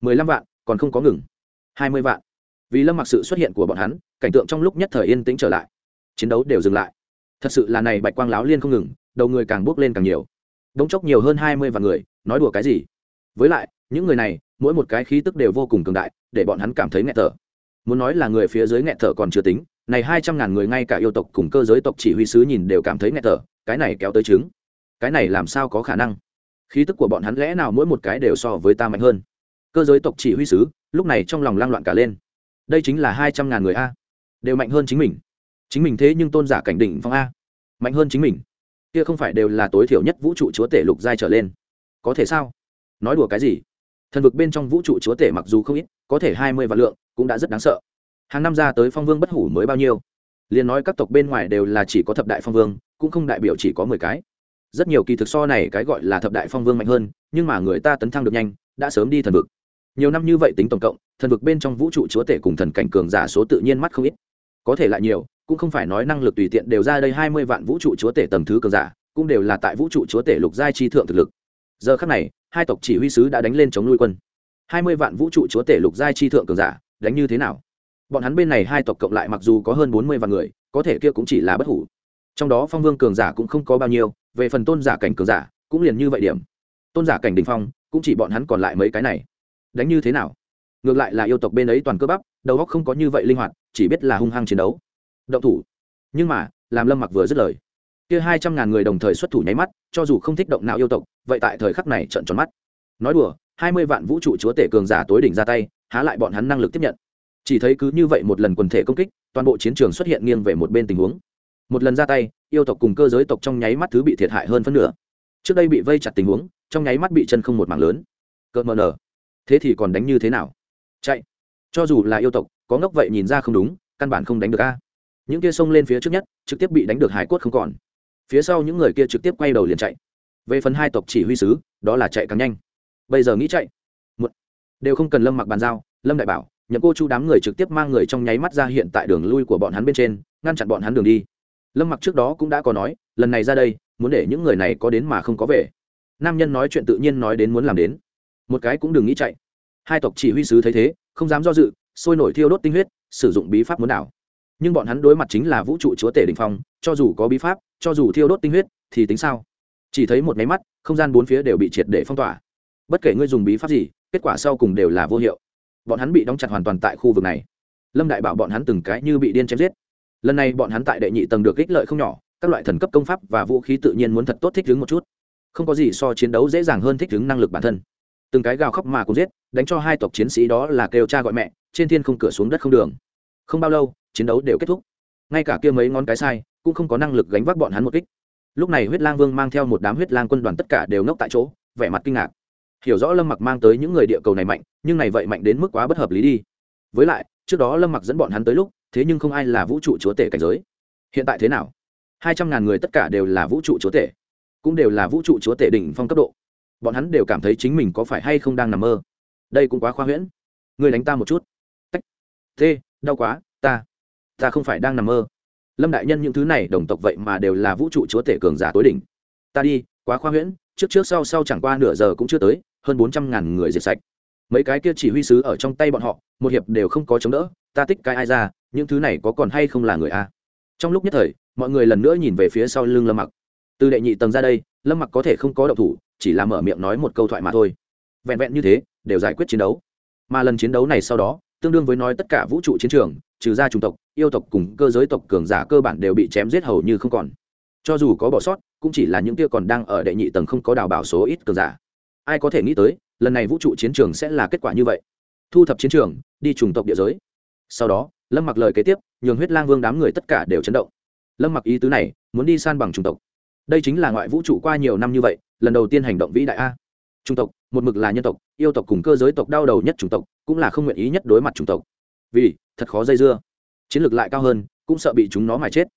Mười lăm vạn, còn không có ngừng. Hai mươi vạn. Vì lâm mặc sự xuất hiện của bọn hắn, cảnh tượng trong lúc nhất thời yên tĩnh trở lại. Chiến đấu đều dừng lại. Thật sự là này bạch quang láo liên không ngừng, đầu người càng bước lên càng nhiều. Đống chốc nhiều hơn hai mươi vạn người, nói đùa cái gì? Với lại, những người này, mỗi một cái khí tức đều vô cùng cường đại, để bọn hắn cảm thấy nghẹt thở muốn nói là người phía dưới nghẹt thở còn chưa tính, này hai trăm ngàn người ngay cả yêu tộc cùng cơ giới tộc chỉ huy sứ nhìn đều cảm thấy nghẹt thở, cái này kéo tới chứng cái này làm sao có khả năng? Khí tức của bọn hắn lẽ nào mỗi một cái đều so với ta mạnh hơn? Cơ giới tộc chỉ huy sứ, lúc này trong lòng lang loạn cả lên. Đây chính là hai trăm ngàn người a. Đều mạnh hơn chính mình. Chính mình thế nhưng tôn giả cảnh đỉnh phong a. Mạnh hơn chính mình. Kia không phải đều là tối thiểu nhất vũ trụ chúa tể lục giai trở lên. Có thể sao? Nói đùa cái gì? Thần vực bên trong vũ trụ chúa tể mặc dù không ít, có thể hai mươi vạn lượng cũng đã rất đáng sợ. Hàng năm ra tới phong vương bất hủ mới bao nhiêu? Liền nói các tộc bên ngoài đều là chỉ có thập đại phong vương, cũng không đại biểu chỉ có mười cái. Rất nhiều kỳ thực so này cái gọi là thập đại phong vương mạnh hơn, nhưng mà người ta tấn thăng được nhanh, đã sớm đi thần vực. Nhiều năm như vậy tính tổng cộng, thần vực bên trong vũ trụ chúa tể cùng thần cảnh cường giả số tự nhiên mắt không ít. Có thể lại nhiều, cũng không phải nói năng lực tùy tiện đều ra đây hai mươi vạn vũ trụ chúa tể tầng thứ cường giả, cũng đều là tại vũ trụ chúa tể lục giai chi thượng thực lực. Giờ khắc này, hai tộc chỉ huy sứ đã đánh lên chống nuôi quân. hai mươi vạn vũ trụ chúa tể lục giai chi thượng cường giả đánh như thế nào? Bọn hắn bên này hai tộc cộng lại mặc dù có hơn bốn mươi vạn người, có thể kia cũng chỉ là bất hủ. Trong đó phong vương cường giả cũng không có bao nhiêu, về phần tôn giả cảnh cường giả, cũng liền như vậy điểm. Tôn giả cảnh đình phong, cũng chỉ bọn hắn còn lại mấy cái này. Đánh như thế nào? Ngược lại là yêu tộc bên ấy toàn cơ bắp, đầu óc không có như vậy linh hoạt, chỉ biết là hung hăng chiến đấu. Động thủ. Nhưng mà, làm lâm mặc vừa dứt lời. Kia hai trăm ngàn người đồng thời xuất thủ nháy mắt, cho dù không thích động não yêu tộc, vậy tại thời khắc này trận tròn mắt. Nói đùa hai mươi vạn vũ trụ chúa tể cường giả tối đỉnh ra tay, há lại bọn hắn năng lực tiếp nhận. Chỉ thấy cứ như vậy một lần quần thể công kích, toàn bộ chiến trường xuất hiện nghiêng về một bên tình huống. Một lần ra tay, yêu tộc cùng cơ giới tộc trong nháy mắt thứ bị thiệt hại hơn phân nửa. Trước đây bị vây chặt tình huống, trong nháy mắt bị chân không một mảng lớn. Cợt mờ nở thế thì còn đánh như thế nào? Chạy. Cho dù là yêu tộc, có ngốc vậy nhìn ra không đúng, căn bản không đánh được a. Những kia xông lên phía trước nhất, trực tiếp bị đánh được hải cốt không còn. Phía sau những người kia trực tiếp quay đầu liền chạy. Về phần hai tộc chỉ huy sứ, đó là chạy càng nhanh bây giờ nghĩ chạy. Một đều không cần lâm mặc bàn giao, lâm đại bảo, nhậm cô chu đám người trực tiếp mang người trong nháy mắt ra hiện tại đường lui của bọn hắn bên trên, ngăn chặn bọn hắn đường đi. Lâm mặc trước đó cũng đã có nói, lần này ra đây, muốn để những người này có đến mà không có về. Nam nhân nói chuyện tự nhiên nói đến muốn làm đến. Một cái cũng đừng nghĩ chạy. Hai tộc chỉ huy sứ thấy thế, không dám do dự, sôi nổi thiêu đốt tinh huyết, sử dụng bí pháp muốn đảo. Nhưng bọn hắn đối mặt chính là vũ trụ chúa tể đình phong, cho dù có bí pháp, cho dù thiêu đốt tinh huyết, thì tính sao? Chỉ thấy một máy mắt, không gian bốn phía đều bị triệt để phong tỏa bất kể ngươi dùng bí pháp gì, kết quả sau cùng đều là vô hiệu. Bọn hắn bị đóng chặt hoàn toàn tại khu vực này. Lâm đại bảo bọn hắn từng cái như bị điên chém giết. Lần này bọn hắn tại đệ nhị tầng được ích lợi không nhỏ, các loại thần cấp công pháp và vũ khí tự nhiên muốn thật tốt thích ứng một chút. Không có gì so chiến đấu dễ dàng hơn thích ứng năng lực bản thân. Từng cái gào khóc mà cũng giết, đánh cho hai tộc chiến sĩ đó là kêu cha gọi mẹ, trên thiên không cửa xuống đất không đường. Không bao lâu, chiến đấu đều kết thúc. Ngay cả kia mấy ngón cái sai, cũng không có năng lực gánh vác bọn hắn một kích. Lúc này huyết lang vương mang theo một đám huyết lang quân đoàn tất cả đều ngốc tại chỗ, vẻ mặt kinh ngạc hiểu rõ lâm mặc mang tới những người địa cầu này mạnh, nhưng này vậy mạnh đến mức quá bất hợp lý đi. Với lại, trước đó lâm mặc dẫn bọn hắn tới lúc, thế nhưng không ai là vũ trụ chúa tể cảnh giới. Hiện tại thế nào? Hai trăm ngàn người tất cả đều là vũ trụ chúa tể, cũng đều là vũ trụ chúa tể đỉnh phong cấp độ. Bọn hắn đều cảm thấy chính mình có phải hay không đang nằm mơ. Đây cũng quá khoa huyễn. Người đánh ta một chút. Tách. Thế đau quá, ta. Ta không phải đang nằm mơ. Lâm đại nhân những thứ này đồng tộc vậy mà đều là vũ trụ chúa tể cường giả tối đỉnh. Ta đi, quá khoa huyễn trước trước sau sau chẳng qua nửa giờ cũng chưa tới, hơn bốn trăm ngàn người diệt sạch. Mấy cái kia chỉ huy sứ ở trong tay bọn họ, một hiệp đều không có chống đỡ, ta tích cái ai ra, những thứ này có còn hay không là người a. Trong lúc nhất thời, mọi người lần nữa nhìn về phía sau lưng lâm mặc. Từ đệ nhị tầng ra đây, lâm mặc có thể không có động thủ, chỉ là mở miệng nói một câu thoại mà thôi. Vẹn vẹn như thế, đều giải quyết chiến đấu. Mà lần chiến đấu này sau đó, tương đương với nói tất cả vũ trụ chiến trường, trừ ra chủng tộc, yêu tộc cùng cơ giới tộc cường giả cơ bản đều bị chém giết hầu như không còn cho dù có bỏ sót, cũng chỉ là những kia còn đang ở đệ nhị tầng không có đào bảo số ít cường giả. Ai có thể nghĩ tới, lần này vũ trụ chiến trường sẽ là kết quả như vậy. Thu thập chiến trường, đi trùng tộc địa giới. Sau đó, lâm mặc lời kế tiếp, nhường huyết lang vương đám người tất cả đều chấn động. Lâm mặc ý tứ này, muốn đi san bằng trùng tộc. Đây chính là ngoại vũ trụ qua nhiều năm như vậy, lần đầu tiên hành động vĩ đại a. Trung tộc, một mực là nhân tộc, yêu tộc cùng cơ giới tộc đau đầu nhất chủng tộc, cũng là không nguyện ý nhất đối mặt chủng tộc. Vì, thật khó dây dưa. Chiến lược lại cao hơn, cũng sợ bị chúng nó mà chết.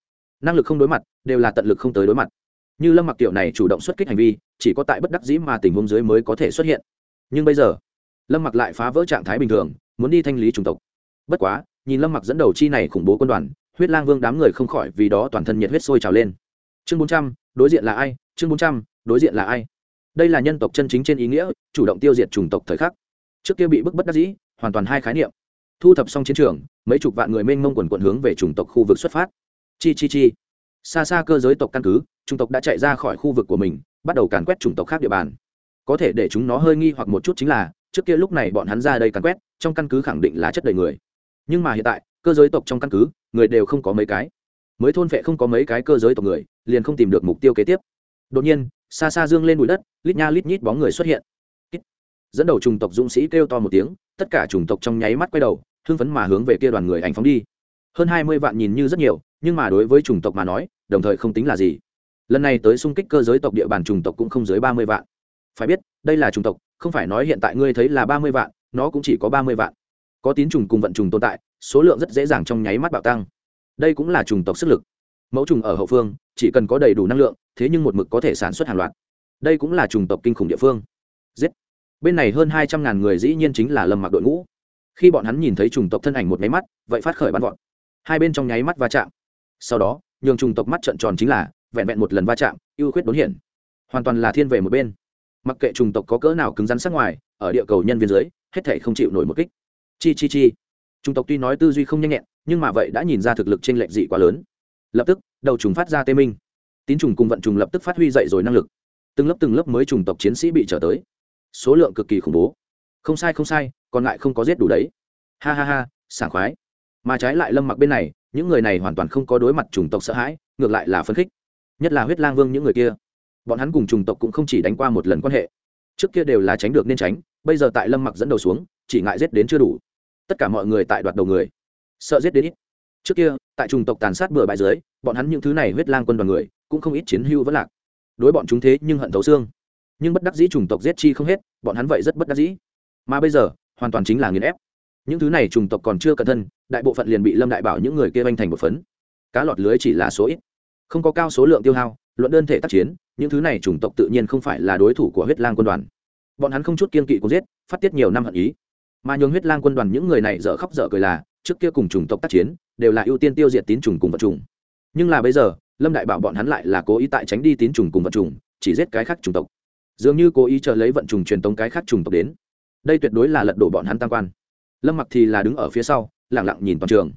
Năng lực không đối mặt đều là tận lực không tới đối mặt. Như lâm mặc tiểu này chủ động xuất kích hành vi, chỉ có tại bất đắc dĩ mà tình huống dưới mới có thể xuất hiện. Nhưng bây giờ, lâm mặc lại phá vỡ trạng thái bình thường, muốn đi thanh lý chủng tộc. Bất quá, nhìn lâm mặc dẫn đầu chi này khủng bố quân đoàn, huyết lang vương đám người không khỏi vì đó toàn thân nhiệt huyết sôi trào lên. Chương bốn trăm, đối diện là ai? Chương bốn trăm, đối diện là ai? Đây là nhân tộc chân chính trên ý nghĩa, chủ động tiêu diệt chủng tộc thời khắc. Trước kia bị bức bất đắc dĩ, hoàn toàn hai khái niệm. Thu thập xong chiến trường, mấy chục vạn người mênh mông quần quận hướng về chủng tộc khu vực xuất phát. Chi chi chi xa xa cơ giới tộc căn cứ, chủng tộc đã chạy ra khỏi khu vực của mình, bắt đầu càn quét chủng tộc khác địa bàn. Có thể để chúng nó hơi nghi hoặc một chút chính là, trước kia lúc này bọn hắn ra đây càn quét, trong căn cứ khẳng định là chất đầy người. Nhưng mà hiện tại, cơ giới tộc trong căn cứ, người đều không có mấy cái. Mới thôn vệ không có mấy cái cơ giới tộc người, liền không tìm được mục tiêu kế tiếp. Đột nhiên, xa xa dương lên bụi đất, lít nha lít nhít bóng người xuất hiện. Dẫn đầu chủng tộc dũng sĩ kêu to một tiếng, tất cả chủng tộc trong nháy mắt quay đầu, hưng phấn mà hướng về kia đoàn người ảnh phóng đi. Hơn hai mươi vạn nhìn như rất nhiều nhưng mà đối với chủng tộc mà nói, đồng thời không tính là gì. Lần này tới xung kích cơ giới tộc địa bàn chủng tộc cũng không dưới ba mươi vạn. Phải biết, đây là chủng tộc, không phải nói hiện tại ngươi thấy là ba mươi vạn, nó cũng chỉ có ba mươi vạn. Có tín trùng cùng vận trùng tồn tại, số lượng rất dễ dàng trong nháy mắt bạo tăng. Đây cũng là chủng tộc sức lực. Mẫu trùng ở hậu phương, chỉ cần có đầy đủ năng lượng, thế nhưng một mực có thể sản xuất hàng loạt. Đây cũng là chủng tộc kinh khủng địa phương. Giết. Bên này hơn hai trăm ngàn người dĩ nhiên chính là lâm mặc đội ngũ. Khi bọn hắn nhìn thấy chủng tộc thân ảnh một nháy mắt, vậy phát khởi bắn gọn hai bên trong nháy mắt va chạm sau đó, nhường chủng tộc mắt trận tròn chính là, vẹn vẹn một lần va chạm, ưu khuyết đốn hiển. Hoàn toàn là thiên về một bên. Mặc kệ chủng tộc có cỡ nào cứng rắn sắc ngoài, ở địa cầu nhân viên dưới, hết thể không chịu nổi một kích. Chi chi chi. Chủng tộc tuy nói tư duy không nhanh nhẹn, nhưng mà vậy đã nhìn ra thực lực trên lệch dị quá lớn. Lập tức, đầu trùng phát ra tê minh. Tín trùng cùng vận trùng lập tức phát huy dậy rồi năng lực. Từng lớp từng lớp mới trùng tộc chiến sĩ bị trở tới. Số lượng cực kỳ khủng bố. Không sai không sai, còn lại không có giết đủ đấy. Ha ha ha, sảng khoái. Mà trái lại lâm mặc bên này những người này hoàn toàn không có đối mặt chủng tộc sợ hãi, ngược lại là phấn khích. Nhất là huyết lang vương những người kia. Bọn hắn cùng chủng tộc cũng không chỉ đánh qua một lần quan hệ. Trước kia đều là tránh được nên tránh, bây giờ tại lâm mặc dẫn đầu xuống, chỉ ngại giết đến chưa đủ. Tất cả mọi người tại đoạt đầu người. Sợ giết đến ít. Trước kia, tại chủng tộc tàn sát bừa bãi dưới, bọn hắn những thứ này huyết lang quân đoàn người, cũng không ít chiến hưu vẫn lạc. Đối bọn chúng thế nhưng hận thấu xương. Nhưng bất đắc dĩ chủng tộc giết chi không hết, bọn hắn vậy rất bất đắc dĩ. Mà bây giờ, hoàn toàn chính là nghiền ép những thứ này chủng tộc còn chưa cẩn thân đại bộ phận liền bị lâm đại bảo những người kia banh thành một phấn. Cá lọt lưới chỉ là số ít, không có cao số lượng tiêu hao, luận đơn thể tác chiến, những thứ này chủng tộc tự nhiên không phải là đối thủ của huyết lang quân đoàn. Bọn hắn không chút kiên kỵ cũng giết, phát tiết nhiều năm hận ý. Mà nhường huyết lang quân đoàn những người này dở khóc dở cười là, trước kia cùng chủng tộc tác chiến, đều là ưu tiên tiêu diệt tín trùng cùng vật trùng nhưng là bây giờ, lâm đại bảo bọn hắn lại là cố ý tại tránh đi tín trùng cùng vật trùng chỉ giết cái khác chủng tộc. Dường như cố ý chờ lấy vận trùng truyền tống cái khác chủng tộc đến. Đây tuyệt đối là lật đổ bọn hắn tam quan lâm mặc thì là đứng ở phía sau lẳng lặng nhìn toàn trường.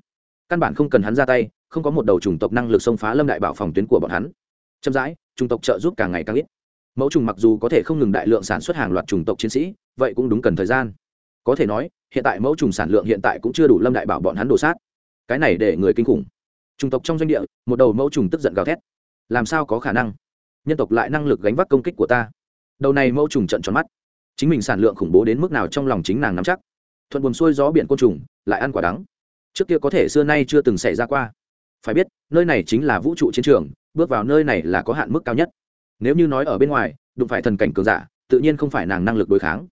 Căn bản không cần hắn ra tay, không có một đầu chủng tộc năng lực xông phá lâm đại bảo phòng tuyến của bọn hắn. Chậm rãi, chủng tộc trợ giúp càng ngày càng ít. Mẫu trùng mặc dù có thể không ngừng đại lượng sản xuất hàng loạt chủng tộc chiến sĩ, vậy cũng đúng cần thời gian. Có thể nói, hiện tại mẫu trùng sản lượng hiện tại cũng chưa đủ lâm đại bảo bọn hắn đổ sát. Cái này để người kinh khủng. Chủng tộc trong doanh địa, một đầu mẫu trùng tức giận gào thét. Làm sao có khả năng? Nhân tộc lại năng lực gánh vác công kích của ta. Đầu này mẫu trùng trận tròn mắt. Chính mình sản lượng khủng bố đến mức nào trong lòng chính nàng nắm chắc thuận buồn xuôi gió biển côn trùng, lại ăn quả đắng. Trước kia có thể xưa nay chưa từng xảy ra qua. Phải biết, nơi này chính là vũ trụ chiến trường, bước vào nơi này là có hạn mức cao nhất. Nếu như nói ở bên ngoài, đụng phải thần cảnh cường giả, tự nhiên không phải nàng năng lực đối kháng.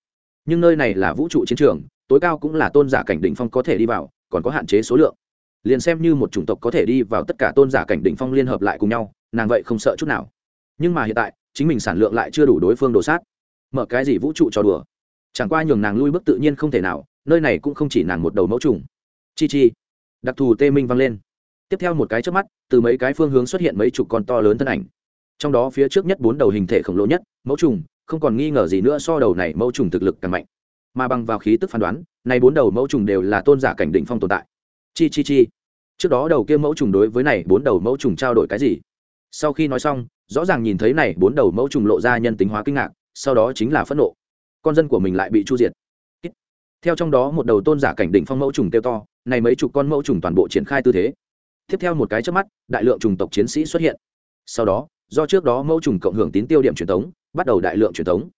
Nhưng nơi này là vũ trụ chiến trường, tối cao cũng là tôn giả cảnh đỉnh phong có thể đi vào, còn có hạn chế số lượng. Liền xem như một chủng tộc có thể đi vào tất cả tôn giả cảnh đỉnh phong liên hợp lại cùng nhau, nàng vậy không sợ chút nào. Nhưng mà hiện tại, chính mình sản lượng lại chưa đủ đối phương đổ sát. Mở cái gì vũ trụ cho đùa? Chẳng qua nhường nàng lui bước tự nhiên không thể nào nơi này cũng không chỉ nàng một đầu mẫu trùng. Chi chi. Đặc thù tê minh vang lên. Tiếp theo một cái trước mắt, từ mấy cái phương hướng xuất hiện mấy chục con to lớn thân ảnh. Trong đó phía trước nhất bốn đầu hình thể khổng lồ nhất, mẫu trùng, không còn nghi ngờ gì nữa so đầu này mẫu trùng thực lực càng mạnh. Mà bằng vào khí tức phán đoán, này bốn đầu mẫu trùng đều là tôn giả cảnh định phong tồn tại. Chi chi chi. Trước đó đầu kia mẫu trùng đối với này bốn đầu mẫu trùng trao đổi cái gì? Sau khi nói xong, rõ ràng nhìn thấy này bốn đầu mẫu trùng lộ ra nhân tính hóa kinh ngạc, sau đó chính là phẫn nộ. Con dân của mình lại bị chu diệt theo trong đó một đầu tôn giả cảnh đỉnh phong mẫu trùng tiêu to, này mấy chục con mẫu trùng toàn bộ triển khai tư thế. Tiếp theo một cái trước mắt, đại lượng trùng tộc chiến sĩ xuất hiện. Sau đó, do trước đó mẫu trùng cộng hưởng tín tiêu điểm truyền thống, bắt đầu đại lượng truyền thống.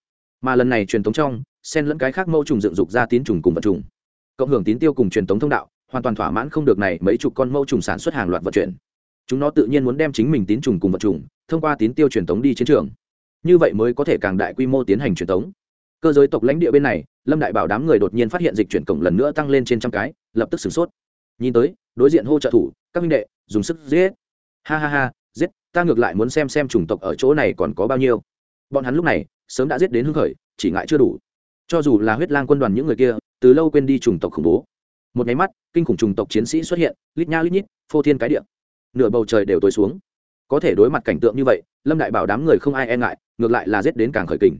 Mà lần này truyền thống trong, xen lẫn cái khác mẫu trùng dựng dục ra tín trùng cùng vật trùng. Cộng hưởng tín tiêu cùng truyền thống thông đạo, hoàn toàn thỏa mãn không được này mấy chục con mẫu trùng sản xuất hàng loạt vận chuyển. Chúng nó tự nhiên muốn đem chính mình tín trùng cùng vật trùng, thông qua tín tiêu truyền thống đi chiến trường. Như vậy mới có thể càng đại quy mô tiến hành truyền thống cơ giới tộc lãnh địa bên này, lâm đại bảo đám người đột nhiên phát hiện dịch chuyển cổng lần nữa tăng lên trên trăm cái, lập tức sửng sốt. Nhìn tới, đối diện hô trợ thủ, các minh đệ, dùng sức giết. Ha ha ha, giết, ta ngược lại muốn xem xem chủng tộc ở chỗ này còn có bao nhiêu. Bọn hắn lúc này, sớm đã giết đến hưng khởi, chỉ ngại chưa đủ. Cho dù là huyết lang quân đoàn những người kia, từ lâu quên đi chủng tộc khủng bố. Một máy mắt, kinh khủng chủng tộc chiến sĩ xuất hiện, lít nha lít nhít, phô thiên cái địa. Nửa bầu trời đều tối xuống. Có thể đối mặt cảnh tượng như vậy, lâm đại bảo đám người không ai e ngại, ngược lại là giết đến càng khởi kình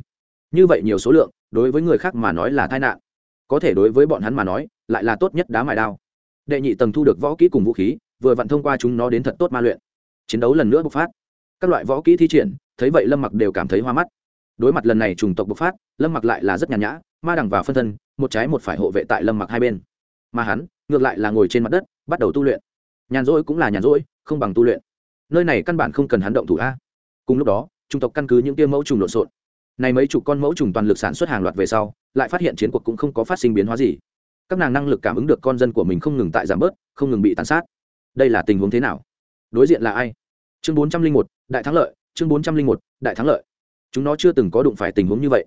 như vậy nhiều số lượng, đối với người khác mà nói là tai nạn. Có thể đối với bọn hắn mà nói, lại là tốt nhất đá mài đao. Đệ nhị tầng thu được võ kỹ cùng vũ khí, vừa vặn thông qua chúng nó đến thật tốt ma luyện. Chiến đấu lần nữa bộc phát. Các loại võ kỹ thi triển, thấy vậy lâm mặc đều cảm thấy hoa mắt. Đối mặt lần này trùng tộc bộc phát, lâm mặc lại là rất nhàn nhã, ma đằng và phân thân, một trái một phải hộ vệ tại lâm mặc hai bên. Mà hắn, ngược lại là ngồi trên mặt đất, bắt đầu tu luyện. Nhàn rỗi cũng là nhàn rỗi, không bằng tu luyện. Nơi này căn bản không cần hắn động thủ a. Cùng lúc đó trùng tộc căn cứ những tiêu mẫu trùng lộn xộn này mấy chục con mẫu trùng toàn lực sản xuất hàng loạt về sau, lại phát hiện chiến cuộc cũng không có phát sinh biến hóa gì. Các nàng năng lực cảm ứng được con dân của mình không ngừng tại giảm bớt, không ngừng bị tàn sát. Đây là tình huống thế nào? Đối diện là ai? Chương bốn trăm linh một, đại thắng lợi, chương bốn trăm linh một, đại thắng lợi. Chúng nó chưa từng có đụng phải tình huống như vậy.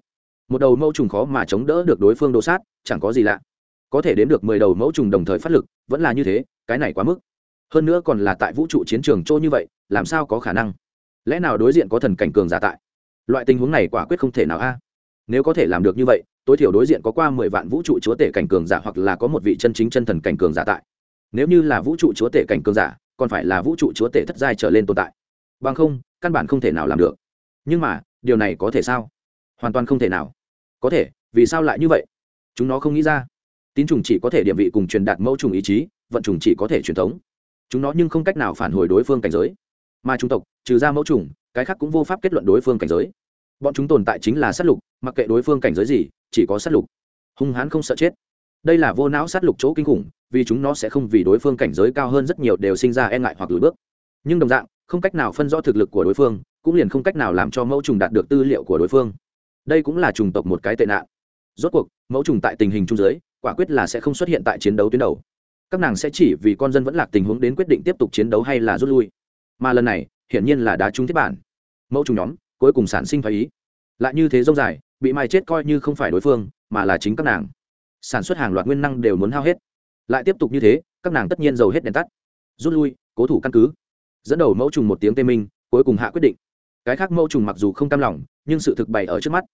Một đầu mẫu trùng khó mà chống đỡ được đối phương đồ sát, chẳng có gì lạ. Có thể đến được mười đầu mẫu trùng đồng thời phát lực, vẫn là như thế, cái này quá mức. Hơn nữa còn là tại vũ trụ chiến trường trô như vậy, làm sao có khả năng? Lẽ nào đối diện có thần cảnh cường giả tại? Loại tình huống này quả quyết không thể nào a. À. Nếu có thể làm được như vậy, tối thiểu đối diện có qua mười vạn vũ trụ chúa tể cảnh cường giả hoặc là có một vị chân chính chân thần cảnh cường giả tại. Nếu như là vũ trụ chúa tể cảnh cường giả, còn phải là vũ trụ chúa tể thất giai trở lên tồn tại. Bằng không, căn bản không thể nào làm được. Nhưng mà, điều này có thể sao? Hoàn toàn không thể nào. Có thể, vì sao lại như vậy? Chúng nó không nghĩ ra. Tín trùng chỉ có thể địa vị cùng truyền đạt mẫu trùng ý chí, vận trùng chỉ có thể truyền thống. Chúng nó nhưng không cách nào phản hồi đối phương cảnh giới. Mà trung tộc, trừ ra mẫu trùng cái khác cũng vô pháp kết luận đối phương cảnh giới bọn chúng tồn tại chính là sát lục, mặc kệ đối phương cảnh giới gì, chỉ có sát lục. Hung hãn không sợ chết. Đây là vô não sát lục chỗ kinh khủng, vì chúng nó sẽ không vì đối phương cảnh giới cao hơn rất nhiều đều sinh ra e ngại hoặc lùi bước. Nhưng đồng dạng, không cách nào phân rõ thực lực của đối phương, cũng liền không cách nào làm cho mẫu trùng đạt được tư liệu của đối phương. Đây cũng là trùng tộc một cái tệ nạn. Rốt cuộc, mẫu trùng tại tình hình trung giới quả quyết là sẽ không xuất hiện tại chiến đấu tuyến đầu. Các nàng sẽ chỉ vì con dân vẫn lạc tình huống đến quyết định tiếp tục chiến đấu hay là rút lui. Mà lần này, hiển nhiên là đá trúng thiết bản. Mẫu trùng nhóm cuối cùng sản sinh phải ý. Lại như thế dông dài, bị mai chết coi như không phải đối phương, mà là chính các nàng. Sản xuất hàng loạt nguyên năng đều muốn hao hết. Lại tiếp tục như thế, các nàng tất nhiên giàu hết đèn tắt. Rút lui, cố thủ căn cứ. Dẫn đầu mẫu trùng một tiếng tê minh, cuối cùng hạ quyết định. Cái khác mẫu trùng mặc dù không cam lòng, nhưng sự thực bày ở trước mắt.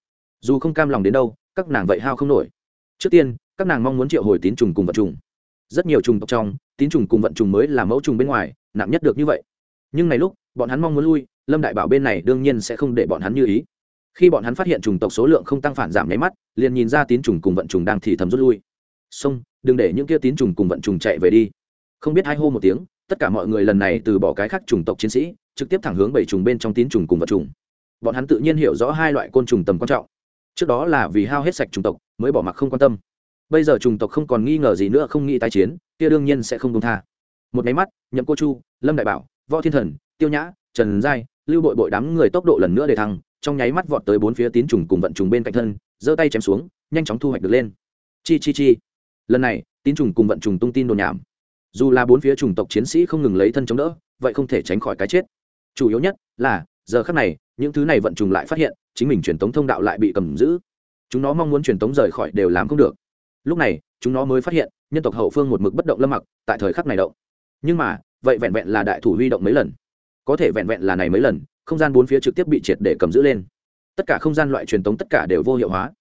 Dù không cam lòng đến đâu, các nàng vậy hao không nổi. Trước tiên, các nàng mong muốn triệu hồi tín trùng cùng vận trùng. Rất nhiều trùng tộc trong, tín trùng cùng vận trùng mới là mẫu trùng bên ngoài, nặng nhất được như vậy. Nhưng này lúc, bọn hắn mong muốn lui lâm đại bảo bên này đương nhiên sẽ không để bọn hắn như ý. Khi bọn hắn phát hiện chủng tộc số lượng không tăng phản giảm nháy mắt, liền nhìn ra tín trùng cùng vận trùng đang thì thầm rút lui. Xong, đừng để những kia tín trùng cùng vận trùng chạy về đi. Không biết hai hô một tiếng, tất cả mọi người lần này từ bỏ cái khác chủng tộc chiến sĩ, trực tiếp thẳng hướng bảy trùng bên trong tín trùng cùng vật trùng bọn hắn tự nhiên hiểu rõ hai loại côn trùng tầm quan trọng. Trước đó là vì hao hết sạch chủng tộc, mới bỏ mặc không quan tâm. Bây giờ chủng tộc không còn nghi ngờ gì nữa, không nghĩ tái chiến, kia đương nhiên sẽ không công tha. Một máy mắt, nhậm cô chu, lâm đại bảo, võ thiên thần, tiêu nhã, trần giai lưu bội bội đám người tốc độ lần nữa để thăng, trong nháy mắt vọt tới bốn phía tín trùng cùng vận trùng bên cạnh thân, giơ tay chém xuống, nhanh chóng thu hoạch được lên. Chi chi chi. Lần này, tín trùng cùng vận trùng tung tin đồn nhảm. Dù là bốn phía chủng tộc chiến sĩ không ngừng lấy thân chống đỡ, vậy không thể tránh khỏi cái chết. Chủ yếu nhất là, giờ khắc này, những thứ này vận trùng lại phát hiện, chính mình truyền tống thông đạo lại bị cầm giữ. Chúng nó mong muốn truyền tống rời khỏi đều làm không được. Lúc này, chúng nó mới phát hiện, nhân tộc hậu phương một mực bất động lâm mặc, tại thời khắc này động. Nhưng mà, vậy vẹn vẹn là đại thủ huy động mấy lần có thể vẹn vẹn là này mấy lần, không gian bốn phía trực tiếp bị triệt để cầm giữ lên. Tất cả không gian loại truyền thống tất cả đều vô hiệu hóa.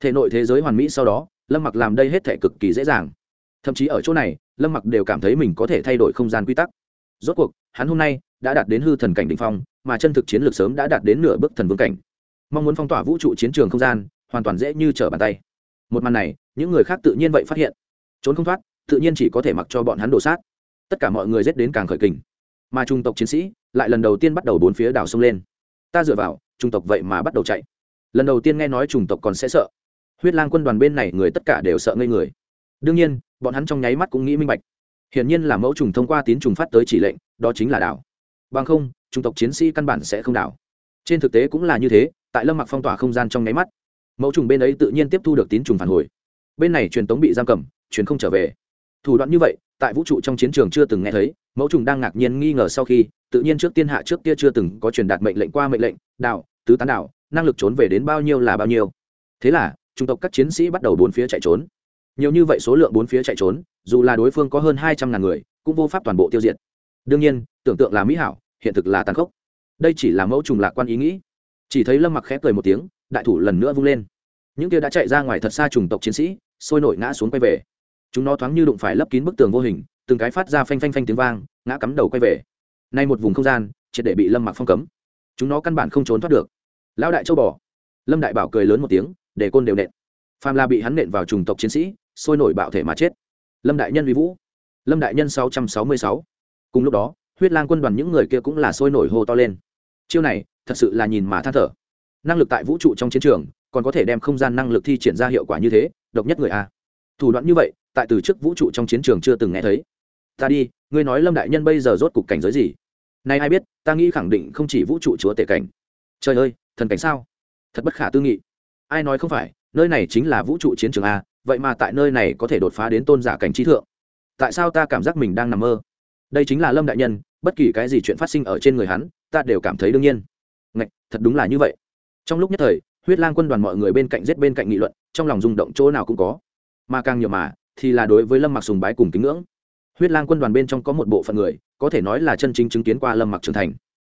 Thể nội thế giới hoàn mỹ sau đó, lâm mặc làm đây hết thể cực kỳ dễ dàng. Thậm chí ở chỗ này, lâm mặc đều cảm thấy mình có thể thay đổi không gian quy tắc. Rốt cuộc, hắn hôm nay đã đạt đến hư thần cảnh đ ỉ n h phong, mà chân thực chiến lược sớm đã đạt đến nửa bước thần vương cảnh. Mong muốn phong tỏa vũ trụ chiến trường không gian, hoàn toàn dễ như trở bàn tay. Một màn này, những người khác tự nhiên vậy phát hiện. Trốn không thoát, tự nhiên chỉ có thể mặc cho bọn hắn đổ sát tất cả mọi người dết đến càng khởi kình. Mà trung tộc chiến sĩ lại lần đầu tiên bắt đầu bốn phía đảo sông lên. Ta dựa vào, chủng tộc vậy mà bắt đầu chạy. Lần đầu tiên nghe nói chủng tộc còn sẽ sợ. Huyết lang quân đoàn bên này người tất cả đều sợ ngây người. Đương nhiên, bọn hắn trong nháy mắt cũng nghĩ minh bạch. Hiển nhiên là mẫu trùng thông qua tín trùng phát tới chỉ lệnh, đó chính là đảo. Bằng không, chủng tộc chiến sĩ căn bản sẽ không đảo. Trên thực tế cũng là như thế, tại lâm mặc phong tỏa không gian trong nháy mắt, mẫu trùng bên ấy tự nhiên tiếp thu được tín trùng phản hồi. Bên này truyền tống bị giam cầm truyền không trở về. Thủ đoạn như vậy, tại vũ trụ trong chiến trường chưa từng nghe thấy, mẫu trùng đang ngạc nhiên nghi ngờ sau khi tự nhiên trước tiên hạ trước kia chưa từng có truyền đạt mệnh lệnh qua mệnh lệnh, đạo, tứ tán đạo, năng lực trốn về đến bao nhiêu là bao nhiêu. Thế là trung tộc các chiến sĩ bắt đầu bốn phía chạy trốn. Nhiều như vậy số lượng bốn phía chạy trốn, dù là đối phương có hơn hai trăm ngàn người, cũng vô pháp toàn bộ tiêu diệt. Đương nhiên, tưởng tượng là mỹ hảo, hiện thực là tàn khốc. Đây chỉ là mẫu trùng lạc quan ý nghĩ. Chỉ thấy lâm mặc khẽ cười một tiếng, đại thủ lần nữa vung lên. Những kia đã chạy ra ngoài thật xa trùng tộc chiến sĩ, sôi nổi ngã xuống quay về. Chúng nó thoáng như đụng phải lấp kín bức tường vô hình, từng cái phát ra phanh phanh phanh tiếng vang, ngã cắm đầu quay về nay một vùng không gian, triệt để bị lâm mặc phong cấm. Chúng nó căn bản không trốn thoát được. Lão đại châu bò. Lâm đại bảo cười lớn một tiếng, để côn đều nện. Phàm la bị hắn nện vào trùng tộc chiến sĩ, sôi nổi bạo thể mà chết. Lâm đại nhân vi vũ. Lâm đại nhân sáu trăm sáu mươi sáu. Cùng lúc đó, huyết lang quân đoàn những người kia cũng là sôi nổi hô to lên. Chiêu này, thật sự là nhìn mà than thở. Năng lực tại vũ trụ trong chiến trường, còn có thể đem không gian năng lực thi triển ra hiệu quả như thế, độc nhất người a. Thủ đoạn như vậy, tại từ trước vũ trụ trong chiến trường chưa từng nghe thấy. Ta đi, ngươi nói lâm đại nhân bây giờ rốt cục cảnh giới gì? Nay ai biết ta nghĩ khẳng định không chỉ vũ trụ chúa tể cảnh. Trời ơi thần cảnh sao? Thật bất khả tư nghị. Ai nói không phải nơi này chính là vũ trụ chiến trường a vậy mà tại nơi này có thể đột phá đến tôn giả cảnh trí thượng. Tại sao ta cảm giác mình đang nằm mơ? Đây chính là lâm đại nhân bất kỳ cái gì chuyện phát sinh ở trên người hắn ta đều cảm thấy đương nhiên. Ngạch, thật đúng là như vậy. Trong lúc nhất thời huyết lang quân đoàn mọi người bên cạnh giết bên cạnh nghị luận trong lòng rung động chỗ nào cũng có. Mà càng nhiều mà thì là đối với lâm mặc sùng bái cùng kính ngưỡng huyết lang quân đoàn bên trong có một bộ phận người, có thể nói là chân chính chứng kiến qua lâm mặc trưởng thành.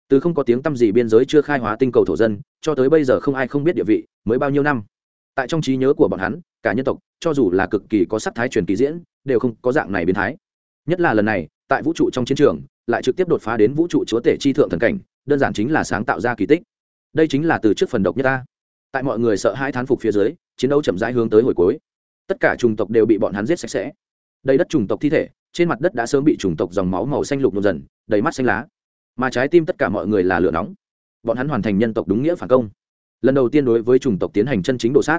Từ không có tiếng t â m gì biên giới chưa khai hóa tinh cầu thổ dân, cho tới bây giờ không ai không biết địa vị, mới bao nhiêu năm. Tại trong trí nhớ của bọn hắn, cả nhân tộc, cho dù là cực kỳ có sắc thái truyền kỳ diễn, đều không có dạng này biến thái. Nhất là lần này, tại vũ trụ trong chiến trường, lại trực tiếp đột phá đến vũ trụ chúa tể chi thượng thần cảnh, đơn giản chính là sáng tạo ra kỳ tích. Đây chính là từ trước phần độc nhất ta. Tại mọi người sợ hai thán phục phía dưới, chiến đấu chậm rãi hướng tới hồi cuối. Tất cả chủng tộc đều bị bọn hắn giết sạch sẽ. Đầy đất chủng tộc thi thể trên mặt đất đã sớm bị chủng tộc dòng máu màu xanh lục nhuộm dần, đầy mắt xanh lá. Mà trái tim tất cả mọi người là lửa nóng. Bọn hắn hoàn thành nhân tộc đúng nghĩa phản công. Lần đầu tiên đối với chủng tộc tiến hành chân chính đổ sát.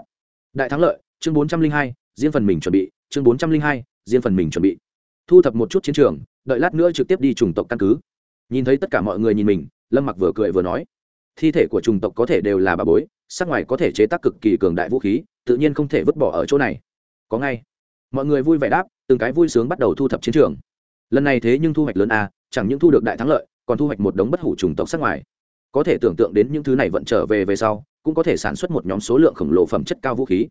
Đại thắng lợi, chương bốn trăm linh hai phần mình chuẩn bị, chương bốn trăm linh hai phần mình chuẩn bị. Thu thập một chút chiến trường, đợi lát nữa trực tiếp đi chủng tộc căn cứ. Nhìn thấy tất cả mọi người nhìn mình, lâm mặc vừa cười vừa nói, thi thể của chủng tộc có thể đều là bà bối, sắc ngoài có thể chế tác cực kỳ cường đại vũ khí, tự nhiên không thể vứt bỏ ở chỗ này. Có ngay. Mọi người vui vẻ đáp từng cái vui sướng bắt đầu thu thập chiến trường. Lần này thế nhưng thu hoạch lớn a, chẳng những thu được đại thắng lợi, còn thu hoạch một đống bất hủ chủng tộc sắc ngoài. Có thể tưởng tượng đến những thứ này vận trở về về sau, cũng có thể sản xuất một nhóm số lượng khổng lồ phẩm chất cao vũ khí.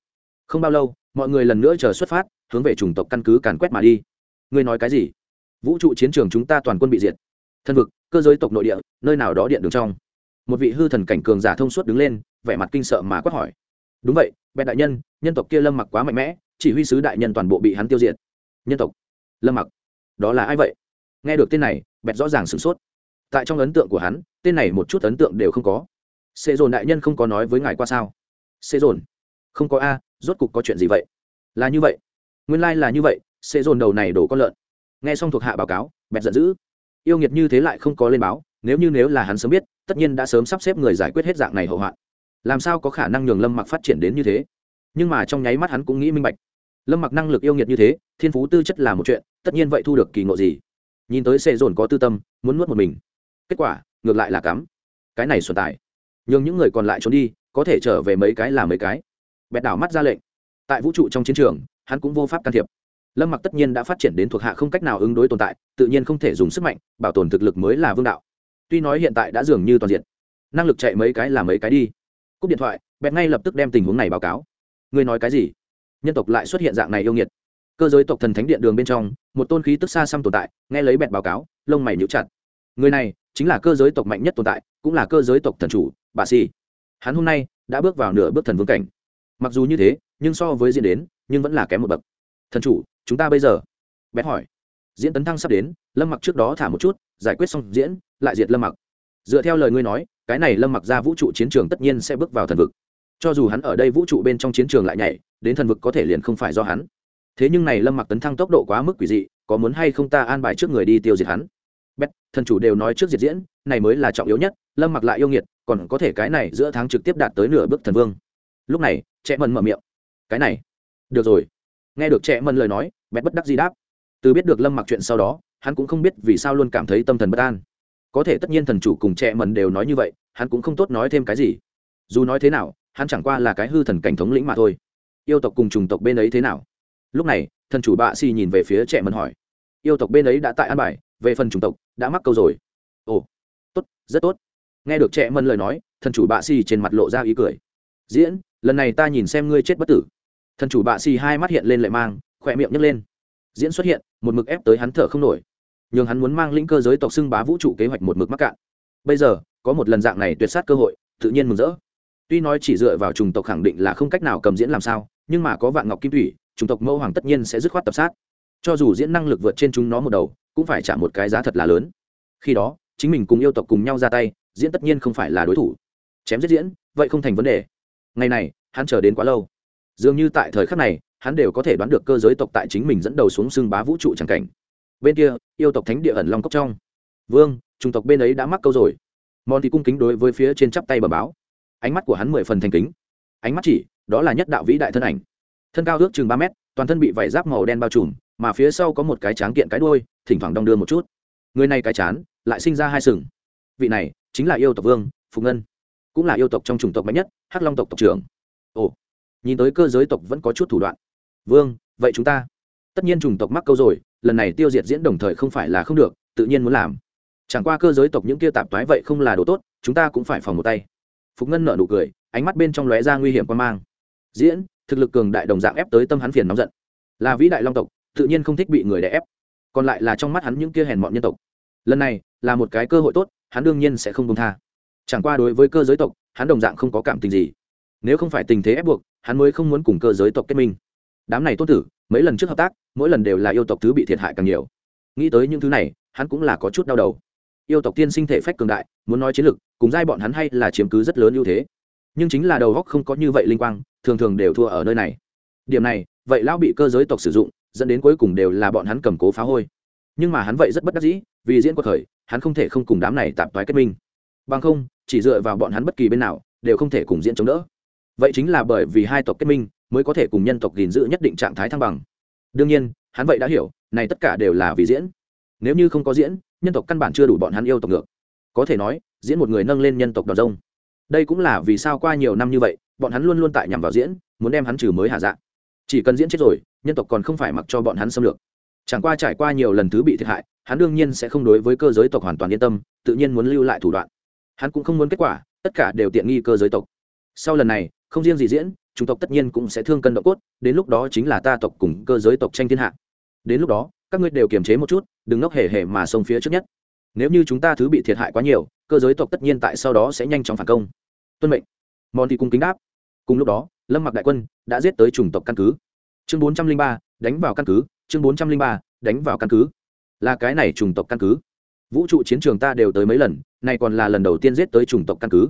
Không bao lâu, mọi người lần nữa chờ xuất phát, hướng về chủng tộc căn cứ càn quét mà đi. Ngươi nói cái gì? Vũ trụ chiến trường chúng ta toàn quân bị diệt. Thân vực, cơ giới tộc nội địa, nơi nào đó điện đường trong. Một vị hư thần cảnh cường giả thông suốt đứng lên, vẻ mặt kinh sợ mà quát hỏi. Đúng vậy bệ đại nhân nhân tộc kia lâm mặc quá mạnh mẽ, chỉ huy sứ đại nhân toàn bộ bị hắn tiêu diệt nhân tộc. Lâm mặc, đó là ai vậy? Nghe được tên này, bẹt rõ ràng sửng sốt. Tại trong ấn tượng của hắn, tên này một chút ấn tượng đều không có. Xê dồn đại nhân không có nói với ngài qua sao? Xê dồn, không có a, rốt cục có chuyện gì vậy? Là như vậy. Nguyên lai、like、là như vậy, xê dồn đầu này đổ con lợn. Nghe xong thuộc hạ báo cáo, bẹt giận dữ. Yêu nghiệt như thế lại không có lên báo, nếu như nếu là hắn sớm biết, tất nhiên đã sớm sắp xếp người giải quyết hết dạng này hậu hoạn. Làm sao có khả năng nhường lâm mặc phát triển đến như thế? Nhưng mà trong nháy mắt hắn cũng nghĩ minh bạch lâm mặc năng lực yêu nghiệt như thế, thiên phú tư chất là một chuyện, tất nhiên vậy thu được kỳ ngộ gì? Nhìn tới xe dồn có tư tâm, muốn nuốt một mình. Kết quả, ngược lại là cắm. Cái này xuân tài. Nhường những người còn lại trốn đi, có thể trở về mấy cái là mấy cái. Bẹt đảo mắt ra lệnh. Tại vũ trụ trong chiến trường, hắn cũng vô pháp can thiệp. Lâm mặc tất nhiên đã phát triển đến thuộc hạ không cách nào ứng đối tồn tại, tự nhiên không thể dùng sức mạnh, bảo tồn thực lực mới là vương đạo. Tuy nói hiện tại đã dường như toàn diện, năng lực chạy mấy cái là mấy cái đi. Cúp điện thoại, bẹt ngay lập tức đem tình huống này báo cáo. Ngươi nói cái gì? Nhân tộc lại xuất hiện dạng này yêu nghiệt. Cơ giới tộc thần thánh điện đường bên trong, một tôn khí tức xa xăm tồn tại, nghe lấy bẹt báo cáo, lông mày nhíu chặt. Người này chính là cơ giới tộc mạnh nhất tồn tại, cũng là cơ giới tộc thần chủ, bà si hắn hôm nay đã bước vào nửa bước thần vương cảnh. Mặc dù như thế, nhưng so với diễn đến, nhưng vẫn là kém một bậc. Thần chủ, chúng ta bây giờ? Bét hỏi. Diễn tấn thăng sắp đến, lâm mặc trước đó thả một chút, giải quyết xong diễn, lại diệt lâm mặc. Dựa theo lời ngươi nói, cái này lâm mặc ra vũ trụ chiến trường tất nhiên sẽ bước vào thần vực. Cho dù hắn ở đây vũ trụ bên trong chiến trường lại nhảy đến thần vực có thể liền không phải do hắn. Thế nhưng này lâm mặc tấn thăng tốc độ quá mức quỷ dị, có muốn hay không ta an bài trước người đi tiêu diệt hắn? Bét, thần chủ đều nói trước diệt diễn, này mới là trọng yếu nhất, lâm mặc lại yêu nghiệt, còn có thể cái này giữa tháng trực tiếp đạt tới nửa bước thần vương. Lúc này trẻ mần mở miệng. Cái này, được rồi. Nghe được trẻ mần lời nói, bét bất đắc di đáp. Từ biết được lâm mặc chuyện sau đó, hắn cũng không biết vì sao luôn cảm thấy tâm thần bất an. Có thể tất nhiên thần chủ cùng trẻ mần đều nói như vậy, hắn cũng không tốt nói thêm cái gì. Dù nói thế nào, hắn chẳng qua là cái hư thần cảnh thống lĩnh mà thôi yêu tộc cùng chủng tộc bên ấy thế nào? Lúc này, thần chủ bạ xì nhìn về phía trẻ mần hỏi. Yêu tộc bên ấy đã tại an bài, về phần chủng tộc, đã mắc câu rồi. Ồ, tốt, rất tốt. Nghe được trẻ mần lời nói, thần chủ bạ xì trên mặt lộ ra ý cười. Diễn, lần này ta nhìn xem ngươi chết bất tử. Thần chủ bạ xì hai mắt hiện lên lệ mang, khỏe miệng nhấc lên. Diễn xuất hiện, một mực ép tới hắn thở không nổi. Nhưng hắn muốn mang lĩnh cơ giới tộc xưng bá vũ trụ kế hoạch một mực mắc cạn. Bây giờ, có một lần dạng này tuyệt sát cơ hội, tự nhiên mừng rỡ. Tuy nói chỉ dựa vào chủng tộc khẳng định là không cách nào cầm diễn làm sao nhưng mà có vạn ngọc kim thủy, chủng tộc mẫu hoàng tất nhiên sẽ dứt khoát tập sát. Cho dù diễn năng lực vượt trên chúng nó một đầu, cũng phải trả một cái giá thật là lớn. Khi đó, chính mình cùng yêu tộc cùng nhau ra tay, diễn tất nhiên không phải là đối thủ. Chém giết diễn, vậy không thành vấn đề. Ngày này, hắn chờ đến quá lâu. Dường như tại thời khắc này, hắn đều có thể đoán được cơ giới tộc tại chính mình dẫn đầu xuống xương bá vũ trụ c cảnh. Bên kia, yêu tộc thánh địa ẩn long cốc trong. Vương, chủng tộc bên ấy đã mắc câu rồi. Mòn thì cung kính đối với phía trên chắp tay bờ báo. Ánh mắt của hắn mười phần thành kính. Ánh mắt chỉ đó là nhất đạo vĩ đại thân ảnh. Thân cao ước chừng ba mét, toàn thân bị vải giáp màu đen bao trùm, mà phía sau có một cái tráng kiện cái đuôi, thỉnh thoảng đong đưa một chút. Người này cái chán, lại sinh ra hai sừng. Vị này chính là yêu tộc vương phục ngân, cũng là yêu tộc trong chủng tộc mạnh nhất, hắc long tộc tộc trưởng. Ồ, nhìn tới cơ giới tộc vẫn có chút thủ đoạn. Vương, vậy chúng ta. Tất nhiên chủng tộc mắc câu rồi, lần này tiêu diệt diễn đồng thời không phải là không được, tự nhiên muốn làm. Chẳng qua cơ giới tộc những kia tạp toái vậy không là đồ tốt, chúng ta cũng phải phòng một tay. Phục ngân nợ nụ cười, ánh mắt bên trong lóe ra nguy hiểm quan mang diễn, thực lực cường đại đồng dạng ép tới tâm hắn phiền nóng giận. Là vĩ đại long tộc, tự nhiên không thích bị người đè ép. Còn lại là trong mắt hắn những kia hèn mọn nhân tộc. Lần này, là một cái cơ hội tốt, hắn đương nhiên sẽ không công tha. Chẳng qua đối với cơ giới tộc, hắn đồng dạng không có cảm tình gì. Nếu không phải tình thế ép buộc, hắn mới không muốn cùng cơ giới tộc kết minh. Đám này tốt tử, mấy lần trước hợp tác, mỗi lần đều là yêu tộc thứ bị thiệt hại càng nhiều. Nghĩ tới những thứ này, hắn cũng là có chút đau đầu. Yêu tộc tiên sinh thể phách cường đại, muốn nói chiến lược cùng giai bọn hắn hay là chiếm cứ rất lớn ưu thế nhưng chính là đầu góc không có như vậy linh quang, thường thường đều thua ở nơi này. Điểm này, vậy lão bị cơ giới tộc sử dụng, dẫn đến cuối cùng đều là bọn hắn cầm cố phá hôi. Nhưng mà hắn vậy rất bất đắc dĩ, vì diễn quật khởi, hắn không thể không cùng đám này tạp toái kết minh. Bằng không, chỉ dựa vào bọn hắn bất kỳ bên nào, đều không thể cùng diễn chống đỡ. Vậy chính là bởi vì hai tộc kết minh, mới có thể cùng nhân tộc gìn giữ nhất định trạng thái thăng bằng. Đương nhiên, hắn vậy đã hiểu, này tất cả đều là vì diễn. Nếu như không có diễn, nhân tộc căn bản chưa đủ bọn hắn yêu tộc ngược. Có thể nói, diễn một người nâng lên nhân tộc đòn rông đây cũng là vì sao qua nhiều năm như vậy, bọn hắn luôn luôn tại nhằm vào diễn, muốn đem hắn trừ mới hạ dạng chỉ cần diễn chết rồi, nhân tộc còn không phải mặc cho bọn hắn xâm lược. Chẳng qua trải qua nhiều lần thứ bị thiệt hại, hắn đương nhiên sẽ không đối với cơ giới tộc hoàn toàn yên tâm, tự nhiên muốn lưu lại thủ đoạn. Hắn cũng không muốn kết quả, tất cả đều tiện nghi cơ giới tộc. Sau lần này, không riêng gì diễn, chủng tộc tất nhiên cũng sẽ thương cân độ cốt, đến lúc đó chính là ta tộc cùng cơ giới tộc tranh thiên hạ. Đến lúc đó, các ngươi đều kiềm chế một chút, đừng ngốc hề hề mà xông phía trước nhất. Nếu như chúng ta thứ bị thiệt hại quá nhiều cơ giới tộc tất nhiên tại sau đó sẽ nhanh chóng phản công. Tuân mệnh. Mòn thì cung kính đáp. Cùng lúc đó, lâm mặc đại quân đã giết tới chủng tộc căn cứ. Chương bốn trăm linh ba, đánh vào căn cứ. Chương bốn trăm linh ba, đánh vào căn cứ. Là cái này chủng tộc căn cứ. Vũ trụ chiến trường ta đều tới mấy lần này còn là lần đầu tiên giết tới chủng tộc căn cứ.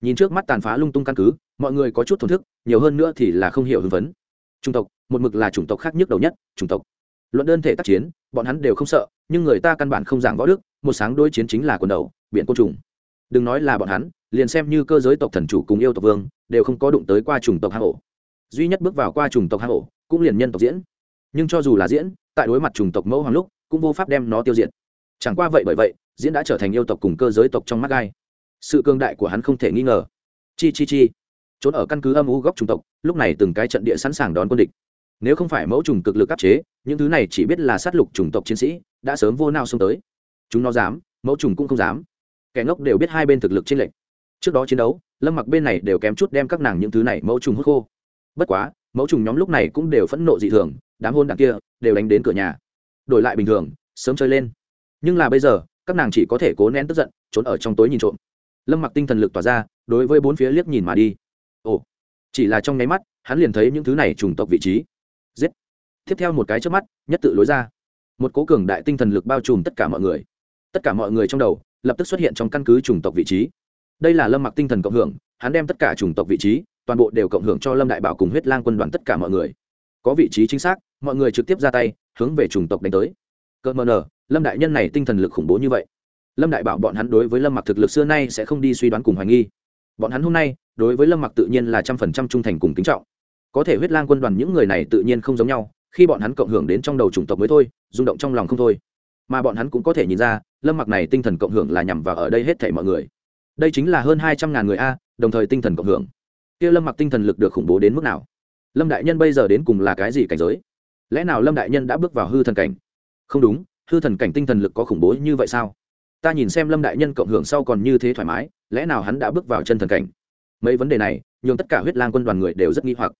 Nhìn trước mắt tàn phá lung tung căn cứ, mọi người có chút thổn thức, nhiều hơn nữa thì là không hiểu hưng vấn chủng tộc, một mực là chủng tộc khác nhức đầu nhất, chủng tộc. Luận đơn thể tác chiến, bọn hắn đều không sợ, nhưng người ta căn bản không giảng võ đức, một sáng đối chiến chính là quần đầu biện côn trùng. Đừng nói là bọn hắn, liền xem như cơ giới tộc thần chủ cùng yêu tộc vương, đều không có đụng tới qua trùng tộc hang ổ. Duy nhất bước vào qua trùng tộc hang ổ, cũng liền nhân tộc diễn. Nhưng cho dù là diễn, tại đối mặt trùng tộc mẫu hoàng lúc, cũng vô pháp đem nó tiêu diệt. Chẳng qua vậy bởi vậy, diễn đã trở thành yêu tộc cùng cơ giới tộc trong mắt gai. Sự cương đại của hắn không thể nghi ngờ. Chi chi chi. Trốn ở căn cứ âm u góc trùng tộc, lúc này từng cái trận địa sẵn sàng đón quân địch. Nếu không phải mẫu trùng cực lực áp chế, những thứ này chỉ biết là sát lục trùng tộc chiến sĩ, đã sớm vô nao xông tới. Chúng nó dám, mẫu trùng cũng không dám kẻ ngốc đều biết hai bên thực lực trên lệnh trước đó chiến đấu, lâm mặc bên này đều kém chút đem các nàng những thứ này mẫu trùng hút khô. Bất quá, mẫu trùng nhóm lúc này cũng đều phẫn nộ dị thường, đám hôn đạn kia đều đánh đến cửa nhà. Đổi lại bình thường, sớm chơi lên. Nhưng là bây giờ, các nàng chỉ có thể cố nén tức giận, trốn ở trong tối nhìn trộm. Lâm mặc tinh thần lực tỏa ra, đối với bốn phía liếc nhìn mà đi. Ồ, chỉ là trong nháy mắt, hắn liền thấy những thứ này trùng tộc vị trí. Giết. Tiếp theo một cái trước mắt, nhất tự lối ra. Một cố cường đại tinh thần lực bao trùm tất cả mọi người. Tất cả mọi người trong đầu lập tức xuất hiện trong căn cứ chủng tộc vị trí. Đây là lâm mặc tinh thần cộng hưởng, hắn đem tất cả chủng tộc vị trí, toàn bộ đều cộng hưởng cho lâm đại bảo cùng huyết lang quân đoàn tất cả mọi người. Có vị trí chính xác, mọi người trực tiếp ra tay, hướng về chủng tộc đánh tới. Cơn mờ nờ lâm đại nhân này tinh thần lực khủng bố như vậy. Lâm đại bảo bọn hắn đối với lâm mặc thực lực xưa nay sẽ không đi suy đoán cùng hoài nghi. Bọn hắn hôm nay, đối với lâm mặc tự nhiên là trăm phần trăm trung thành cùng kính trọng. Có thể huyết lang quân đoàn những người này tự nhiên không giống nhau, khi bọn hắn cộng hưởng đến trong đầu chủng tộc mới thôi, rung động trong lòng không thôi. Mà bọn hắn cũng có thể nhìn ra lâm mặc này tinh thần cộng hưởng là nhằm vào ở đây hết thảy mọi người. Đây chính là hơn hai trăm ngàn người a, đồng thời tinh thần cộng hưởng. Kia lâm mặc tinh thần lực được khủng bố đến mức nào? Lâm đại nhân bây giờ đến cùng là cái gì cảnh giới? Lẽ nào lâm đại nhân đã bước vào hư thần cảnh? Không đúng, hư thần cảnh tinh thần lực có khủng bố như vậy sao? Ta nhìn xem lâm đại nhân cộng hưởng sau còn như thế thoải mái, lẽ nào hắn đã bước vào chân thần cảnh? Mấy vấn đề này, nhường tất cả huyết lang quân đoàn người đều rất nghi hoặc.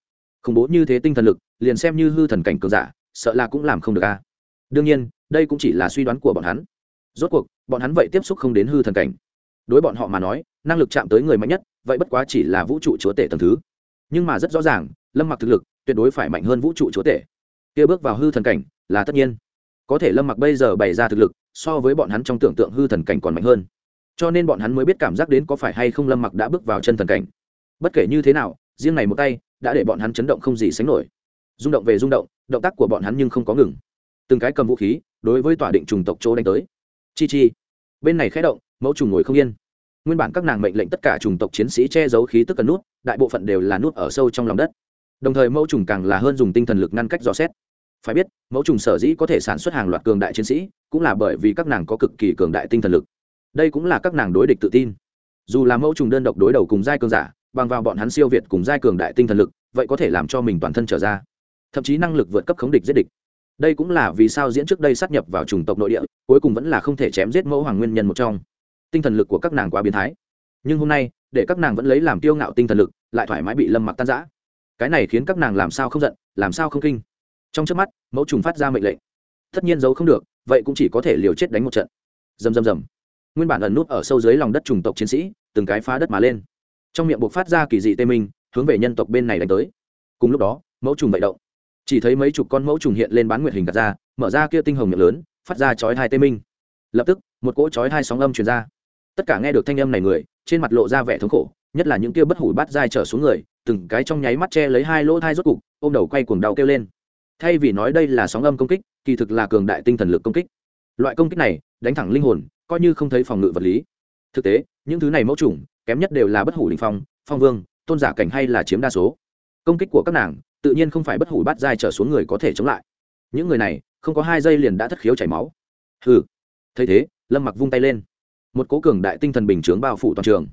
Khủng bố như thế tinh thần lực, liền xem như hư thần cảnh cường giả, sợ là cũng làm không được a. Đương nhiên, đây cũng chỉ là suy đoán của bọn hắn rốt cuộc, bọn hắn vậy tiếp xúc không đến hư thần cảnh. Đối bọn họ mà nói, năng lực chạm tới người mạnh nhất, vậy bất quá chỉ là vũ trụ chúa tể tầng thứ. Nhưng mà rất rõ ràng, lâm mặc thực lực tuyệt đối phải mạnh hơn vũ trụ chúa tể. Kia bước vào hư thần cảnh là tất nhiên. Có thể lâm mặc bây giờ bày ra thực lực, so với bọn hắn trong tưởng tượng hư thần cảnh còn mạnh hơn. Cho nên bọn hắn mới biết cảm giác đến có phải hay không lâm mặc đã bước vào chân thần cảnh. Bất kể như thế nào, riêng này một tay đã để bọn hắn chấn động không gì sánh nổi. Rung động về rung động động tác của bọn hắn nhưng không có ngừng. Từng cái cầm vũ khí, đối với tỏa định trùng tộc chỗ đánh tới chi chi. Bên này khé động, mẫu trùng ngồi không yên. Nguyên bản các nàng mệnh lệnh tất cả trùng tộc chiến sĩ che giấu khí tức cần nút, đại bộ phận đều là nút ở sâu trong lòng đất. Đồng thời mẫu trùng càng là hơn dùng tinh thần lực ngăn cách dò xét. Phải biết, mẫu trùng sở dĩ có thể sản xuất hàng loạt cường đại chiến sĩ, cũng là bởi vì các nàng có cực kỳ cường đại tinh thần lực. Đây cũng là các nàng đối địch tự tin. Dù là mẫu trùng đơn độc đối đầu cùng giai cường giả, bằng vào bọn hắn siêu việt cùng giai cường đại tinh thần lực, vậy có thể làm cho mình toàn thân trở ra. Thậm chí năng lực vượt cấp khống địch giết địch đây cũng là vì sao diễn trước đây sát nhập vào chủng tộc nội địa, cuối cùng vẫn là không thể chém giết mẫu hoàng nguyên nhân một trong. Tinh thần lực của các nàng quá biến thái. Nhưng hôm nay, để các nàng vẫn lấy làm tiêu ngạo tinh thần lực, lại thoải mái bị lâm mặc tan giã cái này khiến các nàng làm sao không giận, làm sao không kinh. Trong trước mắt, mẫu trùng phát ra mệnh lệnh. Tất nhiên giấu không được, vậy cũng chỉ có thể liều chết đánh một trận. Rầm rầm rầm. Nguyên bản ẩn nút ở sâu dưới lòng đất trùng tộc chiến sĩ, từng cái phá đất mà lên. Trong miệng buộc phát ra kỳ dị tê minh, hướng về nhân tộc bên này đánh tới. Cùng lúc đó, mẫu trùng vậy động chỉ thấy mấy chục con mẫu trùng hiện lên bán nguyệt hình gạt ra, mở ra kia tinh hồng miệng lớn, phát ra chói hai tê minh. Lập tức, một cỗ chói hai sóng âm truyền ra. Tất cả nghe được thanh âm này người, trên mặt lộ ra vẻ thống khổ, nhất là những kia bất hủ bát dai trở xuống người, từng cái trong nháy mắt che lấy hai lỗ thai rốt cục, ôm đầu quay cuồng đau kêu lên. Thay vì nói đây là sóng âm công kích, kỳ thực là cường đại tinh thần lực công kích. Loại công kích này, đánh thẳng linh hồn, coi như không thấy phòng ngự vật lý. Thực tế, những thứ này mẫu trùng, kém nhất đều là bất hủ linh phong phong vương, tôn giả cảnh hay là chiếm đa số. Công kích của các nàng tự nhiên không phải bất hủ bát giai trở xuống người có thể chống lại. Những người này, không có hai giây liền đã thất khiếu chảy máu. Hừ. Thấy thế, lâm mặc vung tay lên. Một cố cường đại tinh thần bình chướng bao phủ toàn trường.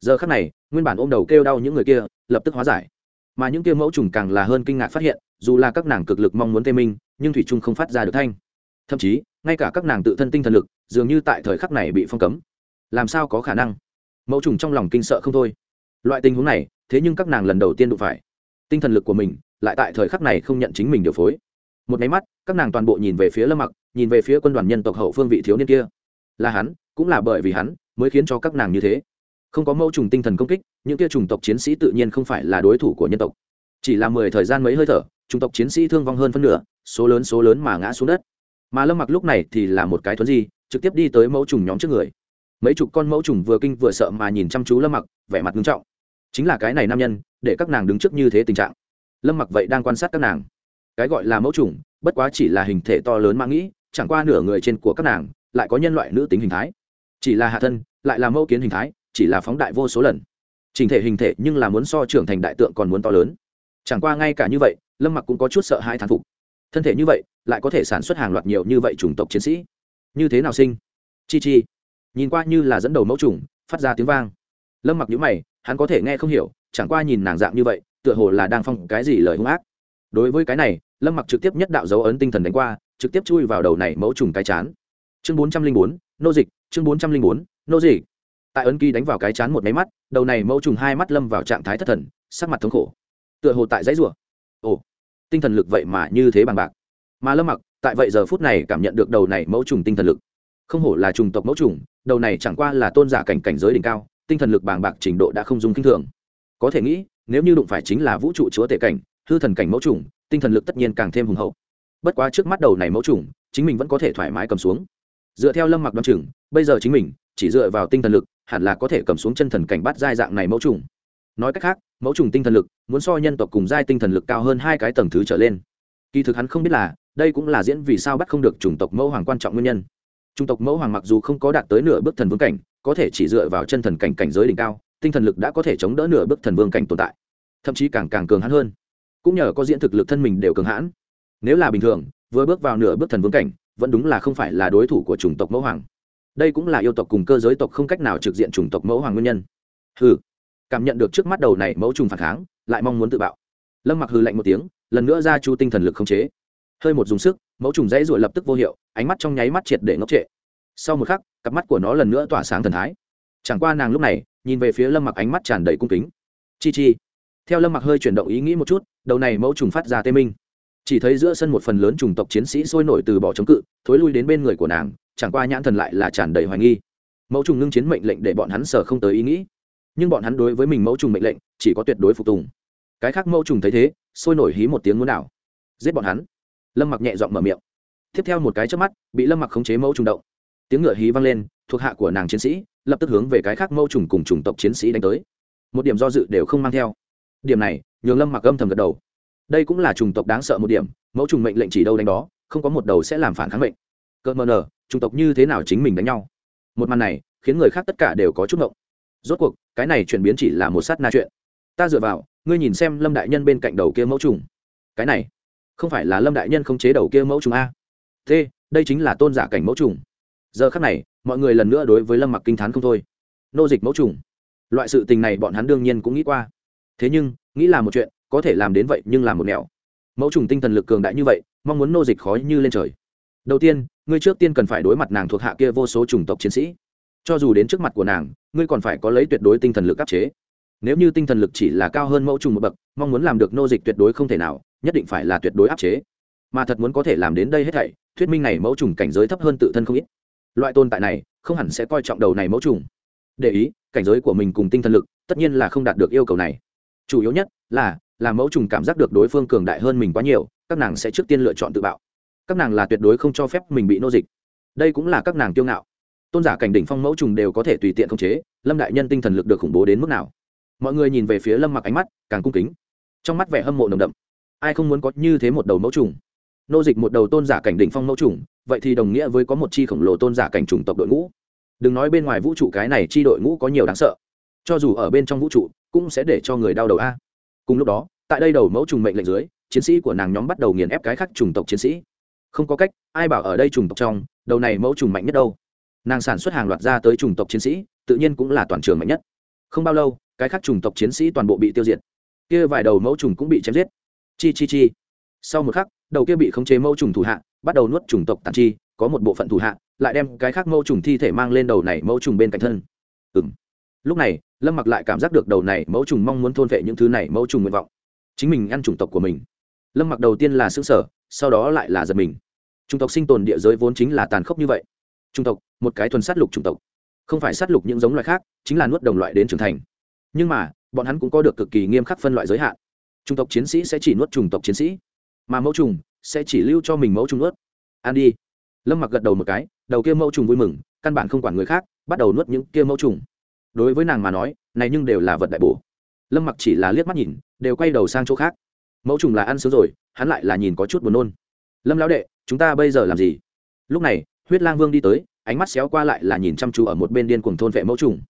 Giờ khắc này, nguyên bản ôm đầu kêu đau những người kia, lập tức hóa giải. Mà những kia mẫu trùng càng là hơn kinh ngạc phát hiện, dù là các nàng cực lực mong muốn tê minh, nhưng thủy trung không phát ra được thanh. Thậm chí, ngay cả các nàng tự thân tinh thần lực, dường như tại thời khắc này bị phong cấm. Làm sao có khả năng? Mẫu trùng trong lòng kinh sợ không thôi. Loại tình huống này, thế nhưng các nàng lần đầu tiên đụng phải. Tinh thần lực của mình lại tại thời khắc này không nhận chính mình điều phối. Một máy mắt, các nàng toàn bộ nhìn về phía lâm mặc, nhìn về phía quân đoàn nhân tộc hậu phương vị thiếu niên kia. Là hắn, cũng là bởi vì hắn, mới khiến cho các nàng như thế. Không có mẫu trùng tinh thần công kích, những kia chủng tộc chiến sĩ tự nhiên không phải là đối thủ của nhân tộc. Chỉ là mười thời gian mấy hơi thở, chủng tộc chiến sĩ thương vong hơn phân nửa, số lớn số lớn mà ngã xuống đất. Mà lâm mặc lúc này thì là một cái thuấn di, trực tiếp đi tới mẫu trùng nhóm trước người. Mấy chục con mẫu trùng vừa kinh vừa sợ mà nhìn chăm chú lâm mặc, vẻ mặt nghiêm trọng. Chính là cái này nam nhân, để các nàng đứng trước như thế tình trạng lâm mặc vậy đang quan sát các nàng. Cái gọi là mẫu trùng bất quá chỉ là hình thể to lớn mà nghĩ, chẳng qua nửa người trên của các nàng, lại có nhân loại nữ tính hình thái. Chỉ là hạ thân, lại là mẫu kiến hình thái, chỉ là phóng đại vô số lần. Trình thể hình thể nhưng là muốn so trưởng thành đại tượng còn muốn to lớn. Chẳng qua ngay cả như vậy, lâm mặc cũng có chút sợ hai thán phục. Thân thể như vậy, lại có thể sản xuất hàng loạt nhiều như vậy chủng tộc chiến sĩ. Như thế nào sinh? Chi chi. Nhìn qua như là dẫn đầu mẫu trùng phát ra tiếng vang. Lâm mặc nhữ mày, hắn có thể nghe không hiểu, chẳng qua nhìn nàng dạng như vậy tựa hồ là đang phong cái gì lời hung ác. Đối với cái này, lâm mặc trực tiếp nhất đạo dấu ấn tinh thần đánh qua, trực tiếp chui vào đầu này mẫu trùng cái chán. Chương bốn trăm linh bốn, nô dịch, chương bốn trăm linh bốn, nô dịch. Tại ấn ký đánh vào cái chán một máy mắt, đầu này mẫu trùng hai mắt lâm vào trạng thái thất thần, sắc mặt thống khổ. Tựa hồ tại dãy rủa. Ồ, tinh thần lực vậy mà như thế bằng bạc. Mà lâm mặc, tại vậy giờ phút này cảm nhận được đầu này mẫu trùng tinh thần lực. Không hổ là trùng tộc mẫu trùng, đầu này chẳng qua là tôn giả cảnh cảnh giới đỉnh cao, tinh thần lực bàng bạc trình độ đã không dùng kinh thường. Có thể nghĩ nếu như đụng phải chính là vũ trụ chúa tể cảnh, hư thần cảnh mẫu trùng tinh thần lực tất nhiên càng thêm hùng hậu. Bất quá trước mắt đầu này mẫu trùng chính mình vẫn có thể thoải mái cầm xuống. Dựa theo lâm mặc đoan chừng, bây giờ chính mình, chỉ dựa vào tinh thần lực, hẳn là có thể cầm xuống chân thần cảnh bắt giai dạng này mẫu trùng nói cách khác, mẫu trùng tinh thần lực, muốn so nhân tộc cùng giai tinh thần lực cao hơn hai cái tầng thứ trở lên. Kỳ thực hắn không biết là, đây cũng là diễn vì sao bắt không được chủng tộc mẫu hoàng quan trọng nguyên nhân. Chủng tộc mẫu hoàng mặc dù không có đạt tới nửa bước thần vương cảnh, có thể chỉ dựa vào chân thần cảnh cảnh giới đỉnh cao tinh thần lực đã có thể chống đỡ nửa bước thần vương cảnh tồn tại, thậm chí càng càng cường hãn hơn. Cũng nhờ có diễn thực lực thân mình đều cường hãn. Nếu là bình thường, vừa bước vào nửa bước thần vương cảnh, vẫn đúng là không phải là đối thủ của chủng tộc mẫu hoàng. Đây cũng là yêu tộc cùng cơ giới tộc không cách nào trực diện chủng tộc mẫu hoàng nguyên nhân. Hừ, cảm nhận được trước mắt đầu này mẫu trùng phản kháng, lại mong muốn tự bạo. Lâm mặc hừ lạnh một tiếng, lần nữa ra chu tinh thần lực không chế. Hơi một dùng sức, mẫu trùng dãy ruột lập tức vô hiệu, ánh mắt trong nháy mắt triệt để ngốc trệ. Sau một khắc, cặp mắt của nó lần nữa tỏa sáng thần thái. Chẳng qua nàng lúc này nhìn về phía lâm mặc ánh mắt tràn đầy cung kính. Chi chi. Theo lâm mặc hơi chuyển động ý nghĩ một chút, đầu này mẫu trùng phát ra tê minh. Chỉ thấy giữa sân một phần lớn chủng tộc chiến sĩ sôi nổi từ bỏ chống cự, thối lui đến bên người của nàng, chẳng qua nhãn thần lại là tràn đầy hoài nghi. Mẫu trùng ngưng chiến mệnh lệnh để bọn hắn sở không tới ý nghĩ. Nhưng bọn hắn đối với mình mẫu trùng mệnh lệnh, chỉ có tuyệt đối phục tùng. Cái khác mẫu trùng thấy thế, sôi nổi hí một tiếng muốn nào giết bọn hắn. Lâm mặc nhẹ giọng mở miệng. Tiếp theo một cái trước mắt, bị lâm mặc khống chế mẫu trùng động. Tiếng ngựa hí vang lên thuộc hạ của nàng chiến sĩ, lập tức hướng về cái khác mẫu trùng cùng chủng tộc chiến sĩ đánh tới. Một điểm do dự đều không mang theo. Điểm này, nhường lâm mặc âm thầm gật đầu. Đây cũng là chủng tộc đáng sợ một điểm, mẫu trùng mệnh lệnh chỉ đâu đánh đó, không có một đầu sẽ làm phản kháng mệnh. Cơ mờ nờ, chủng tộc như thế nào chính mình đánh nhau? Một màn này, khiến người khác tất cả đều có chút ngộng. Rốt cuộc, cái này chuyển biến chỉ là một sát na chuyện. Ta dựa vào, ngươi nhìn xem lâm đại nhân bên cạnh đầu kia mẫu trùng. Cái này, không phải là lâm đại nhân không chế đầu kia mẫu trùng a. T đây chính là tôn giả cảnh mẫu trùng. Giờ khắc này mọi người lần nữa đối với lâm mặc kinh t h á n không thôi. Nô dịch mẫu trùng. Loại sự tình này bọn hắn đương nhiên cũng nghĩ qua. Thế nhưng, nghĩ là một chuyện, có thể làm đến vậy nhưng làm một nẻo. Mẫu trùng tinh thần lực cường đại như vậy, mong muốn nô dịch khó như lên trời. Đầu tiên, ngươi trước tiên cần phải đối mặt nàng thuộc hạ kia vô số chủng tộc chiến sĩ. Cho dù đến trước mặt của nàng, ngươi còn phải có lấy tuyệt đối tinh thần lực áp chế. Nếu như tinh thần lực chỉ là cao hơn mẫu trùng một bậc, mong muốn làm được nô dịch tuyệt đối không thể nào, nhất định phải là tuyệt đối áp chế. Mà thật muốn có thể làm đến đây hết thảy, thuyết minh này mẫu trùng cảnh giới thấp hơn tự thân không ít loại tồn tại này không hẳn sẽ coi trọng đầu này mẫu trùng. Để ý, cảnh giới của mình cùng tinh thần lực tất nhiên là không đạt được yêu cầu này. Chủ yếu nhất là là mẫu trùng cảm giác được đối phương cường đại hơn mình quá nhiều, các nàng sẽ trước tiên lựa chọn tự bạo. Các nàng là tuyệt đối không cho phép mình bị nô dịch. Đây cũng là các nàng kiêu ngạo. Tôn giả cảnh đỉnh phong mẫu trùng đều có thể tùy tiện khống chế, lâm đại nhân tinh thần lực được khủng bố đến mức nào? Mọi người nhìn về phía lâm mặc ánh mắt càng cung kính. Trong mắt vẻ hâm mộ nồng đậm. Ai không muốn có như thế một đầu mẫu trùng? Nô dịch một đầu tôn giả cảnh đỉnh phong mẫu trùng vậy thì đồng nghĩa với có một chi khổng lồ tôn giả cảnh trùng tộc đội ngũ. Đừng nói bên ngoài vũ trụ cái này chi đội ngũ có nhiều đáng sợ. Cho dù ở bên trong vũ trụ, cũng sẽ để cho người đau đầu a. Cùng lúc đó, tại đây đầu mẫu trùng mệnh lệnh dưới, chiến sĩ của nàng nhóm bắt đầu nghiền ép cái khác trùng tộc chiến sĩ. Không có cách, ai bảo ở đây trùng tộc trong, đầu này mẫu trùng mạnh nhất đâu. Nàng sản xuất hàng loạt ra tới chủng tộc chiến sĩ, tự nhiên cũng là toàn trường mạnh nhất. Không bao lâu, cái khác chủng tộc chiến sĩ toàn bộ bị tiêu diệt. Kia vài đầu mẫu trùng cũng bị chém giết. Chi chi chi. Sau một khắc, đầu kia bị khống chế mẫu trùng thủ hạ bắt đầu nuốt chủng tộc tàn chi, có một bộ phận thủ hạ lại đem cái khác mẫu trùng thi thể mang lên đầu này mẫu trùng bên cạnh thân. Ừng lúc này, lâm mặc lại cảm giác được đầu này mẫu trùng mong muốn thôn vệ những thứ này mẫu trùng nguyện vọng. Chính mình ăn chủng tộc của mình. Lâm mặc đầu tiên là xương sở sau đó lại là giật mình. Chủng tộc sinh tồn địa giới vốn chính là tàn khốc như vậy. Chủng tộc, một cái thuần sát lục chủng tộc. Không phải sát lục những giống loại khác, chính là nuốt đồng loại đến trưởng thành. Nhưng mà, bọn hắn cũng có được cực kỳ nghiêm khắc phân loại giới hạn. Chủng tộc chiến sĩ sẽ chỉ nuốt chủng tộc chiến sĩ, mà mẫu trùng sẽ chỉ lưu cho mình mẫu trùng nuốt ăn đi. Lâm mặc gật đầu một cái, đầu kia mẫu trùng vui mừng, căn bản không quản người khác, bắt đầu nuốt những kia mẫu trùng đối với nàng mà nói, này nhưng đều là vật đại bổ. Lâm mặc chỉ là liếc mắt nhìn, đều quay đầu sang chỗ khác. Mẫu trùng là ăn sướng rồi, hắn lại là nhìn có chút buồn nôn. Lâm lão đệ, chúng ta bây giờ làm gì? Lúc này, huyết lang vương đi tới, ánh mắt xéo qua lại là nhìn chăm chú ở một bên điên cuồng thôn vệ mẫu trùng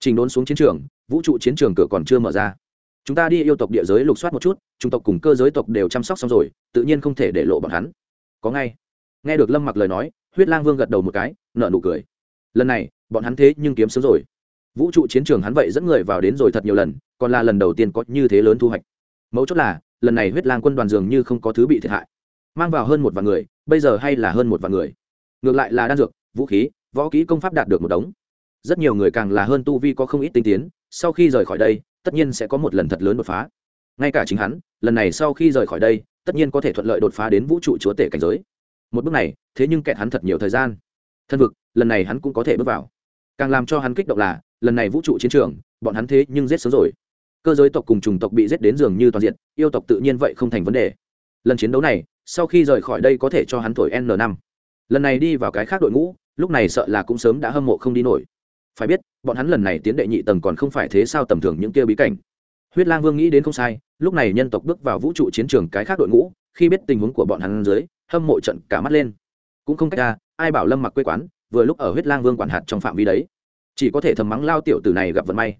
trình đốn xuống chiến trường, vũ trụ chiến trường cửa còn chưa mở ra chúng ta đi yêu tộc địa giới lục soát một chút, chủng tộc cùng cơ giới tộc đều chăm sóc xong rồi, tự nhiên không thể để lộ bọn hắn. Có ngay. Nghe được lâm mặc lời nói, huyết lang vương gật đầu một cái nợ nụ cười. Lần này, bọn hắn thế nhưng kiếm sớm rồi. Vũ trụ chiến trường hắn vậy dẫn người vào đến rồi thật nhiều lần, còn là lần đầu tiên có như thế lớn thu hoạch. Mấu chốt là, lần này huyết lang quân đoàn dường như không có thứ bị thiệt hại. Mang vào hơn một vạn người, bây giờ hay là hơn một vạn người. Ngược lại là đan dược, vũ khí, võ kỹ công pháp đạt được một đống. Rất nhiều người càng là hơn tu vi có không ít tinh tiến, sau khi rời khỏi đây tất nhiên sẽ có một lần thật lớn đột phá. Ngay cả chính hắn, lần này sau khi rời khỏi đây, tất nhiên có thể thuận lợi đột phá đến vũ trụ chúa tể cảnh giới. Một bước này, thế nhưng kẹt hắn thật nhiều thời gian. Thân vực, lần này hắn cũng có thể bước vào. Càng làm cho hắn kích động là, lần này vũ trụ chiến trường, bọn hắn thế nhưng giết sớm rồi. Cơ giới tộc cùng chủng tộc bị giết đến dường như toàn diện, yêu tộc tự nhiên vậy không thành vấn đề. Lần chiến đấu này, sau khi rời khỏi đây có thể cho hắn thổi n năm. Lần này đi vào cái khác đội ngũ, lúc này sợ là cũng sớm đã hâm mộ không đi nổi phải biết, bọn hắn lần này tiến đệ nhị tầng còn không phải thế sao tầm thường những kia bí cảnh. Huyết lang vương nghĩ đến không sai, lúc này nhân tộc bước vào vũ trụ chiến trường cái khác đội ngũ, khi biết tình huống của bọn hắn dưới, hâm mộ trận cả mắt lên. Cũng không cách ra ai bảo lâm mặc quê quán, vừa lúc ở huyết lang vương quản hạt trong phạm vi đấy. Chỉ có thể thầm mắng lao tiểu tử này gặp vận may.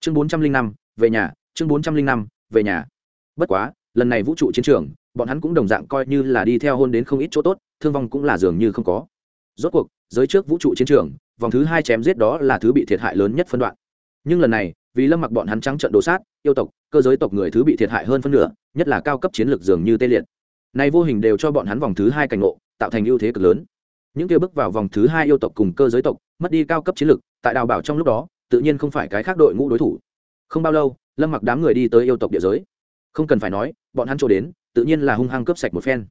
Chương bốn trăm linh năm, về nhà, chương bốn trăm linh năm, về nhà. Bất quá, lần này vũ trụ chiến trường, bọn hắn cũng đồng dạng coi như là đi theo hôn đến không ít chỗ tốt, thương vong cũng là dường như không có. Rốt cuộc, giới trước vũ trụ chiến trường vòng thứ hai chém giết đó là thứ bị thiệt hại lớn nhất phân đoạn. Nhưng lần này, vì lâm mặc bọn hắn trắng trận đồ sát, yêu tộc, cơ giới tộc người thứ bị thiệt hại hơn phân nửa, nhất là cao cấp chiến lược dường như tê liệt. Này vô hình đều cho bọn hắn vòng thứ hai cảnh ngộ, tạo thành ưu thế cực lớn. Những kia bước vào vòng thứ hai yêu tộc cùng cơ giới tộc, mất đi cao cấp chiến lược, tại đào bảo trong lúc đó, tự nhiên không phải cái khác đội ngũ đối thủ. Không bao lâu, lâm mặc đám người đi tới yêu tộc địa giới. Không cần phải nói, bọn hắn chỗ đến, tự nhiên là hung hăng cướp sạch một phen.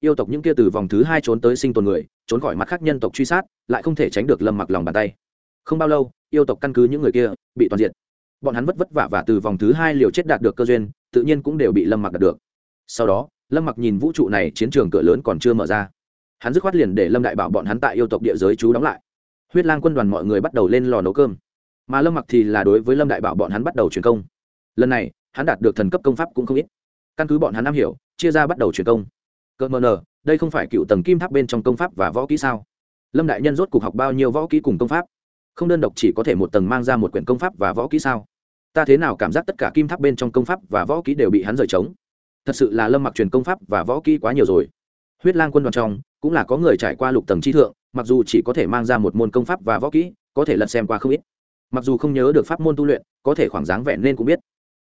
Yêu tộc những kia từ vòng thứ hai trốn tới sinh tồn người trốn khỏi mặt khác nhân tộc truy sát, lại không thể tránh được lâm mặc lòng bàn tay. Không bao lâu, yêu tộc căn cứ những người kia bị toàn diện bọn hắn vất vất vả và từ vòng thứ hai liều chết đạt được cơ duyên, tự nhiên cũng đều bị lâm mặc đạt được. Sau đó, lâm mặc nhìn vũ trụ này chiến trường cửa lớn còn chưa mở ra. Hắn dứt khoát liền để lâm đại bảo bọn hắn tại yêu tộc địa giới chú đóng lại. Huyết lang quân đoàn mọi người bắt đầu lên lò nấu cơm. Mà lâm mặc thì là đối với lâm đại bảo bọn hắn bắt đầu truyền công. Lần này, hắn đạt được thần cấp công pháp cũng không ít. Căn cứ bọn hắn am hiểu, chia ra bắt đầu truyền công. Cơ mờ nờ đây không phải cựu tầng kim tháp bên trong công pháp và võ kỹ sao? Lâm đại nhân rốt cuộc học bao nhiêu võ kỹ cùng công pháp? Không đơn độc chỉ có thể một tầng mang ra một quyển công pháp và võ kỹ sao? Ta thế nào cảm giác tất cả kim tháp bên trong công pháp và võ kỹ đều bị hắn rời trống? Thật sự là lâm mặc truyền công pháp và võ kỹ quá nhiều rồi. Huyết lang quân đoàn trong, cũng là có người trải qua lục tầng chi thượng, mặc dù chỉ có thể mang ra một môn công pháp và võ kỹ, có thể lật xem qua không ít. Mặc dù không nhớ được pháp môn tu luyện, có thể khoảng dáng vẹn nên cũng biết.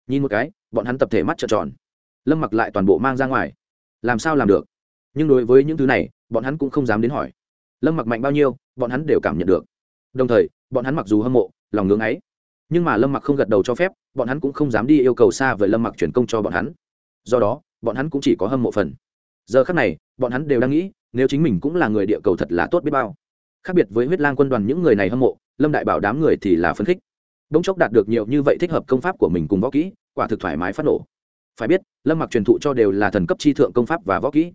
Nhìn một cái, bọn hắn tập thể mắt trợn tròn. Lâm mặc lại toàn bộ mang ra ngoài. Làm sao làm được? Nhưng đối với những thứ này, bọn hắn cũng không dám đến hỏi. Lâm mặc mạnh bao nhiêu, bọn hắn đều cảm nhận được. Đồng thời, bọn hắn mặc dù hâm mộ, lòng ngưỡng ấy. Nhưng mà lâm mặc không gật đầu cho phép, bọn hắn cũng không dám đi yêu cầu xa với lâm mặc chuyển công cho bọn hắn. Do đó, bọn hắn cũng chỉ có hâm mộ phần. Giờ khác này, bọn hắn đều đang nghĩ, nếu chính mình cũng là người địa cầu thật là tốt biết bao. Khác biệt với huyết lang quân đoàn những người này hâm mộ, lâm đại bảo đám người thì là phấn khích. Bỗng chốc đạt được nhiều như vậy thích hợp công pháp của mình cùng võ kỹ, quả thực thoải mái phát nổ. Phải biết, lâm mặc truyền thụ cho đều là thần cấp chi thượng công pháp và võ kỹ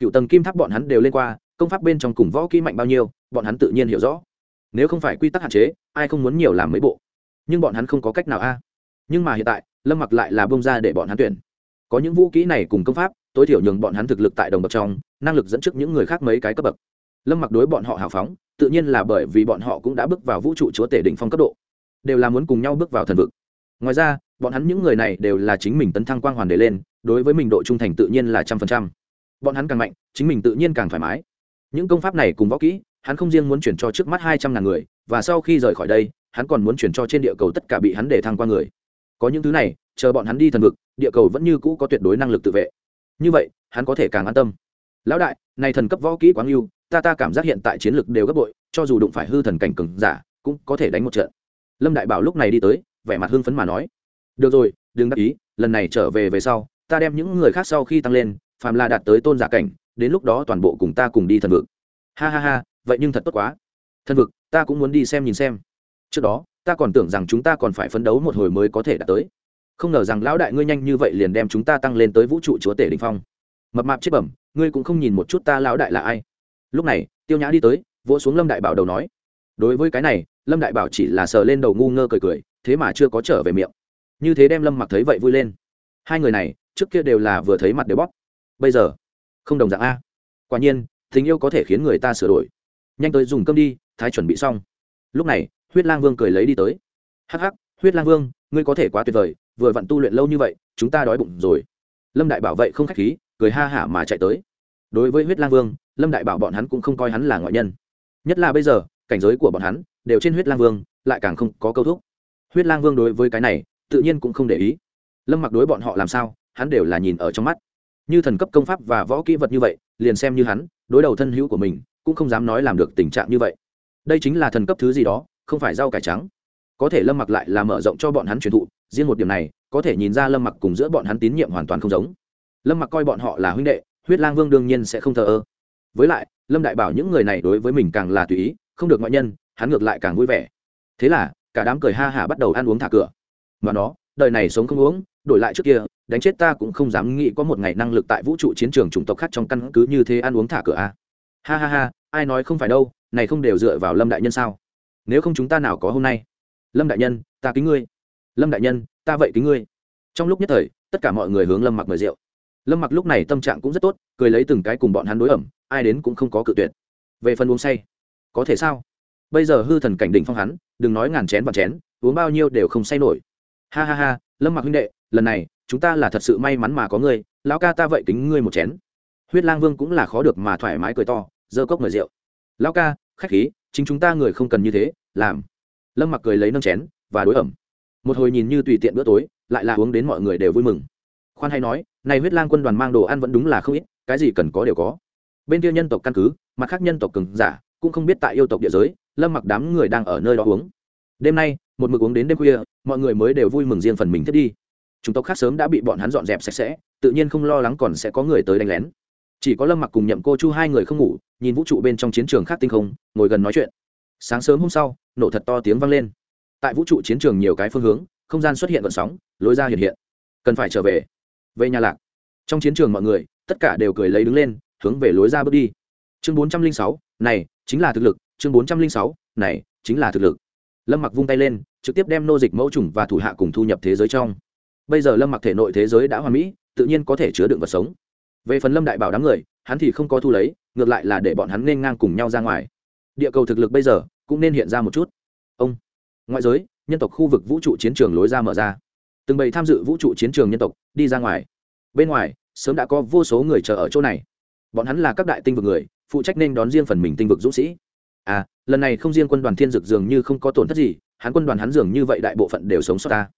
cựu tầng kim tháp bọn hắn đều lên qua, công pháp bên trong cùng võ kỹ mạnh bao nhiêu, bọn hắn tự nhiên hiểu rõ. Nếu không phải quy tắc hạn chế, ai không muốn nhiều làm mấy bộ. Nhưng bọn hắn không có cách nào a. Nhưng mà hiện tại, lâm mặc lại là bông ra để bọn hắn tuyển. Có những vũ kỹ này cùng công pháp, tối thiểu nhường bọn hắn thực lực tại đồng bậc trong, năng lực dẫn trước những người khác mấy cái cấp bậc. Lâm mặc đối bọn họ hào phóng, tự nhiên là bởi vì bọn họ cũng đã bước vào vũ trụ chúa tể đỉnh phong cấp độ. Đều là muốn cùng nhau bước vào thần vực. Ngoài ra, bọn hắn những người này đều là chính mình tấn thăng quang hoàn để lên, đối với mình độ trung thành tự nhiên là trăm phần trăm bọn hắn càng mạnh, chính mình tự nhiên càng thoải mái. Những công pháp này cùng võ kỹ, hắn không riêng muốn chuyển cho trước mắt hai trăm ngàn người, và sau khi rời khỏi đây, hắn còn muốn chuyển cho trên địa cầu tất cả bị hắn để thăng qua người. Có những thứ này, chờ bọn hắn đi thần vực, địa cầu vẫn như cũ có tuyệt đối năng lực tự vệ. Như vậy, hắn có thể càng an tâm. Lão đại, này thần cấp võ kỹ quáng yêu ta ta cảm giác hiện tại chiến lực đều gấp bội, cho dù đụng phải hư thần cảnh cường giả, cũng có thể đánh một trận. Lâm đại bảo lúc này đi tới, vẻ mặt hưng phấn mà nói. Được rồi, đừng đắc ý, lần này trở về về sau, ta đem những người khác sau khi tăng lên phàm là đạt tới tôn giả cảnh, đến lúc đó toàn bộ cùng ta cùng đi thần vực. Ha ha ha, vậy nhưng thật tốt quá. Thần vực, ta cũng muốn đi xem nhìn xem. Trước đó, ta còn tưởng rằng chúng ta còn phải phấn đấu một hồi mới có thể đạt tới. Không ngờ rằng lão đại ngươi nhanh như vậy liền đem chúng ta tăng lên tới vũ trụ chúa tể đình phong. Mập mạp chết bẩm, ngươi cũng không nhìn một chút ta lão đại là ai. Lúc này, tiêu nhã đi tới, vỗ xuống lâm đại bảo đầu nói. Đối với cái này, lâm đại bảo chỉ là sờ lên đầu ngu ngơ cười cười, thế mà chưa có trở về miệng. Như thế đem lâm mặc thấy vậy vui lên. Hai người này, trước kia đều là vừa thấy mặt đều bóp bây giờ? Không đồng dạng a. Quả nhiên, tình yêu có thể khiến người ta sửa đổi. Nhanh tới dùng cơm đi, thái chuẩn bị xong. Lúc này, huyết lang vương cười lấy đi tới. Hắc hắc, huyết lang vương, ngươi có thể quá tuyệt vời, vừa vặn tu luyện lâu như vậy, chúng ta đói bụng rồi. Lâm đại bảo vậy không k h á c h khí, cười ha hả mà chạy tới. Đối với huyết lang vương, lâm đại bảo bọn hắn cũng không coi hắn là ngoại nhân. Nhất là bây giờ, cảnh giới của bọn hắn đều trên huyết lang vương, lại càng không có câu thúc. Huyết lang vương đối với cái này, tự nhiên cũng không để ý. Lâm mặc đối bọn họ làm sao, hắn đều là nhìn ở trong mắt như thần cấp công pháp và võ kỹ vật như vậy, liền xem như hắn, đối đầu thân hữu của mình, cũng không dám nói làm được tình trạng như vậy. Đây chính là thần cấp thứ gì đó, không phải rau cải trắng. Có thể lâm mặc lại là mở rộng cho bọn hắn truyền thụ, riêng một điểm này, có thể nhìn ra lâm mặc cùng giữa bọn hắn tín nhiệm hoàn toàn không giống. Lâm mặc coi bọn họ là huynh đệ, huyết lang vương đương nhiên sẽ không thờ ơ. Với lại, lâm đại bảo những người này đối với mình càng là tùy ý, không được ngoại nhân, hắn ngược lại càng vui vẻ. Thế là, cả đám cười ha hả bắt đầu ăn uống thả cửa. Mà nó, đời này sống không uống, đổi lại trước kia đánh chết ta cũng không dám nghĩ có một ngày năng lực tại vũ trụ chiến trường chủng tộc khác trong căn cứ như thế ăn uống thả cửa a à. ha ha ha, ai nói không phải đâu, này không đều dựa vào lâm đại nhân sao? Nếu không chúng ta nào có hôm nay? Lâm đại nhân, ta kính ngươi. Lâm đại nhân, ta vậy kính ngươi. Trong lúc nhất thời, tất cả mọi người hướng lâm mặc mời rượu. Lâm mặc lúc này tâm trạng cũng rất tốt, cười lấy từng cái cùng bọn hắn đối ẩm, ai đến cũng không có cự tuyệt. Về phần uống say, có thể sao? Bây giờ hư thần cảnh đỉnh phong hắn, đừng nói ngàn chén và chén, uống bao nhiêu đều không say nổi. Ha ha ha, lâm mặc huynh đệ, lần này chúng ta là thật sự may mắn mà có ngươi, lão ca ta vậy kính ngươi một chén. Huyết lang vương cũng là khó được mà thoải mái cười to, giơ cốc mời rượu. Lão ca, khách khí, chính chúng ta người không cần như thế, làm. Lâm mặc cười lấy nâng chén, và đối ẩm. Một hồi nhìn như tùy tiện bữa tối, lại là uống đến mọi người đều vui mừng. Khoan hay nói, này huyết lang quân đoàn mang đồ ăn vẫn đúng là không ít, cái gì cần có đều có. Bên kia nhân tộc căn cứ, mặt khác nhân tộc cường giả, cũng không biết tại yêu tộc địa giới, lâm mặc đám người đang ở nơi đó uống. Đêm nay, một mực uống đến đêm khuya, mọi người mới đều vui mừng riêng phần mình thiết đi chúng tộc khác sớm đã bị bọn hắn dọn dẹp sạch sẽ, tự nhiên không lo lắng còn sẽ có người tới đánh lén. Chỉ có lâm mặc cùng nhậm cô chu hai người không ngủ, nhìn vũ trụ bên trong chiến trường khác tinh không, ngồi gần nói chuyện. Sáng sớm hôm sau, nổ thật to tiếng vang lên. Tại vũ trụ chiến trường nhiều cái phương hướng, không gian xuất hiện gợn sóng, lối ra hiện hiện. Cần phải trở về. Về nhà lạc. Trong chiến trường mọi người, tất cả đều cười lấy đứng lên, hướng về lối ra bước đi. Chương bốn trăm linh sáu, này, chính là thực lực. Chương bốn trăm linh sáu, này, chính là thực lực. Lâm mặc vung tay lên, trực tiếp đem nô dịch mẫu trùng và thủ hạ cùng thu nhập thế giới trong bây giờ lâm mặc thể nội thế giới đã hoàn mỹ, tự nhiên có thể chứa đựng vật sống. Về phần lâm đại bảo đám người, hắn thì không có thu lấy, ngược lại là để bọn hắn nên ngang cùng nhau ra ngoài. Địa cầu thực lực bây giờ cũng nên hiện ra một chút. Ông, ngoại giới, nhân tộc khu vực vũ trụ chiến trường lối ra mở ra. Từng bầy tham dự vũ trụ chiến trường nhân tộc đi ra ngoài. Bên ngoài, sớm đã có vô số người chờ ở chỗ này. Bọn hắn là các đại tinh vực người, phụ trách nên đón riêng phần mình tinh vực dũng sĩ. À lần này không riêng quân đoàn thiên dực dường như không có tổn thất gì, hắn quân đoàn hắn dường như vậy đại bộ phận đều sống sót ta.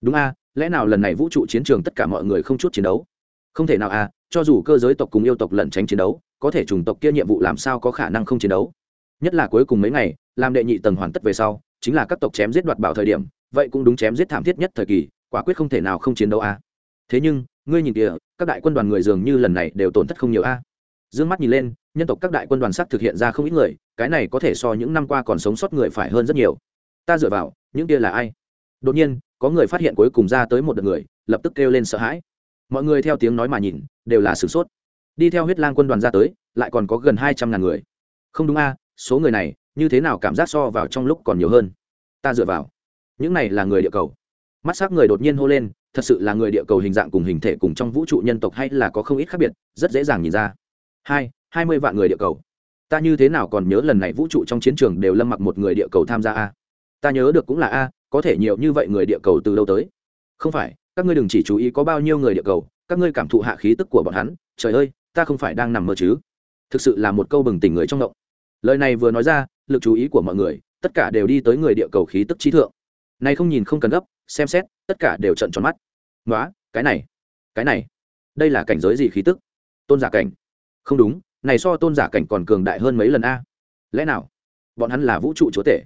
Đúng a lẽ nào lần này vũ trụ chiến trường tất cả mọi người không chút chiến đấu? Không thể nào à cho dù cơ giới tộc cùng yêu tộc lẩn tránh chiến đấu, có thể chủng tộc kia nhiệm vụ làm sao có khả năng không chiến đấu? Nhất là cuối cùng mấy ngày, làm đệ nhị tầng hoàn tất về sau, chính là các tộc chém giết đoạt bảo thời điểm, vậy cũng đúng chém giết thảm thiết nhất thời kỳ, quả quyết không thể nào không chiến đấu a thế nhưng, ngươi nhìn kìa, các đại quân đoàn người dường như lần này đều tổn thất không nhiều a Dương mắt nhìn lên, nhân tộc các đại quân đoàn sắc thực hiện ra không ít người, cái này có thể so những năm qua còn sống sót người phải hơn rất nhiều. Ta dựa vào, những kia là ai? Đột nhiên có người phát hiện cuối cùng ra tới một đợt người, lập tức kêu lên sợ hãi. Mọi người theo tiếng nói mà nhìn, đều là sửng sốt. Đi theo huyết lang quân đoàn ra tới, lại còn có gần hai trăm ngàn người. Không đúng a, số người này, như thế nào cảm giác so vào trong lúc còn nhiều hơn? Ta dựa vào. Những này là người địa cầu. Mắt s ắ c người đột nhiên hô lên, thật sự là người địa cầu hình dạng cùng hình thể cùng trong vũ trụ nhân tộc hay là có không ít khác biệt, rất dễ dàng nhìn ra. Hai hai mươi vạn người địa cầu. Ta như thế nào còn nhớ lần này vũ trụ trong chiến trường đều lâm mặc một người địa cầu tham gia a? Ta nhớ được cũng là a có thể nhiều như vậy người địa cầu từ đâu tới? Không phải, các ngươi đừng chỉ chú ý có bao nhiêu người địa cầu, các ngươi cảm thụ hạ khí tức của bọn hắn. Trời ơi, ta không phải đang nằm mơ chứ? Thực sự là một câu bừng tỉnh người trong động. Lời này vừa nói ra, lực chú ý của mọi người, tất cả đều đi tới người địa cầu khí tức trí thượng. Này không nhìn không cần gấp, xem xét, tất cả đều trận tròn mắt. Nói cái này cái này, đây là cảnh giới gì khí tức? Tôn giả cảnh. Không đúng, này so tôn giả cảnh còn cường đại hơn mấy lần a. Lẽ nào, bọn hắn là vũ trụ chúa tể?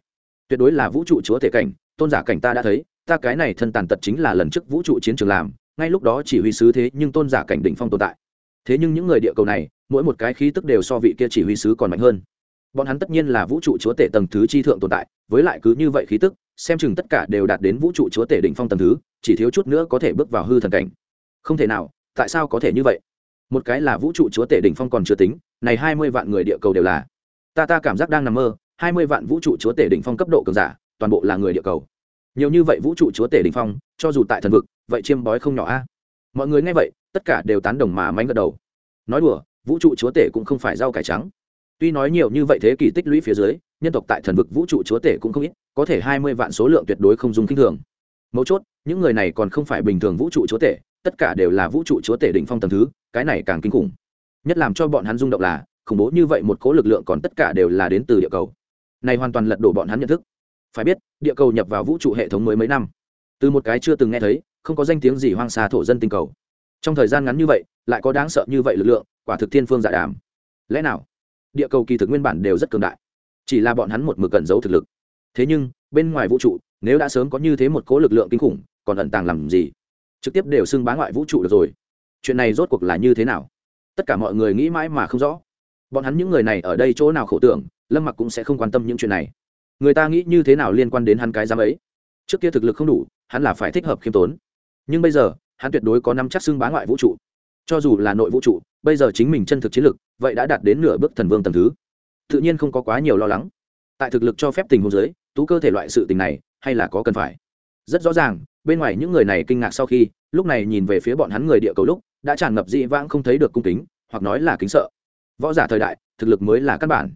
Tuyệt đối là vũ trụ chúa tể cảnh tôn giả cảnh ta đã thấy, ta cái này thân tàn tật chính là lần trước vũ trụ chiến trường làm, ngay lúc đó chỉ huy sứ thế nhưng tôn giả cảnh đỉnh phong tồn tại. Thế nhưng những người địa cầu này, mỗi một cái khí tức đều so vị kia chỉ huy sứ còn mạnh hơn. Bọn hắn tất nhiên là vũ trụ chúa tể tầng thứ chi thượng tồn tại, với lại cứ như vậy khí tức, xem chừng tất cả đều đạt đến vũ trụ chúa tể đỉnh phong tầng thứ, chỉ thiếu chút nữa có thể bước vào hư thần cảnh. Không thể nào, tại sao có thể như vậy? Một cái là vũ trụ chúa tể đỉnh phong còn chưa tính, này hai mươi vạn người địa cầu đều là. Ta ta cảm giác đang nằm mơ, hai mươi vạn vũ trụ chúa tể đỉnh phong cấp độ cường giả toàn bộ là người địa cầu. Nhiều như vậy vũ trụ chúa tể đỉnh phong, cho dù tại thần vực, vậy chiêm bói không nhỏ a. Mọi người nghe vậy, tất cả đều tán đồng mà mánh gật đầu. Nói đùa, vũ trụ chúa tể cũng không phải rau cải trắng. Tuy nói nhiều như vậy thế kỷ tích lũy phía dưới, nhân tộc tại thần vực vũ trụ chúa tể cũng không ít, có thể hai mươi vạn số lượng tuyệt đối không dùng k i n h thường. Mấu chốt, những người này còn không phải bình thường vũ trụ chúa tể, tất cả đều là vũ trụ chúa tể đỉnh phong tầm thứ, cái này càng kinh khủng. Nhất làm cho bọn hắn rung động là, khủng bố như vậy một cố lực lượng còn tất cả đều là đến từ địa cầu. Này hoàn toàn lật đổ bọn hắn nhận thức phải biết, địa cầu nhập vào vũ trụ hệ thống mới mấy năm. Từ một cái chưa từng nghe thấy, không có danh tiếng gì hoang xa thổ dân tinh cầu. Trong thời gian ngắn như vậy, lại có đáng sợ như vậy lực lượng, quả thực thiên phương giả đàm. Lẽ nào, địa cầu kỳ thực nguyên bản đều rất cường đại, chỉ là bọn hắn một mực cẩn giấu thực lực. Thế nhưng, bên ngoài vũ trụ, nếu đã sớm có như thế một cố lực lượng kinh khủng, còn ẩn tàng làm gì? Trực tiếp đều xưng bá ngoại vũ trụ được rồi. Chuyện này rốt cuộc là như thế nào? Tất cả mọi người nghĩ mãi mà không rõ. Bọn hắn những người này ở đây chỗ nào khổ tưởng, lâm mặc cũng sẽ không quan tâm những chuyện này người ta nghĩ như thế nào liên quan đến hắn cái giám ấy? Trước kia thực lực không đủ, hắn là phải thích hợp khiêm tốn. Nhưng bây giờ, hắn tuyệt đối có năm chắc xưng bá ngoại vũ trụ. Cho dù là nội vũ trụ, bây giờ chính mình chân thực chiến lực, vậy đã đạt đến nửa bước thần vương tầm thứ. Tự nhiên không có quá nhiều lo lắng. Tại thực lực cho phép tình huống giới tú cơ thể loại sự tình này, hay là có cần phải? Rất rõ ràng, bên ngoài những người này kinh ngạc sau khi, lúc này nhìn về phía bọn hắn người địa cầu lúc, đã tràn ngập dị vãng không thấy được cung kính, hoặc nói là kính sợ. Võ giả thời đại, thực lực mới là căn bản.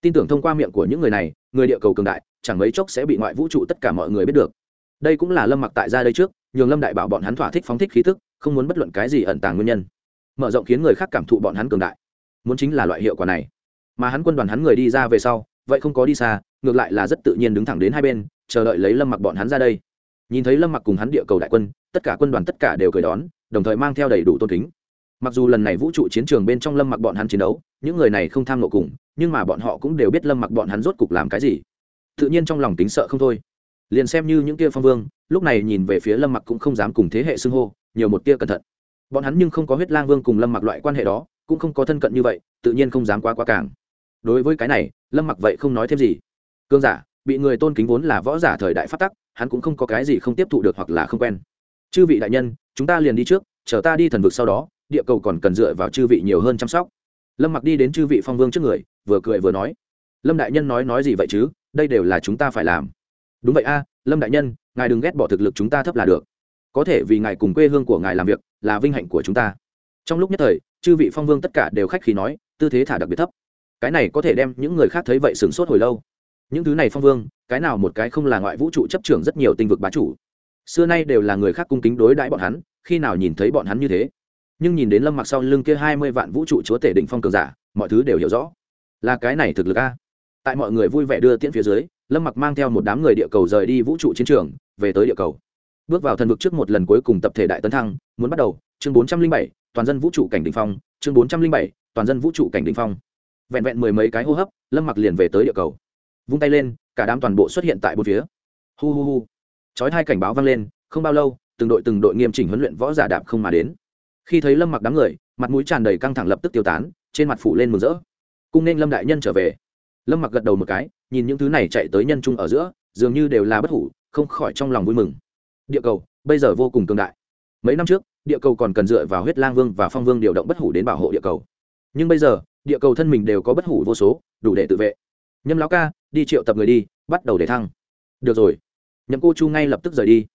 Tin tưởng thông qua miệng của những người này người địa cầu cường đại, chẳng mấy chốc sẽ bị ngoại vũ trụ tất cả mọi người biết được. Đây cũng là lâm mặc tại ra đây trước, nhường lâm đại bảo bọn hắn thỏa thích phóng thích khí thức không muốn bất luận cái gì ẩn tàng nguyên nhân. Mở rộng khiến người khác cảm thụ bọn hắn cường đại. Muốn chính là loại hiệu quả này. Mà hắn quân đoàn hắn người đi ra về sau, vậy không có đi xa, ngược lại là rất tự nhiên đứng thẳng đến hai bên, chờ đợi lấy lâm mặc bọn hắn ra đây. Nhìn thấy lâm mặc cùng hắn địa cầu đại quân, tất cả quân đoàn tất cả đều cười đón, đồng thời mang theo đầy đủ tôn kính mặc dù lần này vũ trụ chiến trường bên trong lâm mặc bọn hắn chiến đấu, những người này không tham nộ cùng, nhưng mà bọn họ cũng đều biết lâm mặc bọn hắn rốt cục làm cái gì. Tự nhiên trong lòng tính sợ không thôi. Liền xem như những kia phong vương, lúc này nhìn về phía lâm mặc cũng không dám cùng thế hệ xưng hô, nhiều một tia cẩn thận. Bọn hắn nhưng không có huyết lang vương cùng lâm mặc loại quan hệ đó, cũng không có thân cận như vậy, tự nhiên không dám quá quá càng. Đối với cái này, lâm mặc vậy không nói thêm gì. Cương giả, bị người tôn kính vốn là võ giả thời đại phát tắc, hắn cũng không có cái gì không tiếp thụ được hoặc là không quen. Chư vị đại nhân, chúng ta liền đi trước, chờ ta đi thần vực sau đó địa cầu còn cần dựa vào chư vị nhiều hơn chăm sóc. Lâm mặc đi đến chư vị phong vương trước người, vừa cười vừa nói, lâm đại nhân nói nói gì vậy chứ? Đây đều là chúng ta phải làm. Đúng vậy a, lâm đại nhân, ngài đừng ghét bỏ thực lực chúng ta thấp là được. Có thể vì ngài cùng quê hương của ngài làm việc, là vinh hạnh của chúng ta. Trong lúc nhất thời, chư vị phong vương tất cả đều khách khí nói, tư thế thả đặc biệt thấp. Cái này có thể đem những người khác thấy vậy sửng sốt hồi lâu. Những thứ này phong vương, cái nào một cái không là ngoại vũ trụ chấp trưởng rất nhiều tinh vực bá chủ. Xưa nay đều là người khác cung kính đối đãi bọn hắn, khi nào nhìn thấy bọn hắn như thế? Nhưng nhìn đến lâm mặc sau lưng kia hai mươi vạn vũ trụ chúa tể đỉnh phong cường giả, mọi thứ đều hiểu rõ. Là cái này thực lực a. Tại mọi người vui vẻ đưa tiễn phía dưới, lâm mặc mang theo một đám người địa cầu rời đi vũ trụ chiến trường, về tới địa cầu. Bước vào thần vực trước một lần cuối cùng tập thể đại tấn thăng, muốn bắt đầu, chương bốn trăm linh bảy, toàn dân vũ trụ cảnh đ ỉ n h phong, chương bốn trăm linh bảy, toàn dân vũ trụ cảnh đ ỉ n h phong. Vẹn vẹn mười mấy cái hô hấp, lâm mặc liền về tới địa cầu. Vung tay lên, cả đám toàn bộ xuất hiện tại bốn phía. Hu hu hu. Chói hai cảnh báo vang lên, không bao lâu, từng đội từng đội nghiêm chỉnh huấn luyện võ giả đạp không mà đến khi thấy lâm mặc đám người, mặt mũi tràn đầy căng thẳng lập tức tiêu tán, trên mặt phủ lên mừng rỡ. Cung nên lâm đại nhân trở về. Lâm mặc gật đầu một cái, nhìn những thứ này chạy tới nhân trung ở giữa, dường như đều là bất hủ, không khỏi trong lòng vui mừng. Địa cầu, bây giờ vô cùng cường đại. Mấy năm trước, địa cầu còn cần dựa vào huyết lang vương và phong vương điều động bất hủ đến bảo hộ địa cầu. Nhưng bây giờ, địa cầu thân mình đều có bất hủ vô số, đủ để tự vệ. Nhâm lão ca, đi triệu tập người đi, bắt đầu để thăng. Được rồi. Nhậm cô chu ngay lập tức rời đi.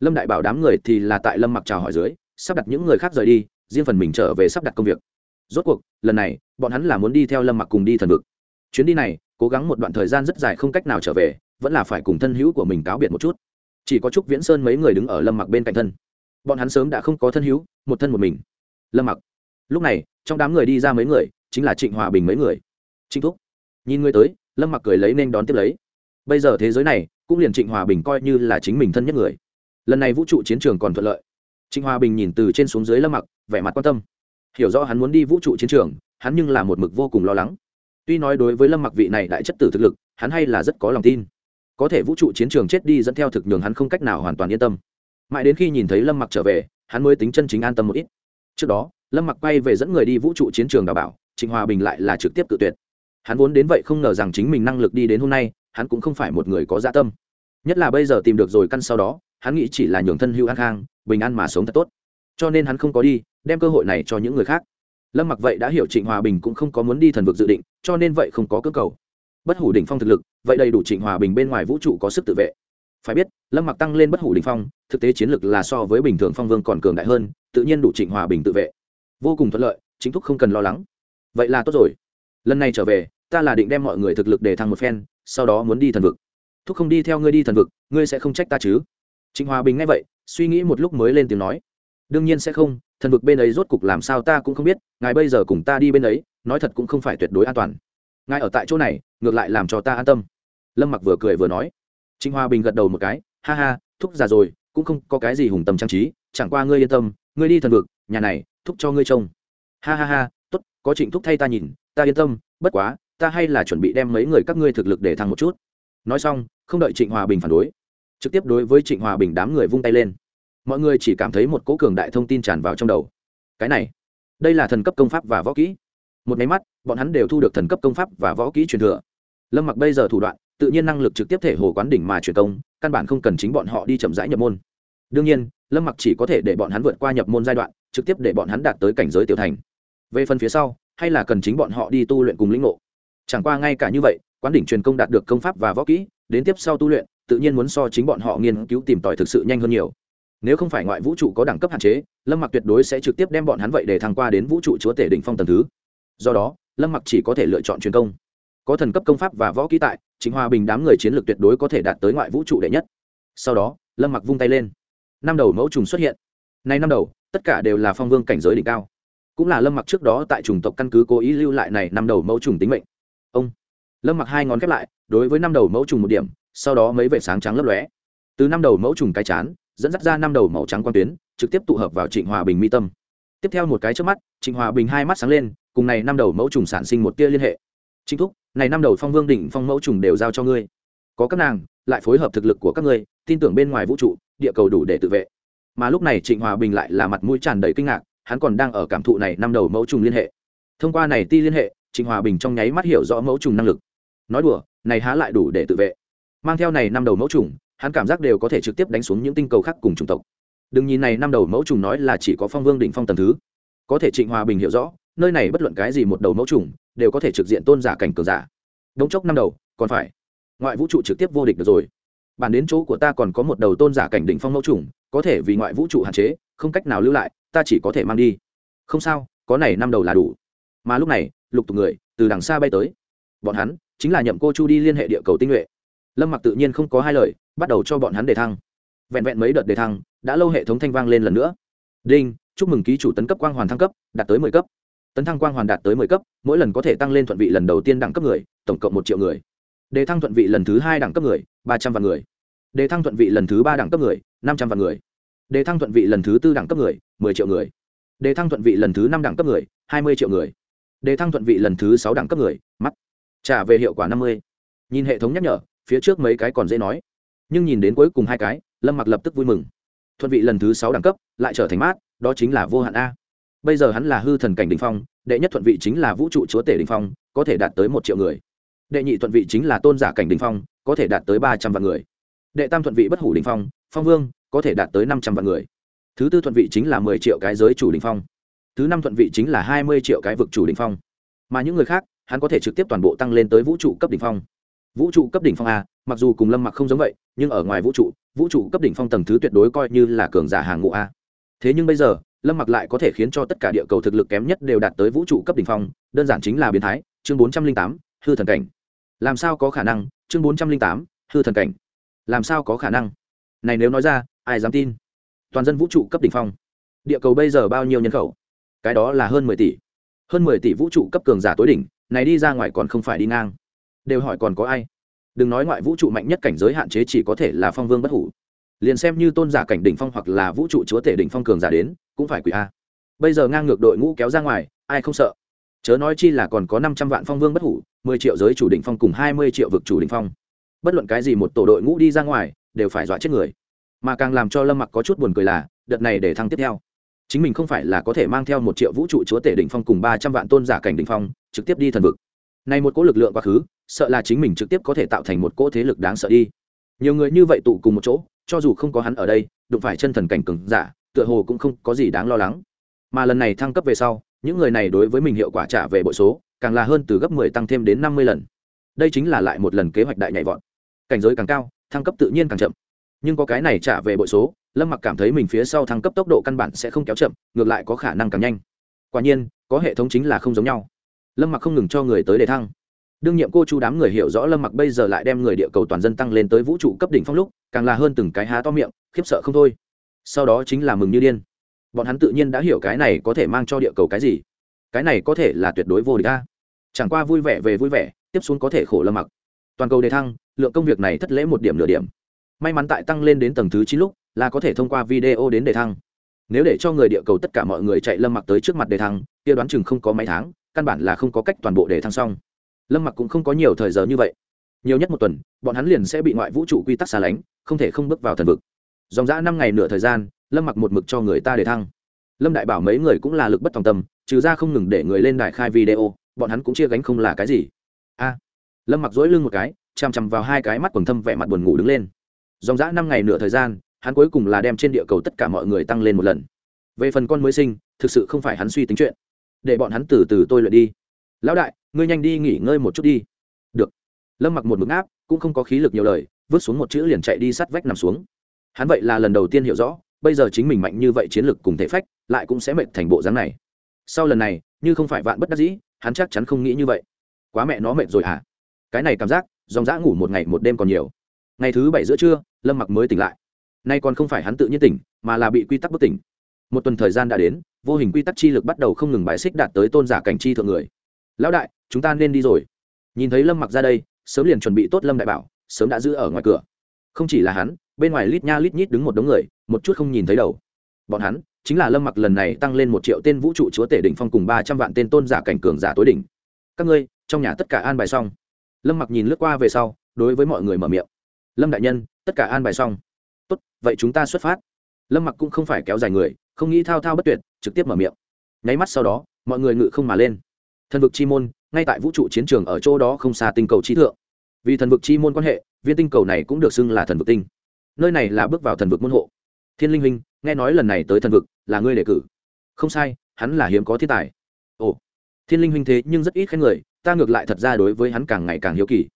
Lâm đại bảo đám người thì là tại lâm mặc chào hỏi dưới sắp đặt những người khác rời đi, riêng phần mình trở về sắp đặt công việc. Rốt cuộc, lần này, bọn hắn là muốn đi theo lâm mặc cùng đi thần vực. Chuyến đi này, cố gắng một đoạn thời gian rất dài không cách nào trở về, vẫn là phải cùng thân hữu của mình cáo biệt một chút. Chỉ có chúc viễn sơn mấy người đứng ở lâm mặc bên cạnh thân. Bọn hắn sớm đã không có thân hữu, một thân một mình. Lâm mặc. Lúc này, trong đám người đi ra mấy người, chính là trịnh hòa bình mấy người. Trịnh thúc. Nhìn người tới, lâm mặc cười lấy nên đón tiếp lấy. Bây giờ thế giới này, cũng liền trịnh hòa bình coi như là chính mình thân nhất người. Lần này vũ trụ chiến trường còn thuận lợi trịnh hòa bình nhìn từ trên xuống dưới lâm mặc, vẻ mặt quan tâm. Hiểu rõ hắn muốn đi vũ trụ chiến trường, hắn nhưng là một mực vô cùng lo lắng. Tuy nói đối với lâm mặc vị này đại chất tử thực lực, hắn hay là rất có lòng tin. Có thể vũ trụ chiến trường chết đi dẫn theo thực nhường hắn không cách nào hoàn toàn yên tâm. Mãi đến khi nhìn thấy lâm mặc trở về, hắn mới tính chân chính an tâm một ít. Trước đó, lâm mặc quay về dẫn người đi vũ trụ chiến trường đào bảo, trịnh hòa bình lại là trực tiếp tự tuyệt. Hắn vốn đến vậy không ngờ rằng chính mình năng lực đi đến hôm nay, hắn cũng không phải một người có dạ tâm. Nhất là bây giờ tìm được rồi căn sau đó, hắn nghĩ chỉ là nhường thân hưu an khang bình an mà sống thật tốt. Cho nên hắn không có đi, đem cơ hội này cho những người khác. Lâm mặc vậy đã hiểu trịnh hòa bình cũng không có muốn đi thần vực dự định, cho nên vậy không có cơ cầu. Bất hủ đỉnh phong thực lực, vậy đầy đủ trịnh hòa bình bên ngoài vũ trụ có sức tự vệ. Phải biết, lâm mặc tăng lên bất hủ đỉnh phong, thực tế chiến lược là so với bình thường phong vương còn cường đại hơn, tự nhiên đủ trịnh hòa bình tự vệ. Vô cùng thuận lợi, chính thúc không cần lo lắng. Vậy là tốt rồi. Lần này trở về, ta là định đem mọi người thực lực để thăng một phen, sau đó muốn đi thần vực. Thúc không đi theo ngươi đi thần vực, ngươi sẽ không trách ta chứ? Trịnh hòa bình nghe vậy, suy nghĩ một lúc mới lên tiếng nói. Đương nhiên sẽ không, thần vực bên ấy rốt cục làm sao ta cũng không biết, ngài bây giờ cùng ta đi bên ấy, nói thật cũng không phải tuyệt đối an toàn. Ngài ở tại chỗ này, ngược lại làm cho ta an tâm. Lâm mặc vừa cười vừa nói. Trịnh hòa bình gật đầu một cái, ha ha, thúc già rồi, cũng không có cái gì hùng tầm trang trí, chẳng qua ngươi yên tâm, ngươi đi thần vực, nhà này, thúc cho ngươi trông. Ha ha ha, tốt, có trịnh thúc thay ta nhìn, ta yên tâm, bất quá, ta hay là chuẩn bị đem mấy người các ngươi thực lực để thăng một chút. Nói xong, không đợi trịnh hòa bình phản đối trực tiếp đối với trịnh hòa bình đám người vung tay lên. Mọi người chỉ cảm thấy một cỗ cường đại thông tin tràn vào trong đầu. Cái này, đây là thần cấp công pháp và võ kỹ. Một máy mắt, bọn hắn đều thu được thần cấp công pháp và võ kỹ truyền thừa. Lâm mặc bây giờ thủ đoạn, tự nhiên năng lực trực tiếp thể hồ quán đỉnh mà truyền công, căn bản không cần chính bọn họ đi chậm rãi nhập môn. Đương nhiên, lâm mặc chỉ có thể để bọn hắn vượt qua nhập môn giai đoạn, trực tiếp để bọn hắn đạt tới cảnh giới tiểu thành. Về phần phía sau, hay là cần chính bọn họ đi tu luyện cùng lĩnh ngộ. Chẳng qua ngay cả như vậy, quán đỉnh truyền công đạt được công pháp và võ kỹ, đến tiếp sau tu luyện tự nhiên muốn so chính bọn họ nghiên cứu tìm tòi thực sự nhanh hơn nhiều. Nếu không phải ngoại vũ trụ có đẳng cấp hạn chế, lâm mặc tuyệt đối sẽ trực tiếp đem bọn hắn vậy để thăng qua đến vũ trụ chúa tể đỉnh phong tầng thứ. Do đó, lâm mặc chỉ có thể lựa chọn truyền công. Có thần cấp công pháp và võ kỹ tại, chính hòa bình đám người chiến lược tuyệt đối có thể đạt tới ngoại vũ trụ đệ nhất. Sau đó, lâm mặc vung tay lên. Năm đầu mẫu trùng xuất hiện. Nay năm đầu, tất cả đều là phong vương cảnh giới đỉnh cao. Cũng là lâm mặc trước đó tại chủng tộc căn cứ cố ý lưu lại này năm đầu mẫu trùng tính mệnh. Ông. Lâm mặc hai ngón khép lại, đối với năm đầu mẫu trùng một điểm sau đó mấy vệ sáng trắng lấp lóe. Từ năm đầu mẫu trùng cái chán, dẫn dắt ra năm đầu màu trắng quan tuyến, trực tiếp tụ hợp vào trịnh hòa bình mi tâm. Tiếp theo một cái trước mắt, trịnh hòa bình hai mắt sáng lên, cùng này năm đầu mẫu trùng sản sinh một tia liên hệ. Chính thúc, này năm đầu phong vương đỉnh phong mẫu trùng đều giao cho ngươi. Có các nàng, lại phối hợp thực lực của các ngươi, tin tưởng bên ngoài vũ trụ, địa cầu đủ để tự vệ. Mà lúc này trịnh hòa bình lại là mặt mũi tràn đầy kinh ngạc, hắn còn đang ở cảm thụ này năm đầu mẫu trùng liên hệ. Thông qua này ti liên hệ, trịnh hòa bình trong nháy mắt hiểu rõ mẫu trùng năng lực. Nói đùa, này há lại đủ để tự vệ mang theo này năm đầu mẫu trùng, hắn cảm giác đều có thể trực tiếp đánh xuống những tinh cầu khác cùng chủng tộc. Đừng nhìn này năm đầu mẫu trùng nói là chỉ có phong vương đỉnh phong tầng thứ. Có thể trịnh hòa bình hiểu rõ, nơi này bất luận cái gì một đầu mẫu trùng, đều có thể trực diện tôn giả cảnh cường giả. Đống chốc năm đầu, còn phải. Ngoại vũ trụ trực tiếp vô địch được rồi. Bản đến chỗ của ta còn có một đầu tôn giả cảnh đỉnh phong mẫu trùng, có thể vì ngoại vũ trụ hạn chế, không cách nào lưu lại, ta chỉ có thể mang đi. Không sao, có này năm đầu là đủ. Mà lúc này, lục tục người, từ đằng xa bay tới. Bọn hắn, chính là nhậm cô chu đi liên hệ địa cầu tinh nhuệ lâm mặc tự nhiên không có hai lời, bắt đầu cho bọn hắn đề thăng. Vẹn vẹn mấy đợt đề thăng, đã lâu hệ thống thanh vang lên lần nữa. Đinh, chúc mừng ký chủ tấn cấp quang hoàn thăng cấp, đạt tới mười cấp. Tấn thăng quang hoàn đạt tới mười cấp, mỗi lần có thể tăng lên thuận vị lần đầu tiên đẳng cấp người, tổng cộng một triệu người. Đề thăng thuận vị lần thứ hai đẳng cấp người, ba trăm vạn người. Đề thăng thuận vị lần thứ ba đẳng cấp người, năm trăm vạn người. Đề thăng thuận vị lần thứ tư đẳng cấp người, mười triệu người. Đề thăng thuận vị lần thứ năm đẳng cấp người, hai mươi triệu người. Đề thăng thuận vị lần thứ sáu đẳng cấp người mắt trả về hiệu quả năm mươi. Nhìn hệ thống nhắc nhở phía trước mấy cái còn dễ nói. Nhưng nhìn đến cuối cùng hai cái, lâm mặc lập tức vui mừng. Thuận vị lần thứ sáu đẳng cấp, lại trở thành mát, đó chính là vô hạn a. Bây giờ hắn là hư thần cảnh đình phong, đệ nhất thuận vị chính là vũ trụ chúa tể đình phong, có thể đạt tới một triệu người. Đệ nhị thuận vị chính là tôn giả cảnh đình phong, có thể đạt tới ba trăm vạn người. Đệ tam thuận vị bất hủ đình phong phong vương, có thể đạt tới năm trăm vạn người. Thứ tư thuận vị chính là mười triệu cái giới chủ đình phong. Thứ năm thuận vị chính là hai mươi triệu cái vực chủ đình phong. Mà những người khác, hắn có thể trực tiếp toàn bộ tăng lên tới vũ trụ cấp đỉnh phong vũ trụ cấp đỉnh phong a, mặc dù cùng lâm mặc không giống vậy, nhưng ở ngoài vũ trụ vũ trụ cấp đỉnh phong tầng thứ tuyệt đối coi như là cường giả hàng ngũ a. Thế nhưng bây giờ, lâm mặc lại có thể khiến cho tất cả địa cầu thực lực kém nhất đều đạt tới vũ trụ cấp đỉnh phong, đơn giản chính là biến thái, chương bốn trăm linh tám, hư thần cảnh. Làm sao có khả năng, chương bốn trăm linh tám, hư thần cảnh? Làm sao có khả năng? Này nếu nói ra, ai dám tin? Toàn dân vũ trụ cấp đỉnh phong. Địa cầu bây giờ bao nhiêu nhân khẩu? Cái đó là hơn mười tỷ. Hơn mười tỷ vũ trụ cấp cường giả tối đỉnh, này đi ra ngoài còn không phải đi ngang đều hỏi còn có ai. Đừng nói ngoại vũ trụ mạnh nhất cảnh giới hạn chế chỉ có thể là phong vương bất hủ. Liền xem như tôn giả cảnh đỉnh phong hoặc là vũ trụ chúa tể đỉnh phong cường giả đến, cũng phải quỷ a. Bây giờ ngang ngược đội ngũ kéo ra ngoài, ai không sợ? Chớ nói chi là còn có năm trăm vạn phong vương bất hủ, mười triệu giới chủ đỉnh phong cùng hai mươi triệu vực chủ đỉnh phong. Bất luận cái gì một tổ đội ngũ đi ra ngoài, đều phải dọa chết người. Mà càng làm cho lâm mặc có chút buồn cười là, đợt này để thăng tiếp theo. Chính mình không phải là có thể mang theo một triệu vũ trụ chúa tể đỉnh phong cùng ba trăm vạn tôn giả cảnh đỉnh phong, trực tiếp đi thần vực này một cỗ lực lượng quá khứ, sợ là chính mình trực tiếp có thể tạo thành một cỗ thế lực đáng sợ đi. Nhiều người như vậy tụ cùng một chỗ, cho dù không có hắn ở đây, đụng phải chân thần cảnh cường giả, tựa hồ cũng không có gì đáng lo lắng. Mà lần này thăng cấp về sau, những người này đối với mình hiệu quả trả về bội số, càng là hơn từ gấp mười tăng thêm đến năm mươi lần. Đây chính là lại một lần kế hoạch đại nhảy vọt. Cảnh giới càng cao, thăng cấp tự nhiên càng chậm. Nhưng có cái này trả về bội số, lâm mặc cảm thấy mình phía sau thăng cấp tốc độ căn bản sẽ không kéo chậm, ngược lại có khả năng càng nhanh. Quả nhiên, có hệ thống chính là không giống nhau lâm mặc không ngừng cho người tới đề thăng. Đương nhiệm cô chú đám người hiểu rõ lâm mặc bây giờ lại đem người địa cầu toàn dân tăng lên tới vũ trụ cấp đỉnh phong lúc, càng là hơn từng cái há to miệng, khiếp sợ không thôi. Sau đó chính là mừng như điên. Bọn hắn tự nhiên đã hiểu cái này có thể mang cho địa cầu cái gì. Cái này có thể là tuyệt đối vô địch ta chẳng qua vui vẻ về vui vẻ, tiếp xuống có thể khổ lâm mặc. Toàn cầu đề thăng, lượng công việc này thất lễ một điểm nửa điểm. May mắn tại tăng lên đến tầng thứ chín lúc, là có thể thông qua video đến đề thăng. Nếu để cho người địa cầu tất cả mọi người chạy lâm mặc tới trước mặt đề thăng, kia đoán chừng không có mấy tháng căn bản là không có cách toàn bộ để thăng xong. Lâm mặc cũng không có nhiều thời giờ như vậy. Nhiều nhất một tuần, bọn hắn liền sẽ bị ngoại vũ trụ quy tắc xa lánh, không thể không bước vào thần vực. Dòng dã năm ngày nửa thời gian, lâm mặc một mực cho người ta để thăng. Lâm đại bảo mấy người cũng là lực bất tòng tâm, trừ ra không ngừng để người lên đài khai video, bọn hắn cũng chia gánh không là cái gì. A. Lâm mặc dỗi lưng một cái chằm chằm vào hai cái mắt quần thâm vẻ mặt buồn ngủ đứng lên. Dòng dã năm ngày nửa thời gian, hắn cuối cùng là đem trên địa cầu tất cả mọi người tăng lên một lần. Về phần con mới sinh, thực sự không phải hắn suy tính chuyện để bọn hắn từ từ tôi luyện đi. Lão đại, ngươi nhanh đi nghỉ ngơi một chút đi. Được. Lâm mặc một mực áp cũng không có khí lực nhiều lời, vứt xuống một chữ liền chạy đi sát vách nằm xuống. Hắn vậy là lần đầu tiên hiểu rõ, bây giờ chính mình mạnh như vậy chiến lực cùng thể phách, lại cũng sẽ mệt thành bộ dáng này. Sau lần này, như không phải vạn bất đắc dĩ, hắn chắc chắn không nghĩ như vậy. Quá mẹ nó mệt rồi hả? Cái này cảm giác, dòng dã ngủ một ngày một đêm còn nhiều. Ngày thứ bảy giữa trưa, lâm mặc mới tỉnh lại. Nay còn không phải hắn tự nhiên tỉnh, mà là bị quy tắc bất tỉnh một tuần thời gian đã đến, vô hình quy tắc chi lực bắt đầu không ngừng bài xích đạt tới tôn giả cảnh chi thượng người. Lão đại, chúng ta nên đi rồi. Nhìn thấy lâm mặc ra đây, sớm liền chuẩn bị tốt lâm đại bảo, sớm đã giữ ở ngoài cửa. Không chỉ là hắn, bên ngoài lít nha lít nhít đứng một đống người, một chút không nhìn thấy đầu. Bọn hắn, chính là lâm mặc lần này tăng lên một triệu tên vũ trụ chúa tể đỉnh phong cùng ba trăm vạn tên tôn giả cảnh cường giả tối đỉnh. Các ngươi, trong nhà tất cả an bài xong. Lâm mặc nhìn lướt qua về sau, đối với mọi người mở miệng. Lâm đại nhân, tất cả an bài xong. Tốt, vậy chúng ta xuất phát. Lâm mặc cũng không phải kéo dài người không nghĩ thao thao bất tuyệt, trực tiếp mở miệng. Nháy mắt sau đó, mọi người ngự không mà lên. Thần vực chi môn, ngay tại vũ trụ chiến trường ở chỗ đó không xa tinh cầu trí thượng. Vì thần vực chi môn quan hệ, viên tinh cầu này cũng được xưng là thần vực tinh. Nơi này là bước vào thần vực môn hộ. Thiên linh huynh, nghe nói lần này tới thần vực, là ngươi đề cử. Không sai, hắn là hiếm có thiên tài. Ồ. Thiên linh huynh thế nhưng rất ít khen người, ta ngược lại thật ra đối với hắn càng ngày càng hiếu kỳ.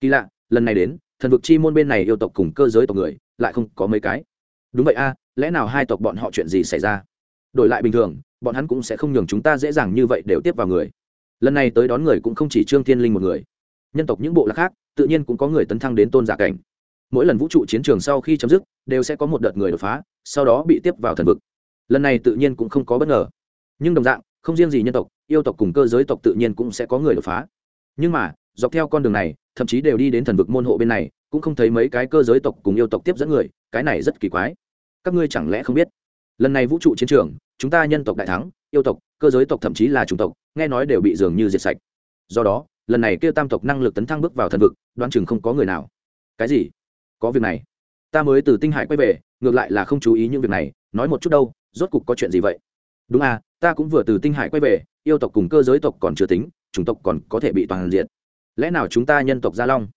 Kỳ lạ, lần này đến, thần vực chi môn bên này yêu tộc cùng cơ giới tộc người, lại không có mấy cái. Đúng vậy a lẽ nào hai tộc bọn họ chuyện gì xảy ra? Đổi lại bình thường, bọn hắn cũng sẽ không nhường chúng ta dễ dàng như vậy đều tiếp vào người. Lần này tới đón người cũng không chỉ trương thiên linh một người. Nhân tộc những bộ lạc khác, tự nhiên cũng có người tấn thăng đến tôn giả cảnh. Mỗi lần vũ trụ chiến trường sau khi chấm dứt, đều sẽ có một đợt người đột phá, sau đó bị tiếp vào thần vực. Lần này tự nhiên cũng không có bất ngờ. Nhưng đồng dạng, không riêng gì nhân tộc, yêu tộc cùng cơ giới tộc tự nhiên cũng sẽ có người đột phá. Nhưng mà, dọc theo con đường này, thậm chí đều đi đến thần vực môn hộ bên này, cũng không thấy mấy cái cơ giới tộc cùng yêu tộc tiếp dẫn người, cái này rất kỳ quái các ngươi chẳng lẽ không biết? Lần này vũ trụ chiến trường, chúng ta nhân tộc đại thắng, yêu tộc, cơ giới tộc thậm chí là chủng tộc, nghe nói đều bị dường như diệt sạch. Do đó, lần này kêu tam tộc năng lực tấn thăng bước vào thần vực, đoán chừng không có người nào. Cái gì? Có việc này. Ta mới từ tinh hải quay về, ngược lại là không chú ý những việc này, nói một chút đâu, rốt cục có chuyện gì vậy? Đúng à ta cũng vừa từ tinh hải quay về, yêu tộc cùng cơ giới tộc còn chưa tính, chủng tộc còn có thể bị toàn diện. Lẽ nào chúng ta nhân tộc gia long?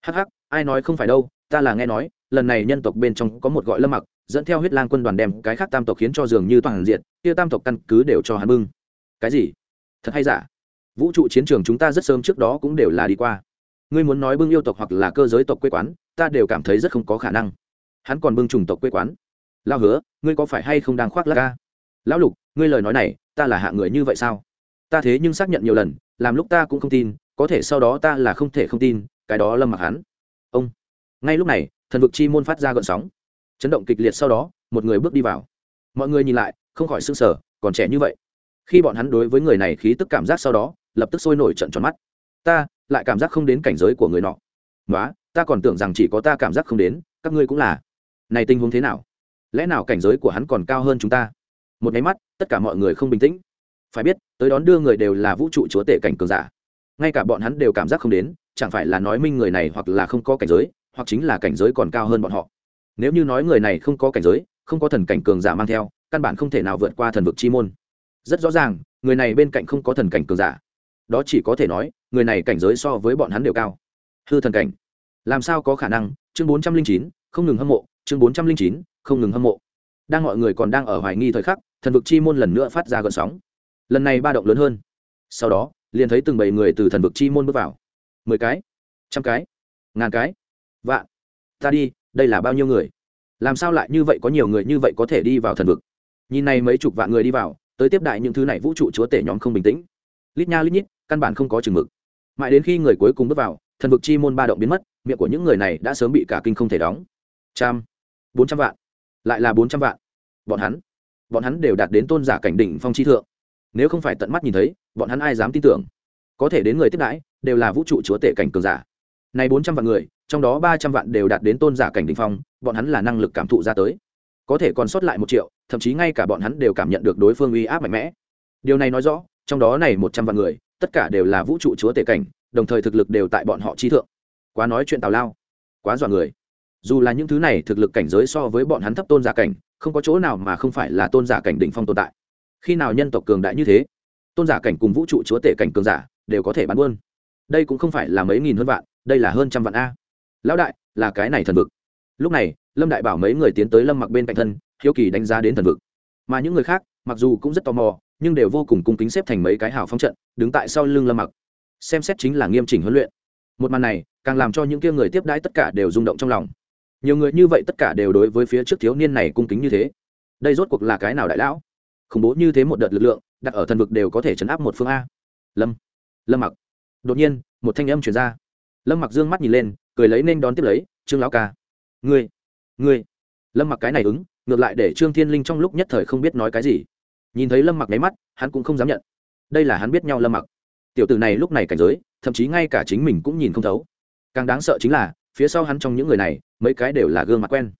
Hắc hắc, ai nói không phải đâu, ta là nghe nói, lần này nhân tộc bên trong có một gọi lâm mặc dẫn theo huyết lang quân đoàn đem cái khác tam tộc khiến cho dường như toàn diện, kia tam tộc căn cứ đều cho hắn bưng. Cái gì? Thật hay giả? Vũ trụ chiến trường chúng ta rất sớm trước đó cũng đều là đi qua. Ngươi muốn nói bưng yêu tộc hoặc là cơ giới tộc quê quán, ta đều cảm thấy rất không có khả năng. Hắn còn bưng trùng tộc quê quán. Lao hứa, ngươi có phải hay không đang khoác lác ca? Lão lục, ngươi lời nói này, ta là hạ người như vậy sao? Ta thế nhưng xác nhận nhiều lần, làm lúc ta cũng không tin, có thể sau đó ta là không thể không tin, cái đó lâm mặc hắn. Ông, ngay lúc này, thần vực chi môn phát ra gợn sóng chấn động kịch liệt sau đó, một người bước đi vào. Mọi người nhìn lại, không khỏi s ư n g sở còn trẻ như vậy. Khi bọn hắn đối với người này khí tức cảm giác sau đó, lập tức sôi nổi trận tròn mắt. Ta, lại cảm giác không đến cảnh giới của người nọ. Nói ta còn tưởng rằng chỉ có ta cảm giác không đến, các ngươi cũng là. Này tình huống thế nào? Lẽ nào cảnh giới của hắn còn cao hơn chúng ta? Một nháy mắt, tất cả mọi người không bình tĩnh. Phải biết, tới đón đưa người đều là vũ trụ chúa tể cảnh cường giả. Ngay cả bọn hắn đều cảm giác không đến, chẳng phải là nói minh người này hoặc là không có cảnh giới, hoặc chính là cảnh giới còn cao hơn bọn họ nếu như nói người này không có cảnh giới, không có thần cảnh cường giả mang theo, căn bản không thể nào vượt qua thần vực chi môn. Rất rõ ràng, người này bên cạnh không có thần cảnh cường giả. Đó chỉ có thể nói, người này cảnh giới so với bọn hắn đều cao. Hư thần cảnh. Làm sao có khả năng? Chương bốn trăm linh chín, không ngừng hâm mộ. Chương bốn trăm linh chín, không ngừng hâm mộ. Đang mọi người còn đang ở hoài nghi thời khắc, thần vực chi môn lần nữa phát ra gợn sóng. Lần này ba động lớn hơn. Sau đó, liền thấy từng bảy người từ thần vực chi môn bước vào. Mười cái, trăm cái, ngàn cái. Vạn. Ta đi đây là bao nhiêu người? Làm sao lại như vậy có nhiều người như vậy có thể đi vào thần vực? Nhìn này mấy chục vạn người đi vào, tới tiếp đại những thứ này vũ trụ chúa tể nhóm không bình tĩnh. Lít nha lít nhít, căn bản không có chừng mực. Mãi đến khi người cuối cùng bước vào, thần vực chi môn ba động biến mất, miệng của những người này đã sớm bị cả kinh không thể đóng. Trăm, bốn trăm vạn. Lại là bốn trăm vạn. Bọn hắn bọn hắn đều đạt đến tôn giả cảnh đỉnh phong chi thượng. Nếu không phải tận mắt nhìn thấy, bọn hắn ai dám tin tưởng? Có thể đến người tiếp đãi, đều là vũ trụ chúa tể cảnh cường giả này bốn trăm vạn người, trong đó ba trăm vạn đều đạt đến tôn giả cảnh đỉnh phong, bọn hắn là năng lực cảm thụ ra tới. Có thể còn sót lại một triệu, thậm chí ngay cả bọn hắn đều cảm nhận được đối phương uy áp mạnh mẽ. Điều này nói rõ, trong đó này một trăm vạn người, tất cả đều là vũ trụ chúa tể cảnh, đồng thời thực lực đều tại bọn họ chi thượng. Quá nói chuyện tào lao, quá dọa người. Dù là những thứ này thực lực cảnh giới so với bọn hắn thấp tôn giả cảnh, không có chỗ nào mà không phải là tôn giả cảnh đỉnh phong tồn tại. Khi nào nhân tộc cường đại như thế, tôn giả cảnh cùng vũ trụ chúa tể cảnh cường giả đều có thể bán buôn. Đây cũng không phải là mấy nghìn hơn vạn đây là hơn trăm vạn a. Lão đại, là cái này thần vực. Lúc này, lâm đại bảo mấy người tiến tới lâm mặc bên cạnh thân, hiếu kỳ đánh giá đến thần vực. Mà những người khác, mặc dù cũng rất tò mò, nhưng đều vô cùng cung kính xếp thành mấy cái hào phong trận, đứng tại sau lưng lâm mặc. Xem xét chính là nghiêm chỉnh huấn luyện. Một màn này, càng làm cho những kia người tiếp đãi tất cả đều rung động trong lòng. Nhiều người như vậy tất cả đều đối với phía trước thiếu niên này cung kính như thế. Đây rốt cuộc là cái nào đại lão? Khủng bố như thế một đợt lực lượng, đặt ở thần vực đều có thể chấn áp một phương a. Lâm lâm mặc. Đột nhiên, một thanh âm chuyển ra lâm mặc dương mắt nhìn lên, cười lấy nên đón tiếp lấy, trương lão ca, ngươi ngươi. Lâm mặc cái này ứng, ngược lại để trương thiên linh trong lúc nhất thời không biết nói cái gì. Nhìn thấy lâm mặc nháy mắt, hắn cũng không dám nhận. Đây là hắn biết nhau lâm mặc. Tiểu tử này lúc này cảnh giới, thậm chí ngay cả chính mình cũng nhìn không thấu. Càng đáng sợ chính là, phía sau hắn trong những người này, mấy cái đều là gương mặt quen.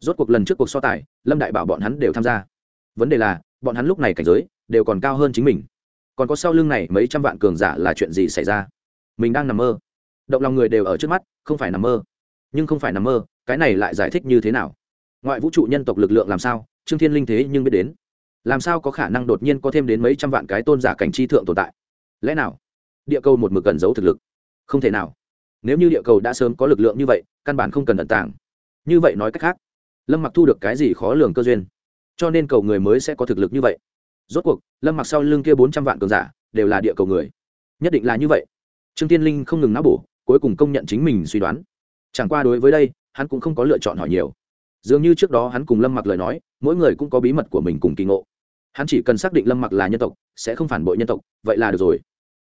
Rốt cuộc lần trước cuộc so tài, lâm đại bảo bọn hắn đều tham gia. Vấn đề là, bọn hắn lúc này cảnh giới, đều còn cao hơn chính mình. Còn có sau lưng này mấy trăm vạn cường giả là chuyện gì xảy ra? Mình đang nằm mơ động lòng người đều ở trước mắt, không phải nằm mơ. Nhưng không phải nằm mơ, cái này lại giải thích như thế nào? Ngoại vũ trụ nhân tộc lực lượng làm sao? Trương thiên linh thế nhưng biết đến. Làm sao có khả năng đột nhiên có thêm đến mấy trăm vạn cái tôn giả cảnh chi thượng tồn tại? Lẽ nào? Địa cầu một mực cần giấu thực lực. Không thể nào. Nếu như địa cầu đã sớm có lực lượng như vậy, căn bản không cần ẩn tàng. Như vậy nói cách khác, lâm mặc thu được cái gì khó lường cơ duyên? Cho nên cầu người mới sẽ có thực lực như vậy. Rốt cuộc, lâm mặc sau lưng kia bốn trăm vạn cường giả đều là địa cầu người. Nhất định là như vậy. Trương tiên linh không ngừng náo bổ cuối cùng công nhận chính mình suy đoán. Chẳng qua đối với đây, hắn cũng không có lựa chọn hỏi nhiều. Dường như trước đó hắn cùng lâm mặc lời nói, mỗi người cũng có bí mật của mình cùng kỳ ngộ. Hắn chỉ cần xác định lâm mặc là nhân tộc, sẽ không phản bội nhân tộc, vậy là được rồi.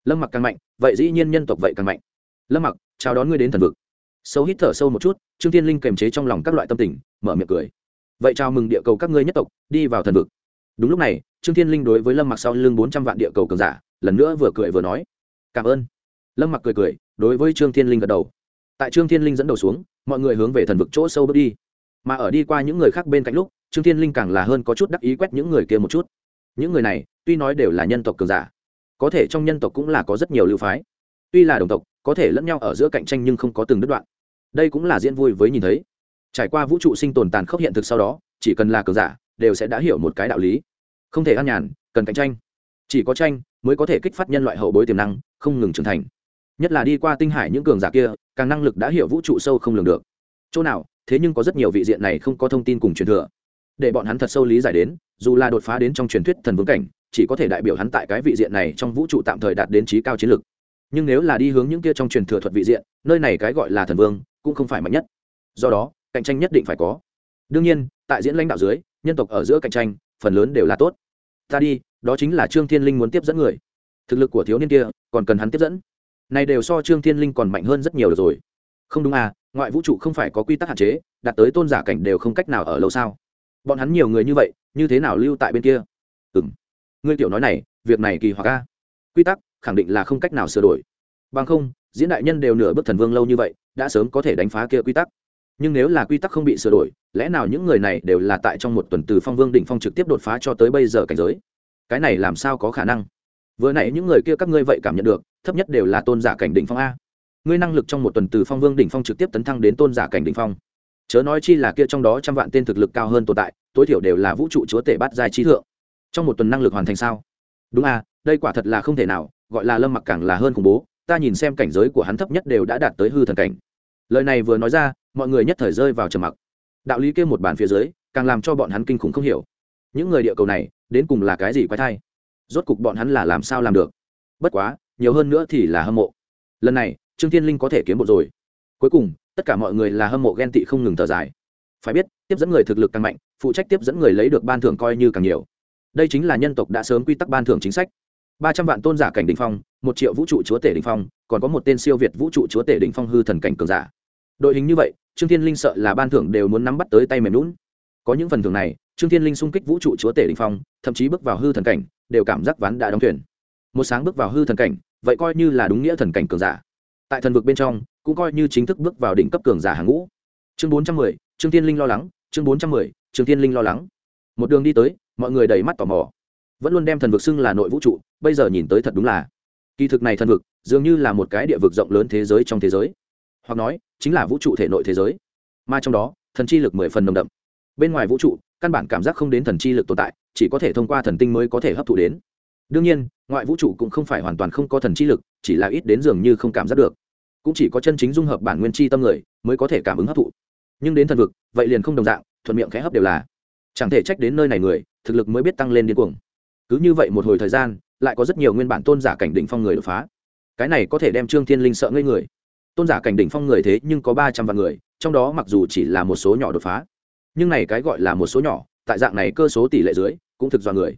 Lâm mặc càng mạnh, vậy dĩ nhiên nhân tộc vậy càng mạnh. Lâm mặc, chào đón ngươi đến thần vực. Sâu hít thở sâu một chút, trương tiên linh kềm chế trong lòng các loại tâm tình, mở miệng cười. Vậy chào mừng địa cầu các ngươi nhất tộc, đi vào thần vực. Đúng lúc này, trương tiên linh đối với lâm mặc sau lưng bốn trăm vạn địa cầu cường giả, lần nữa vừa cười vừa nói. Cảm ơn lâm mặc cười cười, đối với trương thiên linh gật đầu. Tại trương thiên linh dẫn đầu xuống, mọi người hướng về thần vực chỗ sâu bước đi. Mà ở đi qua những người khác bên cạnh lúc, trương thiên linh càng là hơn có chút đắc ý quét những người kia một chút. Những người này, tuy nói đều là nhân tộc cường giả, có thể trong nhân tộc cũng là có rất nhiều lưu phái. Tuy là đồng tộc, có thể lẫn nhau ở giữa cạnh tranh nhưng không có từng đứt đoạn. Đây cũng là diễn vui với nhìn thấy. Trải qua vũ trụ sinh tồn tàn khốc hiện thực sau đó, chỉ cần là cường giả, đều sẽ đã hiểu một cái đạo lý. Không thể an nhàn, cần cạnh tranh. Chỉ có tranh, mới có thể kích phát nhân loại hậu bối tiềm năng, không ngừng trưởng thành nhất là đi qua tinh hải những cường giả kia, càng năng lực đã hiểu vũ trụ sâu không lường được. Chỗ nào, thế nhưng có rất nhiều vị diện này không có thông tin cùng truyền thừa. Để bọn hắn thật sâu lý giải đến, dù là đột phá đến trong truyền thuyết thần vương cảnh, chỉ có thể đại biểu hắn tại cái vị diện này trong vũ trụ tạm thời đạt đến trí cao chiến lực nhưng nếu là đi hướng những kia trong truyền thừa thuật vị diện, nơi này cái gọi là thần vương, cũng không phải mạnh nhất. Do đó, cạnh tranh nhất định phải có. Đương nhiên, tại diễn lãnh đạo dưới, nhân tộc ở giữa cạnh tranh, phần lớn đều là tốt. Ta đi, đó chính là trương thiên linh muốn tiếp dẫn người. Thực lực của thiếu niên kia, còn cần hắn tiếp dẫn này đều so trương thiên linh còn mạnh hơn rất nhiều được rồi. Không đúng à ngoại vũ trụ không phải có quy tắc hạn chế, đạt tới tôn giả cảnh đều không cách nào ở lâu sao? Bọn hắn nhiều người như vậy, như thế nào lưu tại bên kia? Ừng ngươi tiểu nói này, việc này kỳ hoặc a. Quy tắc, khẳng định là không cách nào sửa đổi. Bằng không, diễn đại nhân đều nửa bước thần vương lâu như vậy, đã sớm có thể đánh phá kia quy tắc. Nhưng nếu là quy tắc không bị sửa đổi, lẽ nào những người này đều là tại trong một tuần từ phong vương đỉnh phong trực tiếp đột phá cho tới bây giờ cảnh giới? Cái này làm sao có khả năng? Vừa nãy những người kia các ngươi vậy cảm nhận được, thấp nhất đều là tôn giả cảnh đỉnh phong a. Ngươi năng lực trong một tuần từ phong vương đỉnh phong trực tiếp tấn thăng đến tôn giả cảnh đỉnh phong. Chớ nói chi là kia trong đó trăm vạn tên thực lực cao hơn tồn tại, tối thiểu đều là vũ trụ chúa tể bát giai trí thượng. Trong một tuần năng lực hoàn thành sao? Đúng a, đây quả thật là không thể nào, gọi là lâm mặc càng là hơn khủng bố, ta nhìn xem cảnh giới của hắn thấp nhất đều đã đạt tới hư thần cảnh. Lời này vừa nói ra, mọi người nhất thời rơi vào trầm mặc. Đạo lý kia một bàn phía dưới, càng làm cho bọn hắn kinh khủng không hiểu. Những người địa cầu này, đến cùng là cái gì quái thai? Rốt cục bọn hắn là làm sao làm được. Bất quá, nhiều hơn nữa thì là hâm mộ. Lần này, trương thiên linh có thể kiếm bộ rồi. Cuối cùng, tất cả mọi người là hâm mộ ghen tị không ngừng thở dài. Phải biết, tiếp dẫn người thực lực càng mạnh, phụ trách tiếp dẫn người lấy được ban thưởng coi như càng nhiều. Đây chính là nhân tộc đã sớm quy tắc ban thưởng chính sách. Ba trăm vạn tôn giả cảnh đình phong, một triệu vũ trụ chúa tể đình phong, còn có một tên siêu việt vũ trụ chúa tể đình phong hư thần cảnh cường giả. Đội hình như vậy, trương thiên linh sợ là ban thưởng đều muốn nắm bắt tới tay mềm lún có những phần thưởng này, trương thiên linh xung kích vũ trụ chúa tể đình phong, thậm chí bước vào hư thần cảnh đều cảm giác ván đã đóng thuyền. Một sáng bước vào hư thần cảnh, vậy coi như là đúng nghĩa thần cảnh cường giả. Tại thần vực bên trong, cũng coi như chính thức bước vào đỉnh cấp cường giả hàng ngũ. Chương bốn trăm mười, trương thiên linh lo lắng, chương bốn trăm mười, trương thiên linh lo lắng. Một đường đi tới, mọi người đầy mắt tò mò. Vẫn luôn đem thần vực xưng là nội vũ trụ, bây giờ nhìn tới thật đúng là. Kỳ thực này thần vực, dường như là một cái địa vực rộng lớn thế giới trong thế giới. Hoặc nói, chính là vũ trụ thể nội thế giới. Mà trong đó, thần chi lực mười phần nồng đậm. Bên ngoài vũ trụ, căn bản cảm giác không đến thần chi lực tồn tại chỉ có thể thông qua thần tinh mới có thể hấp thụ đến. Đương nhiên, ngoại vũ trụ cũng không phải hoàn toàn không có thần chi lực, chỉ là ít đến dường như không cảm giác được. Cũng chỉ có chân chính dung hợp bản nguyên chi tâm người mới có thể cảm ứng hấp thụ. Nhưng đến thần vực, vậy liền không đồng dạng, thuận miệng khẽ hấp đều là. Chẳng thể trách đến nơi này người, thực lực mới biết tăng lên điên cuồng. Cứ như vậy một hồi thời gian, lại có rất nhiều nguyên bản tôn giả cảnh đỉnh phong người đột phá. Cái này có thể đem trương thiên linh sợ ngây người. Tôn giả cảnh đỉnh phong người thế nhưng có ba trăm vạn người, trong đó mặc dù chỉ là một số nhỏ đột phá. Nhưng này cái gọi là một số nhỏ tại dạng này cơ số tỷ lệ dưới, cũng thực do người.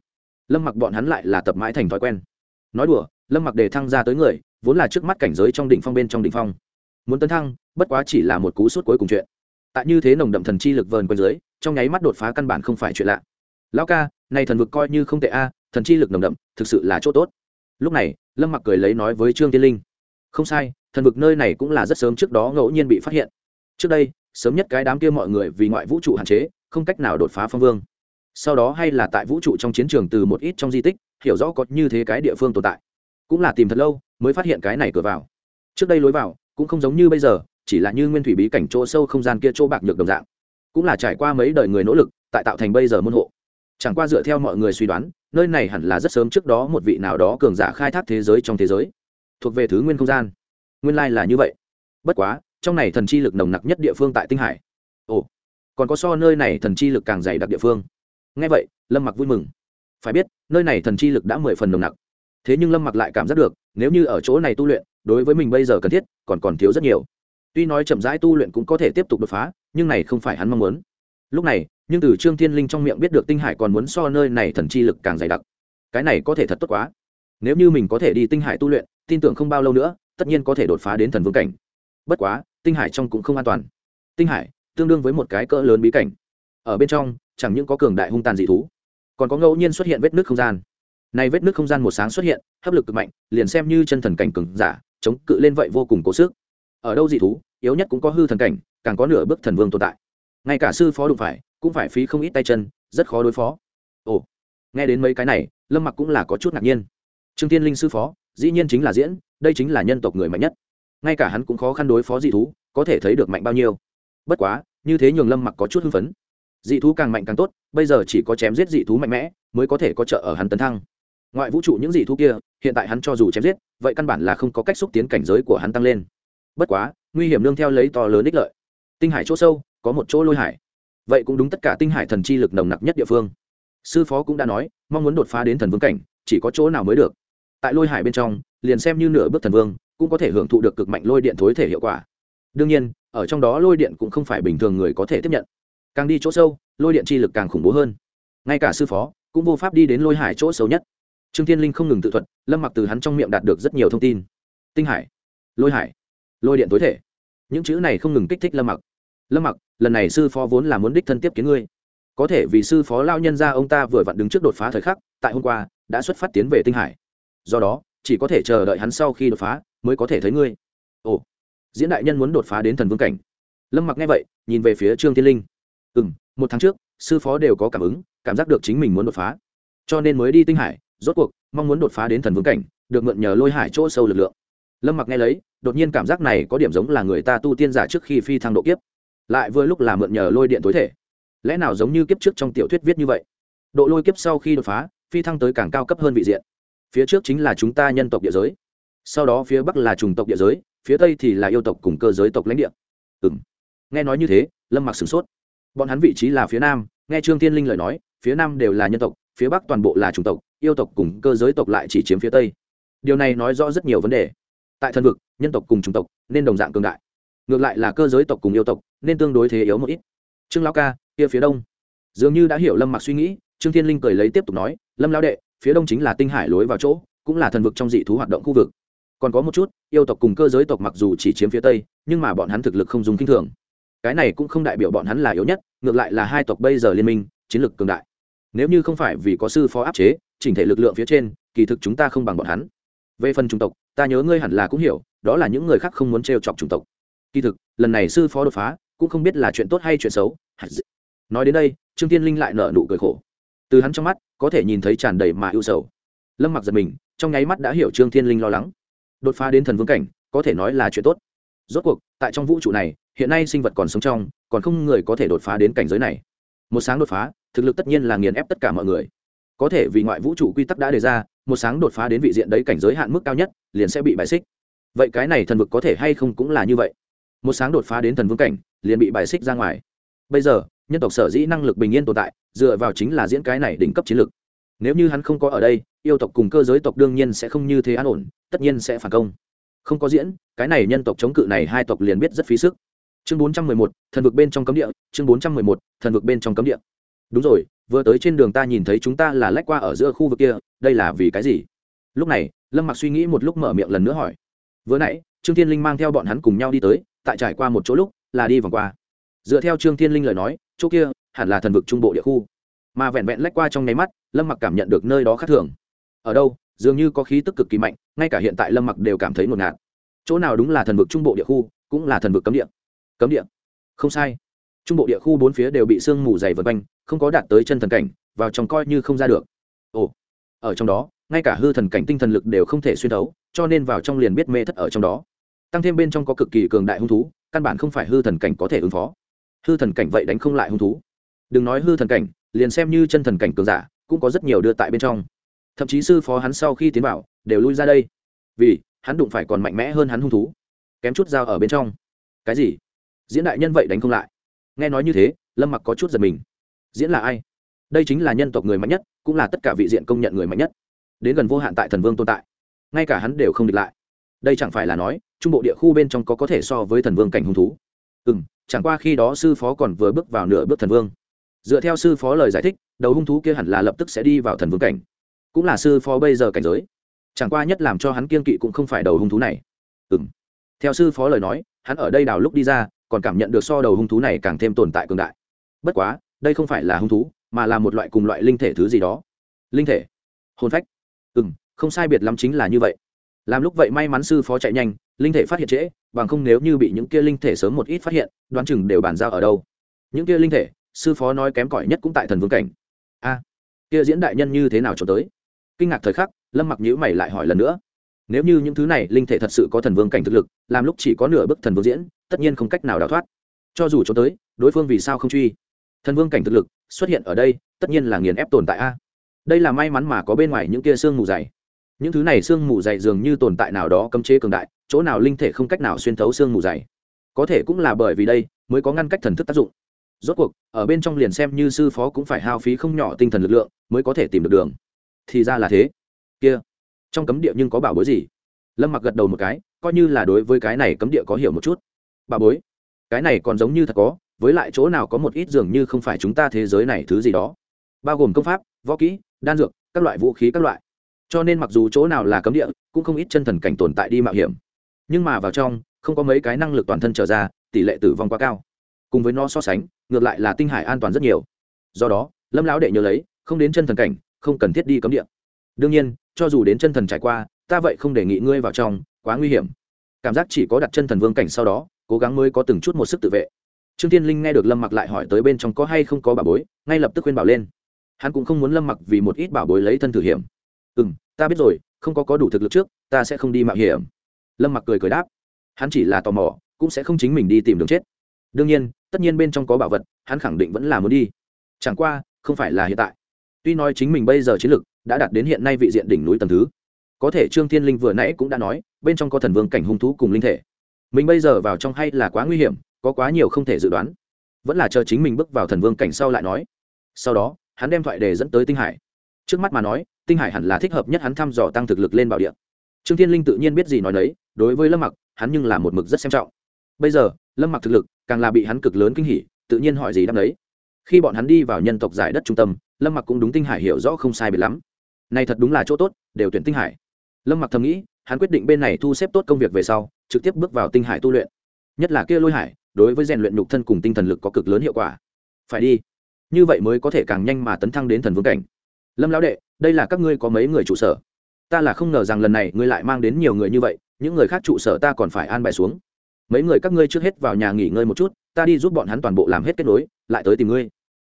Lâm mặc bọn hắn lại là tập mãi thành thói quen. Nói đùa, lâm mặc đề thăng ra tới người, vốn là trước mắt cảnh giới trong đỉnh phong bên trong đỉnh phong. Muốn tấn thăng, bất quá chỉ là một cú sút cuối cùng chuyện. Tại như thế nồng đậm thần chi lực vờn quanh dưới, trong nháy mắt đột phá căn bản không phải chuyện lạ. Lão ca, này thần vực coi như không tệ a, thần chi lực nồng đậm, thực sự là chỗ tốt. Lúc này, lâm mặc cười lấy nói với trương tiên linh. Không sai, thần vực nơi này cũng là rất sớm trước đó ngẫu nhiên bị phát hiện. Trước đây, sớm nhất cái đám kia mọi người vì ngoại vũ trụ hạn chế không cách nào đột phá phong vương. Sau đó hay là tại vũ trụ trong chiến trường từ một ít trong di tích, hiểu rõ có như thế cái địa phương tồn tại. Cũng là tìm thật lâu, mới phát hiện cái này cửa vào. Trước đây lối vào, cũng không giống như bây giờ, chỉ là như nguyên thủy bí cảnh chỗ sâu không gian kia chỗ bạc nhược đồng dạng. Cũng là trải qua mấy đời người nỗ lực, tại tạo thành bây giờ môn hộ. Chẳng qua dựa theo mọi người suy đoán, nơi này hẳn là rất sớm trước đó một vị nào đó cường giả khai thác thế giới trong thế giới. Thuộc về thứ nguyên không gian. Nguyên lai là như vậy. Bất quá, trong này thần chi lực nồng nặc nhất địa phương tại tinh hải còn có so nơi này thần chi lực càng dày đặc địa phương. Ngay vậy, lâm mặc vui mừng. Phải biết, nơi này thần chi lực đã mười phần nồng nặc. Thế nhưng lâm mặc lại cảm giác được, nếu như ở chỗ này tu luyện, đối với mình bây giờ cần thiết, còn còn thiếu rất nhiều. Tuy nói chậm rãi tu luyện cũng có thể tiếp tục đột phá, nhưng này không phải hắn mong muốn. Lúc này, nhưng từ trương thiên linh trong miệng biết được tinh hải còn muốn so nơi này thần chi lực càng dày đặc. Cái này có thể thật tốt quá. Nếu như mình có thể đi tinh hải tu luyện, tin tưởng không bao lâu nữa, tất nhiên có thể đột phá đến thần vương cảnh. Bất quá, tinh hải trong cũng không an toàn. Tinh hải tương đương với một cái cỡ lớn bí cảnh. Ở bên trong, chẳng những có cường đại hung tàn dị thú, còn có ngẫu nhiên xuất hiện vết nước không gian. Nay vết nước không gian một sáng xuất hiện, hấp lực cực mạnh, liền xem như chân thần cảnh cường giả, chống cự lên vậy vô cùng cố sức. Ở đâu dị thú, yếu nhất cũng có hư thần cảnh, càng có nửa bước thần vương tồn tại. Ngay cả sư phó đụng phải, cũng phải phí không ít tay chân, rất khó đối phó. Ồ, nghe đến mấy cái này, lâm mặc cũng là có chút ngạc nhiên. Trương tiên linh sư phó, dĩ nhiên chính là diễn, đây chính là nhân tộc người mạnh nhất. Ngay cả hắn cũng khó khăn đối phó dị thú, có thể thấy được mạnh bao nhiêu bất quá, như thế nhường lâm mặc có chút hưng phấn. Dị thú càng mạnh càng tốt, bây giờ chỉ có chém giết dị thú mạnh mẽ, mới có thể có trợ ở hắn tấn thăng. Ngoại vũ trụ những dị thú kia, hiện tại hắn cho dù chém giết, vậy căn bản là không có cách xúc tiến cảnh giới của hắn tăng lên. Bất quá, nguy hiểm nương theo lấy to lớn ích lợi. Tinh hải chỗ sâu, có một chỗ lôi hải. Vậy cũng đúng tất cả tinh hải thần chi lực nồng nặc nhất địa phương. Sư phó cũng đã nói, mong muốn đột phá đến thần vương cảnh, chỉ có chỗ nào mới được. Tại lôi hải bên trong, liền xem như nửa bước thần vương, cũng có thể hưởng thụ được cực mạnh lôi điện thối thể hiệu quả đương nhiên, ở trong đó lôi điện cũng không phải bình thường người có thể tiếp nhận. Càng đi chỗ sâu, lôi điện chi lực càng khủng bố hơn. Ngay cả sư phó cũng vô pháp đi đến lôi hải chỗ sâu nhất. Trương thiên linh không ngừng tự thuật, lâm mặc từ hắn trong miệng đạt được rất nhiều thông tin. Tinh hải, lôi hải, lôi điện tối thể. Những chữ này không ngừng kích thích lâm mặc. Lâm mặc, lần này sư phó vốn là muốn đích thân tiếp kiến ngươi. Có thể vì sư phó lao nhân ra ông ta vừa vặn đứng trước đột phá thời khắc, tại hôm qua, đã xuất phát tiến về tinh hải. Do đó, chỉ có thể chờ đợi hắn sau khi đột phá, mới có thể thấy ngươi. Ồ diễn đại nhân muốn đột phá đến thần vương cảnh. Lâm mặc nghe vậy, nhìn về phía trương thiên linh. Ừ m một tháng trước, sư phó đều có cảm ứng, cảm giác được chính mình muốn đột phá. Cho nên mới đi tinh hải, rốt cuộc, mong muốn đột phá đến thần vương cảnh, được mượn nhờ lôi hải chỗ sâu lực lượng. Lâm mặc nghe lấy, đột nhiên cảm giác này có điểm giống là người ta tu tiên giả trước khi phi thăng độ kiếp. Lại vừa lúc là mượn nhờ lôi điện tối thể. Lẽ nào giống như kiếp trước trong tiểu thuyết viết như vậy? Độ lôi kiếp sau khi đột phá, phi thăng tới càng cao cấp hơn vị diện. Phía trước chính là chúng ta nhân tộc địa giới sau đó phía bắc là chủng tộc địa giới, phía tây thì là yêu tộc cùng cơ giới tộc lãnh địa. Ừ m nghe nói như thế, lâm mặc sửng sốt. Bọn hắn vị trí là phía nam, nghe trương thiên linh lời nói, phía nam đều là nhân tộc, phía bắc toàn bộ là chủng tộc, yêu tộc cùng cơ giới tộc lại chỉ chiếm phía tây. Điều này nói rõ rất nhiều vấn đề. Tại thần vực, nhân tộc cùng chủng tộc nên đồng dạng cường đại. Ngược lại là cơ giới tộc cùng yêu tộc nên tương đối thế yếu một ít. Trương lão ca, kia phía đông. Dường như đã hiểu lâm mặc suy nghĩ, trương thiên linh cười lấy tiếp tục nói, lâm lão đệ, phía đông chính là tinh hải lối vào chỗ, cũng là thần vực trong dị thú hoạt động khu vực còn có một chút, yêu tộc cùng cơ giới tộc mặc dù chỉ chiếm phía tây, nhưng mà bọn hắn thực lực không dùng kinh thường. Cái này cũng không đại biểu bọn hắn là yếu nhất, ngược lại là hai tộc bây giờ liên minh, chiến lược cường đại. Nếu như không phải vì có sư phó áp chế, chỉnh thể lực lượng phía trên, kỳ thực chúng ta không bằng bọn hắn. Về phần chủng tộc, ta nhớ ngươi hẳn là cũng hiểu, đó là những người khác không muốn trêu chọc chủng tộc. Kỳ thực, lần này sư phó đột phá, cũng không biết là chuyện tốt hay chuyện xấu. Nói đến đây, trương tiên linh lại nở nụ cười khổ. Từ hắn trong mắt, có thể nhìn thấy tràn đầy mà ưu sầu. Lâm mặc giật mình, trong nháy mắt đã hiểu trương thiên linh lo lắng đột phá đến thần vương cảnh, có thể nói là chuyện tốt. Rốt cuộc, tại trong vũ trụ này, hiện nay sinh vật còn sống trong, còn không người có thể đột phá đến cảnh giới này. Một sáng đột phá, thực lực tất nhiên là nghiền ép tất cả mọi người. Có thể vì ngoại vũ trụ quy tắc đã đề ra, một sáng đột phá đến vị diện đấy cảnh giới hạn mức cao nhất, liền sẽ bị bài xích. Vậy cái này thần vực có thể hay không cũng là như vậy. Một sáng đột phá đến thần vương cảnh, liền bị bài xích ra ngoài. Bây giờ, nhân tộc sở dĩ năng lực bình yên tồn tại, dựa vào chính là diễn cái này đỉnh cấp chiến lược nếu như hắn không có ở đây, yêu tộc cùng cơ giới tộc đương nhiên sẽ không như thế an ổn, tất nhiên sẽ phản công. Không có diễn, cái này nhân tộc chống cự này hai tộc liền biết rất phí sức. Chương bốn trăm mười một, thần vực bên trong cấm địa. Chương bốn trăm mười một, thần vực bên trong cấm địa. Đúng rồi, vừa tới trên đường ta nhìn thấy chúng ta là lách qua ở giữa khu vực kia, đây là vì cái gì? Lúc này, lâm mặc suy nghĩ một lúc mở miệng lần nữa hỏi. Vừa nãy, trương thiên linh mang theo bọn hắn cùng nhau đi tới, tại trải qua một chỗ lúc, là đi vòng qua. Dựa theo trương thiên linh lời nói, chỗ kia hẳn là thần vực trung bộ địa khu. Mà vẹn vẹn lách qua trong nháy mắt lâm mặc cảm nhận được nơi đó khác thường. Ở đâu, dường như có khí tức cực kỳ mạnh, ngay cả hiện tại lâm mặc đều cảm thấy ngột ngạt. Chỗ nào đúng là thần vực trung bộ địa khu, cũng là thần vực cấm địa. Cấm địa? Không sai. Trung bộ địa khu bốn phía đều bị sương mù dày vật quanh, không có đạt tới chân thần cảnh, vào trong coi như không ra được. Ồ. Ở trong đó, ngay cả hư thần cảnh tinh thần lực đều không thể xuyên thấu, cho nên vào trong liền biết mê thất ở trong đó. Tăng thêm bên trong có cực kỳ cường đại hung thú, căn bản không phải hư thần cảnh có thể ứng phó. Hư thần cảnh vậy đánh không lại hung thú. Đừng nói hư thần cảnh, liền xem như chân thần cảnh cường giả cũng có rất nhiều đưa tại bên trong. Thậm chí sư phó hắn sau khi tiến vào, đều lui ra đây. Vì, hắn đụng phải còn mạnh mẽ hơn hắn hung thú. Kém chút dao ở bên trong. Cái gì? Diễn đại nhân vậy đánh không lại. Nghe nói như thế, lâm mặc có chút giật mình. Diễn là ai? Đây chính là nhân tộc người mạnh nhất, cũng là tất cả vị diện công nhận người mạnh nhất. Đến gần vô hạn tại thần vương tồn tại. Ngay cả hắn đều không địch lại. Đây chẳng phải là nói, trung bộ địa khu bên trong có có thể so với thần vương cảnh hung thú? Ừ m chẳng qua khi đó sư phó còn vừa bước vào nửa bước thần vương dựa theo sư phó lời giải thích, đầu hung thú kia hẳn là lập tức sẽ đi vào thần vương cảnh. Cũng là sư phó bây giờ cảnh giới. Chẳng qua nhất làm cho hắn kiên kỵ cũng không phải đầu hung thú này. Ừ m theo sư phó lời nói, hắn ở đây đào lúc đi ra, còn cảm nhận được so đầu hung thú này càng thêm tồn tại cường đại. Bất quá, đây không phải là hung thú, mà là một loại cùng loại linh thể thứ gì đó. Linh thể. Hồn phách. Ừ m không sai biệt lắm chính là như vậy. Làm lúc vậy may mắn sư phó chạy nhanh, linh thể phát hiện trễ, bằng không nếu như bị những kia linh thể sớm một ít phát hiện, đoán chừng đều bàn giao ở đâu. Những kia linh thể sư phó nói kém cỏi nhất cũng tại thần vương cảnh. A, kia diễn đại nhân như thế nào cho tới? Kinh ngạc thời khắc, lâm mặc nhữ mày lại hỏi lần nữa. Nếu như những thứ này linh thể thật sự có thần vương cảnh thực lực, làm lúc chỉ có nửa bức thần vương diễn, tất nhiên không cách nào đào thoát. Cho dù cho tới, đối phương vì sao không truy? Thần vương cảnh thực lực xuất hiện ở đây, tất nhiên là nghiền ép tồn tại a. Đây là may mắn mà có bên ngoài những kia xương mù dày. Những thứ này xương mù dày dường như tồn tại nào đó cấm chế cường đại, chỗ nào linh thể không cách nào xuyên thấu xương mù dày. Có thể cũng là bởi vì đây mới có ngăn cách thần thức tác dụng rốt cuộc, ở bên trong liền xem như sư phó cũng phải hao phí không nhỏ tinh thần lực lượng mới có thể tìm được đường. Thì ra là thế. Kia, trong cấm địa nhưng có bảo bối gì? Lâm mặc gật đầu một cái, coi như là đối với cái này cấm địa có hiểu một chút. Bảo bối, cái này còn giống như thật có, với lại chỗ nào có một ít dường như không phải chúng ta thế giới này thứ gì đó. Bao gồm công pháp, võ kỹ, đan dược, các loại vũ khí các loại. Cho nên mặc dù chỗ nào là cấm địa, cũng không ít chân thần cảnh tồn tại đi mạo hiểm. Nhưng mà vào trong, không có mấy cái năng lực toàn thân trở ra, tỷ lệ tử vong quá cao. Cùng với nó so sánh ngược lại là tinh hải an toàn rất nhiều. Do đó, lâm lão đệ nhớ lấy, không đến chân thần cảnh, không cần thiết đi cấm địa. Đương nhiên, cho dù đến chân thần trải qua, ta vậy không đề nghị ngươi vào trong, quá nguy hiểm. Cảm giác chỉ có đặt chân thần vương cảnh sau đó, cố gắng mới có từng chút một sức tự vệ. Trương tiên linh nghe được lâm mặc lại hỏi tới bên trong có hay không có bà bối, ngay lập tức khuyên bảo lên. Hắn cũng không muốn lâm mặc vì một ít bảo bối lấy thân thử hiểm. Ừ m ta biết rồi, không có có đủ thực lực trước, ta sẽ không đi mạo hiểm. Lâm mặc cười cười đáp. Hắn chỉ là tò mò, cũng sẽ không chính mình đi tìm đường chết đương nhiên, tất nhiên bên trong có bảo vật, hắn khẳng định vẫn là muốn đi. Chẳng qua, không phải là hiện tại. Tuy nói chính mình bây giờ chiến lực đã đạt đến hiện nay vị diện đỉnh núi tầm thứ, có thể trương thiên linh vừa nãy cũng đã nói, bên trong có thần vương cảnh hung thú cùng linh thể. Mình bây giờ vào trong hay là quá nguy hiểm, có quá nhiều không thể dự đoán. Vẫn là chờ chính mình bước vào thần vương cảnh sau lại nói. Sau đó, hắn đem thoại đề dẫn tới tinh hải. Trước mắt mà nói, tinh hải hẳn là thích hợp nhất hắn thăm dò tăng thực lực lên bảo địa. Trương thiên linh tự nhiên biết gì nói đấy đối với lâm mặc, hắn nhưng là một mực rất xem trọng. Bây giờ lâm mặc thực lực, càng là bị hắn cực lớn kinh hỉ, tự nhiên hỏi gì đáp đấy khi bọn hắn đi vào nhân tộc giải đất trung tâm, lâm mặc cũng đúng tinh hải hiểu rõ không sai biệt lắm. Này thật đúng là chỗ tốt, đều tuyển tinh hải. Lâm mặc thầm nghĩ, hắn quyết định bên này thu xếp tốt công việc về sau, trực tiếp bước vào tinh hải tu luyện. Nhất là kia lôi hải, đối với rèn luyện nhục thân cùng tinh thần lực có cực lớn hiệu quả. Phải đi. Như vậy mới có thể càng nhanh mà tấn thăng đến thần vương cảnh. Lâm lão đệ, đây là các ngươi có mấy người trụ sở? Ta là không ngờ rằng lần này ngươi lại mang đến nhiều người như vậy, những người khác trụ sở ta còn phải an bài xuống mấy người các ngươi trước hết vào nhà nghỉ ngơi một chút, ta đi giúp bọn hắn toàn bộ làm hết kết nối, lại tới tìm ngươi.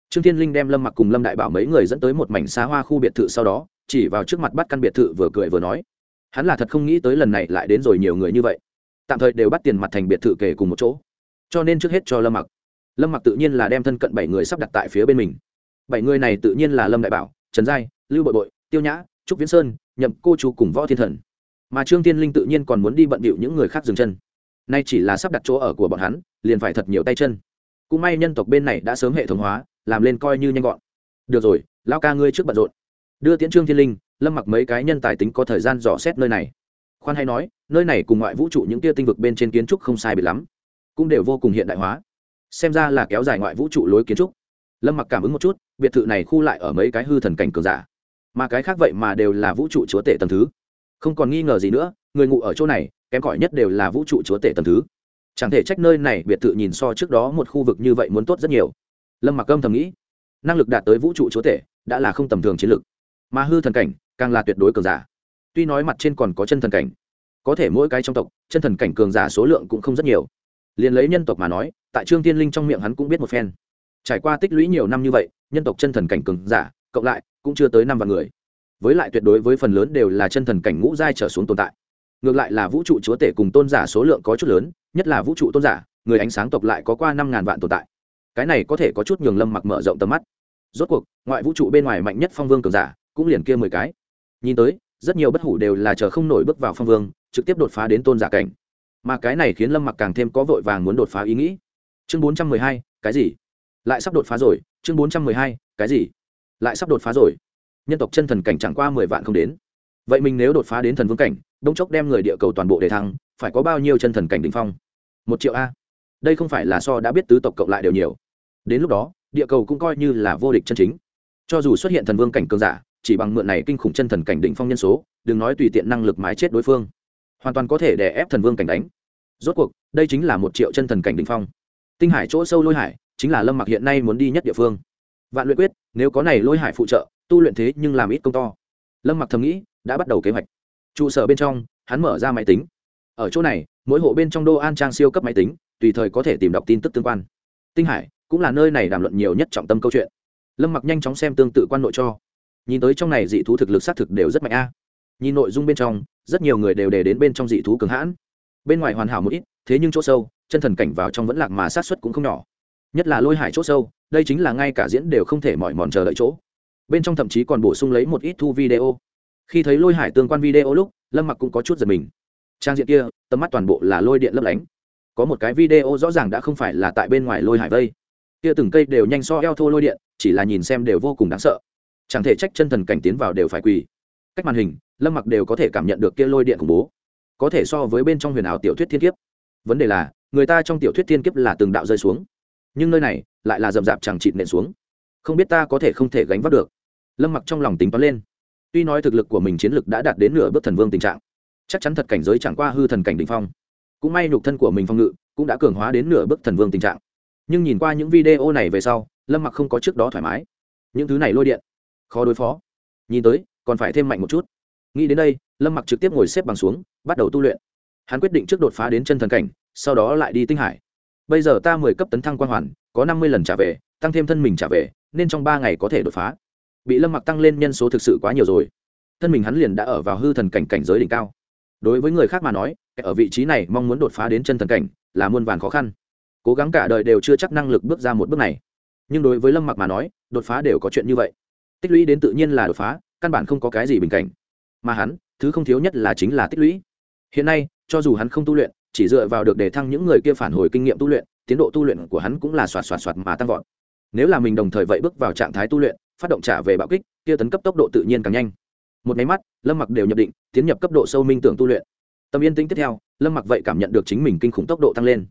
Trương thiên linh đem lâm mặc cùng lâm đại bảo mấy người dẫn tới một mảnh xa hoa khu biệt thự sau đó, chỉ vào trước mặt bắt căn biệt thự vừa cười vừa nói, hắn là thật không nghĩ tới lần này lại đến rồi nhiều người như vậy. Tạm thời đều bắt tiền mặt thành biệt thự kể cùng một chỗ. Cho nên trước hết cho lâm mặc. Lâm mặc tự nhiên là đem thân cận bảy người sắp đặt tại phía bên mình. Bảy người này tự nhiên là lâm đại bảo, trần giai, lưu bội bội, tiêu nhã, trúc viễn sơn, nhậm cô chú cùng võ thiên thần. Mà trương tiên linh tự nhiên còn muốn đi bận bịu những người khác dừng chân nay chỉ là sắp đặt chỗ ở của bọn hắn, liền phải thật nhiều tay chân. Cũng may nhân tộc bên này đã sớm hệ thống hóa, làm lên coi như nhanh gọn. Được rồi lao ca ngươi trước bận rộn. Đưa tiễn trương thiên linh, lâm mặc mấy cái nhân tài tính có thời gian dò xét nơi này. Khoan hay nói, nơi này cùng ngoại vũ trụ những tia tinh vực bên trên kiến trúc không sai biệt lắm, cũng đều vô cùng hiện đại hóa. Xem ra là kéo dài ngoại vũ trụ lối kiến trúc. Lâm mặc cảm ứng một chút, biệt thự này khu lại ở mấy cái hư thần cảnh cường giả. Mà cái khác vậy mà đều là vũ trụ chúa tể tầng thứ. Không còn nghi ngờ gì nữa, người ngụ ở chỗ này kém cỏi nhất đều là vũ trụ chúa tể tầm thứ. Chẳng thể trách nơi này, biệt thự nhìn so trước đó một khu vực như vậy muốn tốt rất nhiều. Lâm mặc âm thầm nghĩ, năng lực đạt tới vũ trụ chúa tể đã là không tầm thường chiến lực mà hư thần cảnh càng là tuyệt đối cường giả. Tuy nói mặt trên còn có chân thần cảnh, có thể mỗi cái trong tộc, chân thần cảnh cường giả số lượng cũng không rất nhiều. Liền lấy nhân tộc mà nói, tại trương tiên linh trong miệng hắn cũng biết một phen. Trải qua tích lũy nhiều năm như vậy, nhân tộc chân thần cảnh cường giả, cộng lại, cũng chưa tới năm vạn người. Với lại tuyệt đối với phần lớn đều là chân thần cảnh ngũ giai trở xuống tồn tại ngược lại là vũ trụ chúa tể cùng tôn giả số lượng có chút lớn, nhất là vũ trụ tôn giả, người ánh sáng tộc lại có qua năm ngàn vạn tồn tại. Cái này có thể có chút nhường lâm mặc mở rộng tầm mắt. Rốt cuộc, ngoại vũ trụ bên ngoài mạnh nhất phong vương cường giả, cũng liền kia mười cái. Nhìn tới, rất nhiều bất hủ đều là chờ không nổi bước vào phong vương, trực tiếp đột phá đến tôn giả cảnh. Mà cái này khiến lâm mặc càng thêm có vội vàng muốn đột phá ý nghĩ. Chương bốn trăm mười hai, cái gì? Lại sắp đột phá rồi, chương bốn trăm mười hai, cái gì? Lại sắp đột phá rồi. Nhân tộc chân thần cảnh chẳng qua mười vạn không đến vậy mình nếu đột phá đến thần vương cảnh đông chốc đem người địa cầu toàn bộ để thăng, phải có bao nhiêu chân thần cảnh đ ỉ n h phong? Một triệu a. Đây không phải là so đã biết tứ tộc cộng lại đều nhiều. Đến lúc đó, địa cầu cũng coi như là vô địch chân chính. Cho dù xuất hiện thần vương cảnh cường giả, chỉ bằng mượn này kinh khủng chân thần cảnh đ ỉ n h phong nhân số, đừng nói tùy tiện năng lực mái chết đối phương, hoàn toàn có thể đè ép thần vương cảnh đánh. Rốt cuộc, đây chính là một triệu chân thần cảnh đ ỉ n h phong. Tinh hải chỗ sâu lôi hải, chính là lâm mặc hiện nay muốn đi nhất địa phương. Vạn luyện quyết, nếu có này lôi hải phụ trợ, tu luyện thế nhưng làm ít công to. Lâm mặc thầm nghĩ đã bắt đầu kế hoạch. Trụ sở bên trong, hắn mở ra máy tính. Ở chỗ này, mỗi hộ bên trong đô an trang siêu cấp máy tính, tùy thời có thể tìm đọc tin tức tương quan. Tinh hải cũng là nơi này đàm luận nhiều nhất trọng tâm câu chuyện. Lâm mặc nhanh chóng xem tương tự quan nội cho. Nhìn tới trong này dị thú thực lực xác thực đều rất mạnh a. Nhìn nội dung bên trong, rất nhiều người đều đề đến bên trong dị thú cường hãn. Bên ngoài hoàn hảo một ít, thế nhưng chỗ sâu, chân thần cảnh vào trong vẫn lạc mà sát xuất cũng không nhỏ. Nhất là lôi hải chỗ sâu, đây chính là ngay cả diễn đều không thể mỏi mòn chờ đợi chỗ. Bên trong thậm chí còn bổ sung lấy một ít thu video khi thấy lôi hải tương quan video lúc, lâm mặc cũng có chút giật mình. Trang diện kia, tầm mắt toàn bộ là lôi điện lấp lánh. Có một cái video rõ ràng đã không phải là tại bên ngoài lôi hải vây. Kia từng cây đều nhanh so eo thô lôi điện, chỉ là nhìn xem đều vô cùng đáng sợ. Chẳng thể trách chân thần cảnh tiến vào đều phải quỳ. Cách màn hình, lâm mặc đều có thể cảm nhận được kia lôi điện khủng bố. Có thể so với bên trong huyền ảo tiểu thuyết thiên kiếp. Vấn đề là, người ta trong tiểu thuyết thiên kiếp là từng đạo rơi xuống. Nhưng nơi này, lại là rậm rạp chẳng chịt nện xuống. Không biết ta có thể không thể gánh vác được. Lâm mặc trong lòng tính toán lên tuy nói thực lực của mình chiến lực đã đạt đến nửa bước thần vương tình trạng, chắc chắn thật cảnh giới chẳng qua hư thần cảnh đình phong. Cũng may nhục thân của mình phong ngự cũng đã cường hóa đến nửa bước thần vương tình trạng. Nhưng nhìn qua những video này về sau, lâm mặc không có trước đó thoải mái. Những thứ này lôi điện, khó đối phó. Nhìn tới, còn phải thêm mạnh một chút. Nghĩ đến đây, lâm mặc trực tiếp ngồi xếp bằng xuống, bắt đầu tu luyện. Hắn quyết định trước đột phá đến chân thần cảnh, sau đó lại đi tinh hải. Bây giờ ta mười cấp tấn thăng quan hoàn, có năm mươi lần trả về, tăng thêm thân mình trả về, nên trong ba ngày có thể đột phá bị lâm mặc tăng lên nhân số thực sự quá nhiều rồi. Thân mình hắn liền đã ở vào hư thần cảnh cảnh giới đỉnh cao. Đối với người khác mà nói ở vị trí này mong muốn đột phá đến chân thần cảnh, là muôn vàn khó khăn. Cố gắng cả đời đều chưa chắc năng lực bước ra một bước này. Nhưng đối với lâm mặc mà nói, đột phá đều có chuyện như vậy. Tích lũy đến tự nhiên là đột phá, căn bản không có cái gì bình cảnh. Mà hắn, thứ không thiếu nhất là chính là tích lũy. Hiện nay, cho dù hắn không tu luyện, chỉ dựa vào được để thăng những người kia phản hồi kinh nghiệm tu luyện, tiến độ tu luyện của hắn cũng là xoạt xoạt xoạt mà tăng vọt. Nếu là mình đồng thời vậy bước vào trạng thái tu luyện phát động trả về bạo kích, kia tấn cấp tốc độ tự nhiên càng nhanh. Một máy mắt, lâm mặc đều nhập định, tiến nhập cấp độ sâu minh tưởng tu luyện. Tâm yên tĩnh tiếp theo, lâm mặc vậy cảm nhận được chính mình kinh khủng tốc độ tăng lên.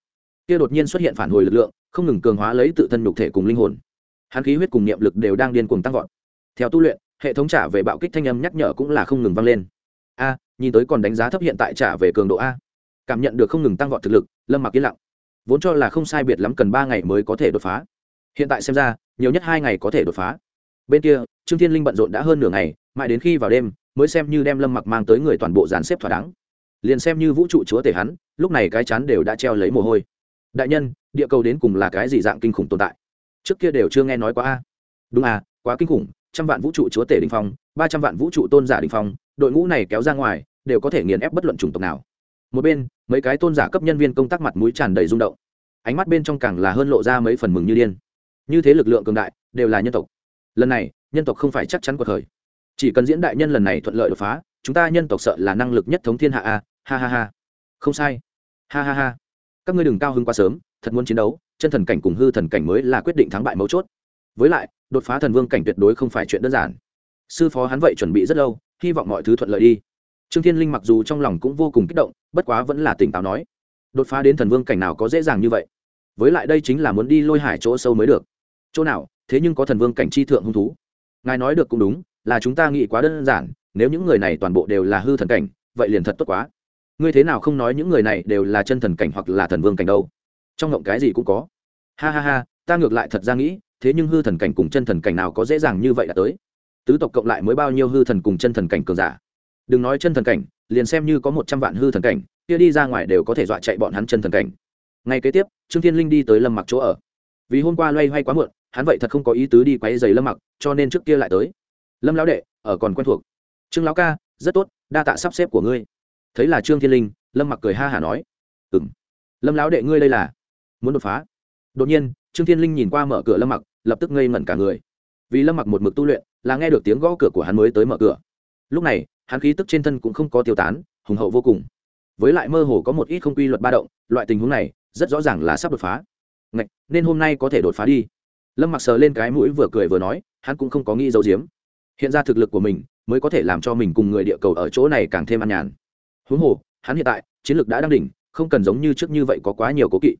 Kia đột nhiên xuất hiện phản hồi lực lượng, không ngừng cường hóa lấy tự thân nhục thể cùng linh hồn. Hắn khí huyết cùng niệm lực đều đang điên cuồng tăng vọt. Theo tu luyện, hệ thống trả về bạo kích thanh âm nhắc nhở cũng là không ngừng vang lên. A, nhìn tới còn đánh giá thấp hiện tại trả về cường độ a. Cảm nhận được không ngừng tăng vọt thực lực, lâm mặc yên lặng. Vốn cho là không sai biệt lắm cần ba ngày mới có thể đột phá. Hiện tại xem ra, nhiều nhất hai ngày có thể đột phá bên kia, trương thiên linh bận rộn đã hơn nửa ngày, mãi đến khi vào đêm, mới xem như đem lâm mặc mang tới người toàn bộ dàn xếp thỏa đáng. Liền xem như vũ trụ chúa tể hắn, lúc này cái chán đều đã treo lấy mồ hôi. Đại nhân, địa cầu đến cùng là cái gì dạng kinh khủng tồn tại? Trước kia đều chưa nghe nói quá a. Đúng à quá kinh khủng, trăm vạn vũ trụ chúa tể đình phong, ba trăm vạn vũ trụ tôn giả đình phong, đội ngũ này kéo ra ngoài, đều có thể nghiền ép bất luận chủng tộc nào. Một bên, mấy cái tôn giả cấp nhân viên công tác mặt mũi tràn đầy rung động. Ánh mắt bên trong càng là hơn lộ ra mấy phần mừng như điên. Như thế lực lượng cường đại, đều là nhân tộc lần này, nhân tộc không phải chắc chắn cuộc khởi chỉ cần diễn đại nhân lần này thuận lợi đột phá, chúng ta nhân tộc sợ là năng lực nhất thống thiên hạ a. Ha ha ha. Không sai. Ha ha ha. Các ngươi đừng cao hứng quá sớm, thật muốn chiến đấu, chân thần cảnh cùng hư thần cảnh mới là quyết định thắng bại mấu chốt. Với lại, đột phá thần vương cảnh tuyệt đối không phải chuyện đơn giản. Sư phó hắn vậy chuẩn bị rất lâu, hy vọng mọi thứ thuận lợi đi. Trương thiên linh mặc dù trong lòng cũng vô cùng kích động, bất quá vẫn là tỉnh táo nói. Đột phá đến thần vương cảnh nào có dễ dàng như vậy? Với lại đây chính là muốn đi lôi hải chỗ sâu mới được chỗ nào, thế nhưng có thần vương cảnh chi thượng hung thú. Ngài nói được cũng đúng, là chúng ta nghĩ quá đơn giản, nếu những người này toàn bộ đều là hư thần cảnh, vậy liền thật tốt quá. Ngươi thế nào không nói những người này đều là chân thần cảnh hoặc là thần vương cảnh đâu? Trong ngộng cái gì cũng có. Ha ha ha, ta ngược lại thật ra nghĩ, thế nhưng hư thần cảnh cùng chân thần cảnh nào có dễ dàng như vậy đã tới? Tứ tộc cộng lại mới bao nhiêu hư thần cùng chân thần cảnh cường giả? Đừng nói chân thần cảnh, liền xem như có một trăm vạn hư thần cảnh, kia đi ra ngoài đều có thể dọa chạy bọn hắn chân thần cảnh. Ngay kế tiếp, trương thiên linh đi tới lâm mặc chỗ ở. Vì hôm qua loay hoay quá muộn hắn vậy thật không có ý tứ đi quấy giày lâm mặc cho nên trước kia lại tới. Lâm lão đệ ở còn quen thuộc. Trương lão ca rất tốt đa tạ sắp xếp của ngươi. Thấy là trương thiên linh lâm mặc cười ha hả nói. Ừ m lâm lão đệ ngươi đây là? Muốn đột phá. Đột nhiên trương thiên linh nhìn qua mở cửa lâm mặc lập tức ngây ngẩn cả người. Vì lâm mặc một mực tu luyện là nghe được tiếng gõ cửa của hắn mới tới mở cửa. Lúc này hắn khí tức trên thân cũng không có tiêu tán hùng hậu vô cùng. Với lại mơ hồ có một ít không quy luật ba động loại tình huống này rất rõ ràng là sắp đột phá. Ngạch, nên hôm nay có thể đột phá đi lâm mặc sờ lên cái mũi vừa cười vừa nói, hắn cũng không có nghĩ dấu diếm hiện ra thực lực của mình, mới có thể làm cho mình cùng người địa cầu ở chỗ này càng thêm an nhàn. Huống hồ, hắn hiện tại, chiến lược đã đang đỉnh, không cần giống như trước như vậy có quá nhiều cố kỵ.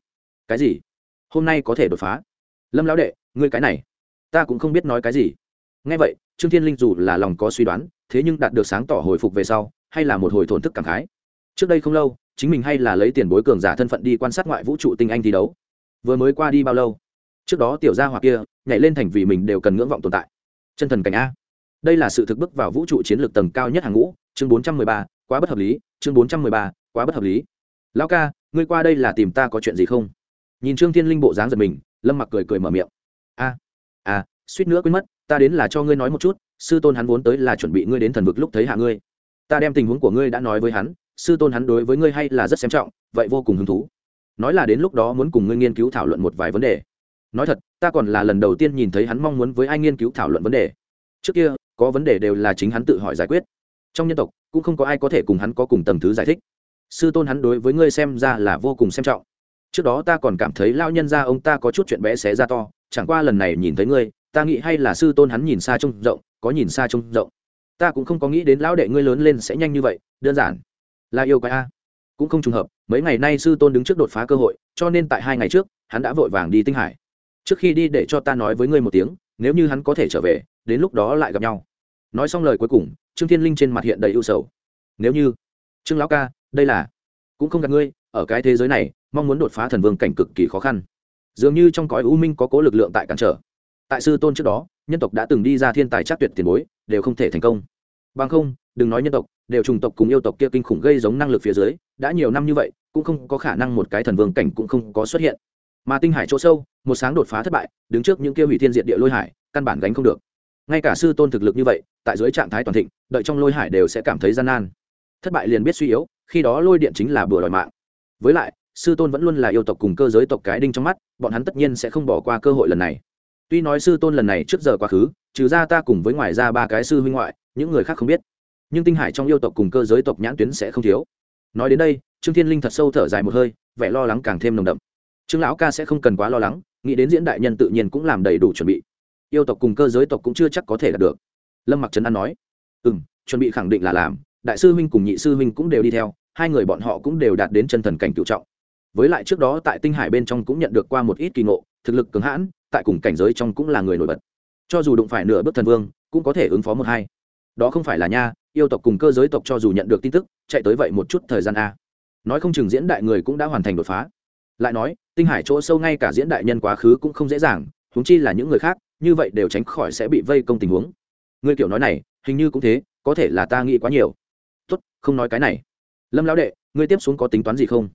Cái gì? Hôm nay có thể đột phá? Lâm lão đệ, ngươi cái này, ta cũng không biết nói cái gì. Ngay vậy, trương thiên linh dù là lòng có suy đoán, thế nhưng đạt được sáng tỏ hồi phục về sau, hay là một hồi thổn thức cảm khái. Trước đây không lâu, chính mình hay là lấy tiền bối cường giả thân phận đi quan sát ngoại vũ trụ tinh anh thi đấu. Vừa mới qua đi bao lâu? Trước đó tiểu gia hoặc kia nhảy lên thành vì mình đều cần ngưỡng vọng tồn tại. Chân thần cảnh a. Đây là sự thực bước vào vũ trụ chiến lược tầng cao nhất hàng ngũ, chương bốn trăm mười ba, quá bất hợp lý, chương bốn trăm mười ba, quá bất hợp lý. Lão ca, ngươi qua đây là tìm ta có chuyện gì không? Nhìn trương thiên linh bộ dáng giật mình, lâm mặc cười cười mở miệng. A a, suýt nữa quên mất, ta đến là cho ngươi nói một chút, sư tôn hắn vốn tới là chuẩn bị ngươi đến thần vực lúc thấy hạ ngươi. Ta đem tình huống của ngươi đã nói với hắn, sư tôn hắn đối với ngươi hay là rất xem trọng, vậy vô cùng hứng thú. Nói là đến lúc đó muốn cùng ngươi nghiên cứu thảo luận một vài vấn đề nói thật, ta còn là lần đầu tiên nhìn thấy hắn mong muốn với ai nghiên cứu thảo luận vấn đề. Trước kia, có vấn đề đều là chính hắn tự hỏi giải quyết. Trong nhân tộc, cũng không có ai có thể cùng hắn có cùng tầng thứ giải thích. Sư tôn hắn đối với ngươi xem ra là vô cùng xem trọng. Trước đó ta còn cảm thấy lao nhân ra ông ta có chút chuyện bé xé ra to, chẳng qua lần này nhìn thấy ngươi, ta nghĩ hay là sư tôn hắn nhìn xa trông rộng, có nhìn xa trông rộng. Ta cũng không có nghĩ đến lão đệ ngươi lớn lên sẽ nhanh như vậy, đơn giản. Là yêu quái a. Cũng không trùng hợp, mấy ngày nay sư tôn đứng trước đột phá cơ hội, cho nên tại hai ngày trước, hắn đã vội vàng đi tinh hải trước khi đi để cho ta nói với ngươi một tiếng, nếu như hắn có thể trở về, đến lúc đó lại gặp nhau. Nói xong lời cuối cùng, trương thiên linh trên mặt hiện đầy ưu sầu. Nếu như, trương lão ca, đây là, cũng không gặp ngươi, ở cái thế giới này, mong muốn đột phá thần vương cảnh cực kỳ khó khăn. Dường như trong cõi u minh có cố lực lượng tại cản trở. Tại sư tôn trước đó, nhân tộc đã từng đi ra thiên tài chắc tuyệt tiền bối, đều không thể thành công. Bằng không, đừng nói nhân tộc, đều trùng tộc cùng yêu tộc kia kinh khủng gây giống năng lực phía dưới, đã nhiều năm như vậy, cũng không có khả năng một cái thần vương cảnh cũng không có xuất hiện mà tinh hải chỗ sâu, một sáng đột phá thất bại, đứng trước những kia hủy thiên diệt địa lôi hải, căn bản gánh không được. Ngay cả sư tôn thực lực như vậy, tại dưới trạng thái toàn thịnh, đợi trong lôi hải đều sẽ cảm thấy gian nan. Thất bại liền biết suy yếu, khi đó lôi điện chính là bừa đòi mạng. Với lại, sư tôn vẫn luôn là yêu tộc cùng cơ giới tộc cái đinh trong mắt, bọn hắn tất nhiên sẽ không bỏ qua cơ hội lần này. Tuy nói sư tôn lần này trước giờ quá khứ, trừ ra ta cùng với ngoài ra ba cái sư huynh ngoại, những người khác không biết. Nhưng tinh hải trong yêu tộc cùng cơ giới tộc nhãn tuyến sẽ không thiếu. Nói đến đây, trương thiên linh thật sâu thở dài một hơi, vẻ lo lắng càng thêm nồng đậm trương lão ca sẽ không cần quá lo lắng, nghĩ đến diễn đại nhân tự nhiên cũng làm đầy đủ chuẩn bị. Yêu tộc cùng cơ giới tộc cũng chưa chắc có thể đạt được. Lâm mặc trấn an nói ừ m chuẩn bị khẳng định là làm, đại sư huynh cùng nhị sư huynh cũng đều đi theo, hai người bọn họ cũng đều đạt đến chân thần cảnh cựu trọng. Với lại trước đó tại tinh hải bên trong cũng nhận được qua một ít kỳ ngộ, thực lực cứng hãn, tại cùng cảnh giới trong cũng là người nổi bật. Cho dù đụng phải nửa bước thần vương, cũng có thể ứng phó một hai. Đó không phải là nha, yêu tộc cùng cơ giới tộc cho dù nhận được tin tức, chạy tới vậy một chút thời gian a. Nói không chừng diễn đại người cũng đã hoàn thành đột phá. Lại nói tinh hải chỗ sâu ngay cả diễn đại nhân quá khứ cũng không dễ dàng, huống chi là những người khác, như vậy đều tránh khỏi sẽ bị vây công tình huống. Ngươi kiểu nói này, hình như cũng thế, có thể là ta nghĩ quá nhiều. Tốt, không nói cái này. Lâm lão đệ, ngươi tiếp xuống có tính toán gì không?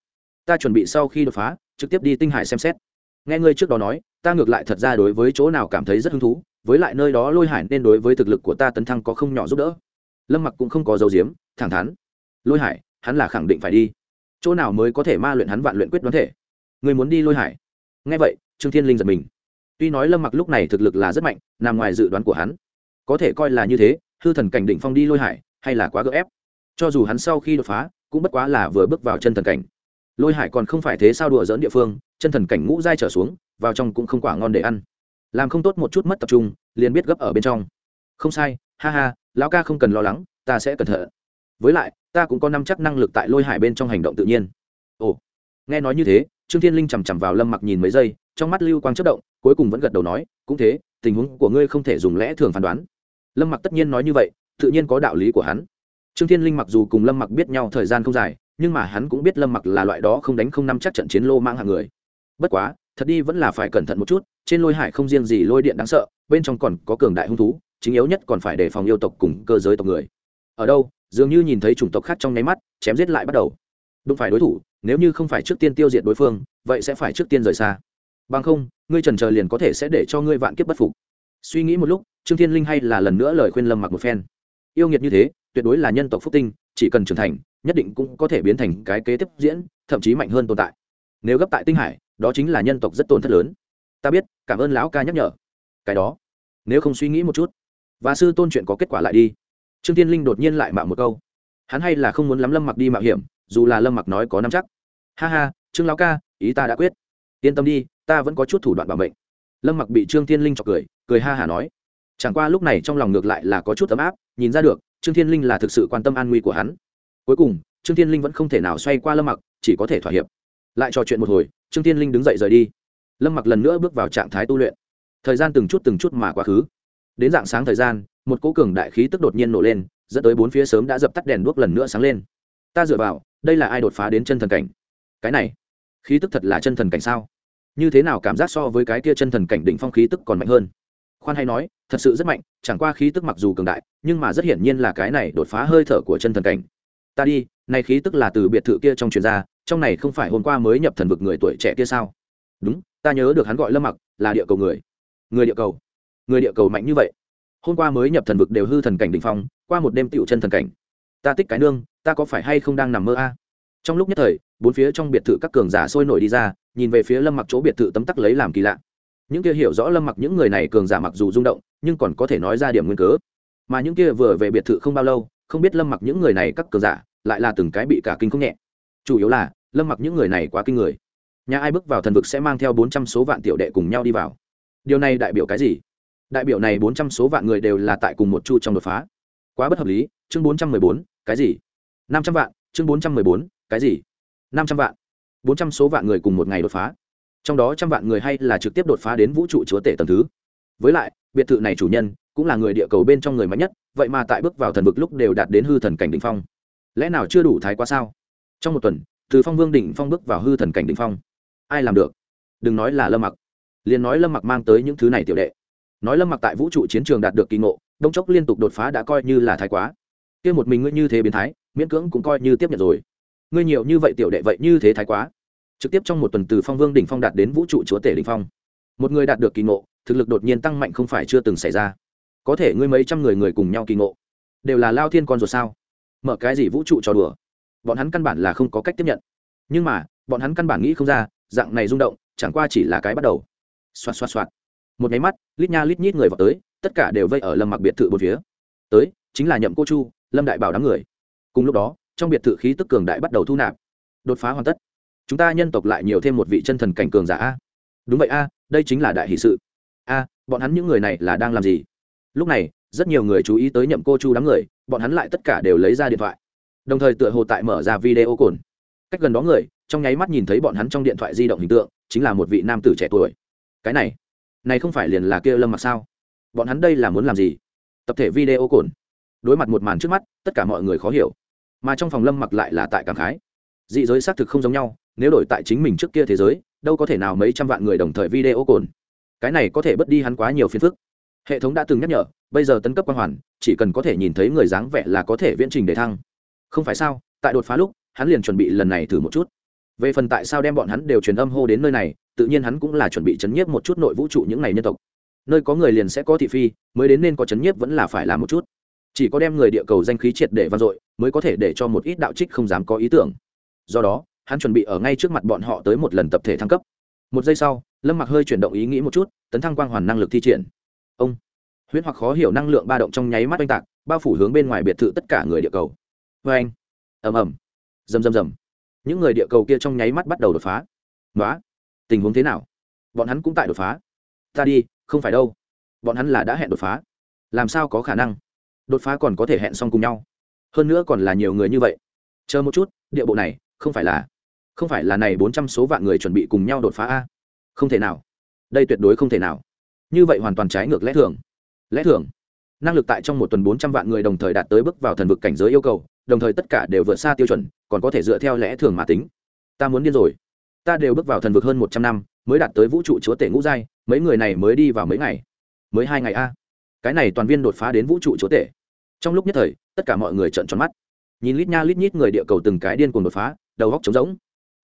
Ta chuẩn bị sau khi đột phá, trực tiếp đi tinh hải xem xét. Nghe ngươi trước đó nói, ta ngược lại thật ra đối với chỗ nào cảm thấy rất hứng thú, với lại nơi đó lôi hải nên đối với thực lực của ta tấn thăng có không nhỏ giúp đỡ. Lâm mặc cũng không có dấu diếm thẳng thắn. Lôi hải, hắn là khẳng định phải đi. Chỗ nào mới có thể ma luyện hắn vạn luyện quyết đoán thể? Người muốn đi lôi hải. Nghe vậy, trương thiên linh giật mình. Tuy nói lâm mặc lúc này thực lực là rất mạnh, nằm ngoài dự đoán của hắn, có thể coi là như thế, hư thần cảnh định phong đi lôi hải, hay là quá gỡ ép. Cho dù hắn sau khi đột phá, cũng bất quá là vừa bước vào chân thần cảnh. Lôi hải còn không phải thế sao đùa dỡn địa phương, chân thần cảnh ngũ dai trở xuống, vào trong cũng không quả ngon để ăn. Làm không tốt một chút mất tập trung, liền biết gấp ở bên trong. Không sai, ha ha, lão ca không cần lo lắng, ta sẽ cẩn thận. Với lại, ta cũng có năm chắc năng lực tại lôi hải bên trong hành động tự nhiên. Ồ, nghe nói như thế trương thiên linh chằm chằm vào lâm mặc nhìn mấy giây, trong mắt lưu quang chất động, cuối cùng vẫn gật đầu nói, cũng thế, tình huống của ngươi không thể dùng lẽ thường phán đoán. Lâm mặc tất nhiên nói như vậy, tự nhiên có đạo lý của hắn. Trương thiên linh mặc dù cùng lâm mặc biết nhau thời gian không dài, nhưng mà hắn cũng biết lâm mặc là loại đó không đánh không năm chắc trận chiến lô mang hàng người. Bất quá, thật đi vẫn là phải cẩn thận một chút, trên lôi hải không riêng gì lôi điện đáng sợ, bên trong còn có cường đại hung thú, chính yếu nhất còn phải đề phòng yêu tộc cùng cơ giới tộc người. Ở đâu? Dường như nhìn thấy chủng tộc khác trong nháy mắt, chém giết lại bắt đầu. Đụng phải đối thủ nếu như không phải trước tiên tiêu diệt đối phương, vậy sẽ phải trước tiên rời xa. Bằng không, ngươi trần chờ liền có thể sẽ để cho ngươi vạn kiếp bất phục. Suy nghĩ một lúc, trương thiên linh hay là lần nữa lời khuyên lâm mặc một phen. Yêu nghiệt như thế, tuyệt đối là nhân tộc phúc tinh, chỉ cần trưởng thành, nhất định cũng có thể biến thành cái kế tiếp diễn, thậm chí mạnh hơn tồn tại. Nếu gấp tại tinh hải, đó chính là nhân tộc rất tổn thất lớn. Ta biết, cảm ơn lão ca nhắc nhở. Cái đó, nếu không suy nghĩ một chút, và sư tôn chuyện có kết quả lại đi. Trương tiên linh đột nhiên lại mạo một câu. Hắn hay là không muốn lắm lâm mặc đi mạo hiểm dù là lâm mặc nói có nắm chắc. Ha ha, trương lão ca, ý ta đã quyết. Yên tâm đi, ta vẫn có chút thủ đoạn bảo mệnh. Lâm mặc bị trương Thiên linh chọc cười cười ha hả nói. Chẳng qua lúc này trong lòng ngược lại là có chút ấm áp, nhìn ra được, trương thiên linh là thực sự quan tâm an nguy của hắn. Cuối cùng, trương thiên linh vẫn không thể nào xoay qua lâm mặc, chỉ có thể thỏa hiệp. Lại trò chuyện một hồi, trương thiên linh đứng dậy rời đi. Lâm mặc lần nữa bước vào trạng thái tu luyện. Thời gian từng chút từng chút mà quá khứ. Đến dạng sáng thời gian, một cỗ cường đại khí tức đột nhiên nổ lên, dẫn tới bốn phía sớm đã dập tắt đèn đuốc lần nữa sáng lên. Ta dựa vào đây là ai đột phá đến chân thần cảnh? Cái này, khí tức thật là chân thần cảnh sao? Như thế nào cảm giác so với cái kia chân thần cảnh đỉnh phong khí tức còn mạnh hơn? Khoan hay nói, thật sự rất mạnh, chẳng qua khí tức mặc dù cường đại, nhưng mà rất hiển nhiên là cái này đột phá hơi thở của chân thần cảnh. Ta đi, này khí tức là từ biệt thự kia trong truyền gia trong này không phải hôm qua mới nhập thần vực người tuổi trẻ kia sao? Đúng, ta nhớ được hắn gọi lâm mặc, là địa cầu người. Người địa cầu? Người địa cầu mạnh như vậy. Hôm qua mới nhập thần vực đều hư thần cảnh đình phong, qua một đêm tựu chân thần cảnh ta tích cái nương, ta có phải hay không đang nằm mơ a? Trong lúc nhất thời, bốn phía trong biệt thự các cường giả sôi nổi đi ra, nhìn về phía lâm mặc chỗ biệt thự tấm tắc lấy làm kỳ lạ. Những kia hiểu rõ lâm mặc những người này cường giả mặc dù rung động, nhưng còn có thể nói ra điểm nguyên cớ. Mà những kia vừa về biệt thự không bao lâu, không biết lâm mặc những người này các cường giả lại là từng cái bị cả kinh không nhẹ. Chủ yếu là, lâm mặc những người này quá kinh người. Nhà ai bước vào thần vực sẽ mang theo bốn trăm số vạn tiểu đệ cùng nhau đi vào. Điều này đại biểu cái gì? Đại biểu này bốn trăm số vạn người đều là tại cùng một chu trong đột phá. Quá bất hợp lý, chương bốn trăm mười bốn cái gì? Năm trăm vạn, chương bốn trăm mười bốn, cái gì? Năm trăm vạn. Bốn trăm số vạn người cùng một ngày đột phá. Trong đó trăm vạn người hay là trực tiếp đột phá đến vũ trụ chúa tể tầm thứ. Với lại, biệt thự này chủ nhân cũng là người địa cầu bên trong người mạnh nhất, vậy mà tại bước vào thần vực lúc đều đạt đến hư thần cảnh đ ỉ n h phong. Lẽ nào chưa đủ thái quá sao? Trong một tuần, từ phong vương đỉnh phong bước vào hư thần cảnh đ ỉ n h phong. Ai làm được? Đừng nói là lâm mặc. Liền nói lâm mặc mang tới những thứ này tiểu đệ. Nói lâm mặc tại vũ trụ chiến trường đạt được kỳ ngộ đông chốc liên tục đột phá đã coi như là thái quá kia một mình ngươi như thế biến thái, miễn cưỡng cũng coi như tiếp nhận rồi. Ngươi nhiều như vậy tiểu đệ vậy như thế thái quá. Trực tiếp trong một tuần từ phong vương đỉnh phong đạt đến vũ trụ chúa tể đỉnh phong. Một người đạt được kỳ ngộ, thực lực đột nhiên tăng mạnh không phải chưa từng xảy ra. Có thể ngươi mấy trăm người người cùng nhau kỳ ngộ, đều là lao thiên con rồi sao? Mở cái gì vũ trụ trò đùa? Bọn hắn căn bản là không có cách tiếp nhận. Nhưng mà, bọn hắn căn bản nghĩ không ra, dạng này rung động, chẳng qua chỉ là cái bắt đầu. Xoạt xoạt xoạt. Một nháy mắt, lít nha lít nhít người vào tới, tất cả đều vây ở lâm mặc biệt thự một phía. Tới, chính là nhậm cô chu lâm đại bảo đám người. Cùng lúc đó, trong biệt thự khí tức cường đại bắt đầu thu nạp. Đột phá hoàn tất. Chúng ta nhân tộc lại nhiều thêm một vị chân thần cảnh cường giả a. Đúng vậy a, đây chính là đại hỷ sự. A, bọn hắn những người này là đang làm gì? Lúc này, rất nhiều người chú ý tới nhậm cô chu đám người, bọn hắn lại tất cả đều lấy ra điện thoại. Đồng thời tựa hồ tại mở ra video cồn cách gần đó người, trong nháy mắt nhìn thấy bọn hắn trong điện thoại di động hình tượng, chính là một vị nam tử trẻ tuổi. Cái này này không phải liền là kia lâm mặc sao? Bọn hắn đây là muốn làm gì? Tập thể video cồn đối mặt một màn trước mắt, tất cả mọi người khó hiểu. Mà trong phòng lâm mặc lại là tại cảm khái. Dị giới xác thực không giống nhau, nếu đổi tại chính mình trước kia thế giới, đâu có thể nào mấy trăm vạn người đồng thời video cồn. Cái này có thể bớt đi hắn quá nhiều phiền phức. Hệ thống đã từng nhắc nhở, bây giờ tấn cấp quan hoàn, chỉ cần có thể nhìn thấy người dáng vẻ là có thể viễn trình để thăng. Không phải sao, tại đột phá lúc, hắn liền chuẩn bị lần này thử một chút. Về phần tại sao đem bọn hắn đều truyền âm hô đến nơi này, tự nhiên hắn cũng là chuẩn bị chấn nhiếp một chút nội vũ trụ những ngày nhân tộc. Nơi có người liền sẽ có thị phi, mới đến nên có chấn nhiếp vẫn là phải làm một chút chỉ có đem người địa cầu danh khí triệt để vang dội, mới có thể để cho một ít đạo trích không dám có ý tưởng. Do đó, hắn chuẩn bị ở ngay trước mặt bọn họ tới một lần tập thể thăng cấp. Một giây sau, lâm mặc hơi chuyển động ý nghĩ một chút, tấn thăng quang hoàn năng lực thi triển. Ông! Huyễn hoặc khó hiểu năng lượng ba động trong nháy mắt oanh tạc, bao phủ hướng bên ngoài biệt thự tất cả người địa cầu. Vê anh ầm ầm. Rầm rầm rầm. Những người địa cầu kia trong nháy mắt bắt đầu đột phá. Nói tình huống thế nào? Bọn hắn cũng tại đột phá. Ta đi, không phải đâu. Bọn hắn là đã hẹn đột phá. Làm sao có khả năng? Đột phá còn có thể hẹn xong cùng nhau. Hơn nữa còn là nhiều người như vậy. Chờ một chút, địa bộ này, không phải là, không phải là này bốn trăm số vạn người chuẩn bị cùng nhau đột phá a? Không thể nào. Đây tuyệt đối không thể nào. Như vậy hoàn toàn trái ngược lẽ thường. Lẽ thường, năng lực tại trong một tuần bốn trăm vạn người đồng thời đạt tới bước vào thần vực cảnh giới yêu cầu, đồng thời tất cả đều vượt xa tiêu chuẩn, còn có thể dựa theo lẽ thường mà tính. Ta muốn điên rồi. Ta đều bước vào thần vực hơn một trăm năm, mới đạt tới vũ trụ chúa tể ngũ giai, mấy người này mới đi vào mấy ngày, mới hai ngày a. Cái này toàn viên đột phá đến vũ trụ chúa tể trong lúc nhất thời, tất cả mọi người trợn tròn mắt. Nhìn lít nha lít nhít người địa cầu từng cái điên cuồng đột phá, đầu góc trống rỗng.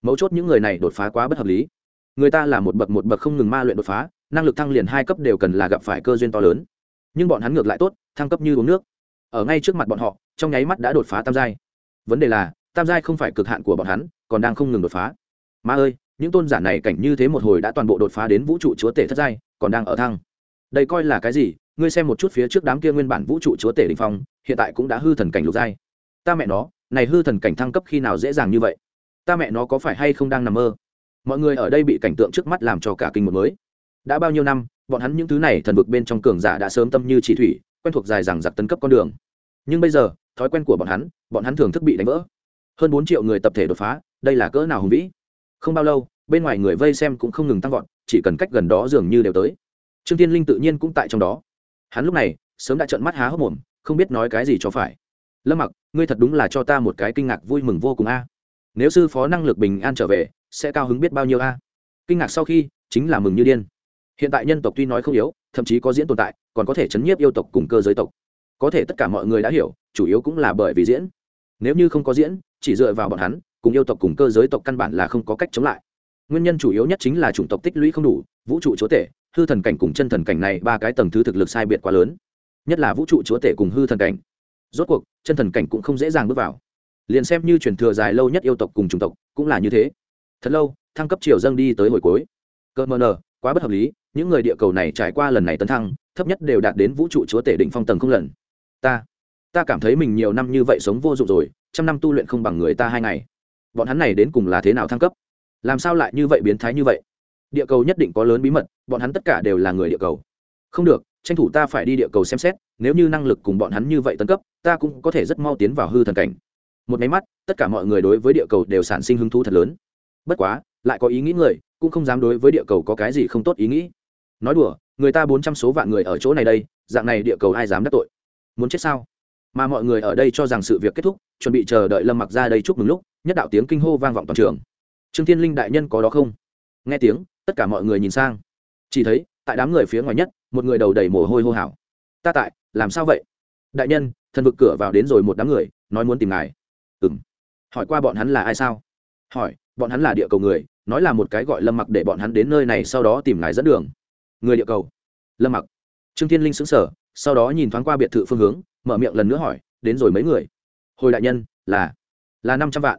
Mấu chốt những người này đột phá quá bất hợp lý. Người ta là một bậc một bậc không ngừng ma luyện đột phá, năng lực thăng liền hai cấp đều cần là gặp phải cơ duyên to lớn. Nhưng bọn hắn ngược lại tốt, thăng cấp như uống nước. Ở ngay trước mặt bọn họ, trong nháy mắt đã đột phá tam giai. Vấn đề là, tam giai không phải cực hạn của bọn hắn, còn đang không ngừng đột phá. Ma ơi, những tôn giả này cảnh như thế một hồi đã toàn bộ đột phá đến vũ trụ chúa tể thất giai, còn đang ở thăng đây coi là cái gì? Ngươi xem một chút phía trước đám kia nguyên bản vũ trụ chúa tể đình phong, hiện tại cũng đã hư thần cảnh lục giai. Ta mẹ nó, này hư thần cảnh thăng cấp khi nào dễ dàng như vậy? Ta mẹ nó có phải hay không đang nằm mơ? Mọi người ở đây bị cảnh tượng trước mắt làm cho cả kinh một mới. Đã bao nhiêu năm, bọn hắn những thứ này thần vực bên trong cường giả đã sớm tâm như chỉ thủy, quen thuộc dài rằng giặc tấn cấp con đường. Nhưng bây giờ, thói quen của bọn hắn bọn hắn thường thức bị đánh vỡ. Hơn bốn triệu người tập thể đột phá, đây là cỡ nào hùng vĩ? Không bao lâu, bên ngoài người vây xem cũng không ngừng tăng vọt, chỉ cần cách gần đó dường như đều tới trương tiên linh tự nhiên cũng tại trong đó. Hắn lúc này, sớm đã trợn mắt há hốc mồm, không biết nói cái gì cho phải. Lâm mặc, ngươi thật đúng là cho ta một cái kinh ngạc vui mừng vô cùng a. Nếu sư phó năng lực bình an trở về, sẽ cao hứng biết bao nhiêu a. Kinh ngạc sau khi, chính là mừng như điên. Hiện tại nhân tộc tuy nói không yếu, thậm chí có diễn tồn tại, còn có thể chấn nhiếp yêu tộc cùng cơ giới tộc. Có thể tất cả mọi người đã hiểu, chủ yếu cũng là bởi vì diễn. Nếu như không có diễn, chỉ dựa vào bọn hắn, cùng yêu tộc cùng cơ giới tộc căn bản là không có cách chống lại. Nguyên nhân chủ yếu nhất chính là chủng tộc tích lũy không đủ vũ trụ chúa tể, hư thần cảnh cùng chân thần cảnh này ba cái tầng thứ thực lực sai biệt quá lớn. Nhất là vũ trụ chúa tể cùng hư thần cảnh. Rốt cuộc, chân thần cảnh cũng không dễ dàng bước vào. Liền xem như truyền thừa dài lâu nhất yêu tộc cùng chủng tộc, cũng là như thế. Thật lâu, thăng cấp triều dâng đi tới hồi cuối. Cơ mờ nờ, quá bất hợp lý, những người địa cầu này trải qua lần này tấn thăng, thấp nhất đều đạt đến vũ trụ chúa tể định phong tầng không lần. Ta ta cảm thấy mình nhiều năm như vậy sống vô dụng rồi, trăm năm tu luyện không bằng người ta hai ngày. Bọn hắn này đến cùng là thế nào thăng cấp? Làm sao lại như vậy biến thái như vậy? Địa cầu nhất định có lớn bí mật, bọn hắn tất cả đều là người địa cầu. Không được, tranh thủ ta phải đi địa cầu xem xét, nếu như năng lực cùng bọn hắn như vậy tấn cấp, ta cũng có thể rất mau tiến vào hư thần cảnh. Một máy mắt, tất cả mọi người đối với địa cầu đều sản sinh hứng thú thật lớn. Bất quá, lại có ý nghĩ người, cũng không dám đối với địa cầu có cái gì không tốt ý nghĩ. Nói đùa, người ta bốn trăm số vạn người ở chỗ này đây, dạng này địa cầu ai dám đắc tội? Muốn chết sao? Mà mọi người ở đây cho rằng sự việc kết thúc, chuẩn bị chờ đợi lâm mặc ra đây chúc mừng lúc, nhất đạo tiếng kinh hô vang vọng toàn trường. Trương thiên linh đại nhân có đó không? Nghe tiếng tất cả mọi người nhìn sang. Chỉ thấy, tại đám người phía ngoài nhất, một người đầu đầy mồ hôi hô hào. Ta tại, làm sao vậy? Đại nhân, thần vực cửa vào đến rồi một đám người, nói muốn tìm ngài. Ừ m hỏi qua bọn hắn là ai sao? Hỏi, bọn hắn là địa cầu người, nói là một cái gọi lâm mặc để bọn hắn đến nơi này sau đó tìm ngài dẫn đường. Người địa cầu? Lâm mặc. Trương thiên linh xứng sở sau đó nhìn thoáng qua biệt thự phương hướng, mở miệng lần nữa hỏi, đến rồi mấy người? Hồi đại nhân, là là năm trăm vạn.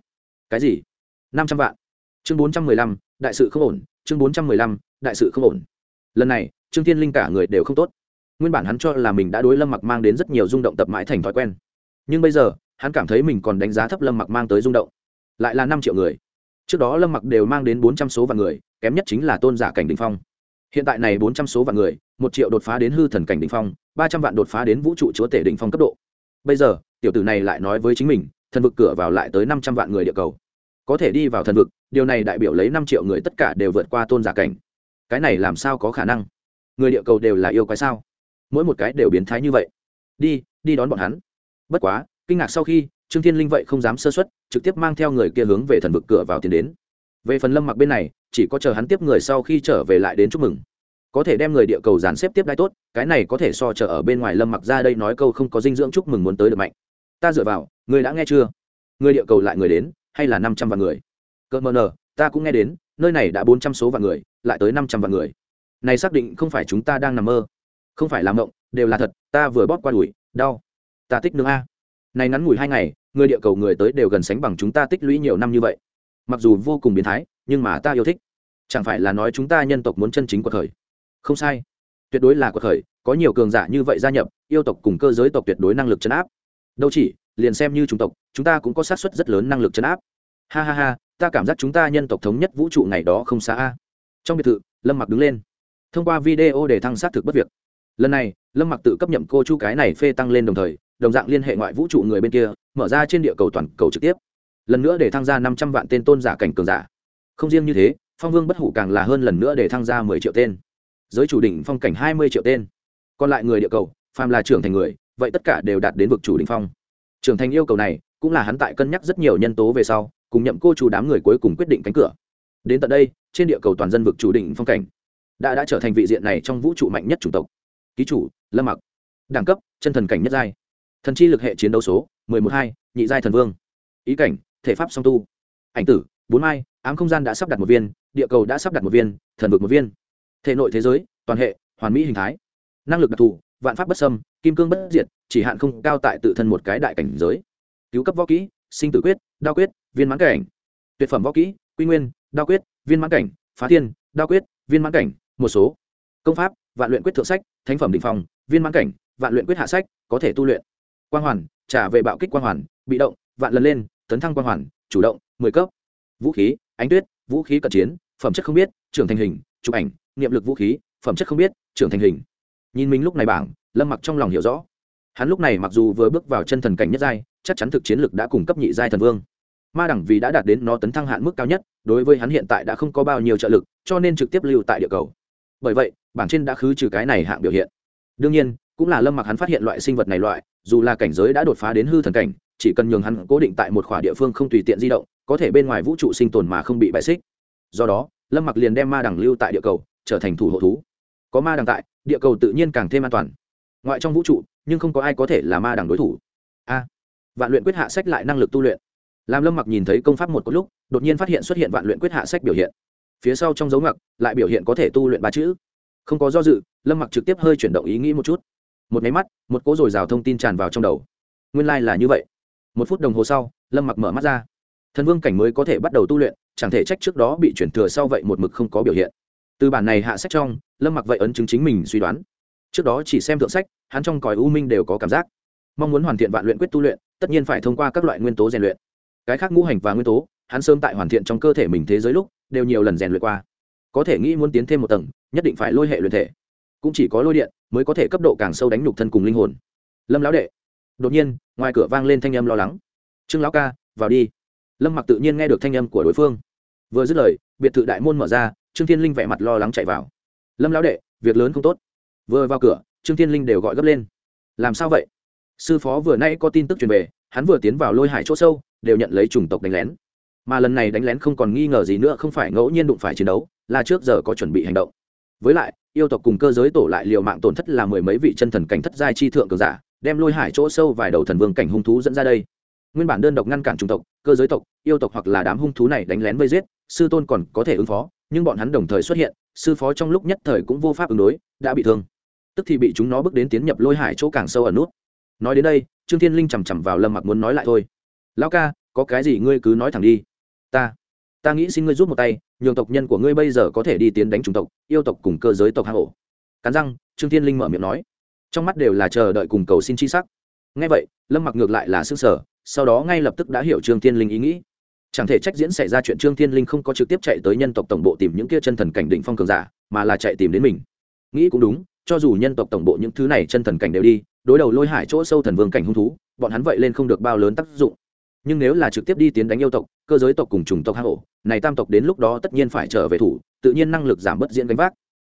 Cái gì? Năm trăm vạn. Chương bốn trăm mười lăm, đại sự không ổn chương bốn trăm mười lăm, đại sự không ổn. Lần này, trương thiên linh cả người đều không tốt. Nguyên bản hắn cho là mình đã đối lâm mặc mang đến rất nhiều rung động tập mãi thành thói quen. Nhưng bây giờ, hắn cảm thấy mình còn đánh giá thấp lâm mặc mang tới rung động. Lại là năm triệu người. Trước đó lâm mặc đều mang đến bốn trăm số vạn người, kém nhất chính là tôn giả cảnh đình phong. Hiện tại này bốn trăm số vạn người, một triệu đột phá đến hư thần cảnh đình phong, ba trăm vạn đột phá đến vũ trụ chúa tể đình phong cấp độ. Bây giờ, tiểu tử này lại nói với chính mình, thần vực cửa vào lại tới năm trăm vạn người địa cầu có thể đi vào thần vực, điều này đại biểu lấy năm triệu người tất cả đều vượt qua tôn giả cảnh. Cái này làm sao có khả năng? Người địa cầu đều là yêu quái sao? Mỗi một cái đều biến thái như vậy. Đi đi đón bọn hắn. Bất quá, kinh ngạc sau khi, trương thiên linh vậy không dám sơ xuất trực tiếp mang theo người kia hướng về thần vực cửa vào tiến đến. Về phần lâm mặc bên này, chỉ có chờ hắn tiếp người sau khi trở về lại đến chúc mừng. Có thể đem người địa cầu dàn xếp tiếp đai tốt, cái này có thể so chờ ở bên ngoài lâm mặc ra đây nói câu không có dinh dưỡng chúc mừng muốn tới được mạnh. Ta dựa vào, người đã nghe chưa? Người địa cầu lại người đến hay là năm trăm vạn người? Cỡ mờ nờ, ta cũng nghe đến, nơi này đã bốn trăm số vạn người, lại tới năm trăm vạn người. Này xác định không phải chúng ta đang nằm mơ. Không phải làm mộng, đều là thật, ta vừa bóp qua đùi, đau. Ta tích nương a. Này ngắn ngủi hai ngày, người địa cầu người tới đều gần sánh bằng chúng ta tích lũy nhiều năm như vậy. Mặc dù vô cùng biến thái, nhưng mà ta yêu thích. Chẳng phải là nói chúng ta nhân tộc muốn chân chính cuộc khởi. Không sai. Tuyệt đối là cuộc khởi, có nhiều cường giả như vậy gia nhập, yêu tộc cùng cơ giới tộc tuyệt đối năng lực chấn áp. Đâu chỉ liền xem như chủng tộc, chúng ta cũng có xác suất rất lớn năng lực chấn áp. Ha ha ha, ta cảm giác chúng ta nhân tộc thống nhất vũ trụ ngày đó không xa a. Trong biệt thự, lâm mặc đứng lên. Thông qua video để thăng xác thực bất việc. Lần này, lâm mặc tự cấp nhậm cô chu cái này phê tăng lên đồng thời, đồng dạng liên hệ ngoại vũ trụ người bên kia, mở ra trên địa cầu toàn cầu trực tiếp. Lần nữa để thăng ra năm trăm vạn tên tôn giả cảnh cường giả. Không riêng như thế, phong vương bất hủ càng là hơn lần nữa để thăng ra mười triệu tên. Giới chủ đỉnh phong cảnh hai mươi triệu tên. Còn lại người địa cầu, phàm là trưởng thành người, vậy tất cả đều đạt đến vực chủ đỉnh phong trưởng thành yêu cầu này cũng là hắn tại cân nhắc rất nhiều nhân tố về sau, cùng nhậm cô chủ đám người cuối cùng quyết định cánh cửa. Đến tận đây, trên địa cầu toàn dân vực chủ định phong cảnh đã đã trở thành vị diện này trong vũ trụ mạnh nhất chủng tộc. Ký chủ, lâm mặc. Đẳng cấp, chân thần cảnh nhất giai. Thần chi lực hệ chiến đấu số, mười một hai, nhị giai thần vương. Ý cảnh, thể pháp song tu. Ảnh tử, bốn mai, ám không gian đã sắp đặt một viên, địa cầu đã sắp đặt một viên, thần vực một viên. Thể nội thế giới, toàn hệ, hoàn mỹ hình thái. Năng lực đặc thù vạn pháp bất xâm, kim cương bất diệt, chỉ hạn không cao tại tự thân một cái đại cảnh giới. Cứu cấp võ kỹ, sinh tử quyết, đao quyết, viên mãn cảnh. Tuyệt phẩm võ kỹ, quy nguyên, đao quyết, viên mãn cảnh, phá thiên, đao quyết, viên mãn cảnh, một số. Công pháp, vạn luyện quyết thượng sách, thánh phẩm định phòng viên mãn cảnh, vạn luyện quyết hạ sách, có thể tu luyện. Quang hoàn, trả về bạo kích quang hoàn, bị động, vạn lần lên, tấn thăng quang hoàn, chủ động, mười cấp. Vũ khí, ánh tuyết, vũ khí cận chiến, phẩm chất không biết, trưởng thành hình, chụp ảnh, niệm lực vũ khí, phẩm chất không biết, trưởng thành hình nhìn mình lúc này bảng, lâm mặc trong lòng hiểu rõ. Hắn lúc này mặc dù vừa bước vào chân thần cảnh nhất giai, chắc chắn thực chiến lực đã cung cấp nhị giai thần vương. Ma đẳng vì đã đạt đến nó tấn thăng hạn mức cao nhất, đối với hắn hiện tại đã không có bao nhiêu trợ lực, cho nên trực tiếp lưu tại địa cầu. Bởi vậy, bảng trên đã khứ trừ cái này hạng biểu hiện. Đương nhiên, cũng là lâm mặc hắn phát hiện loại sinh vật này loại, dù là cảnh giới đã đột phá đến hư thần cảnh, chỉ cần nhường hắn cố định tại một khỏa địa phương không tùy tiện di động, có thể bên ngoài vũ trụ sinh tồn mà không bị bại xích. Do đó, lâm mặc liền đem ma đẳng lưu tại địa cầu, trở thành thủ hộ thú. Có ma đẳng tại địa cầu tự nhiên càng thêm an toàn. Ngoại trong vũ trụ, nhưng không có ai có thể là ma đẳng đối thủ. A, vạn luyện quyết hạ sách lại năng lực tu luyện. Làm lâm mặc nhìn thấy công pháp một có lúc, đột nhiên phát hiện xuất hiện vạn luyện quyết hạ sách biểu hiện. Phía sau trong dấu ngặc lại biểu hiện có thể tu luyện ba chữ. Không có do dự, lâm mặc trực tiếp hơi chuyển động ý nghĩ một chút. Một máy mắt, một cỗ dồi dào thông tin tràn vào trong đầu. Nguyên lai、like、là như vậy. Một phút đồng hồ sau, lâm mặc mở mắt ra. Thần vương cảnh mới có thể bắt đầu tu luyện, chẳng thể trách trước đó bị chuyển thừa sau vậy một mực không có biểu hiện. Từ bản này hạ sách trong lâm mặc vậy ấn chứng chính mình suy đoán. Trước đó chỉ xem thượng sách, hắn trong còi u minh đều có cảm giác. Mong muốn hoàn thiện vạn luyện quyết tu luyện, tất nhiên phải thông qua các loại nguyên tố rèn luyện. Cái khác ngũ hành và nguyên tố, hắn sớm tại hoàn thiện trong cơ thể mình thế giới lúc, đều nhiều lần rèn luyện qua. Có thể nghĩ muốn tiến thêm một tầng, nhất định phải lôi hệ luyện thể. Cũng chỉ có lôi điện mới có thể cấp độ càng sâu đánh nhục thân cùng linh hồn. Lâm lão đệ. Đột nhiên, ngoài cửa vang lên thanh âm lo lắng. Trương lão ca, vào đi. Lâm mặc tự nhiên nghe được thanh âm của đối phương. Vừa dứt lời, biệt thự đại môn mở ra, trương thiên linh vẻ mặt lo lắng chạy vào lâm lão đệ, việc lớn không tốt. Vừa vào cửa, trương thiên linh đều gọi gấp lên. Làm sao vậy? Sư phó vừa nay có tin tức truyền về, hắn vừa tiến vào lôi hải chỗ sâu, đều nhận lấy chủng tộc đánh lén. Mà lần này đánh lén không còn nghi ngờ gì nữa, không phải ngẫu nhiên đụng phải chiến đấu, là trước giờ có chuẩn bị hành động. Với lại, yêu tộc cùng cơ giới tổ lại liều mạng tổn thất là mười mấy vị chân thần cảnh thất giai chi thượng cường giả, đem lôi hải chỗ sâu vài đầu thần vương cảnh hung thú dẫn ra đây. Nguyên bản đơn độc ngăn cản chủng tộc, cơ giới tộc, yêu tộc hoặc là đám hung thú này đánh lén vây giết, sư tôn còn có thể ứng phó nhưng bọn hắn đồng thời xuất hiện, sư phó trong lúc nhất thời cũng vô pháp ứng đối, đã bị thương. Tức thì bị chúng nó bước đến tiến nhập lôi hải chỗ càng sâu ở nút. Nói đến đây, trương thiên linh chằm chằm vào lâm mặc muốn nói lại thôi. Lão ca, có cái gì ngươi cứ nói thẳng đi. Ta ta nghĩ xin ngươi giúp một tay, nhường tộc nhân của ngươi bây giờ có thể đi tiến đánh chủng tộc, yêu tộc cùng cơ giới tộc hạ hổ cắn răng, trương thiên linh mở miệng nói. Trong mắt đều là chờ đợi cùng cầu xin chi sắc. Ngay vậy, lâm mặc ngược lại là s ư n g sở sau đó ngay lập tức đã hiểu trương thiên linh ý nghĩ chẳng thể trách diễn xảy ra chuyện trương thiên linh không có trực tiếp chạy tới nhân tộc tổng bộ tìm những kia chân thần cảnh định phong cường giả, mà là chạy tìm đến mình. Nghĩ cũng đúng, cho dù nhân tộc tổng bộ những thứ này chân thần cảnh đều đi, đối đầu lôi hải chỗ sâu thần vương cảnh hung thú, bọn hắn vậy lên không được bao lớn tác dụng. Nhưng nếu là trực tiếp đi tiến đánh yêu tộc, cơ giới tộc cùng chủng tộc hạ hổ này tam tộc đến lúc đó tất nhiên phải trở về thủ, tự nhiên năng lực giảm bớt diễn gánh vác.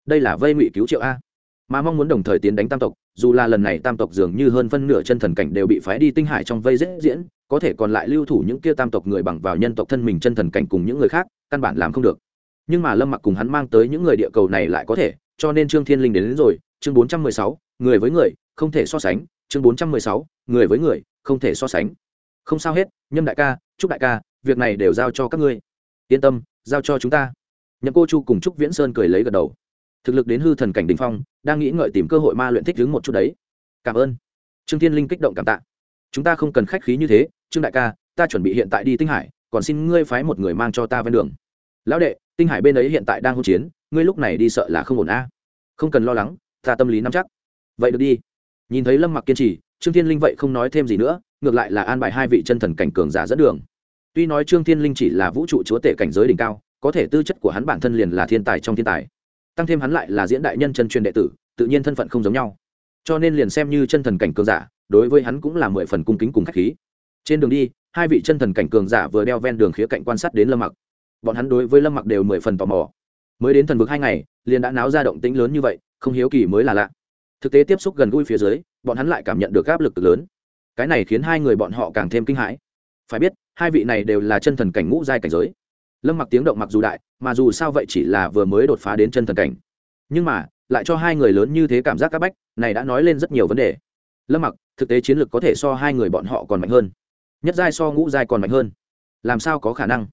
Đây là vây ngụy cứu triệu a. Mà mong muốn đồng thời tiến đánh tam tộc, dù là lần này tam tộc dường như hơn phân nửa chân thần cảnh đều bị phái đi tinh hải trong vây dễ diễn có thể còn lại lưu thủ những kia tam tộc người bằng vào nhân tộc thân mình chân thần cảnh cùng những người khác căn bản làm không được. Nhưng mà lâm mặc cùng hắn mang tới những người địa cầu này lại có thể cho nên trương thiên linh đến, đến rồi chương bốn trăm mười sáu người với người không thể so sánh chương bốn trăm mười sáu người với người không thể so sánh. Không sao hết nhâm đại ca chúc đại ca việc này đều giao cho các ngươi. Yên tâm giao cho chúng ta. Nhậm cô chu cùng trúc viễn sơn cười lấy gật đầu. Thực lực đến hư thần cảnh đình phong đang nghĩ ngợi tìm cơ hội ma luyện thích đứng một chút đấy. Cảm ơn. Trương thiên linh kích động cảm tạ. Chúng ta không cần khách khí như thế trương đại ca, ta chuẩn bị hiện tại đi tinh hải, còn xin ngươi phái một người mang cho ta ven đường. Lão đệ, tinh hải bên ấy hiện tại đang hỗn chiến, ngươi lúc này đi sợ là không ổn a. Không cần lo lắng, ta tâm lý nắm chắc. Vậy được đi. Nhìn thấy lâm mặc kiên trì, trương thiên linh vậy không nói thêm gì nữa, ngược lại là an bài hai vị chân thần cảnh cường giả dẫn đường. Tuy nói trương thiên linh chỉ là vũ trụ chúa tể cảnh giới đỉnh cao, có thể tư chất của hắn bản thân liền là thiên tài trong thiên tài. Tăng thêm hắn lại là diễn đại nhân chân truyền đệ tử, tự nhiên thân phận không giống nhau. Cho nên liền xem như chân thần cảnh cường giả, đối với hắn cũng là mười phần cung kính cùng khách khí trên đường đi, hai vị chân thần cảnh cường giả vừa đeo ven đường khía cạnh quan sát đến lâm mặc. Bọn hắn đối với lâm mặc đều mười phần tò mò. Mới đến thần vực hai ngày, liền đã náo ra động tĩnh lớn như vậy, không hiếu kỳ mới là lạ. Thực tế tiếp xúc gần gũi phía dưới, bọn hắn lại cảm nhận được áp lực cực lớn. Cái này khiến hai người bọn họ càng thêm kinh hãi. Phải biết, hai vị này đều là chân thần cảnh ngũ giai cảnh giới. Lâm mặc tiếng động mặc dù đại, mà dù sao vậy chỉ là vừa mới đột phá đến chân thần cảnh. Nhưng mà, lại cho hai người lớn như thế cảm giác c áp bách, này đã nói lên rất nhiều vấn đề. Lâm mặc, thực tế chiến lược có thể so hai người bọn họ còn mạnh hơn nhất giai so ngũ giai còn mạnh hơn. Làm sao có khả năng?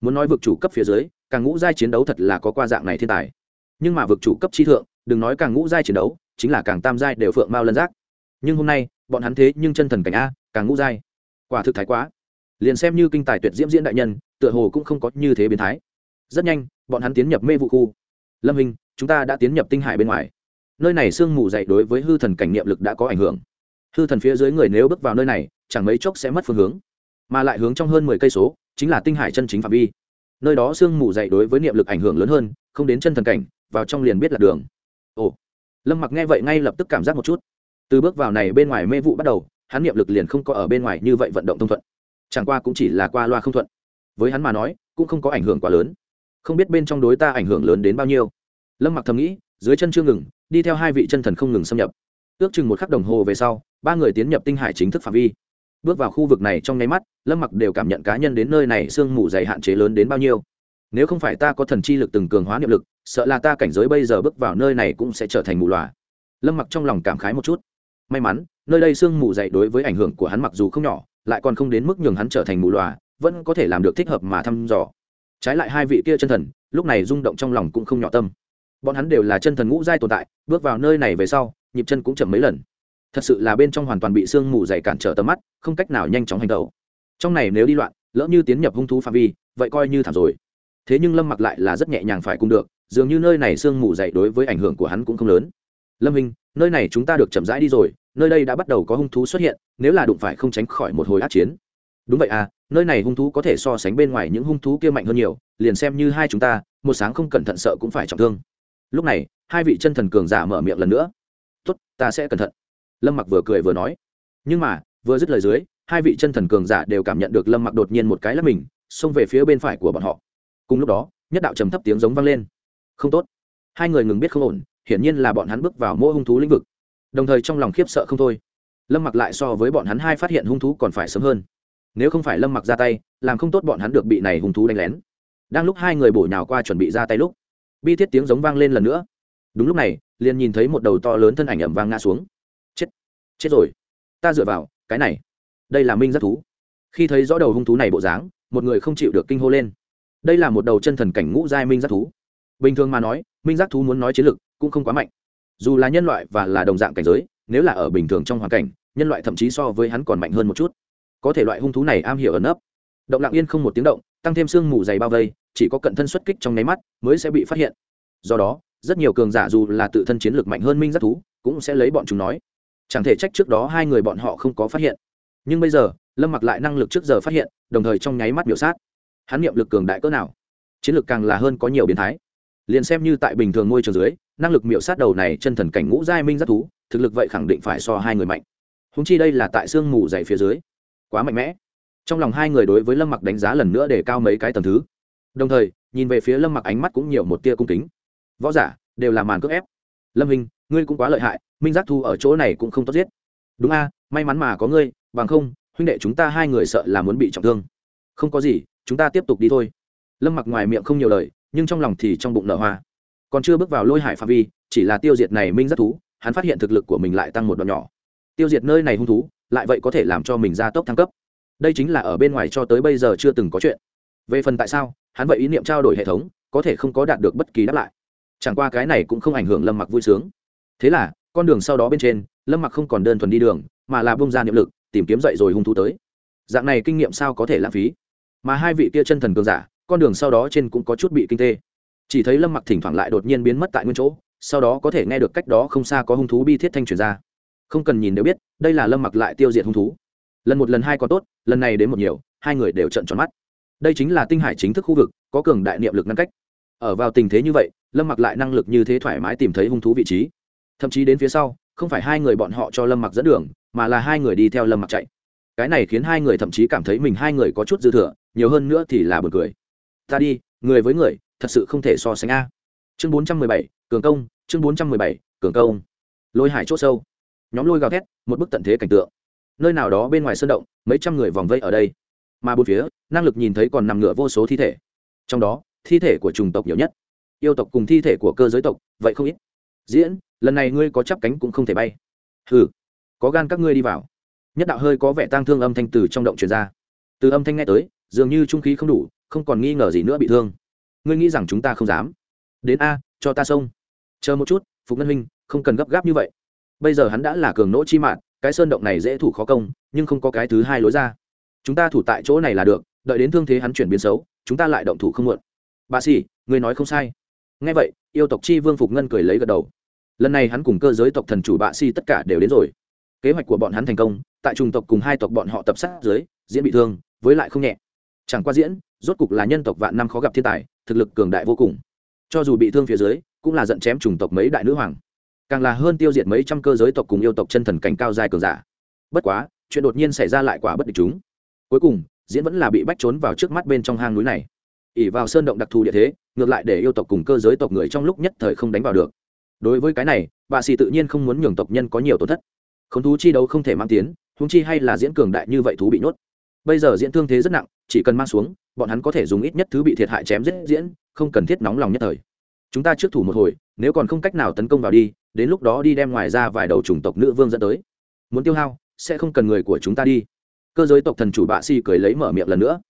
Muốn nói vực chủ cấp phía dưới, càng ngũ giai chiến đấu thật là có qua dạng này thiên tài. Nhưng mà vực chủ cấp chi thượng, đừng nói càng ngũ giai chiến đấu, chính là càng tam giai đều phượng mao lân giác. Nhưng hôm nay, bọn hắn thế nhưng chân thần cảnh a, càng ngũ giai. Quả thực thái quá. Liền xem như kinh tài tuyệt diễm diễn đại nhân, tựa hồ cũng không có như thế biến thái. Rất nhanh, bọn hắn tiến nhập mê vụ khu. Lâm hình, chúng ta đã tiến nhập tinh hải bên ngoài. Nơi này sương mù dậy đối với hư thần cảnh niệm lực đã có ảnh hưởng. Hư thần phía dưới người nếu bước vào nơi này chẳng mấy chốc sẽ mất phương hướng. Mà lại hướng trong hơn mười cây số, chính là tinh hải chân chính phạm vi. Nơi đó sương mù dậy đối với niệm lực ảnh hưởng lớn hơn, không đến chân thần cảnh, vào trong liền biết là đường. Ồ. Lâm mặc nghe vậy ngay lập tức cảm giác một chút. Từ bước vào này bên ngoài mê vụ bắt đầu, hắn niệm lực liền không có ở bên ngoài như vậy vận động thông thuận. Chẳng qua cũng chỉ là qua loa không thuận. Với hắn mà nói, cũng không có ảnh hưởng quá lớn. Không biết bên trong đối ta ảnh hưởng lớn đến bao nhiêu. Lâm mặc thầm nghĩ, dưới chân chưa ngừng, đi theo hai vị chân thần không ngừng xâm nhập. Ước chừng một khắc đồng hồ về sau, ba người tiến nhập tinh hải chính thức phạm vi bước vào khu vực này trong nháy mắt, lâm mặc đều cảm nhận cá nhân đến nơi này sương mù dày hạn chế lớn đến bao nhiêu. Nếu không phải ta có thần chi lực từng cường hóa niệm lực, sợ là ta cảnh giới bây giờ bước vào nơi này cũng sẽ trở thành mù loà. Lâm mặc trong lòng cảm khái một chút. May mắn, nơi đây sương mù dày đối với ảnh hưởng của hắn mặc dù không nhỏ, lại còn không đến mức nhường hắn trở thành mù loà, vẫn có thể làm được thích hợp mà thăm dò. Trái lại hai vị kia chân thần, lúc này rung động trong lòng cũng không nhỏ tâm. Bọn hắn đều là chân thần ngũ giai tồn tại, bước vào nơi này về sau, nhịp chân cũng chậm mấy lần thật sự là bên trong hoàn toàn bị sương mù dày cản trở tầm mắt, không cách nào nhanh chóng hành tẩu. Trong này nếu đi loạn, lỡ như tiến nhập hung thú phạm vi, vậy coi như thảm rồi. Thế nhưng lâm mặc lại là rất nhẹ nhàng phải cùng được, dường như nơi này sương mù dày đối với ảnh hưởng của hắn cũng không lớn. Lâm hình nơi này chúng ta được chậm rãi đi rồi, nơi đây đã bắt đầu có hung thú xuất hiện, nếu là đụng phải không tránh khỏi một hồi át chiến. Đúng vậy à nơi này hung thú có thể so sánh bên ngoài những hung thú kia mạnh hơn nhiều, liền xem như hai chúng ta, một sáng không cẩn thận sợ cũng phải trọng thương. Lúc này, hai vị chân thần cường giả mở miệng lần nữa. Tốt, ta sẽ cẩn thận lâm mặc vừa cười vừa nói. Nhưng mà, vừa dứt lời dưới, hai vị chân thần cường giả đều cảm nhận được lâm mặc đột nhiên một cái lắp mình, xông về phía bên phải của bọn họ. Cùng lúc đó, nhất đạo trầm thấp tiếng giống vang lên. Không tốt. Hai người ngừng biết không ổn, hiển nhiên là bọn hắn bước vào mỗi hung thú lĩnh vực. Đồng thời trong lòng khiếp sợ không thôi. Lâm mặc lại so với bọn hắn hai phát hiện hung thú còn phải sớm hơn. Nếu không phải lâm mặc ra tay, làm không tốt bọn hắn được bị này hung thú đánh lén. Đang lúc hai người bổ nhào qua chuẩn bị ra tay lúc, bi thiết tiếng giống vang lên lần nữa. Đúng lúc này, liền nhìn thấy một đầu to lớn thân ảnh ẩm vang ngã xuống chết rồi. Ta dựa vào, cái này. Đây là minh giác thú. Khi thấy rõ đầu hung thú này bộ dáng, một người không chịu được kinh hô lên. Đây là một đầu chân thần cảnh ngũ giai minh giác thú. Bình thường mà nói, minh giác thú muốn nói chiến lực cũng không quá mạnh. Dù là nhân loại và là đồng dạng cảnh giới, nếu là ở bình thường trong hoàn cảnh, nhân loại thậm chí so với hắn còn mạnh hơn một chút. Có thể loại hung thú này am hiểu ẩn nấp. Động lặng yên không một tiếng động, tăng thêm sương mù dày bao vây, chỉ có cận thân xuất kích trong nháy mắt mới sẽ bị phát hiện. Do đó, rất nhiều cường giả dù là tự thân chiến lược mạnh hơn minh giác thú cũng sẽ lấy bọn chúng nói chẳng thể trách trước đó hai người bọn họ không có phát hiện. Nhưng bây giờ, lâm mặc lại năng lực trước giờ phát hiện, đồng thời trong nháy mắt biểu sát. Hắn niệm lực cường đại cỡ nào? Chiến lược càng là hơn có nhiều biến thái. Liền xem như tại bình thường môi trường dưới, năng lực miểu sát đầu này chân thần cảnh ngũ giai minh rất thú, thực lực vậy khẳng định phải so hai người mạnh. Húng chi đây là tại sương mù dày phía dưới. Quá mạnh mẽ. Trong lòng hai người đối với lâm mặc đánh giá lần nữa để cao mấy cái tầng thứ. Đồng thời, nhìn về phía lâm mặc ánh mắt cũng nhiều một tia cung kính. Võ giả, đều là màn cước ép. Lâm hình ngươi cũng quá lợi hại, minh giác thu ở chỗ này cũng không tốt giết. Đúng a, may mắn mà có ngươi, bằng không, huynh đệ chúng ta hai người sợ là muốn bị trọng thương. Không có gì, chúng ta tiếp tục đi thôi. Lâm mặc ngoài miệng không nhiều lời, nhưng trong lòng thì trong bụng nở hoa. Còn chưa bước vào lôi hải phạm vi, chỉ là tiêu diệt này minh giác thú, hắn phát hiện thực lực của mình lại tăng một đoạn nhỏ. Tiêu diệt nơi này hung thú, lại vậy có thể làm cho mình gia tốc thăng cấp. Đây chính là ở bên ngoài cho tới bây giờ chưa từng có chuyện. Về phần tại sao, hắn vậy ý niệm trao đổi hệ thống, có thể không có đạt được bất kỳ đáp lại. Chẳng qua cái này cũng không ảnh hưởng lâm mặc vui sướng thế là, con đường sau đó bên trên, lâm mặc không còn đơn thuần đi đường, mà là bông ra niệm lực, tìm kiếm dậy rồi hung thú tới. Dạng này kinh nghiệm sao có thể lãng phí? Mà hai vị kia chân thần cường giả, con đường sau đó trên cũng có chút bị kinh tê. Chỉ thấy lâm mặc thỉnh thoảng lại đột nhiên biến mất tại nguyên chỗ, sau đó có thể nghe được cách đó không xa có hung thú bi thiết thanh truyền ra. Không cần nhìn đều biết, đây là lâm mặc lại tiêu diệt hung thú. Lần một lần hai còn tốt, lần này đến một nhiều, hai người đều trận tròn mắt. Đây chính là tinh hải chính thức khu vực, có cường đại niệm lực ngăn cách. Ở vào tình thế như vậy, lâm mặc lại năng lực như thế thoải mái tìm thấy hung thú vị trí thậm chí đến phía sau, không phải hai người bọn họ cho lâm mặc dẫn đường, mà là hai người đi theo lâm mặc chạy. Cái này khiến hai người thậm chí cảm thấy mình hai người có chút dư thừa, nhiều hơn nữa thì là b u ồ n cười. Ta đi, người với người, thật sự không thể so sánh a. Chương bốn trăm mười bảy, cường công, chương bốn trăm mười bảy, cường công. Lôi hải c h ỗ sâu. Nhóm lôi gào thét, một bức tận thế cảnh tượng. Nơi nào đó bên ngoài sơn động, mấy trăm người vòng vây ở đây. Mà bốn phía, năng lực nhìn thấy còn nằm ngửa vô số thi thể. Trong đó, thi thể của chủng tộc nhiều nhất. Yêu tộc cùng thi thể của cơ giới tộc, vậy không ít. Diễn lần này ngươi có chắp cánh cũng không thể bay. Ừ có gan các ngươi đi vào. Nhất đạo hơi có vẻ tang thương âm thanh từ trong động truyền ra. Từ âm thanh nghe tới, dường như trung khí không đủ, không còn nghi ngờ gì nữa bị thương. Ngươi nghĩ rằng chúng ta không dám. Đến a, cho ta xông. Chờ một chút, phục ngân huynh, không cần gấp gáp như vậy. Bây giờ hắn đã là cường nỗ chi mạng, cái sơn động này dễ thủ khó công, nhưng không có cái thứ hai lối ra. Chúng ta thủ tại chỗ này là được, đợi đến thương thế hắn chuyển biến xấu, chúng ta lại động thủ không muộn. Bà sĩ người nói không sai. Ngay vậy, yêu tộc chi vương phục ngân cười lấy gật đầu lần này hắn cùng cơ giới tộc thần chủ bạ si tất cả đều đến rồi. Kế hoạch của bọn hắn thành công, tại trùng tộc cùng hai tộc bọn họ tập sát dưới, diễn bị thương, với lại không nhẹ. Chẳng qua diễn, rốt cục là nhân tộc vạn năm khó gặp thiên tài, thực lực cường đại vô cùng. Cho dù bị thương phía dưới, cũng là giận chém trùng tộc mấy đại nữ hoàng. Càng là hơn tiêu diệt mấy trăm cơ giới tộc cùng yêu tộc chân thần cảnh cao dài cường giả. Bất quá, chuyện đột nhiên xảy ra lại quả bất địch chúng. Cuối cùng, diễn vẫn là bị bách trốn vào trước mắt bên trong hang núi này. Ỉ vào sơn động đặc thù địa thế, ngược lại để yêu tộc cùng cơ giới tộc người trong lúc nhất thời không đánh vào được đối với cái này, bà xì tự nhiên không muốn nhường tộc nhân có nhiều tổn thất. K h ố n thú chi đấu không thể mang tiến húng chi hay là diễn cường đại như vậy thú bị nhốt. Bây giờ diễn thương thế rất nặng, chỉ cần mang xuống, bọn hắn có thể dùng ít nhất thứ bị thiệt hại chém giết diễn, không cần thiết nóng lòng nhất thời. Chúng ta trước thủ một hồi, nếu còn không cách nào tấn công vào đi, đến lúc đó đi đem ngoài ra vài đầu chủng tộc nữ vương dẫn tới. Muốn tiêu hao, sẽ không cần người của chúng ta đi. Cơ giới tộc thần chủ bạ si cười lấy mở miệng lần nữa.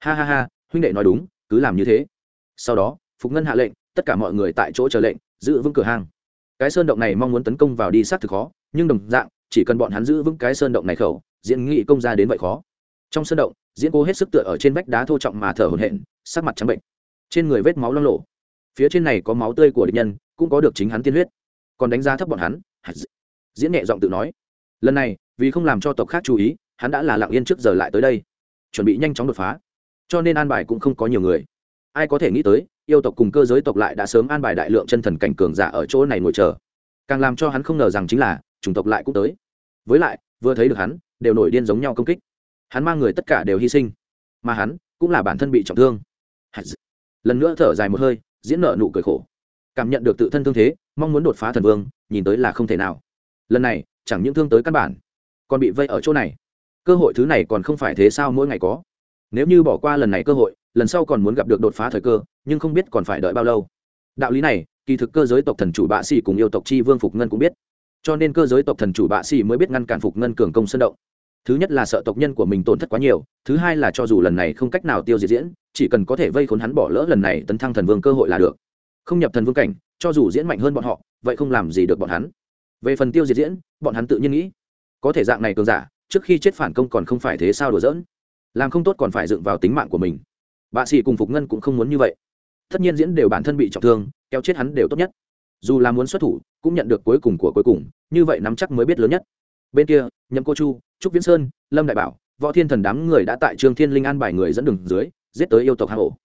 Ha ha ha, huynh đệ nói đúng, cứ làm như thế. Sau đó, phục ngân hạ lệnh, tất cả mọi người tại chỗ chờ lệnh, giữ vững cửa hàng cái sơn động này mong muốn tấn công vào đi sát thực khó, nhưng đồng dạng, chỉ cần bọn hắn giữ vững cái sơn động này khẩu, diễn nghị công ra đến vậy khó. Trong sơn động, diễn cố hết sức tựa ở trên vách đá thô trọng mà thở hổn hển, sắc mặt trắng bệnh. Trên người vết máu loang lộ phía trên này có máu tươi của địch nhân, cũng có được chính hắn tiên huyết. Còn đánh giá thấp bọn hắn. Diễn nhẹ giọng tự nói. Lần này, vì không làm cho tộc khác chú ý, hắn đã là lặng yên trước giờ lại tới đây. Chuẩn bị nhanh chóng đột phá. Cho nên an bài cũng không có nhiều người. Ai có thể nghĩ tới yêu tộc cùng cơ giới tộc lại đã sớm an bài đại lượng chân thần cảnh cường giả ở chỗ này ngồi chờ. Càng làm cho hắn không ngờ rằng chính là, chủng tộc lại cũng tới. Với lại, vừa thấy được hắn, đều nổi điên giống nhau công kích. Hắn mang người tất cả đều hy sinh. Mà hắn, cũng là bản thân bị trọng thương. Lần nữa thở dài một hơi, diễn nợ nụ cười khổ. Cảm nhận được tự thân thương thế, mong muốn đột phá thần vương, nhìn tới là không thể nào. Lần này, chẳng những thương tới căn bản, còn bị vây ở chỗ này. Cơ hội thứ này còn không phải thế sao mỗi ngày có. Nếu như bỏ qua lần này cơ hội lần sau còn muốn gặp được đột phá thời cơ, nhưng không biết còn phải đợi bao lâu. Đạo lý này, kỳ thực cơ giới tộc thần chủ bạ xì cùng yêu tộc chi vương phục ngân cũng biết. Cho nên cơ giới tộc thần chủ bạ xì mới biết ngăn cản phục ngân cường công sân động. Thứ nhất là sợ tộc nhân của mình tổn thất quá nhiều, thứ hai là cho dù lần này không cách nào tiêu diệt diễn, chỉ cần có thể vây khốn hắn bỏ lỡ lần này tấn thăng thần vương cơ hội là được. Không nhập thần vương cảnh, cho dù diễn mạnh hơn bọn họ, vậy không làm gì được bọn hắn. Về phần tiêu diệt diễn, bọn hắn tự nhiên nghĩ, có thể dạng này cường giả, trước khi chết phản công còn không phải thế sao đùa dỡn làm không tốt còn phải dựng vào tính mạng của mình bạ sĩ cùng phục ngân cũng không muốn như vậy. Tất nhiên diễn đều bản thân bị trọng thương, kéo chết hắn đều tốt nhất. Dù là muốn xuất thủ, cũng nhận được cuối cùng của cuối cùng, như vậy nắm chắc mới biết lớn nhất. Bên kia, nhậm cô chu, trúc viễn sơn, lâm đại bảo, võ thiên thần đám người đã tại trương thiên linh an bài người dẫn đường dưới, giết tới yêu tộc hang ổ.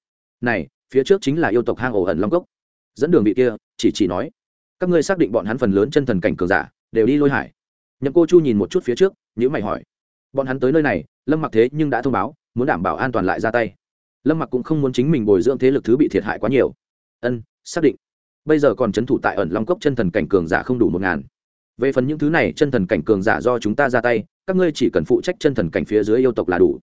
Này, phía trước chính là yêu tộc hang ổ ẩn long cốc. Dẫn đường vị kia, chỉ chỉ nói, các ngươi xác định bọn hắn phần lớn chân thần cảnh cường giả, đều đi lôi hải. Nhậm cô chu nhìn một chút phía trước nhữ mày hỏi. Bọn hắn tới nơi này, lâm mặc thế nhưng đã thông báo, muốn đảm bảo an toàn lại ra tay lâm mặc cũng không muốn chính mình bồi dưỡng thế lực thứ bị thiệt hại quá nhiều. Ân, xác định. Bây giờ còn c h ấ n thủ tại ẩn long cốc chân thần cảnh cường giả không đủ một ngàn. Về phần những thứ này, chân thần cảnh cường giả do chúng ta ra tay, các ngươi chỉ cần phụ trách chân thần cảnh phía dưới yêu tộc là đủ.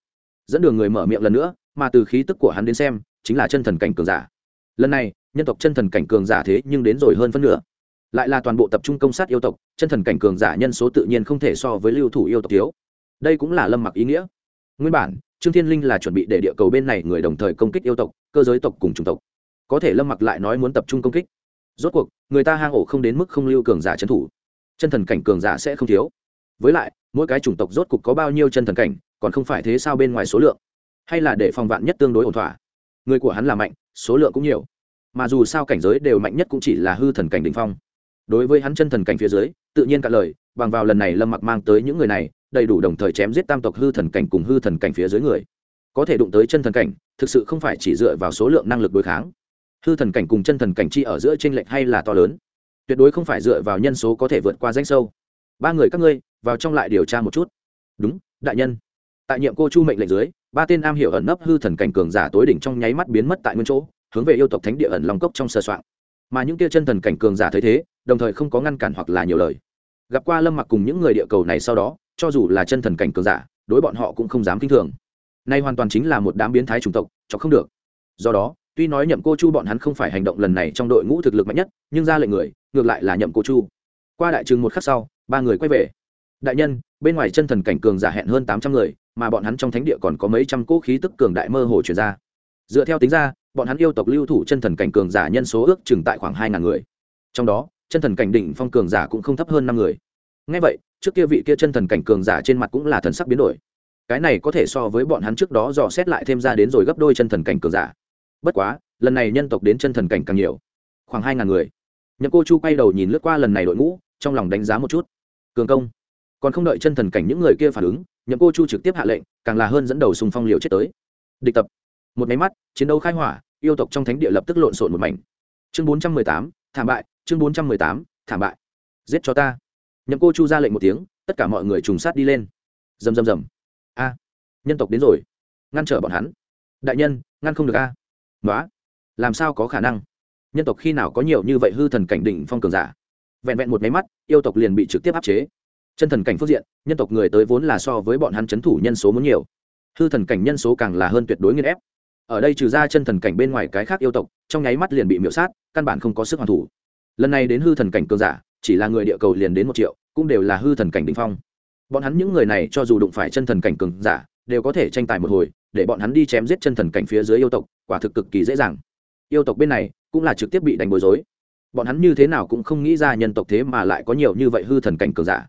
Dẫn đường người mở miệng lần nữa, mà từ khí tức của hắn đến xem, chính là chân thần cảnh cường giả. Lần này, nhân tộc chân thần cảnh cường giả thế nhưng đến rồi hơn phân nửa. Lại là toàn bộ tập trung công sát yêu tộc, chân thần cảnh cường giả nhân số tự nhiên không thể so với lưu thủ yêu tộc thiếu. Đây cũng là lâm mặc ý nghĩa. Nguyên bản trương thiên linh là chuẩn bị để địa cầu bên này người đồng thời công kích yêu tộc, cơ giới tộc cùng chủng tộc. Có thể lâm mặc lại nói muốn tập trung công kích. Rốt cuộc, người ta hang ổ không đến mức không lưu cường giả trấn thủ. Chân thần cảnh cường giả sẽ không thiếu. Với lại, mỗi cái chủng tộc rốt cuộc có bao nhiêu chân thần cảnh, còn không phải thế sao bên ngoài số lượng? Hay là để phòng vạn nhất tương đối ổn thỏa? Người của hắn là mạnh, số lượng cũng nhiều. Mà dù sao cảnh giới đều mạnh nhất cũng chỉ là hư thần cảnh đ ỉ n h phong. Đối với hắn chân thần cảnh phía dưới, tự nhiên cả lời, bằng vào lần này lâm mặc mang tới những người này đầy đủ đồng thời chém giết tam tộc hư thần cảnh cùng hư thần cảnh phía dưới người. Có thể đụng tới chân thần cảnh, thực sự không phải chỉ dựa vào số lượng năng lực đối kháng. Hư thần cảnh cùng chân thần cảnh chi ở giữa tranh lệch hay là to lớn? Tuyệt đối không phải dựa vào nhân số có thể vượt qua danh sâu. Ba người các ngươi, vào trong lại điều tra một chút. Đúng, đại nhân. Tại nhiệm cô chu mệnh lệnh dưới, ba tên am hiểu ẩn nấp hư thần cảnh cường giả tối đỉnh trong nháy mắt biến mất tại nguyên chỗ, hướng về yêu tộc thánh địa ẩn long cốc trong sơ soạn mà những kia chân thần cảnh cường giả thấy thế, đồng thời không có ngăn cản hoặc là nhiều lời. Gặp qua lâm mặc cùng những người địa cầu này sau đó cho dù là chân thần cảnh cường giả, đối bọn họ cũng không dám kinh thường. Nay hoàn toàn chính là một đám biến thái chủng tộc cho không được. Do đó, tuy nói nhậm cô chu bọn hắn không phải hành động lần này trong đội ngũ thực lực mạnh nhất, nhưng ra lệnh người, ngược lại là nhậm cô chu. Qua đại trừng một khắc sau, ba người quay về. Đại nhân, bên ngoài chân thần cảnh cường giả hẹn hơn tám trăm người, mà bọn hắn trong thánh địa còn có mấy trăm cỗ khí tức cường đại mơ hồ chuyển ra. Dựa theo tính ra, bọn hắn yêu tộc lưu thủ chân thần cảnh cường giả nhân số ước chừng tại khoảng hai ngàn người. Trong đó, chân thần cảnh đỉnh phong cường giả cũng không thấp hơn năm người. Ngay vậy trước kia vị kia chân thần cảnh cường giả trên mặt cũng là thần sắc biến đổi. Cái này có thể so với bọn hắn trước đó dò xét lại thêm ra đến rồi gấp đôi chân thần cảnh cường giả. Bất quá, lần này nhân tộc đến chân thần cảnh càng nhiều. Khoảng hai ngàn người. Nhậm cô chu quay đầu nhìn lướt qua lần này đội ngũ, trong lòng đánh giá một chút. Cường công. Còn không đợi chân thần cảnh những người kia phản ứng, nhậm cô chu trực tiếp hạ lệnh, càng là hơn dẫn đầu sùng phong liều chết tới. Địch tập. Một máy mắt, chiến đấu khai hỏa, yêu tộc trong thánh địa lập tức lộn xộn một mảnh. Chương bốn trăm mười tám, thảm bại, chương bốn trăm mười tám, thảm bại. Giết cho ta nhậm cô chu ra lệnh một tiếng, tất cả mọi người trùng sát đi lên. Rầm rầm rầm a, nhân tộc đến rồi. Ngăn trở bọn hắn. Đại nhân, ngăn không được a. Nói làm sao có khả năng? Nhân tộc khi nào có nhiều như vậy hư thần cảnh đỉnh phong cường giả? Vẹn vẹn một máy mắt, yêu tộc liền bị trực tiếp áp chế. Chân thần cảnh phương diện, nhân tộc người tới vốn là so với bọn hắn c h ấ n thủ nhân số muốn nhiều. Hư thần cảnh nhân số càng là hơn tuyệt đối nghiên ép. Ở đây trừ ra chân thần cảnh bên ngoài cái khác yêu tộc, trong nháy mắt liền bị miễu sát, căn bản không có sức hoàn thủ. Lần này đến hư thần cảnh cường giả chỉ là người địa cầu liền đến một triệu, cũng đều là hư thần cảnh đình phong. Bọn hắn những người này cho dù đụng phải chân thần cảnh cường giả, đều có thể tranh tài một hồi, để bọn hắn đi chém giết chân thần cảnh phía dưới yêu tộc, quả thực cực kỳ dễ dàng. Yêu tộc bên này, cũng là trực tiếp bị đánh bối rối. Bọn hắn như thế nào cũng không nghĩ ra nhân tộc thế mà lại có nhiều như vậy hư thần cảnh cường giả.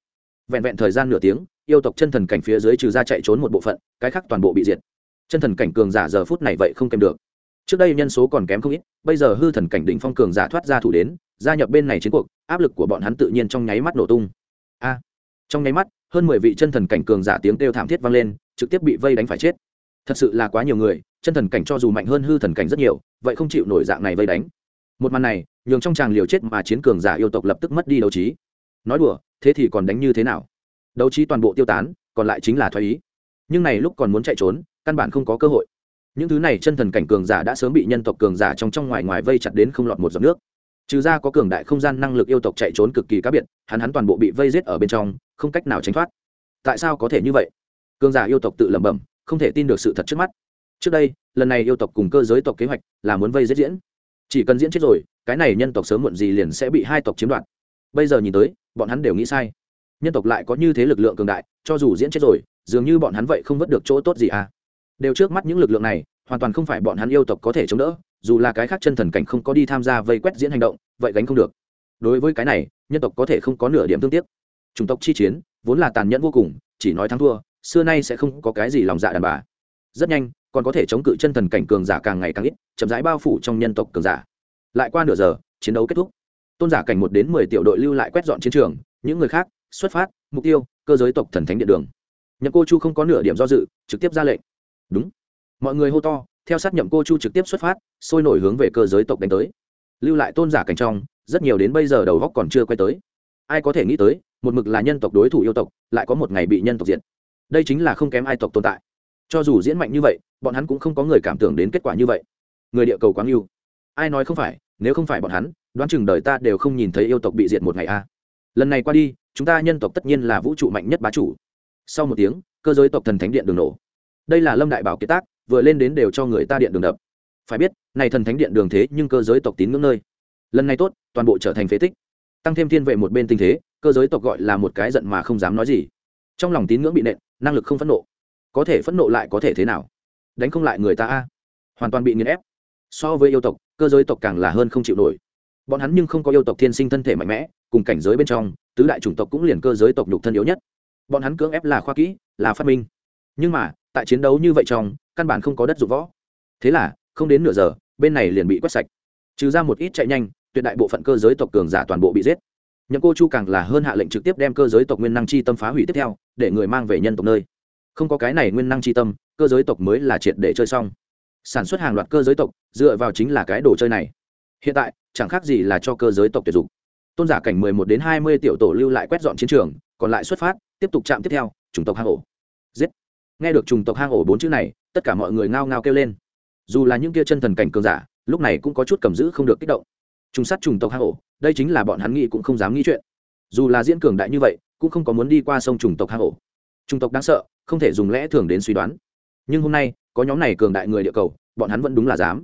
Vẹn vẹn thời gian nửa tiếng, yêu tộc chân thần cảnh phía dưới trừ ra chạy trốn một bộ phận, cái khác toàn bộ bị diệt. Chân thần cảnh cường giả giờ phút này vậy không kèm được trước đây nhân số còn kém không ít, bây giờ hư thần cảnh đỉnh phong cường giả thoát ra thủ đến, gia nhập bên này chiến cuộc, áp lực của bọn hắn tự nhiên trong nháy mắt nổ tung. A! Trong nháy mắt, hơn mười vị chân thần cảnh cường giả tiếng kêu thảm thiết vang lên, trực tiếp bị vây đánh phải chết. Thật sự là quá nhiều người, chân thần cảnh cho dù mạnh hơn hư thần cảnh rất nhiều, vậy không chịu nổi dạng này vây đánh. Một màn này, nhường trong tràng liều chết mà chiến cường giả yêu tộc lập tức mất đi đấu trí. Nói đùa, thế thì còn đánh như thế nào? Đấu trí toàn bộ tiêu tán, còn lại chính là thoái ý. Nhưng này lúc còn muốn chạy trốn, căn bản không có cơ hội những thứ này chân thần cảnh cường giả đã sớm bị nhân tộc cường giả trong trong ngoài ngoài vây chặt đến không lọt một giọt nước. Trừ ra có cường đại không gian năng lực yêu tộc chạy trốn cực kỳ cá biệt, hắn hắn toàn bộ bị vây giết ở bên trong, không cách nào tránh thoát. Tại sao có thể như vậy? Cường giả yêu tộc tự lẩm bẩm, không thể tin được sự thật trước mắt. Trước đây, lần này yêu tộc cùng cơ giới tộc kế hoạch là muốn vây giết diễn. Chỉ cần diễn chết rồi, cái này nhân tộc sớm muộn gì liền sẽ bị hai tộc chiếm đoạt. Bây giờ nhìn tới, bọn hắn đều nghĩ sai. Nhân tộc lại có như thế lực lượng cường đại, cho dù diễn chết rồi, dường như bọn hắn vậy không vớt được chỗ tốt gì à? Đều trước mắt những lực lượng này, hoàn toàn không phải bọn hắn yêu tộc có thể chống đỡ, dù là cái khác chân thần cảnh không có đi tham gia vây quét diễn hành động, vậy gánh không được. Đối với cái này, nhân tộc có thể không có nửa điểm thương tiếc. Chủng tộc chi chiến, vốn là tàn nhẫn vô cùng, chỉ nói thắng thua, xưa nay sẽ không có cái gì lòng dạ đàn bà. Rất nhanh, còn có thể chống cự chân thần cảnh cường giả càng ngày càng ít, chậm rãi bao phủ trong nhân tộc cường giả. Lại qua nửa giờ, chiến đấu kết thúc. Tôn giả cảnh một đến mười tiểu đội lưu lại quét dọn chiến trường, những người khác, xuất phát, mục tiêu, cơ giới tộc thần thánh điện đường. Nhậm cô chu không có nửa điểm do dự, trực tiếp ra lệnh đúng. Mọi người hô to, theo sát nhậm cô chu trực tiếp xuất phát, sôi nổi hướng về cơ giới tộc đánh tới. Lưu lại tôn giả cảnh trong, rất nhiều đến bây giờ đầu góc còn chưa quay tới. Ai có thể nghĩ tới, một mực là nhân tộc đối thủ yêu tộc, lại có một ngày bị nhân tộc diệt. Đây chính là không kém ai tộc tồn tại. Cho dù diễn mạnh như vậy, bọn hắn cũng không có người cảm tưởng đến kết quả như vậy. Người địa cầu quáng yêu. Ai nói không phải, nếu không phải bọn hắn, đoán chừng đời ta đều không nhìn thấy yêu tộc bị diệt một ngày a. Lần này qua đi, chúng ta nhân tộc tất nhiên là vũ trụ mạnh nhất bá chủ. Sau một tiếng, cơ giới tộc thần thánh điện đường nổ đây là lâm đại bảo kiệt tác, vừa lên đến đều cho người ta điện đường đập. Phải biết, này thần thánh điện đường thế nhưng cơ giới tộc tín ngưỡng nơi. Lần này tốt, toàn bộ trở thành phế tích. Tăng thêm thiên vệ một bên tình thế, cơ giới tộc gọi là một cái giận mà không dám nói gì. Trong lòng tín ngưỡng bị nện, năng lực không phẫn nộ. Có thể phẫn nộ lại có thể thế nào? Đánh không lại người ta a. Hoàn toàn bị nghiền ép. So với yêu tộc, cơ giới tộc càng là hơn không chịu nổi. Bọn hắn nhưng không có yêu tộc thiên sinh thân thể mạnh mẽ, cùng cảnh giới bên trong, tứ đại chủng tộc cũng liền cơ giới tộc nhục thân yếu nhất. Bọn hắn cưỡng ép là khoa kỹ, là phát minh. Nhưng mà tại chiến đấu như vậy trong, căn bản không có đất dụng võ. Thế là, không đến nửa giờ, bên này liền bị quét sạch. Trừ ra một ít chạy nhanh, tuyệt đại bộ phận cơ giới tộc cường giả toàn bộ bị giết. Nhậm cô chu càng là hơn hạ lệnh trực tiếp đem cơ giới tộc nguyên năng chi tâm phá hủy tiếp theo, để người mang về nhân tộc nơi. Không có cái này nguyên năng chi tâm, cơ giới tộc mới là triệt để chơi xong. Sản xuất hàng loạt cơ giới tộc, dựa vào chính là cái đồ chơi này. Hiện tại, chẳng khác gì là cho cơ giới tộc tuyệt dụng. Tôn giả cảnh mười một đến hai mươi tiểu tổ lưu lại quét dọn chiến trường, còn lại xuất phát, tiếp tục chạm tiếp theo, chủng tộc hang ổ. Giết nghe được chủng tộc hang ổ bốn chữ này, tất cả mọi người ngao ngao kêu lên. Dù là những kia chân thần cảnh cường giả, lúc này cũng có chút cầm giữ không được kích động. Trùng sát trùng tộc hang ổ, đây chính là bọn hắn nghĩ cũng không dám nghĩ chuyện. Dù là diễn cường đại như vậy, cũng không có muốn đi qua sông trùng tộc hang ổ. Trùng tộc đáng sợ, không thể dùng lẽ thường đến suy đoán. Nhưng hôm nay, có nhóm này cường đại người địa cầu, bọn hắn vẫn đúng là dám.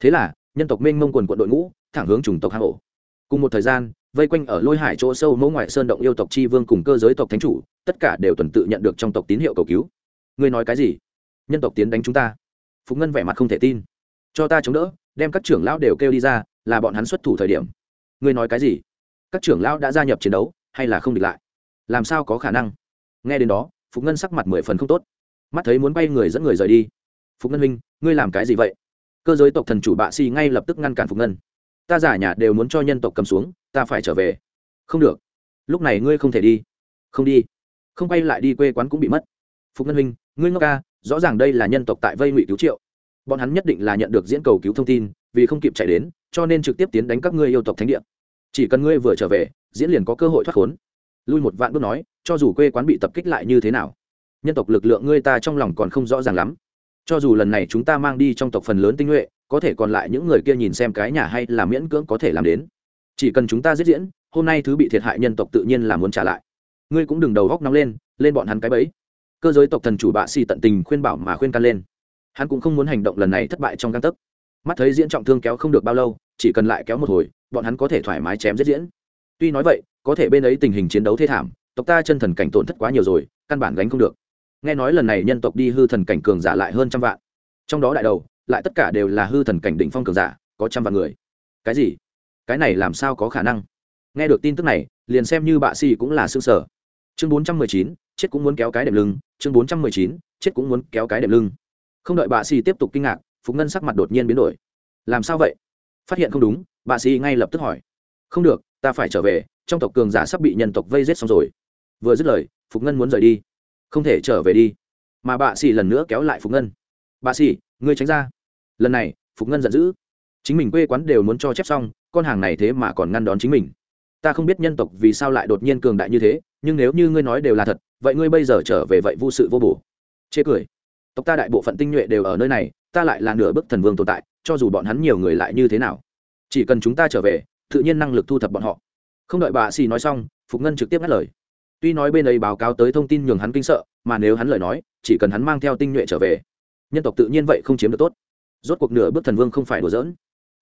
Thế là, nhân tộc mênh mông quần quận đội ngũ, thẳng hướng trùng tộc hang ổ. Cùng một thời gian, vây quanh ở lôi hải chỗ sâu mẫu ngoại sơn động yêu tộc chi vương cùng cơ giới tộc thánh chủ, tất cả đều tuần tự nhận được trong tộc tín hiệu cầu cứu ngươi nói cái gì? Nhân tộc tiến đánh chúng ta. Phục ngân vẻ mặt không thể tin. Cho ta chống đỡ, đem các trưởng lão đều kêu đi ra, là bọn hắn xuất thủ thời điểm. Ngươi nói cái gì? Các trưởng lão đã gia nhập chiến đấu, hay là không địch lại? Làm sao có khả năng? Nghe đến đó, phục ngân sắc mặt mười phần không tốt. Mắt thấy muốn bay người dẫn người rời đi. Phục ngân minh ngươi làm cái gì vậy? Cơ giới tộc thần chủ bạ si ngay lập tức ngăn cản phục ngân. Ta giả nhà đều muốn cho nhân tộc cầm xuống, ta phải trở về. Không được. Lúc này ngươi không thể đi. Không đi. Không quay lại đi quê quán cũng bị mất. Phục ngân huynh ngươi ngốc ca, rõ ràng đây là nhân tộc tại vây ngụy cứu triệu. Bọn hắn nhất định là nhận được diễn cầu cứu thông tin, vì không kịp chạy đến, cho nên trực tiếp tiến đánh các ngươi yêu tộc thánh địa. Chỉ cần ngươi vừa trở về, diễn liền có cơ hội thoát khốn. Lui một vạn bước nói, cho dù quê quán bị tập kích lại như thế nào, nhân tộc lực lượng ngươi ta trong lòng còn không rõ ràng lắm. Cho dù lần này chúng ta mang đi trong tộc phần lớn tinh nhuệ, có thể còn lại những người kia nhìn xem cái nhà hay là miễn cưỡng có thể làm đến. Chỉ cần chúng ta giết diễn, hôm nay thứ bị thiệt hại nhân tộc tự nhiên là muốn trả lại. Ngươi cũng đừng đầu góc nóng lên lên bọn hắn cái bẫy cơ giới tộc thần chủ bạ xì tận tình khuyên bảo mà khuyên can lên. Hắn cũng không muốn hành động lần này thất bại trong căn tấc. Mắt thấy diễn trọng thương kéo không được bao lâu, chỉ cần lại kéo một hồi, bọn hắn có thể thoải mái chém giết diễn. Tuy nói vậy, có thể bên ấy tình hình chiến đấu thê thảm, tộc ta chân thần cảnh tổn thất quá nhiều rồi, căn bản gánh không được. Nghe nói lần này nhân tộc đi hư thần cảnh cường giả lại hơn trăm vạn. Trong đó đại đầu, lại tất cả đều là hư thần cảnh đỉnh phong cường giả, có trăm vạn người. Cái gì? Cái này làm sao có khả năng? Nghe được tin tức này, liền xem như bạ xì cũng là xương sở chương bốn trăm mười chín, chết cũng muốn kéo cái đệm lưng chương bốn trăm mười chín, chết cũng muốn kéo cái đệm lưng. Không đợi bà xì tiếp tục kinh ngạc, phục ngân sắc mặt đột nhiên biến đổi. Làm sao vậy? Phát hiện không đúng, bà xì ngay lập tức hỏi. Không được, ta phải trở về, trong tộc cường giả sắp bị nhân tộc vây giết xong rồi. Vừa dứt lời, phục ngân muốn rời đi. Không thể trở về đi. Mà bà xì lần nữa kéo lại phục ngân. Bà xì, ngươi tránh ra. Lần này, phục ngân giận dữ. Chính mình quê quán đều muốn cho chép xong, con hàng này thế mà còn ngăn đón chính mình. Ta không biết nhân tộc vì sao lại đột nhiên cường đại như thế, nhưng nếu như ngươi nói đều là thật vậy ngươi bây giờ trở về vậy vô sự vô bổ. Chê cười. Tộc ta đại bộ phận tinh nhuệ đều ở nơi này, ta lại là nửa bức thần vương tồn tại, cho dù bọn hắn nhiều người lại như thế nào? Chỉ cần chúng ta trở về, tự nhiên năng lực thu thập bọn họ. Không đợi bà xì nói xong, phục ngân trực tiếp ngắt lời. Tuy nói bên ấy báo cáo tới thông tin nhường hắn kinh sợ, mà nếu hắn lời nói, chỉ cần hắn mang theo tinh nhuệ trở về, nhân tộc tự nhiên vậy không chiếm được tốt. Rốt cuộc nửa bước thần vương không phải đùa giỡn.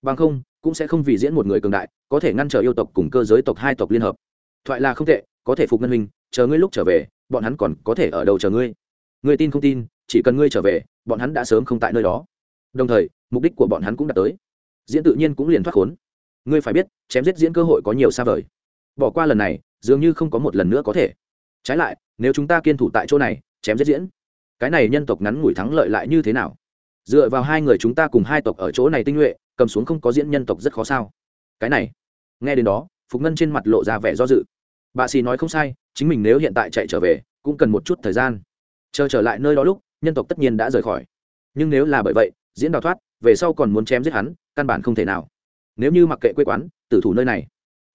Bằng không, cũng sẽ không vì diễn một người cường đại, có thể ngăn trở yêu tộc cùng cơ giới tộc hai tộc liên hợp. Thoại là không tệ, có thể phục ngân minh chờ ngươi lúc trở về, bọn hắn còn có thể ở đâu chờ ngươi? Ngươi tin không tin, chỉ cần ngươi trở về, bọn hắn đã sớm không tại nơi đó. Đồng thời, mục đích của bọn hắn cũng đã tới. Diễn tự nhiên cũng liền thoát khốn. Ngươi phải biết, chém giết diễn cơ hội có nhiều xa vời. Bỏ qua lần này, dường như không có một lần nữa có thể. Trái lại, nếu chúng ta kiên thủ tại chỗ này, chém giết diễn, cái này nhân tộc ngắn ngủi thắng lợi lại như thế nào? Dựa vào hai người chúng ta cùng hai tộc ở chỗ này tinh nhuệ, cầm xuống không có diễn nhân tộc rất khó sao? Cái này, nghe đến đó, phục ngân trên mặt lộ ra vẻ do dự. Bà xì nói không sai chính mình nếu hiện tại chạy trở về, cũng cần một chút thời gian. Chờ trở lại nơi đó lúc, nhân tộc tất nhiên đã rời khỏi. Nhưng nếu là bởi vậy, diễn đào thoát, về sau còn muốn chém giết hắn, căn bản không thể nào. Nếu như mặc kệ quê quán, tử thủ nơi này,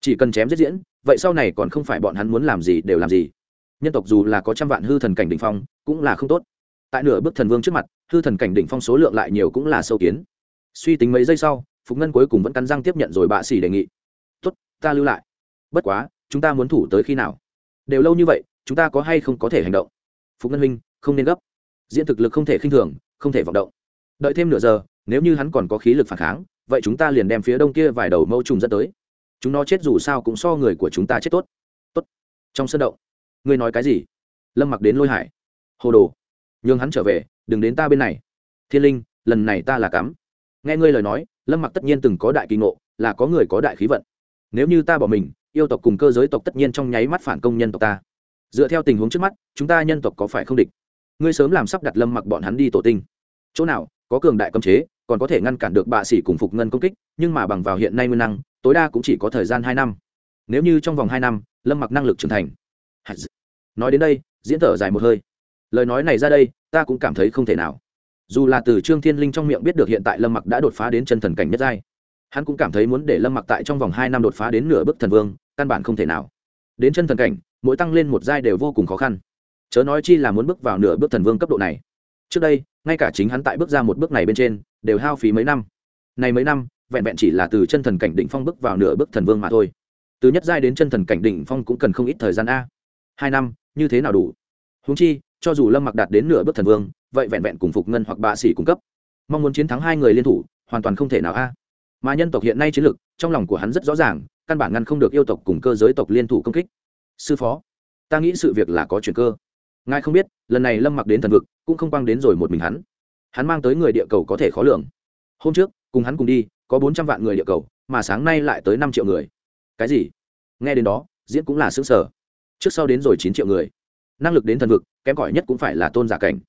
chỉ cần chém giết diễn, vậy sau này còn không phải bọn hắn muốn làm gì đều làm gì. Nhân tộc dù là có trăm vạn hư thần cảnh đ ỉ n h phong, cũng là không tốt. Tại nửa bước thần vương trước mặt, hư thần cảnh đỉnh phong số lượng lại nhiều cũng là sâu kiến. Suy tính mấy giây sau, phục ngân cuối cùng vẫn cắn răng tiếp nhận rồi bạ xỉ đề nghị. Tuất ta lưu lại. Bất quá, chúng ta muốn thủ tới khi nào? Đều lâu như vậy, chúng ta có hay không có thể hành động? Phục ngân huynh, không nên gấp. Diễn thực lực không thể khinh thường, không thể vọng động. Đợi thêm nửa giờ, nếu như hắn còn có khí lực phản kháng, vậy chúng ta liền đem phía đông kia vài đầu mâu trùng dẫn tới. Chúng nó chết dù sao cũng so người của chúng ta chết tốt. Tốt. Trong sân động, ngươi nói cái gì? Lâm mặc đến lôi hải. Hồ đồ. Nhường hắn trở về, đừng đến ta bên này. Thiên linh, lần này ta là cắm. Nghe ngươi lời nói, lâm mặc tất nhiên từng có đại kỳ ngộ, là có người có đại khí vận. Nếu như ta bỏ mình yêu tộc cùng cơ giới tộc tất nhiên trong nháy mắt phản công nhân tộc ta. Dựa theo tình huống trước mắt, chúng ta nhân tộc có phải không địch? Ngươi sớm làm sắp đặt lâm mặc bọn hắn đi tổ tinh. Chỗ nào, có cường đại cấm chế, còn có thể ngăn cản được bạ sĩ cùng phục ngân công kích, nhưng mà bằng vào hiện nay nguyên năng, tối đa cũng chỉ có thời gian hai năm. Nếu như trong vòng hai năm, lâm mặc năng lực trưởng thành. Nói đến đây, diễn thở dài một hơi. Lời nói này ra đây, ta cũng cảm thấy không thể nào. Dù là từ trương thiên linh trong miệng biết được hiện tại lâm mặc đã đột phá đến chân thần cảnh nhất giai, hắn cũng cảm thấy muốn để lâm mặc tại trong vòng hai năm đột phá đến nửa bước thần vương căn bản không thể nào. Đến chân thần cảnh, mỗi tăng lên một giai đều vô cùng khó khăn. Chớ nói chi là muốn bước vào nửa bước thần vương cấp độ này. Trước đây, ngay cả chính hắn tại bước ra một bước này bên trên, đều hao phí mấy năm. Này mấy năm, vẹn vẹn chỉ là từ chân thần cảnh đỉnh phong bước vào nửa bước thần vương mà thôi. Từ nhất giai đến chân thần cảnh đỉnh phong cũng cần không ít thời gian a. Hai năm, như thế nào đủ? Húng chi, cho dù lâm mặc đạt đến nửa bước thần vương, vậy vẹn vẹn cùng phục ngân hoặc bạ sĩ cung cấp. Mong muốn chiến thắng hai người liên thủ, hoàn toàn không thể nào a. Mà nhân tộc hiện nay chiến lực, trong lòng của hắn rất rõ ràng căn bản ngăn không được yêu tộc cùng cơ giới tộc liên thủ công kích. Sư phó, ta nghĩ sự việc là có chuyện cơ. Ngài không biết, lần này lâm mặc đến thần vực, cũng không quang đến rồi một mình hắn. Hắn mang tới người địa cầu có thể khó lường. Hôm trước, cùng hắn cùng đi, có bốn trăm vạn người địa cầu, mà sáng nay lại tới năm triệu người. Cái gì? Nghe đến đó, diễn cũng là xứng sở trước sau đến rồi chín triệu người. Năng lực đến thần vực, kém cỏi nhất cũng phải là tôn giả cảnh.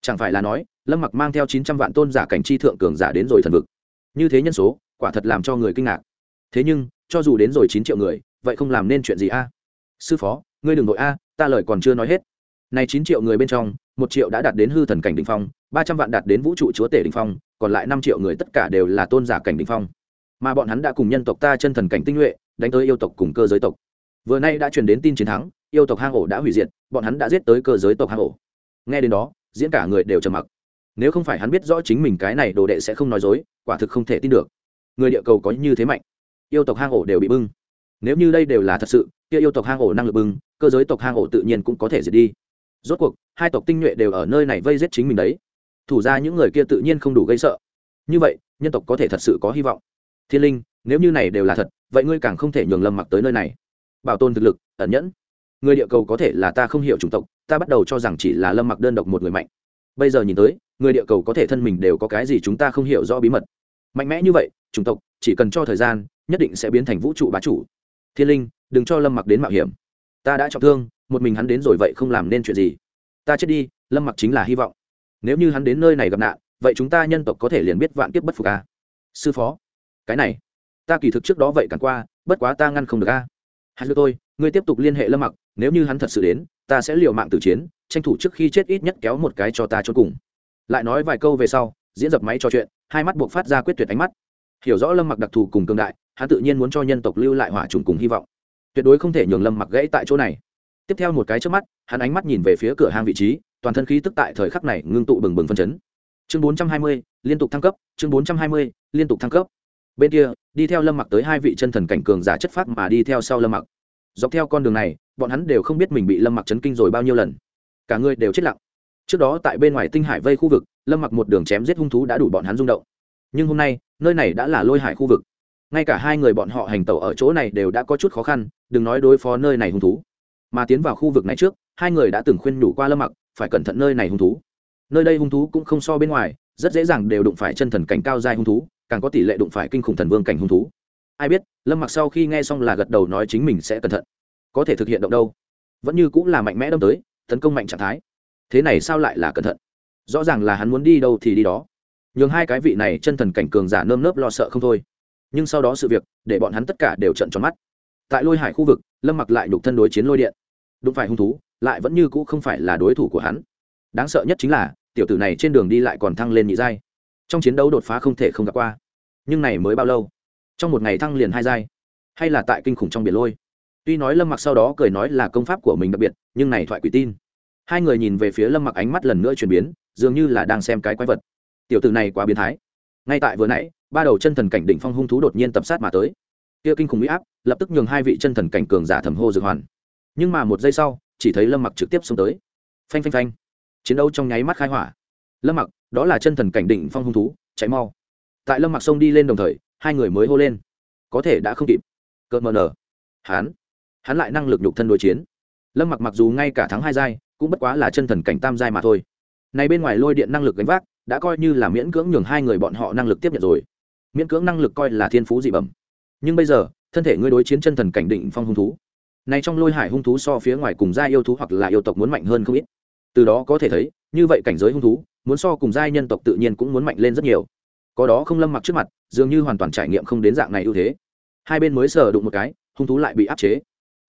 Chẳng phải là nói, lâm mặc mang theo chín trăm vạn tôn giả cảnh chi thượng cường giả đến rồi thần vực. Như thế nhân số, quả thật làm cho người kinh ngạc. Thế nhưng cho dù đến rồi chín triệu người, vậy không làm nên chuyện gì a? Sư phó, ngươi đừng nội a, ta lời còn chưa nói hết. Này chín triệu người bên trong, một triệu đã đạt đến hư thần cảnh đ ỉ n h phong, ba trăm vạn đạt đến vũ trụ chúa tể đ ỉ n h phong, còn lại năm triệu người tất cả đều là tôn giả cảnh đ ỉ n h phong. Mà bọn hắn đã cùng nhân tộc ta chân thần cảnh tinh nhuệ, đánh tới yêu tộc cùng cơ giới tộc. Vừa nay đã truyền đến tin chiến thắng, yêu tộc hang ổ đã hủy diệt, bọn hắn đã giết tới cơ giới tộc hang ổ. Nghe đến đó, diễn cả người đều trầm mặc. Nếu không phải hắn biết rõ chính mình cái này đồ đệ sẽ không nói dối, quả thực không thể tin được. Người địa cầu có như thế mạnh yêu tộc hang ổ đều bị bưng. Nếu như đây đều là thật sự, kia yêu tộc hang ổ năng lực bưng, cơ giới tộc hang ổ tự nhiên cũng có thể diệt đi. Rốt cuộc, hai tộc tinh nhuệ đều ở nơi này vây giết chính mình đấy. Thủ ra những người kia tự nhiên không đủ gây sợ. Như vậy, nhân tộc có thể thật sự có hy vọng. Thiên linh, nếu như này đều là thật, vậy ngươi càng không thể nhường lâm mặc tới nơi này. Bảo tồn thực lực, ẩn nhẫn. Người địa cầu có thể là ta không hiểu chủng tộc, ta bắt đầu cho rằng chỉ là lâm mặc đơn độc một người mạnh. Bây giờ nhìn tới, người địa cầu có thể thân mình đều có cái gì chúng ta không hiểu rõ bí mật. Mạnh mẽ như vậy, chủng tộc, chỉ cần cho thời gian nhất định sẽ biến thành vũ trụ bá chủ. Thiên linh, đừng cho lâm mặc đến mạo hiểm. Ta đã trọng thương, một mình hắn đến rồi vậy không làm nên chuyện gì. Ta chết đi, lâm mặc chính là hy vọng. Nếu như hắn đến nơi này gặp nạn, vậy chúng ta nhân tộc có thể liền biết vạn kiếp bất phục a sư phó, cái này, ta kỳ thực trước đó vậy cản qua, bất quá ta ngăn không được a hãy đưa tôi, ngươi tiếp tục liên hệ lâm mặc, nếu như hắn thật sự đến, ta sẽ liều mạng tử chiến, tranh thủ trước khi chết ít nhất kéo một cái cho ta cho cùng. Lại nói vài câu về sau, diễn dập máy trò chuyện, hai mắt buộc phát ra quyết tuyệt ánh mắt. Hiểu rõ lâm mặc đặc thù cùng cường đại hắn tự nhiên muốn cho nhân tộc lưu lại hỏa trùng cùng hy vọng. Tuyệt đối không thể nhường lâm mặc gãy tại chỗ này. Tiếp theo một cái trước mắt, hắn ánh mắt nhìn về phía cửa hang vị trí, toàn thân khí tức tại thời khắc này ngưng tụ bừng bừng phân chấn. Chương bốn trăm hai mươi, liên tục thăng cấp, chương bốn trăm hai mươi, liên tục thăng cấp. Bên kia, đi theo lâm mặc tới hai vị chân thần cảnh cường giả chất phát mà đi theo sau lâm mặc. Dọc theo con đường này, bọn hắn đều không biết mình bị lâm mặc chấn kinh rồi bao nhiêu lần. Cả người đều chết lặng. Trước đó tại bên ngoài tinh hải vây khu vực, lâm mặc một đường chém giết hung thú đã đủ bọn hắn rung động. Nhưng hôm nay, nơi này đã là lôi hải khu vực ngay cả hai người bọn họ hành tẩu ở chỗ này đều đã có chút khó khăn, đừng nói đối phó nơi này hung thú. Mà tiến vào khu vực này trước, hai người đã từng khuyên nhủ qua lâm mặc, phải cẩn thận nơi này hung thú. Nơi đây hung thú cũng không so bên ngoài, rất dễ dàng đều đụng phải chân thần cảnh cao dài hung thú, càng có tỷ lệ đụng phải kinh khủng thần vương cảnh hung thú. Ai biết, lâm mặc sau khi nghe xong là gật đầu nói chính mình sẽ cẩn thận. Có thể thực hiện động đâu? Vẫn như cũng là mạnh mẽ đâm tới, tấn công mạnh trạng thái. Thế này sao lại là cẩn thận? Rõ ràng là hắn muốn đi đâu thì đi đó. Nhường hai cái vị này chân thần cảnh cường giả nơm nớp lo sợ không thôi nhưng sau đó sự việc, để bọn hắn tất cả đều trận tròn mắt. Tại lôi hải khu vực, lâm mặc lại nhục thân đối chiến lôi điện. Đúng phải hung thú, lại vẫn như cũ không phải là đối thủ của hắn. Đáng sợ nhất chính là, tiểu tử này trên đường đi lại còn thăng lên nhị giai. Trong chiến đấu đột phá không thể không gặp qua. Nhưng này mới bao lâu? Trong một ngày thăng liền hai giai. Hay là tại kinh khủng trong biển lôi? Tuy nói lâm mặc sau đó cười nói là công pháp của mình đặc biệt, nhưng này thoại quỷ tin. Hai người nhìn về phía lâm mặc ánh mắt lần nữa chuyển biến, dường như là đang xem cái quái vật. Tiểu tử này quá biến thái. Ngay tại vừa nãy ba đầu chân thần cảnh đỉnh phong hung thú đột nhiên tập sát mà tới. Kia kinh khủng uy áp, lập tức nhường hai vị chân thần cảnh cường giả thầm hô dược hoàn. Nhưng mà một giây sau, chỉ thấy lâm mặc trực tiếp xông tới. Phanh phanh phanh. Chiến đấu trong nháy mắt khai hỏa. Lâm mặc, đó là chân thần cảnh đỉnh phong hung thú cháy mau. Tại lâm mặc xông đi lên đồng thời, hai người mới hô lên. Có thể đã không kịp. Cợt mờ nở. Hắn hắn lại năng lực nhục thân đối chiến. Lâm mặc mặc dù ngay cả thắng hai giai, cũng bất quá là chân thần cảnh tam giai mà thôi. Này bên ngoài lôi điện năng lực gánh vác, đã coi như là miễn cưỡng nhường hai người bọn họ năng lực tiếp nhận rồi miễn cưỡng năng lực coi là thiên phú dị bẩm. Nhưng bây giờ, thân thể ngươi đối chiến chân thần cảnh định phong hung thú. Này trong lôi hải hung thú so phía ngoài cùng gia yêu thú hoặc là yêu tộc muốn mạnh hơn không ít. Từ đó có thể thấy, như vậy cảnh giới hung thú, muốn so cùng giai nhân tộc tự nhiên cũng muốn mạnh lên rất nhiều. Có đó không lâm mặc trước mặt, dường như hoàn toàn trải nghiệm không đến dạng này ưu thế. Hai bên mới sờ đụng một cái, hung thú lại bị áp chế.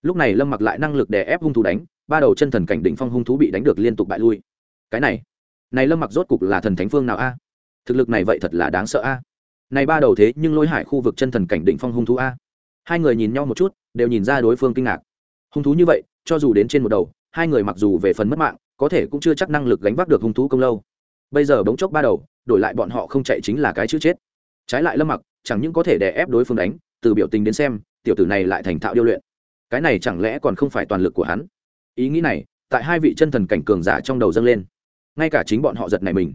Lúc này lâm mặc lại năng lực để ép hung thú đánh, ba đầu chân thần cảnh đỉnh phong hung thú bị đánh được liên tục bại lui. Cái này này lâm mặc rốt cục là thần thánh phương nào a? Thực lực này vậy thật là đáng sợ a này ba đầu thế nhưng lôi hải khu vực chân thần cảnh định phong hung thú a. Hai người nhìn nhau một chút, đều nhìn ra đối phương kinh ngạc. Hung thú như vậy, cho dù đến trên một đầu, hai người mặc dù về phần mất mạng, có thể cũng chưa chắc năng lực gánh vác được hung thú công lâu. Bây giờ bỗng chốc ba đầu, đổi lại bọn họ không chạy chính là cái chữ chết. Trái lại lâm mặc, chẳng những có thể đè ép đối phương đánh, từ biểu tình đến xem, tiểu tử này lại thành thạo điêu luyện. Cái này chẳng lẽ còn không phải toàn lực của hắn? Ý nghĩ này, tại hai vị chân thần cảnh cường giả trong đầu dâng lên. Ngay cả chính bọn họ giật này mình.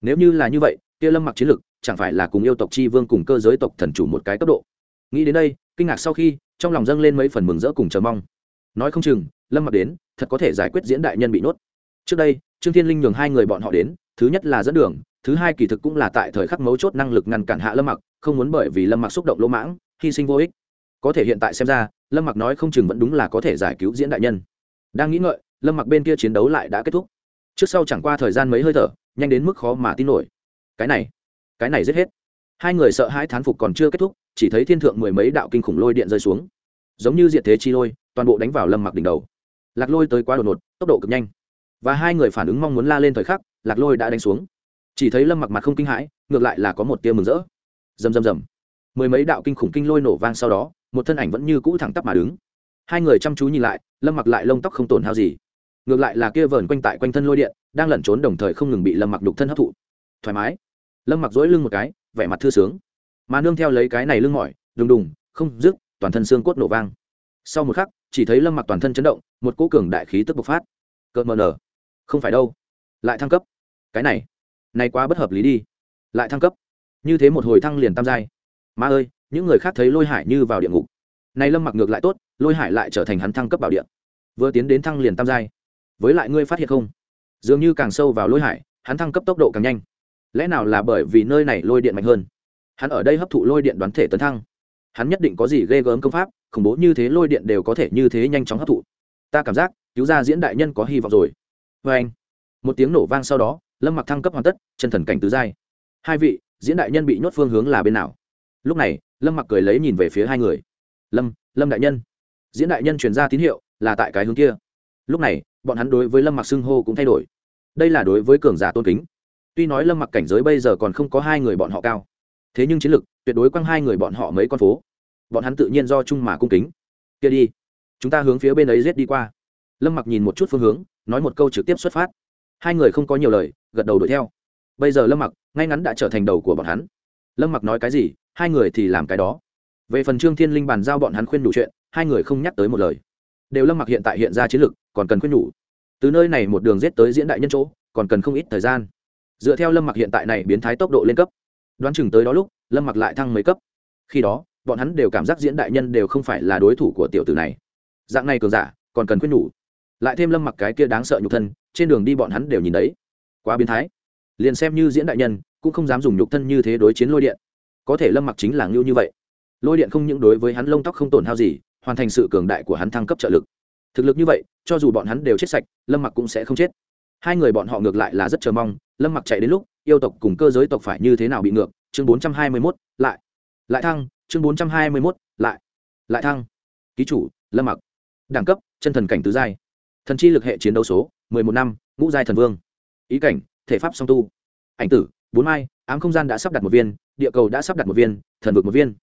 Nếu như là như vậy, kia lâm mặc chiến lực chẳng phải là cùng yêu tộc chi vương cùng cơ giới tộc thần chủ một cái cấp độ. Nghĩ đến đây, kinh ngạc sau khi, trong lòng dâng lên mấy phần mừng rỡ cùng chờ mong. Nói không chừng, lâm mặc đến, thật có thể giải quyết diễn đại nhân bị nhốt trước đây, trương thiên linh nhường hai người bọn họ đến, thứ nhất là dẫn đường, thứ hai kỳ thực cũng là tại thời khắc mấu chốt năng lực ngăn cản hạ lâm mặc, không muốn bởi vì lâm mặc xúc động lỗ mãng, hy sinh vô ích. Có thể hiện tại xem ra, lâm mặc nói không chừng vẫn đúng là có thể giải cứu diễn đại nhân. Đang nghĩ ngợi, lâm mặc bên kia chiến đấu lại đã kết thúc. Trước sau chẳng qua thời gian mấy hơi thở, nhanh đến mức khó mà tin nổi. Cái này cái này giết hết. Hai người sợ hãi thán phục còn chưa kết thúc, chỉ thấy thiên thượng mười mấy đạo kinh khủng lôi điện rơi xuống. Giống như diện thế chi lôi, toàn bộ đánh vào lâm mặc đỉnh đầu. Lạc lôi tới quá đột ngột, tốc độ cực nhanh. Và hai người phản ứng mong muốn la lên thời khắc, lạc lôi đã đánh xuống. Chỉ thấy lâm mặc mặt không kinh hãi, ngược lại là có một tia mừng rỡ. Rầm rầm rầm. Mười mấy đạo kinh khủng kinh lôi nổ vang sau đó, một thân ảnh vẫn như cũ thẳng tắp mà đứng. Hai người chăm chú nhìn lại, lâm mặc lại lông tóc không tổn hao gì. Ngược lại là kia vờn quanh tại quanh thân lôi điện, đang lẩn trốn đồng thời không ngừng bị lâm mặc đục thân hấp thụ. Thoải mái lâm mặc dỗi lưng một cái, vẻ mặt thư sướng. Mà nương theo lấy cái này lưng mỏi, đùng đùng, không dứt, toàn thân xương cốt nổ vang. Sau một khắc, chỉ thấy lâm mặc toàn thân chấn động, một cỗ cường đại khí tức bộc phát. Cợt mờ nở. Không phải đâu. Lại thăng cấp. Cái này này quá bất hợp lý đi. Lại thăng cấp. Như thế một hồi thăng liền tam giai. Ma ơi, những người khác thấy lôi hải như vào địa ngục. Này lâm mặc ngược lại tốt, lôi hải lại trở thành hắn thăng cấp bảo địa. Vừa tiến đến thăng liền tam giai. Với lại ngươi phát hiện không? Dường như càng sâu vào lôi hải, hắn thăng cấp tốc độ càng nhanh lẽ nào là bởi vì nơi này lôi điện mạnh hơn? Hắn ở đây hấp thụ lôi điện đoán thể tấn thăng. Hắn nhất định có gì ghê gớm công pháp, khủng bố như thế lôi điện đều có thể như thế nhanh chóng hấp thụ. Ta cảm giác, cứu ra diễn đại nhân có hy vọng rồi. Vê anh, một tiếng nổ vang sau đó, lâm mặc thăng cấp hoàn tất, chân thần cảnh tứ giai. Hai vị, diễn đại nhân bị nhốt phương hướng là bên nào? Lúc này, lâm mặc cười lấy nhìn về phía hai người. Lâm lâm đại nhân. Diễn đại nhân truyền ra tín hiệu là tại cái hướng kia. Lúc này, bọn hắn đối với lâm mặc xưng hô cũng thay đổi. Đây là đối với cường giả tôn kính tuy nói lâm mặc cảnh giới bây giờ còn không có hai người bọn họ cao, thế nhưng chiến lực tuyệt đối quăng hai người bọn họ mấy con phố. Bọn hắn tự nhiên do chung mà cung kính. Kia đi, chúng ta hướng phía bên ấy rết đi qua. Lâm mặc nhìn một chút phương hướng, nói một câu trực tiếp xuất phát. Hai người không có nhiều lời, gật đầu đuổi theo. Bây giờ lâm mặc ngay ngắn đã trở thành đầu của bọn hắn. Lâm mặc nói cái gì, hai người thì làm cái đó. Về phần trương thiên linh bàn giao bọn hắn khuyên đủ chuyện, hai người không nhắc tới một lời. Đều lâm mặc hiện tại hiện ra chiến lược còn cần khuyên nhủ. từ nơi này một đường rết tới diễn đại nhân chỗ, còn cần không ít thời gian dựa theo lâm mặc hiện tại này biến thái tốc độ lên cấp, đoán chừng tới đó lúc, lâm mặc lại thăng mấy cấp. Khi đó, bọn hắn đều cảm giác diễn đại nhân đều không phải là đối thủ của tiểu tử này. Dạng này cường giả, còn cần khuyên nhủ. Lại thêm lâm mặc cái kia đáng sợ nhục thân, trên đường đi bọn hắn đều nhìn đấy. Quá biến thái. Liền xem như diễn đại nhân, cũng không dám dùng nhục thân như thế đối chiến lôi điện. Có thể lâm mặc chính là ngưu như vậy. Lôi điện không những đối với hắn lông tóc không tổn hao gì, hoàn thành sự cường đại của hắn thăng cấp trợ lực. Thực lực như vậy, cho dù bọn hắn đều chết sạch, lâm mặc cũng sẽ không chết. Hai người bọn họ ngược lại là rất chờ mong lâm mặc chạy đến lúc, yêu tộc cùng cơ giới tộc phải như thế nào bị ngược? Chương bốn trăm hai mươi mốt, lại. Lại thăng, chương bốn trăm hai mươi mốt, lại. Lại thăng. Ký chủ, lâm mặc. Đẳng cấp, chân thần cảnh tứ giai. Thần chi lực hệ chiến đấu số, mười một năm, ngũ giai thần vương. Ý cảnh, thể pháp song tu. Ảnh tử, bốn mai, ám không gian đã sắp đặt một viên, địa cầu đã sắp đặt một viên, thần vực một viên.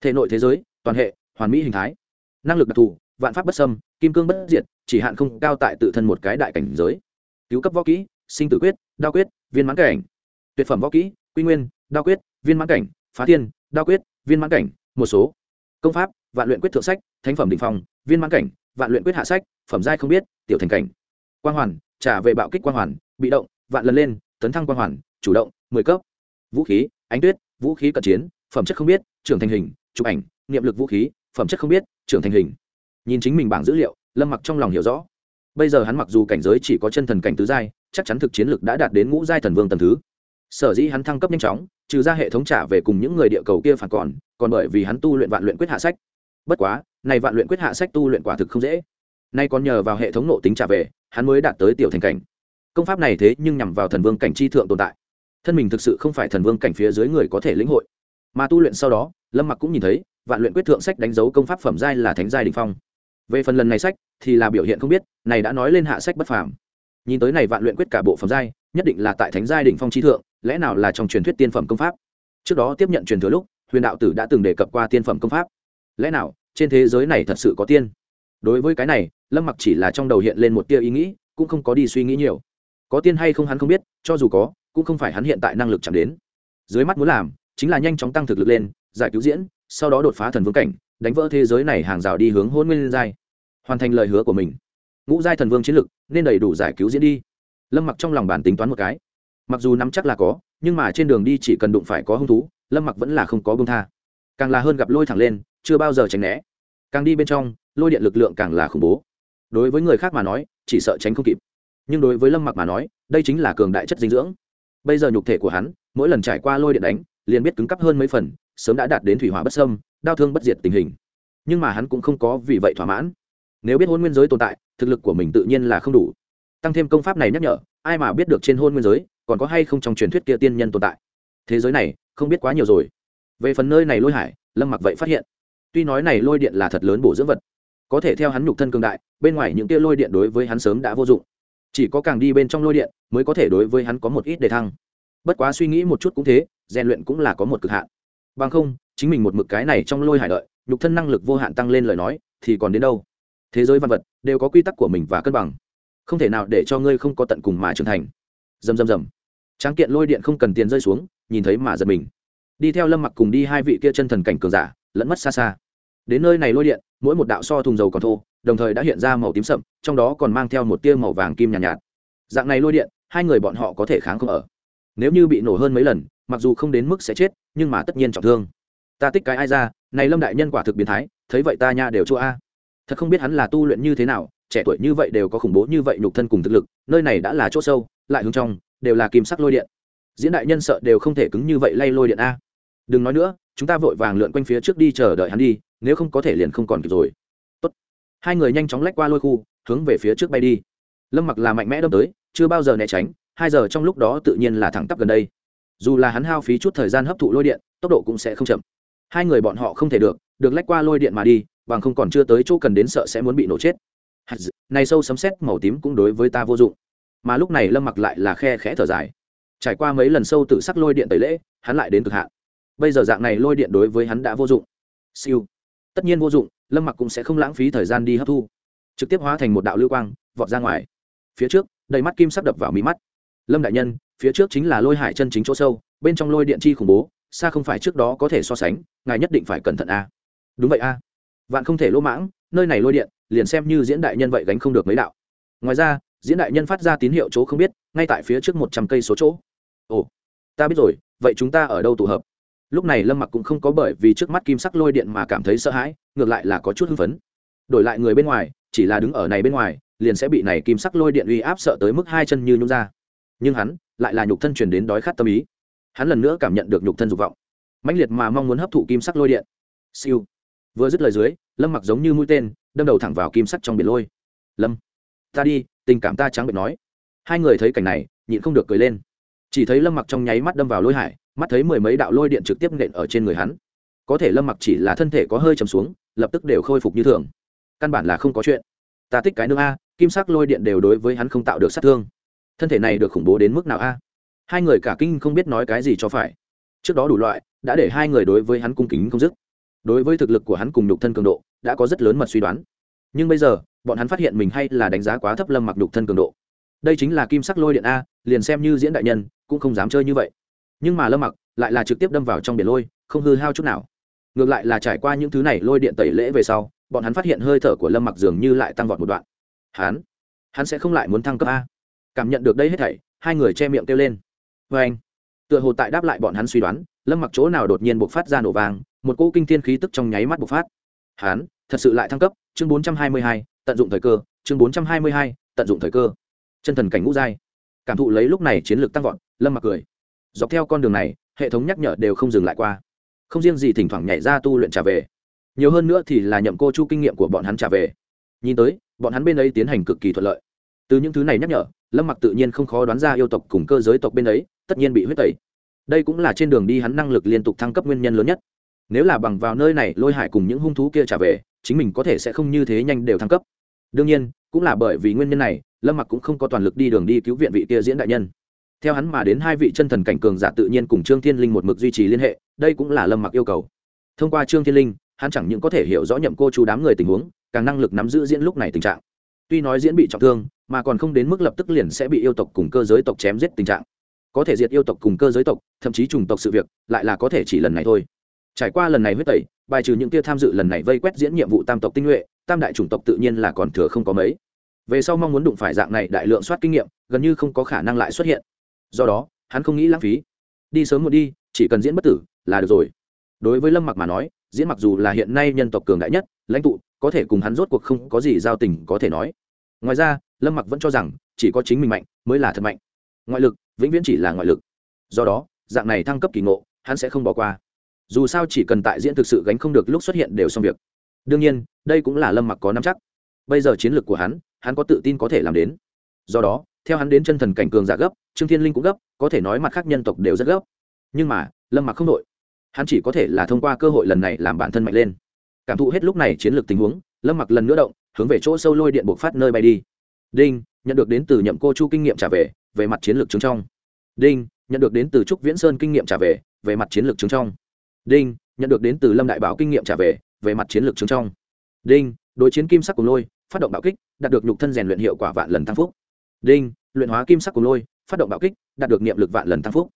Thể nội thế giới, toàn hệ, hoàn mỹ hình thái. Năng lực đặc thù, vạn pháp bất sâm kim cương bất diệt, chỉ hạn không cao tại tự thân một cái đại cảnh giới. Cứu cấp võ kỹ sinh tử quyết, đao quyết, viên mãn cảnh. Tuyệt phẩm võ kỹ, quy nguyên, đao quyết, viên mãn cảnh, phá thiên, đao quyết, viên mãn cảnh, một số. Công pháp, vạn luyện quyết thượng sách, thánh phẩm định phong, viên mãn cảnh, vạn luyện quyết hạ sách, phẩm giai không biết, tiểu thành cảnh. Quang hoàn, trả về bạo kích quang hoàn, bị động, vạn lần lên, tấn thăng quang hoàn, chủ động, mười cấp. Vũ khí, ánh tuyết, vũ khí cận chiến, phẩm chất không biết, trưởng thành hình, chụp ảnh, niệm lực vũ khí, phẩm chất không biết, trưởng thành hình. Nhìn chính mình bảng dữ liệu, lâm mặc trong lòng hiểu rõ. Bây giờ hắn mặc dù cảnh giới chỉ có chân thần cảnh tứ giai chắc chắn thực chiến lực đã đạt đến ngũ giai thần vương tầng thứ. Sở dĩ hắn thăng cấp nhanh chóng, trừ ra hệ thống trả về cùng những người địa cầu kia phản còn còn bởi vì hắn tu luyện vạn luyện quyết hạ sách. Bất quá, này vạn luyện quyết hạ sách tu luyện quả thực không dễ. Nay còn nhờ vào hệ thống nộ tính trả về, hắn mới đạt tới tiểu thành cảnh. Công pháp này thế nhưng nhằm vào thần vương cảnh chi thượng tồn tại. Thân mình thực sự không phải thần vương cảnh phía dưới người có thể lĩnh hội. Mà tu luyện sau đó, lâm mặc cũng nhìn thấy, vạn luyện quyết thượng sách đánh dấu công pháp phẩm giai là thánh giai đình phong. Về phần lần này sách, thì là biểu hiện không biết, này đã nói lên hạ sách bất phàm nhìn tới này vạn luyện quyết cả bộ phẩm giai, nhất định là tại thánh giai đỉnh phong chi thượng, lẽ nào là trong truyền thuyết tiên phẩm công pháp? Trước đó tiếp nhận truyền thừa lúc, huyền đạo tử đã từng đề cập qua tiên phẩm công pháp. Lẽ nào, trên thế giới này thật sự có tiên? Đối với cái này, lâm mặc chỉ là trong đầu hiện lên một tia ý nghĩ, cũng không có đi suy nghĩ nhiều. Có tiên hay không hắn không biết, cho dù có, cũng không phải hắn hiện tại năng lực chạm đến. Dưới mắt muốn làm, chính là nhanh chóng tăng thực lực lên, giải cứu diễn, sau đó đột phá thần vương cảnh, đánh vỡ thế giới này hàng rào đi hướng hôn nguyên giai. Hoàn thành lời hứa của mình ngũ giai thần vương chiến lực, nên đầy đủ giải cứu diễn đi. Lâm mặc trong lòng bản tính toán một cái. Mặc dù nắm chắc là có, nhưng mà trên đường đi chỉ cần đụng phải có hung thú, lâm mặc vẫn là không có bông tha. Càng là hơn gặp lôi thẳng lên, chưa bao giờ tránh né. Càng đi bên trong, lôi điện lực lượng càng là khủng bố. Đối với người khác mà nói, chỉ sợ tránh không kịp. Nhưng đối với lâm mặc mà nói, đây chính là cường đại chất dinh dưỡng. Bây giờ nhục thể của hắn, mỗi lần trải qua lôi điện đánh, liền biết cứng cắp hơn mấy phần, sớm đã đạt đến thủy hỏa bất sâm đau thương bất diệt tình hình. Nhưng mà hắn cũng không có vì vậy thỏa mãn nếu biết hôn nguyên giới tồn tại, thực lực của mình tự nhiên là không đủ. Tăng thêm công pháp này nhắc nhở, ai mà biết được trên hôn nguyên giới, còn có hay không trong truyền thuyết kia tiên nhân tồn tại? Thế giới này, không biết quá nhiều rồi. Về phần nơi này lôi hải, lâm mặc vậy phát hiện. Tuy nói này lôi điện là thật lớn bổ dưỡng vật, có thể theo hắn nhục thân cường đại, bên ngoài những kia lôi điện đối với hắn sớm đã vô dụng. Chỉ có càng đi bên trong lôi điện, mới có thể đối với hắn có một ít đề thăng. Bất quá suy nghĩ một chút cũng thế, rèn luyện cũng là có một cực hạn. Bằng không, chính mình một mực cái này trong lôi hải đợi, nhục thân năng lực vô hạn tăng lên lời nói, thì còn đến đâu? Thế giới văn vật đều có quy tắc của mình và cân bằng. Không thể nào để cho ngươi không có tận cùng mà trưởng thành. Dầm dầm dầm tráng kiện lôi điện không cần tiền rơi xuống nhìn thấy mà giật mình. Đi theo lâm mặc cùng đi hai vị kia chân thần cảnh cường giả lẫn mất xa xa. Đến nơi này lôi điện mỗi một đạo so thùng dầu còn thô đồng thời đã hiện ra màu tím sậm trong đó còn mang theo một tia màu vàng kim nhàn nhạt, nhạt. Dạng này lôi điện hai người bọn họ có thể kháng không ở. Nếu như bị nổ hơn mấy lần mặc dù không đến mức sẽ chết nhưng mà tất nhiên trọng thương. Ta tích cái ai ra này lâm đại nhân quả thực biến thái thấy vậy ta nha đều chỗ a thật không biết hắn là tu luyện như thế nào, trẻ tuổi như vậy đều có khủng bố như vậy nhục thân cùng thực lực, nơi này đã là chỗ sâu, lại hướng trong, đều là kim sắc lôi điện. Diễn đại nhân sợ đều không thể cứng như vậy lay lôi điện a. Đừng nói nữa, chúng ta vội vàng lượn quanh phía trước đi chờ đợi hắn đi, nếu không có thể liền không còn kịp rồi. Tốt. hai người nhanh chóng lách qua lôi khu, hướng về phía trước bay đi. Lâm mặc là mạnh mẽ đâm tới, chưa bao giờ né tránh, hai giờ trong lúc đó tự nhiên là thẳng tắp gần đây. Dù là hắn hao phí chút thời gian hấp thụ lôi điện, tốc độ cũng sẽ không chậm. Hai người bọn họ không thể được được lách qua lôi điện mà đi bằng không còn chưa tới chỗ cần đến sợ sẽ muốn bị nổ chết. Này sâu sấm sét màu tím cũng đối với ta vô dụng. Mà lúc này lâm mặc lại là khe khẽ thở dài. Trải qua mấy lần sâu tự sắc lôi điện tẩy lễ, hắn lại đến cực hạn. Bây giờ dạng này lôi điện đối với hắn đã vô dụng. Siêu. Tất nhiên vô dụng, lâm mặc cũng sẽ không lãng phí thời gian đi hấp thu. Trực tiếp hóa thành một đạo lưu quang, vọt ra ngoài. Phía trước, đầy mắt kim sắc đập vào mí mắt. Lâm đại nhân, phía trước chính là lôi hải chân chính chỗ sâu, bên trong lôi điện chi khủng bố, xa không phải trước đó có thể so sánh, ngài nhất định phải cẩn thận a. Đúng vậy a vạn không thể lỗ mãng, nơi này lôi điện, liền xem như diễn đại nhân vậy gánh không được mấy đạo. Ngoài ra, diễn đại nhân phát ra tín hiệu chỗ không biết, ngay tại phía trước một trăm cây số chỗ. Ồ, ta biết rồi, vậy chúng ta ở đâu tụ hợp? Lúc này lâm mặc cũng không có bởi vì trước mắt kim sắc lôi điện mà cảm thấy sợ hãi, ngược lại là có chút hưng phấn. Đổi lại người bên ngoài, chỉ là đứng ở này bên ngoài, liền sẽ bị này kim sắc lôi điện uy áp sợ tới mức hai chân như nhung ra. Nhưng hắn lại là nhục thân truyền đến đói khát tâm ý. Hắn lần nữa cảm nhận được nhục thân dục vọng. Mãnh liệt mà mong muốn hấp thụ kim sắc lôi điện. Siêu vừa dứt lời dưới, lâm mặc giống như mũi tên, đâm đầu thẳng vào kim sắt trong biển lôi. Lâm, ta đi, tình cảm ta trắng bệnh nói. Hai người thấy cảnh này, nhịn không được cười lên. Chỉ thấy lâm mặc trong nháy mắt đâm vào lôi hải, mắt thấy mười mấy đạo lôi điện trực tiếp nện ở trên người hắn. Có thể lâm mặc chỉ là thân thể có hơi chầm xuống, lập tức đều khôi phục như thường. Căn bản là không có chuyện. Ta thích cái nương a, kim sắc lôi điện đều đối với hắn không tạo được sát thương. Thân thể này được khủng bố đến mức nào a? Hai người cả kinh không biết nói cái gì cho phải. Trước đó đủ loại, đã để hai người đối với hắn cung kính không dứt đối với thực lực của hắn cùng nhục thân cường độ, đã có rất lớn mật suy đoán. Nhưng bây giờ, bọn hắn phát hiện mình hay là đánh giá quá thấp lâm mặc nhục thân cường độ. Đây chính là kim sắc lôi điện a, liền xem như diễn đại nhân, cũng không dám chơi như vậy. Nhưng mà lâm mặc lại là trực tiếp đâm vào trong biển lôi, không hư hao chút nào. Ngược lại là trải qua những thứ này lôi điện tẩy lễ về sau, bọn hắn phát hiện hơi thở của lâm mặc dường như lại tăng vọt một đoạn. Hắn hắn sẽ không lại muốn thăng cấp a. Cảm nhận được đây hết thảy, hai người che miệng kêu lên. Vê anh tựa hồ tại đáp lại bọn hắn suy đoán, lâm mặc chỗ nào đột nhiên buộc phát ra nổ vàng một cỗ kinh thiên khí tức trong nháy mắt bộc phát. Hắn thật sự lại thăng cấp, chương bốn trăm hai mươi hai, tận dụng thời cơ, chương bốn trăm hai mươi hai, tận dụng thời cơ. Chân thần cảnh ngũ giai. Cảm thụ lấy lúc này chiến lược tăng vọt, lâm mặc cười. Dọc theo con đường này, hệ thống nhắc nhở đều không dừng lại qua. Không riêng gì thỉnh thoảng nhảy ra tu luyện trả về. Nhiều hơn nữa thì là nhậm cô chu kinh nghiệm của bọn hắn trả về. Nhìn tới, bọn hắn bên ấy tiến hành cực kỳ thuận lợi. Từ những thứ này nhắc nhở, lâm mặc tự nhiên không khó đoán ra yêu tộc cùng cơ giới tộc bên ấy tất nhiên bị huyết tẩy. Đây cũng là trên đường đi hắn năng lực liên tục thăng cấp nguyên nhân lớn nhất nếu là bằng vào nơi này, lôi hải cùng những hung thú kia trả về, chính mình có thể sẽ không như thế nhanh đều thăng cấp. Đương nhiên, cũng là bởi vì nguyên nhân này, lâm mặc cũng không có toàn lực đi đường đi cứu viện vị kia diễn đại nhân. Theo hắn mà đến, hai vị chân thần cảnh cường giả tự nhiên cùng trương thiên linh một mực duy trì liên hệ, đây cũng là lâm mặc yêu cầu. Thông qua trương thiên linh, hắn chẳng những có thể hiểu rõ nhậm cô chú đám người tình huống, càng năng lực nắm giữ diễn lúc này tình trạng. Tuy nói diễn bị trọng thương, mà còn không đến mức lập tức liền sẽ bị yêu tộc cùng cơ giới tộc chém giết tình trạng. Có thể diệt yêu tộc cùng cơ giới tộc, thậm chí trùng tộc sự việc, lại là có thể chỉ lần này thôi trải qua lần này huyết tẩy, bài trừ những kia tham dự lần này vây quét diễn nhiệm vụ tam tộc tinh nhuệ, tam đại chủng tộc tự nhiên là còn thừa không có mấy. Về sau mong muốn đụng phải dạng này đại lượng soát kinh nghiệm, gần như không có khả năng lại xuất hiện. Do đó, hắn không nghĩ lãng phí. Đi sớm một đi, chỉ cần diễn bất tử là được rồi. Đối với lâm mặc mà nói, diễn mặc dù là hiện nay nhân tộc cường đại nhất, lãnh tụ, có thể cùng hắn rốt cuộc không có gì giao tình có thể nói. Ngoài ra, lâm mặc vẫn cho rằng, chỉ có chính mình mạnh mới là thật mạnh. Ngoại lực, vĩnh viễn chỉ là ngoại lực. Do đó, dạng này thăng cấp kỳ ngộ, hắn sẽ không bỏ qua dù sao chỉ cần tại diễn thực sự gánh không được lúc xuất hiện đều xong việc. Đương nhiên, đây cũng là lâm mặc có nắm chắc. Bây giờ chiến lược của hắn hắn có tự tin có thể làm đến. Do đó, theo hắn đến chân thần cảnh cường giả gấp, trương thiên linh cũng gấp, có thể nói mặt khác nhân tộc đều rất gấp. Nhưng mà, lâm mặc không đội. Hắn chỉ có thể là thông qua cơ hội lần này làm bản thân mạnh lên. Cảm thụ hết lúc này chiến lược tình huống, lâm mặc lần nữa động, hướng về chỗ sâu lôi điện buộc phát nơi bay đi. Đinh, nhận được đến từ nhậm cô chu kinh nghiệm trả về về mặt chiến lược chứng trong. Đinh, nhận được đến từ trúc viễn sơn kinh nghiệm trả về về mặt chiến lược chứng trong đinh, nhận được đến từ lâm đại bảo kinh nghiệm trả về về mặt chiến lược chứng trong. Đinh, đối chiến kim sắc cùng lôi, phát động bạo kích, đạt được nhục thân rèn luyện hiệu quả vạn lần tăng phúc. Đinh, luyện hóa kim sắc cùng lôi, phát động bạo kích, đạt được niệm lực vạn lần tăng phúc.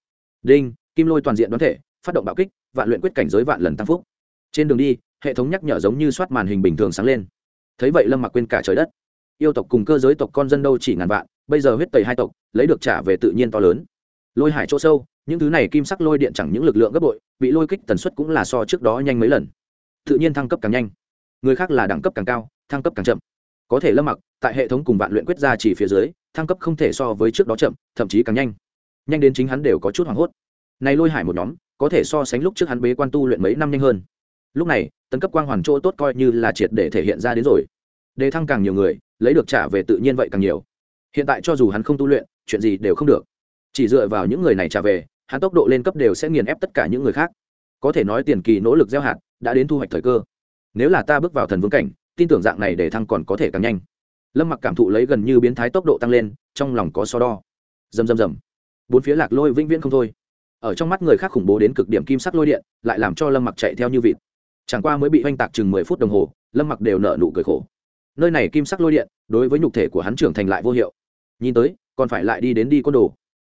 Đinh, kim lôi toàn diện đoán thể, phát động bạo kích, vạn luyện quyết cảnh giới vạn lần tăng phúc. Trên đường đi, hệ thống nhắc nhở giống như soát màn hình bình thường sáng lên. Thấy vậy lâm mặc quên cả trời đất. Yêu tộc cùng cơ giới tộc con dân đâu chỉ ngàn vạn, bây giờ huyết tẩy hai tộc, lấy được trả về tự nhiên to lớn lôi hải chỗ sâu, những thứ này kim sắc lôi điện chẳng những lực lượng gấp bội, bị lôi kích tần suất cũng là so trước đó nhanh mấy lần. Tự nhiên thăng cấp càng nhanh. Người khác là đẳng cấp càng cao, thăng cấp càng chậm. Có thể lâm mặc, tại hệ thống cùng vạn luyện quyết ra chỉ phía dưới, thăng cấp không thể so với trước đó chậm, thậm chí càng nhanh. Nhanh đến chính hắn đều có chút hoảng hốt. Này lôi hải một nhóm, có thể so sánh lúc trước hắn bế quan tu luyện mấy năm nhanh hơn. Lúc này, tấn cấp quang hoàn chỗ tốt coi như là triệt để thể hiện ra đến rồi. Đề thăng càng nhiều người, lấy được trả về tự nhiên vậy càng nhiều. Hiện tại cho dù hắn không tu luyện, chuyện gì đều không được chỉ dựa vào những người này trả về, hắn tốc độ lên cấp đều sẽ nghiền ép tất cả những người khác. Có thể nói tiền kỳ nỗ lực gieo hạt đã đến thu hoạch thời cơ. Nếu là ta bước vào thần vương cảnh, tin tưởng dạng này để thăng còn có thể càng nhanh. Lâm mặc cảm thụ lấy gần như biến thái tốc độ tăng lên, trong lòng có so đo. Dầm dầm dầm bốn phía lạc lôi vĩnh viễn không thôi. Ở trong mắt người khác khủng bố đến cực điểm kim sắc lôi điện, lại làm cho lâm mặc chạy theo như vịt. Chẳng qua mới bị oanh tạc chừng mười phút đồng hồ, lâm mặc đều nở nụ cười khổ. Nơi này kim sắc lôi điện, đối với nhục thể của hắn trưởng thành lại vô hiệu. Nhìn tới, còn phải lại đi đến đi côn đồ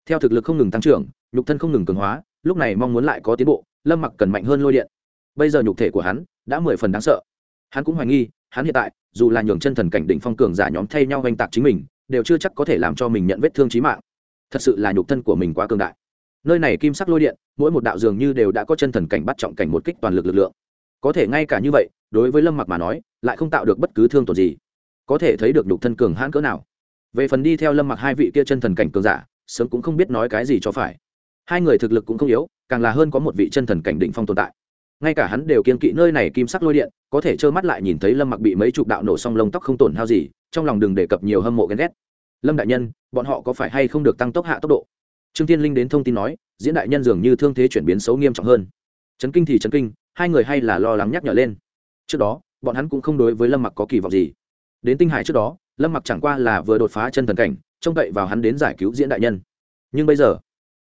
theo thực lực không ngừng tăng trưởng, nhục thân không ngừng cường hóa, lúc này mong muốn lại có tiến bộ, lâm mặc cần mạnh hơn lôi điện. Bây giờ nhục thể của hắn đã mười phần đáng sợ. Hắn cũng hoài nghi, hắn hiện tại, dù là nhường chân thần cảnh đỉnh phong cường giả nhóm thay nhau oanh tạc chính mình, đều chưa chắc có thể làm cho mình nhận vết thương trí mạng. Thật sự là nhục thân của mình quá cường đại. Nơi này kim sắc lôi điện, mỗi một đạo dường như đều đã có chân thần cảnh bắt trọng cảnh một kích toàn lực lực lượng. Có thể ngay cả như vậy, đối với lâm mặc mà nói, lại không tạo được bất cứ thương tổn gì. Có thể thấy được nhục thân cường hãn cỡ nào. Về phần đi theo lâm mặc hai vị kia chân thần cảnh cường giả sớm cũng không biết nói cái gì cho phải. Hai người thực lực cũng không yếu, càng là hơn có một vị chân thần cảnh đỉnh phong tồn tại. Ngay cả hắn đều kiên kỵ nơi này kim sắc lôi điện, có thể trơ mắt lại nhìn thấy lâm mặc bị mấy chục đạo nổ xong lông tóc không tổn hao gì, trong lòng đừng đề cập nhiều hâm mộ ghen ghét. Lâm đại nhân, bọn họ có phải hay không được tăng tốc hạ tốc độ? Trương tiên linh đến thông tin nói, diễn đại nhân dường như thương thế chuyển biến xấu nghiêm trọng hơn. Chấn kinh thì chấn kinh, hai người hay là lo lắng nhắc nhở lên. Trước đó, bọn hắn cũng không đối với lâm mặc có kỳ vọng gì. Đến tinh hải trước đó, lâm mặc chẳng qua là vừa đột phá chân thần cảnh trông cậy vào hắn đến giải cứu diễn đại nhân. Nhưng bây giờ,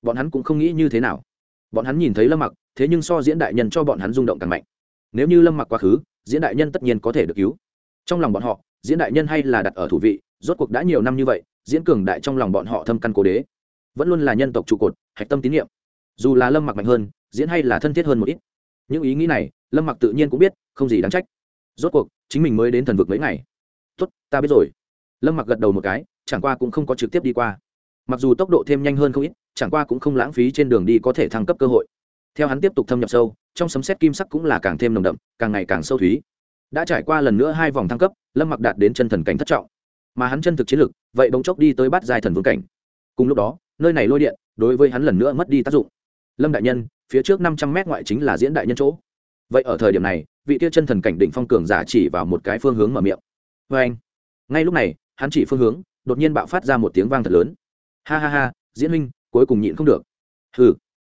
bọn hắn cũng không nghĩ như thế nào. Bọn hắn nhìn thấy lâm mặc, thế nhưng so diễn đại nhân cho bọn hắn rung động càng mạnh. Nếu như lâm mặc quá khứ, diễn đại nhân tất nhiên có thể được cứu. Trong lòng bọn họ, diễn đại nhân hay là đặt ở thủ vị, rốt cuộc đã nhiều năm như vậy, diễn cường đại trong lòng bọn họ thâm căn cố đế. Vẫn luôn là nhân tộc trụ cột, hạch tâm tín nhiệm. Dù là lâm mặc mạnh hơn, diễn hay là thân thiết hơn một ít. Những ý nghĩ này, lâm mặc tự nhiên cũng biết, không gì đáng trách. Rốt cuộc, chính mình mới đến thần vực mấy ngày. Tốt, ta biết rồi. Lâm mặc gật đầu một cái chẳng qua cũng không có trực tiếp đi qua. Mặc dù tốc độ thêm nhanh hơn không ít, chẳng qua cũng không lãng phí trên đường đi có thể thăng cấp cơ hội. Theo hắn tiếp tục thâm nhập sâu, trong sấm xét kim sắc cũng là càng thêm nồng đậm, càng ngày càng sâu thúy. Đã trải qua lần nữa hai vòng thăng cấp, lâm mặc đạt đến chân thần cảnh thất trọng. Mà hắn chân thực chiến lực, vậy bỗng chốc đi tới bắt dài thần vương cảnh. Cùng lúc đó, nơi này lôi điện, đối với hắn lần nữa mất đi tác dụng. Lâm đại nhân, phía trước năm trăm mét ngoại chính là diễn đại nhân chỗ. Vậy ở thời điểm này, vị tiêu chân thần cảnh đỉnh phong cường giả chỉ vào một cái phương hướng mở miệng. Vê anh ngay lúc này, hắn chỉ phương hướng đột nhiên bạo phát ra một tiếng vang thật lớn. Ha ha ha, diễn huynh, cuối cùng nhịn không được. Hừ.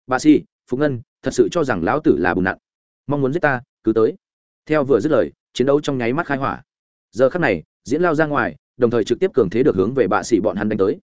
Bà si phúc ngân, thật sự cho rằng lão tử là bùn nặn. Mong muốn giết ta, cứ tới. Theo vừa dứt lời, chiến đấu trong nháy mắt khai hỏa. Giờ khắc này, diễn lao ra ngoài, đồng thời trực tiếp cường thế được hướng về bạ sĩ bọn hắn đánh tới.